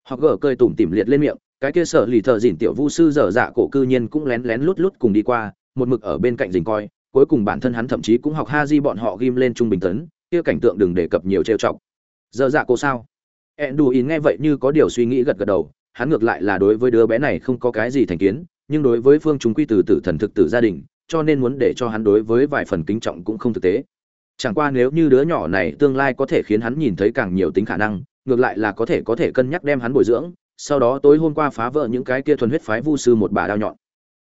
S1: Họ gỡ cơi tủm tỉm liệt lên miệng cái kia sợ lì thợ dỉn tiểu vu sư dở dạ cổ cư nhiên cũng lén lén lút lút cùng đi qua, một mực ở bên cạnh dình coi, cuối cùng bản thân hắn thậm chí cũng học ha di bọn họ ghim lên trung bình tấn, kia cảnh tượng đừng đề cập nhiều trêu chọc. Dở dạ cổ sao? Ẹn đù ỉn nghe vậy như có điều suy nghĩ gật gật đầu, hắn ngược lại là đối với đứa bé này không có cái gì thành kiến, nhưng đối với phương chúng quy từ tử thần thực tử gia đình, cho nên muốn để cho hắn đối với vài phần kính trọng cũng không thực tế. Chẳng qua nếu như đứa nhỏ này tương lai có thể khiến hắn nhìn thấy càng nhiều tính khả năng, ngược lại là có thể có thể cân nhắc đem hắn bồi dưỡng sau đó tối hôm qua phá vỡ những cái kia thuần huyết phái vu sư một bà đao nhọn.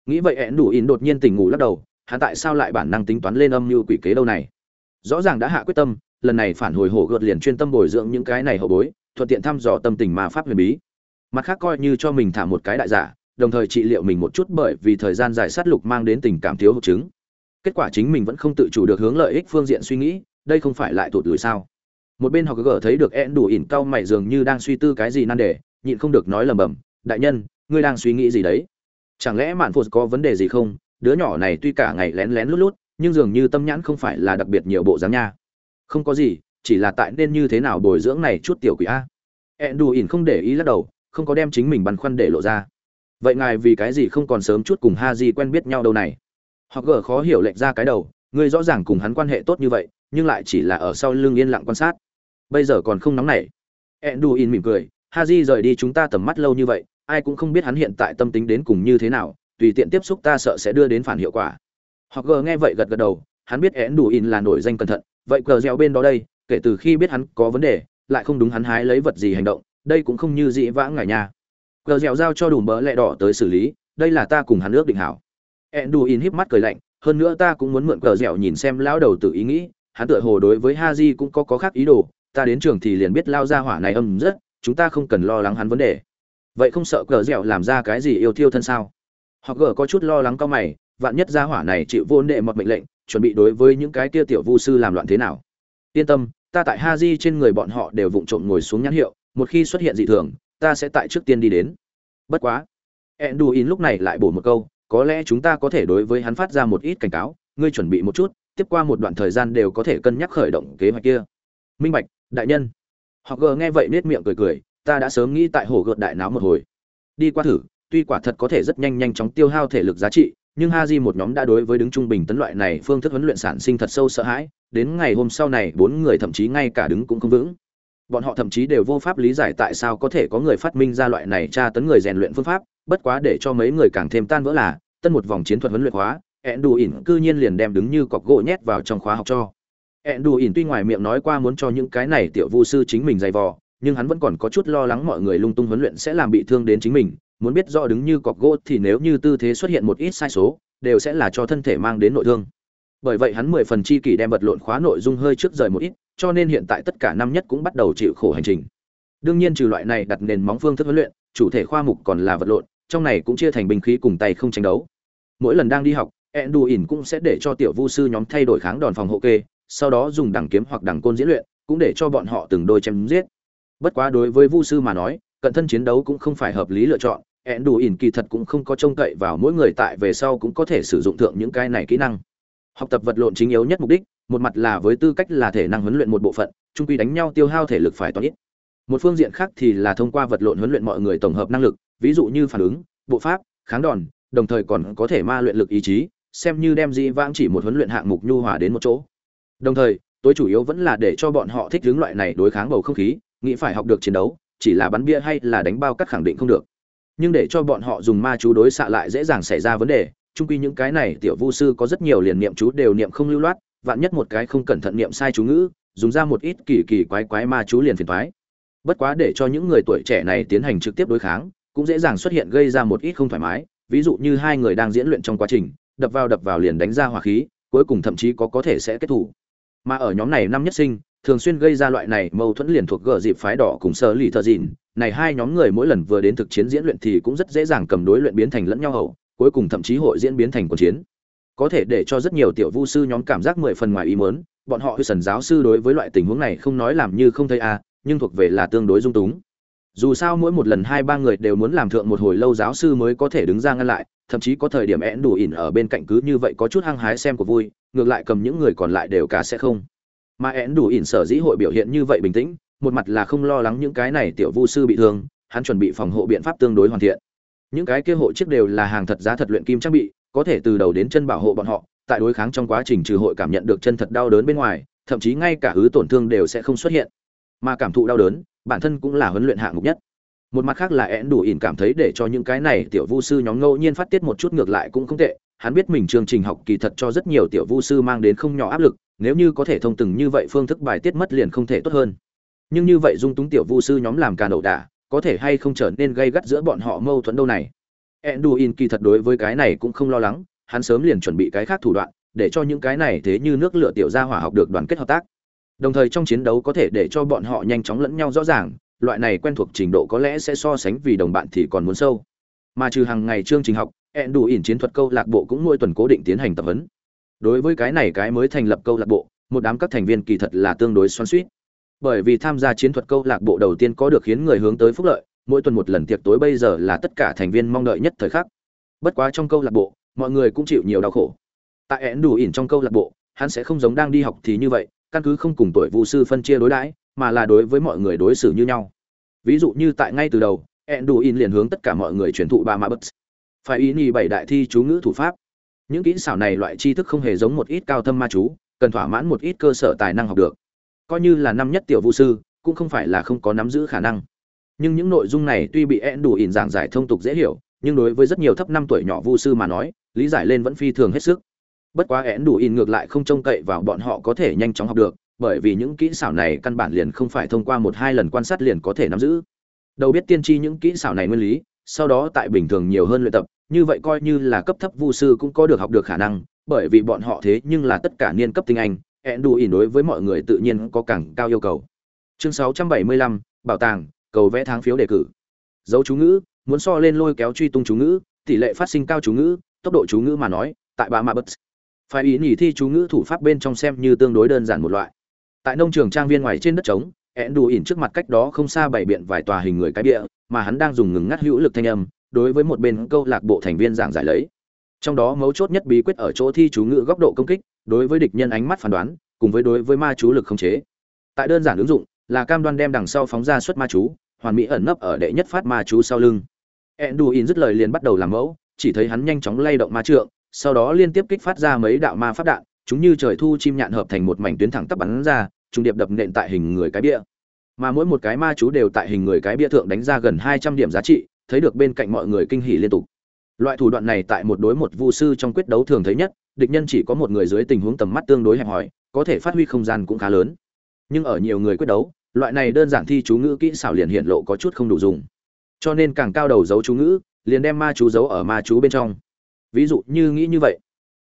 S1: Nghĩ vậy ẹn đủ ỉn đột nhiên tỉnh ngủ lắc đầu, hắn tại sao lại bản năng tính toán lên âm mưu quỷ kế đâu này? Rõ ràng đã hạ quyết tâm, lần này phản hồi hổ gợt liền chuyên tâm bồi dưỡng những cái này hậu bối, thuận tiện thăm dò tâm tình ma pháp huyền bí. Mặt khác coi như cho mình thả một cái đại giả, đồng thời trị liệu mình một chút bởi vì thời gian dài sát lục mang đến tình cảm thiếu hụt chứng. Kết quả chính mình vẫn không tự chủ được hướng lợi ích phương diện suy nghĩ, đây không phải lại tụt lùi sao? Một bên họ cứ gỡ thấy được ẹn đủ ỉn cau mày dường như đang suy tư cái gì nan đề nhịn không được nói lầm bầm, đại nhân, ngươi đang suy nghĩ gì đấy? Chẳng lẽ mạn phụt có vấn đề gì không? Đứa nhỏ này tuy cả ngày lén lén lút lút, nhưng dường như tâm nhãn không phải là đặc biệt nhiều bộ dáng nha. Không có gì, chỉ là tại nên như thế nào bồi dưỡng này chút tiểu quỷ a? Ẹn đủ ỉn không để ý lắc đầu, không có đem chính mình băn khoăn để lộ ra. Vậy ngài vì cái gì không còn sớm chút cùng ha di quen biết nhau đâu này? Hoặc gở khó hiểu lệch ra cái đầu, ngươi rõ ràng cùng hắn quan hệ tốt như vậy, nhưng lại chỉ là ở sau lưng yên lặng quan sát. Bây giờ còn không nóng nảy. Enduin mỉm cười ha di rời đi chúng ta tầm mắt lâu như vậy ai cũng không biết hắn hiện tại tâm tính đến cùng như thế nào tùy tiện tiếp xúc ta sợ sẽ đưa đến phản hiệu quả. Hoặc gờ nghe vậy gật gật đầu hắn biết enduin là nổi danh cẩn thận vậy cờ dẻo bên đó đây kể từ khi biết hắn có vấn đề lại không đúng hắn hái lấy vật gì hành động đây cũng không như dị vãng ngài nha. Cờ dẻo giao cho đủ bỡ lẹ đỏ tới xử lý đây là ta cùng hắn ước định hảo. Enduin híp mắt cười lạnh hơn nữa ta cũng muốn mượn cờ dẻo nhìn xem lão đầu tự ý nghĩ hắn tựa hồ đối với Haji cũng có có khác ý đồ, ta đến trường thì liền biết lao ra hỏa này âm rất, chúng ta không cần lo lắng hắn vấn đề. Vậy không sợ cờ dẻo làm ra cái gì yêu thiêu thân sao? Hoặc gờ có chút lo lắng cao mày, vạn nhất gia hỏa này chịu vô nệ một mệnh lệnh, chuẩn bị đối với những cái kia tiểu vu sư làm loạn thế nào. Yên tâm, ta tại ha di trên người bọn họ đều vụng trộm ngồi xuống nhãn hiệu, một khi xuất hiện dị thường, ta sẽ tại trước tiên đi đến. Bất quá, Enduin lúc này lại bổ một câu, có lẽ chúng ta có thể đối với hắn phát ra một ít cảnh cáo, ngươi chuẩn bị một chút, tiếp qua một đoạn thời gian đều có thể cân nhắc khởi động kế hoạch kia minh bạch đại nhân họ gờ nghe vậy nết miệng cười cười, ta đã sớm nghĩ tại hồ gợt đại náo một hồi. Đi qua thử, tuy quả thật có thể rất nhanh nhanh chóng tiêu hao thể lực giá trị, nhưng ha di một nhóm đã đối với đứng trung bình tấn loại này phương thức huấn luyện sản sinh thật sâu sợ hãi, đến ngày hôm sau này, bốn người thậm chí ngay cả đứng cũng không vững. Bọn họ thậm chí đều vô pháp lý giải tại sao có thể có người phát minh ra loại này tra tấn người rèn luyện phương pháp, bất quá để cho mấy người càng thêm tan vỡ là, tân một vòng chiến thuật huấn luyện hóa ẹn đù ỉn cư nhiên liền đem đứng như cọc gỗ nhét vào trong khóa học cho ẹn đù ỉn tuy ngoài miệng nói qua muốn cho những cái này tiểu vu sư chính mình dày vò nhưng hắn vẫn còn có chút lo lắng mọi người lung tung huấn luyện sẽ làm bị thương đến chính mình. Muốn biết rõ đứng như cọc gỗ thì nếu như tư thế xuất hiện một ít sai số đều sẽ là cho thân thể mang đến nội thương. Bởi vậy hắn mười phần chi kỷ đem vật lộn khóa nội dung hơi trước rời một ít cho nên hiện tại tất cả năm nhất cũng bắt đầu chịu khổ hành trình. Đương nhiên trừ loại này đặt nền móng phương thức huấn luyện chủ thể khoa mục còn là vật lộn trong này cũng chia thành binh khí cùng tay không tranh đấu. Mỗi lần đang đi học Enduin cũng sẽ để cho tiểu vu sư nhóm thay đổi kháng đòn phòng hộ kê, sau đó dùng đằng kiếm hoặc đằng côn diễn luyện, cũng để cho bọn họ từng đôi chém giết. Bất quá đối với vu sư mà nói, cận thân chiến đấu cũng không phải hợp lý lựa chọn, ẹn đủ ỉn kỳ thật cũng không có trông cậy vào mỗi người tại về sau cũng có thể sử dụng thượng những cái này kỹ năng. Học tập vật lộn chính yếu nhất mục đích, một mặt là với tư cách là thể năng huấn luyện một bộ phận, chung quy đánh nhau tiêu hao thể lực phải to ít. Một phương diện khác thì là thông qua vật lộn huấn luyện mọi người tổng hợp năng lực, ví dụ như phản ứng, bộ pháp, kháng đòn, đồng thời còn có thể ma luyện lực ý chí, xem như đem dĩ vãng chỉ một huấn luyện hạng mục nhu hòa đến một chỗ đồng thời tối chủ yếu vẫn là để cho bọn họ thích hướng loại này đối kháng bầu không khí nghĩ phải học được chiến đấu chỉ là bắn bia hay là đánh bao cắt khẳng định không được nhưng để cho bọn họ dùng ma chú đối xạ lại dễ dàng xảy ra vấn đề chung quy những cái này tiểu vu sư có rất nhiều liền niệm chú đều niệm không lưu loát vạn nhất một cái không cẩn thận niệm sai chú ngữ dùng ra một ít kỳ kỳ quái quái ma chú liền phiền thoái bất quá để cho những người tuổi trẻ này tiến hành trực tiếp đối kháng cũng dễ dàng xuất hiện gây ra một ít không thoải mái ví dụ như hai người đang diễn luyện trong quá trình đập vào đập vào liền đánh ra hỏa khí, cuối cùng thậm chí có có thể sẽ kết thủ. Mà ở nhóm này năm nhất sinh, thường xuyên gây ra loại này mâu thuẫn liền thuộc gở dịp phái đỏ cùng sơ lì thợ dịn, này hai nhóm người mỗi lần vừa đến thực chiến diễn luyện thì cũng rất dễ dàng cầm đối luyện biến thành lẫn nhau hậu, cuối cùng thậm chí hội diễn biến thành cuộc chiến. Có thể để cho rất nhiều tiểu vu sư nhóm cảm giác mười phần ngoài ý muốn, bọn họ huy sần giáo sư đối với loại tình huống này không nói làm như không thấy a, nhưng thuộc về là tương đối dung túng. Dù sao mỗi một lần hai ba người đều muốn làm thượng một hồi lâu giáo sư mới có thể đứng ra ngăn lại, thậm chí có thời điểm én đủ ỉn ở bên cạnh cứ như vậy có chút hăng hái xem của vui ngược lại cầm những người còn lại đều cả sẽ không. Mà én đủ ỉn sở dĩ hội biểu hiện như vậy bình tĩnh, một mặt là không lo lắng những cái này tiểu vu sư bị thương, hắn chuẩn bị phòng hộ biện pháp tương đối hoàn thiện. Những cái kia hộ chiếc đều là hàng thật giá thật luyện kim trang bị, có thể từ đầu đến chân bảo hộ bọn họ, tại đối kháng trong quá trình trừ hội cảm nhận được chân thật đau đớn bên ngoài, thậm chí ngay cả hứ tổn thương đều sẽ không xuất hiện. Mà cảm thụ đau đớn, bản thân cũng là huấn luyện hạng mục nhất. Một mặt khác là én đủ ỉn cảm thấy để cho những cái này tiểu vu sư nhóm ngẫu nhiên phát tiết một chút ngược lại cũng không tệ hắn biết mình chương trình học kỳ thật cho rất nhiều tiểu vu sư mang đến không nhỏ áp lực, nếu như có thể thông từng như vậy phương thức bài tiết mất liền không thể tốt hơn. Nhưng như vậy dung túng tiểu vu sư nhóm làm càn đậu đả có thể hay không trở nên gây gắt giữa bọn họ mâu thuẫn đâu này? Enduin kỳ thật đối với cái này cũng không lo lắng, hắn sớm liền chuẩn bị cái khác thủ đoạn, để cho những cái này thế như nước lửa tiểu gia hỏa học được đoàn kết hợp tác. Đồng thời trong chiến đấu có thể để cho bọn họ nhanh chóng lẫn nhau rõ ràng, loại này quen thuộc trình độ có lẽ sẽ so sánh vì đồng bạn thì còn muốn sâu. Mà trừ hàng ngày chương trình học ẹn đủ ỉn chiến thuật câu lạc bộ cũng mỗi tuần cố định tiến hành tập huấn. Đối với cái này cái mới thành lập câu lạc bộ, một đám các thành viên kỳ thật là tương đối xoan suýt bởi vì tham gia chiến thuật câu lạc bộ đầu tiên có được khiến người hướng tới phúc lợi, mỗi tuần một lần tiệc tối bây giờ là tất cả thành viên mong đợi nhất thời khắc. Bất quá trong câu lạc bộ, mọi người cũng chịu nhiều đau khổ. Tại ẹn đủ ỉn trong câu lạc bộ, hắn sẽ không giống đang đi học thì như vậy, căn cứ không cùng tuổi vụ sư phân chia đối đãi, mà là đối với mọi người đối xử như nhau. Ví dụ như tại ngay từ đầu, ẹn đủ ỉn liền hướng tất cả mọi người truyền thụ ba mã bất phải ý nhì bảy đại thi chú ngữ thủ pháp. Những kỹ xảo này loại tri thức không hề giống một ít cao thâm ma chú, cần thỏa mãn một ít cơ sở tài năng học được. Coi như là năm nhất tiểu vũ sư, cũng không phải là không có nắm giữ khả năng. Nhưng những nội dung này tuy bị én đủ ỉn giảng giải thông tục dễ hiểu, nhưng đối với rất nhiều thấp năm tuổi nhỏ vu sư mà nói, lý giải lên vẫn phi thường hết sức. Bất quá én đủ in ngược lại không trông cậy vào bọn họ có thể nhanh chóng học được, bởi vì những kỹ xảo này căn bản liền không phải thông qua một hai lần quan sát liền có thể nắm giữ. Đầu biết tiên tri những kỹ xảo này nguyên lý sau đó tại bình thường nhiều hơn luyện tập như vậy coi như là cấp thấp vu sư cũng có được học được khả năng bởi vì bọn họ thế nhưng là tất cả niên cấp tinh anh én đủ in đối với mọi người tự nhiên có càng cao yêu cầu. Chương 675, bảo tàng cầu vẽ tháng phiếu đề cử. Dấu chú ngữ muốn so lên lôi kéo truy tung chú ngữ tỷ lệ phát sinh cao chú ngữ tốc độ chú ngữ mà nói tại ba ma bất phải ý nhỉ thi chú ngữ thủ pháp bên trong xem như tương đối đơn giản một loại. Tại nông trường trang viên ngoài trên đất trống ẹn đủ ỉn trước mặt cách đó không xa bảy biện vài tòa hình người cái bịa mà hắn đang dùng ngừng ngắt hữu lực thanh âm đối với một bên câu lạc bộ thành viên giảng giải lấy. Trong đó mấu chốt nhất bí quyết ở chỗ thi chú ngữ góc độ công kích đối với địch nhân ánh mắt phán đoán cùng với đối với ma chú lực không chế. Tại đơn giản ứng dụng là cam đoan đem đằng sau phóng ra xuất ma chú hoàn mỹ ẩn nấp ở đệ nhất phát ma chú sau lưng. Enduin dứt lời liền bắt đầu làm mẫu, chỉ thấy hắn nhanh chóng lay động ma trượng, sau đó liên tiếp kích phát ra mấy đạo ma pháp đạn, chúng như trời thu chim nhạn hợp thành một mảnh tuyến thẳng tắp bắn ra, trung điệp đập nện tại hình người cái bia. Mà mỗi một cái ma chú đều tại hình người cái bia thượng đánh ra gần 200 điểm giá trị, thấy được bên cạnh mọi người kinh hỉ liên tục. Loại thủ đoạn này tại một đối một vu sư trong quyết đấu thường thấy nhất, địch nhân chỉ có một người dưới tình huống tầm mắt tương đối hẹp hòi, có thể phát huy không gian cũng khá lớn. Nhưng ở nhiều người quyết đấu, loại này đơn giản thi chú ngữ kỹ xảo liền hiện lộ có chút không đủ dùng cho nên càng cao đầu dấu chú ngữ liền đem ma chú giấu ở ma chú bên trong ví dụ như nghĩ như vậy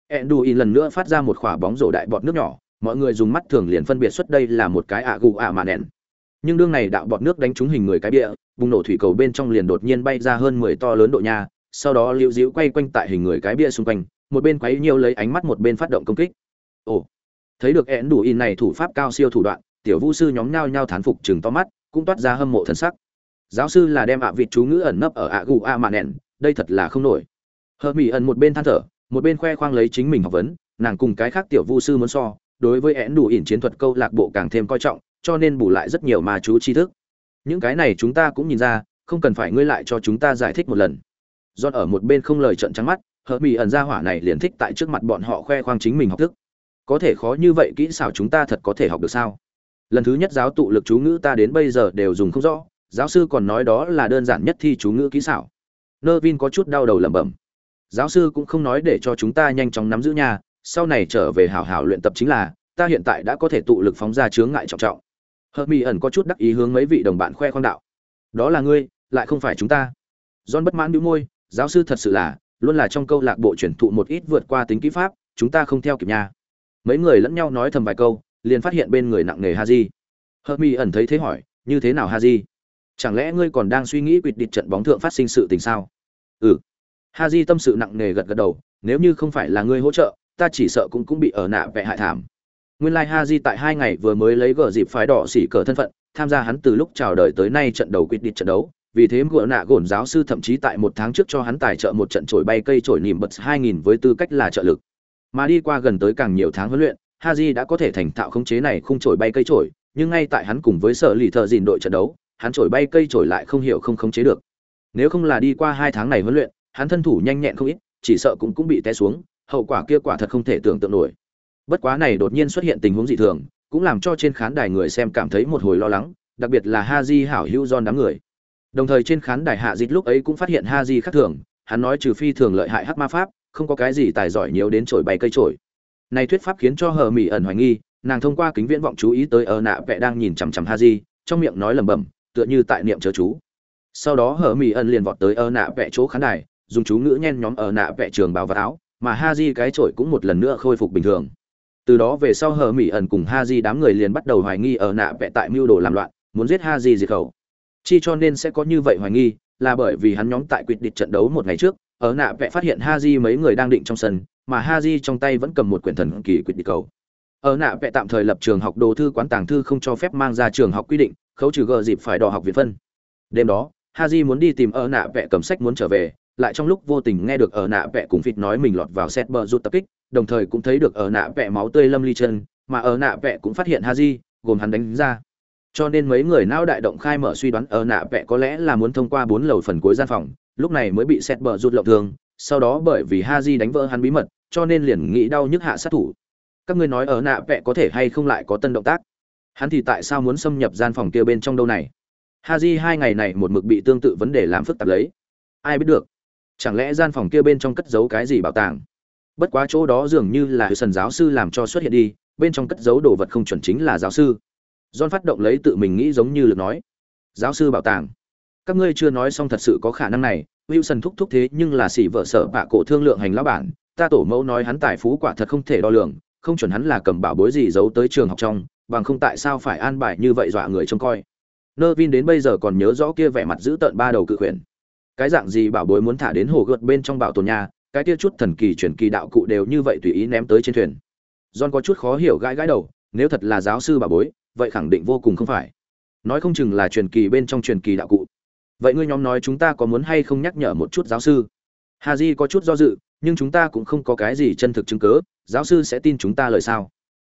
S1: enduin lần nữa phát ra một quả bóng rổ đại bọt nước nhỏ mọi người dùng mắt thường liền phân biệt xuất đây là một cái ạ gù ạ mà nẹn nhưng đương này đạo bọt nước đánh trúng hình người cái bịa, bùng nổ thủy cầu bên trong liền đột nhiên bay ra hơn mười to lớn độ nha sau đó liễu diễu quay quanh tại hình người cái bia xung quanh, một bên quấy nhiều lấy ánh mắt một bên phát động công kích. Ồ, thấy được én đủ in này thủ pháp cao siêu thủ đoạn, tiểu vũ sư nhóm nhao nhao thán phục chừng to mắt, cũng toát ra hâm mộ thần sắc. Giáo sư là đem ạ vịt chú ngữ ẩn nấp ở ạ gù a mạn nẹn, đây thật là không nổi. Hờ mỹ ẩn một bên than thở, một bên khoe khoang lấy chính mình học vấn, nàng cùng cái khác tiểu vũ sư muốn so, đối với én đủ ỉn chiến thuật câu lạc bộ càng thêm coi trọng cho nên bù lại rất nhiều mà chú tri thức. Những cái này chúng ta cũng nhìn ra, không cần phải ngươi lại cho chúng ta giải thích một lần. Do ở một bên không lời trận trắng mắt, hờ mỹ ẩn ra hỏa này liền thích tại trước mặt bọn họ khoe khoang chính mình học thức. Có thể khó như vậy kỹ xảo chúng ta thật có thể học được sao? Lần thứ nhất giáo tụ lực chú ngữ ta đến bây giờ đều dùng không rõ, giáo sư còn nói đó là đơn giản nhất thi chú ngữ kỹ xảo. Nơ vin có chút đau đầu lẩm bẩm. Giáo sư cũng không nói để cho chúng ta nhanh chóng nắm giữ nhà sau này trở về hảo hảo luyện tập chính là, ta hiện tại đã có thể tụ lực phóng ra chướng ngại trọng trọng hợp mỹ ẩn có chút đắc ý hướng mấy vị đồng bạn khoe khoang đạo. Đó là ngươi, lại không phải chúng ta. John bất mãn đĩu môi, giáo sư thật sự là, luôn là trong câu lạc bộ truyền thụ một ít vượt qua tính kỹ pháp, chúng ta không theo kịp nha. Mấy người lẫn nhau nói thầm vài câu, liền phát hiện bên người nặng nề ha di hợp mỹ ẩn thấy thế hỏi, như thế nào ha di chẳng lẽ ngươi còn đang suy nghĩ quỵt địch trận bóng thượng phát sinh sự tình sao? Ừ. Ha di tâm sự nặng nề gật gật đầu, nếu như không phải là ngươi hỗ trợ, ta chỉ sợ cũng cũng bị ở nạ vẽ hại thảm nguyên lai ha di tại hai ngày vừa mới lấy gờ dịp phái đỏ xỉ cờ thân phận tham gia hắn từ lúc chào đời tới nay trận đầu quyết định trận đấu. Vì thế gỡ nạ gổn giáo sư thậm chí tại một tháng trước cho hắn tài trợ một trận trổi bay cây trổi nìm bật hai nghìn với tư cách là trợ lực. Mà đi qua gần tới càng nhiều tháng huấn luyện Haji đã có thể thành thạo khống chế này khung trổi bay cây trổi, nhưng ngay tại hắn cùng với sở lì thợ dìn đội trận đấu hắn trổi bay cây trổi lại không hiểu không khống chế được. Nếu không là đi qua hai tháng này huấn luyện hắn thân thủ nhanh nhẹn không ít chỉ sợ cũng cũng bị té xuống hậu quả kia quả thật không thể tưởng tượng nổi bất quá này đột nhiên xuất hiện tình huống dị thường cũng làm cho trên khán đài người xem cảm thấy một hồi lo lắng đặc biệt là Haji hảo hữu John đám người. Đồng thời trên khán đài hạ dịch lúc ấy cũng phát hiện Haji khác thường, hắn nói trừ phi thường lợi hại hắc ma pháp, không có cái gì tài giỏi nhiều đến trổi bay cây trổi. Này thuyết pháp khiến cho Hờ Mị ẩn hoài nghi, nàng thông qua kính viễn vọng chú ý tới ở nạ vẽ đang nhìn chằm chằm Haji, trong miệng nói lẩm bẩm, tựa như tại niệm chớ chú. Sau đó Hờ Mị ẩn liền vọt tới ở nạ vẽ chỗ khán đài, dùng chú ngữ nhen nhóm ở nạ vẽ trường bào và áo, mà Haji cái trổi cũng một lần nữa khôi phục bình thường. Từ đó về sau Hờ mỹ ẩn cùng Ha Di đám người liền bắt đầu hoài nghi ở nạ vẽ tại mưu đồ làm loạn, muốn giết ha di diệt khẩu. Chi cho nên sẽ có như vậy hoài nghi là bởi vì hắn nhóm tại quyết định trận đấu một ngày trước ở nạ vẽ phát hiện ha di mấy người đang định trong sân mà ha di trong tay vẫn cầm một quyển thần kỳ quyết định cầu. Ở nạ vẽ tạm thời lập trường học đồ thư quán tàng thư không cho phép mang ra trường học quy định khấu trừ gờ dịp phải đò học việt phân. Đêm đó ha di muốn đi tìm ở nạ vẽ cầm sách muốn trở về lại trong lúc vô tình nghe được ở nạ vẽ cùng phịt nói mình lọt vào xét bờ rút tập kích đồng thời cũng thấy được ở nạ vẽ máu tươi lâm ly chân, mà ở nạ vẽ cũng phát hiện ha di gồm hắn đánh ra. Cho nên mấy người não đại động khai mở suy đoán ở nạ vẽ có lẽ là muốn thông qua bốn lầu phần cuối gian phòng, lúc này mới bị xét bờ rút lộng thương sau đó bởi vì ha di đánh vỡ hắn bí mật, cho nên liền nghĩ đau nhức hạ sát thủ. Các ngươi nói ở nạ vẽ có thể hay không lại có tân động tác? Hắn thì tại sao muốn xâm nhập gian phòng kia bên trong đâu này? Ha di hai ngày này một mực bị tương tự vấn đề làm phức tạp lấy. Ai biết được? Chẳng lẽ gian phòng kia bên trong cất giấu cái gì bảo tàng? Bất quá chỗ đó dường như là sần giáo sư làm cho xuất hiện đi bên trong cất giấu đồ vật không chuẩn chính là giáo sư John phát động lấy tự mình nghĩ giống như lực nói. Giáo sư bảo tàng. Các ngươi chưa nói xong thật sự có khả năng này, Wilson thúc thúc thế nhưng là xỉ vợ sở bạ cổ thương lượng hành lão bản, ta tổ mẫu nói hắn tài phú quả thật không thể đo lường, không chuẩn hắn là cầm bảo bối gì giấu tới trường học trong, bằng không tại sao phải an bài như vậy dọa người trông coi. nơ vin đến bây giờ còn nhớ rõ kia vẻ mặt giữ tợn ba đầu cự khuyển Cái dạng gì bảo bối muốn thả đến hồ gợt bên trong bảo tồn nhà, cái kia chút thần kỳ truyền kỳ đạo cụ đều như vậy tùy ý ném tới trên thuyền. John có chút khó hiểu gãi gãi đầu, nếu thật là giáo sư bà bối, vậy khẳng định vô cùng không phải. Nói không chừng là truyền kỳ bên trong truyền kỳ đạo cụ. Vậy ngươi nhóm nói chúng ta có muốn hay không nhắc nhở một chút giáo sư? Hà di có chút do dự nhưng chúng ta cũng không có cái gì chân thực chứng cớ giáo sư sẽ tin chúng ta lời sao?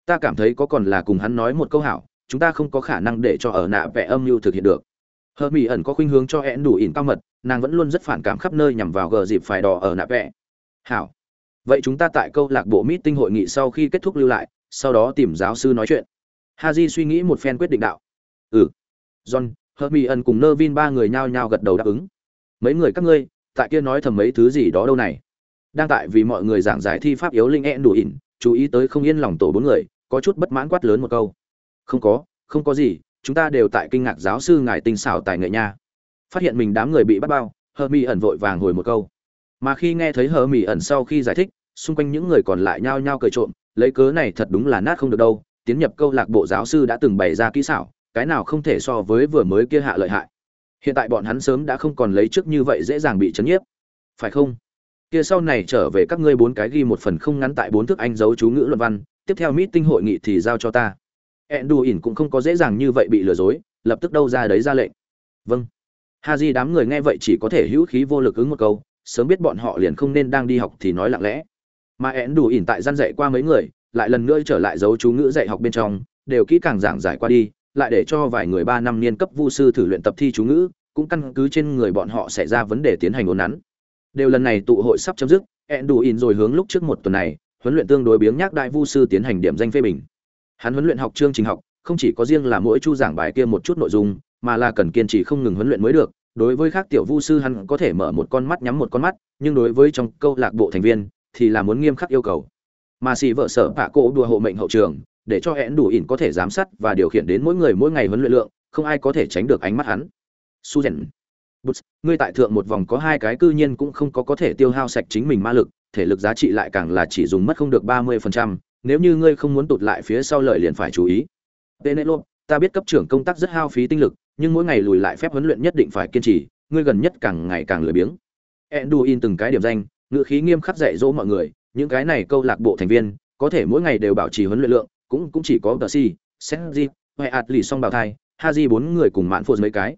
S1: Ta cảm thấy có còn là cùng hắn nói một câu hảo chúng ta không có khả năng để cho ở nạ vẽ âm mưu thực hiện được. Hờ mỹ ẩn có khuynh hướng cho hẹn đủ ỉn cao mật nàng vẫn luôn rất phản cảm khắp nơi nhằm vào gờ dịp phải đỏ ở nạ vẽ hảo vậy chúng ta tại câu lạc bộ Mít tinh hội nghị sau khi kết thúc lưu lại sau đó tìm giáo sư nói chuyện Haji suy nghĩ một phen quyết định đạo. Ừ. John, Hermione cùng Nervin ba người nhao nhao gật đầu đáp ứng. Mấy người các ngươi, tại kia nói thầm mấy thứ gì đó đâu này? Đang tại vì mọi người giảng giải thi pháp yếu linh e đủ ỉn, chú ý tới không yên lòng tổ bốn người, có chút bất mãn quát lớn một câu. Không có, không có gì, chúng ta đều tại kinh ngạc giáo sư ngài tinh xảo tài nghệ nha. Phát hiện mình đám người bị bắt bao, Hermione vội vàng hồi một câu. Mà khi nghe thấy hờ mỉ ẩn sau khi giải thích, xung quanh những người còn lại nhao nhao cười trộm, lấy cớ này thật đúng là nát không được đâu, tiến nhập câu lạc bộ giáo sư đã từng bày ra kỹ xảo cái nào không thể so với vừa mới kia hạ lợi hại. Hiện tại bọn hắn sớm đã không còn lấy trước như vậy dễ dàng bị chấn nhiếp. Phải không? Kia sau này trở về các ngươi bốn cái ghi một phần không ngắn tại bốn thức anh dấu chú ngữ luận văn tiếp theo meeting hội nghị thì giao cho ta. Ỉn cũng không có dễ dàng như vậy bị lừa dối lập tức đâu ra đấy ra lệnh. Vâng. Ha di đám người nghe vậy chỉ có thể hữu khí vô lực ứng một câu sớm biết bọn họ liền không nên đang đi học thì nói lặng lẽ mà ỉn tại gian dạy qua mấy người lại lần nữa trở lại dấu chú ngữ dạy học bên trong, đều kỹ càng giảng giải qua đi, lại để cho vài người ba năm niên cấp vu sư thử luyện tập thi chú ngữ, cũng căn cứ trên người bọn họ xảy ra vấn đề tiến hành ôn nắn. Đều lần này tụ hội sắp chấm dứt, ẽn đủ ỉn rồi hướng lúc trước một tuần này, huấn luyện tương đối biếng nhác đại vu sư tiến hành điểm danh phê bình. Hắn huấn luyện học chương trình học, không chỉ có riêng là mỗi chu giảng bài kia một chút nội dung, mà là cần kiên trì không ngừng huấn luyện mới được. Đối với các tiểu vu sư hắn có thể mở một con mắt nhắm một con mắt, nhưng đối với trong câu lạc bộ thành viên thì là muốn nghiêm khắc yêu cầu. Mà xì vợ sở bạ cổ đùa hộ mệnh hậu trường để cho hẹn đủ ỉn có thể giám sát và điều khiển đến mỗi người mỗi ngày huấn luyện lượng không ai có thể tránh được ánh mắt hắn. Su rèn bút ngươi tại thượng một vòng có hai cái cư nhiên cũng không có có thể tiêu hao sạch chính mình ma lực thể lực giá trị lại càng là chỉ dùng mất không được ba mươi phần trăm nếu như ngươi không muốn tụt lại phía sau lợi liền phải chú ý. Penelope, ta biết cấp trưởng công tác rất hao phí tinh lực nhưng mỗi ngày lùi lại phép huấn luyện nhất định phải kiên trì, ngươi gần nhất càng ngày càng lười biếng. Enduin từng cái điểm danh, ngữ khí nghiêm khắc dạy dỗ mọi người, những cái này câu lạc bộ thành viên, có thể mỗi ngày đều bảo trì huấn luyện lượng, cũng cũng chỉ có tờ si senji hay ạt lì song bào thai, haji bốn người cùng mạn phụ mấy cái.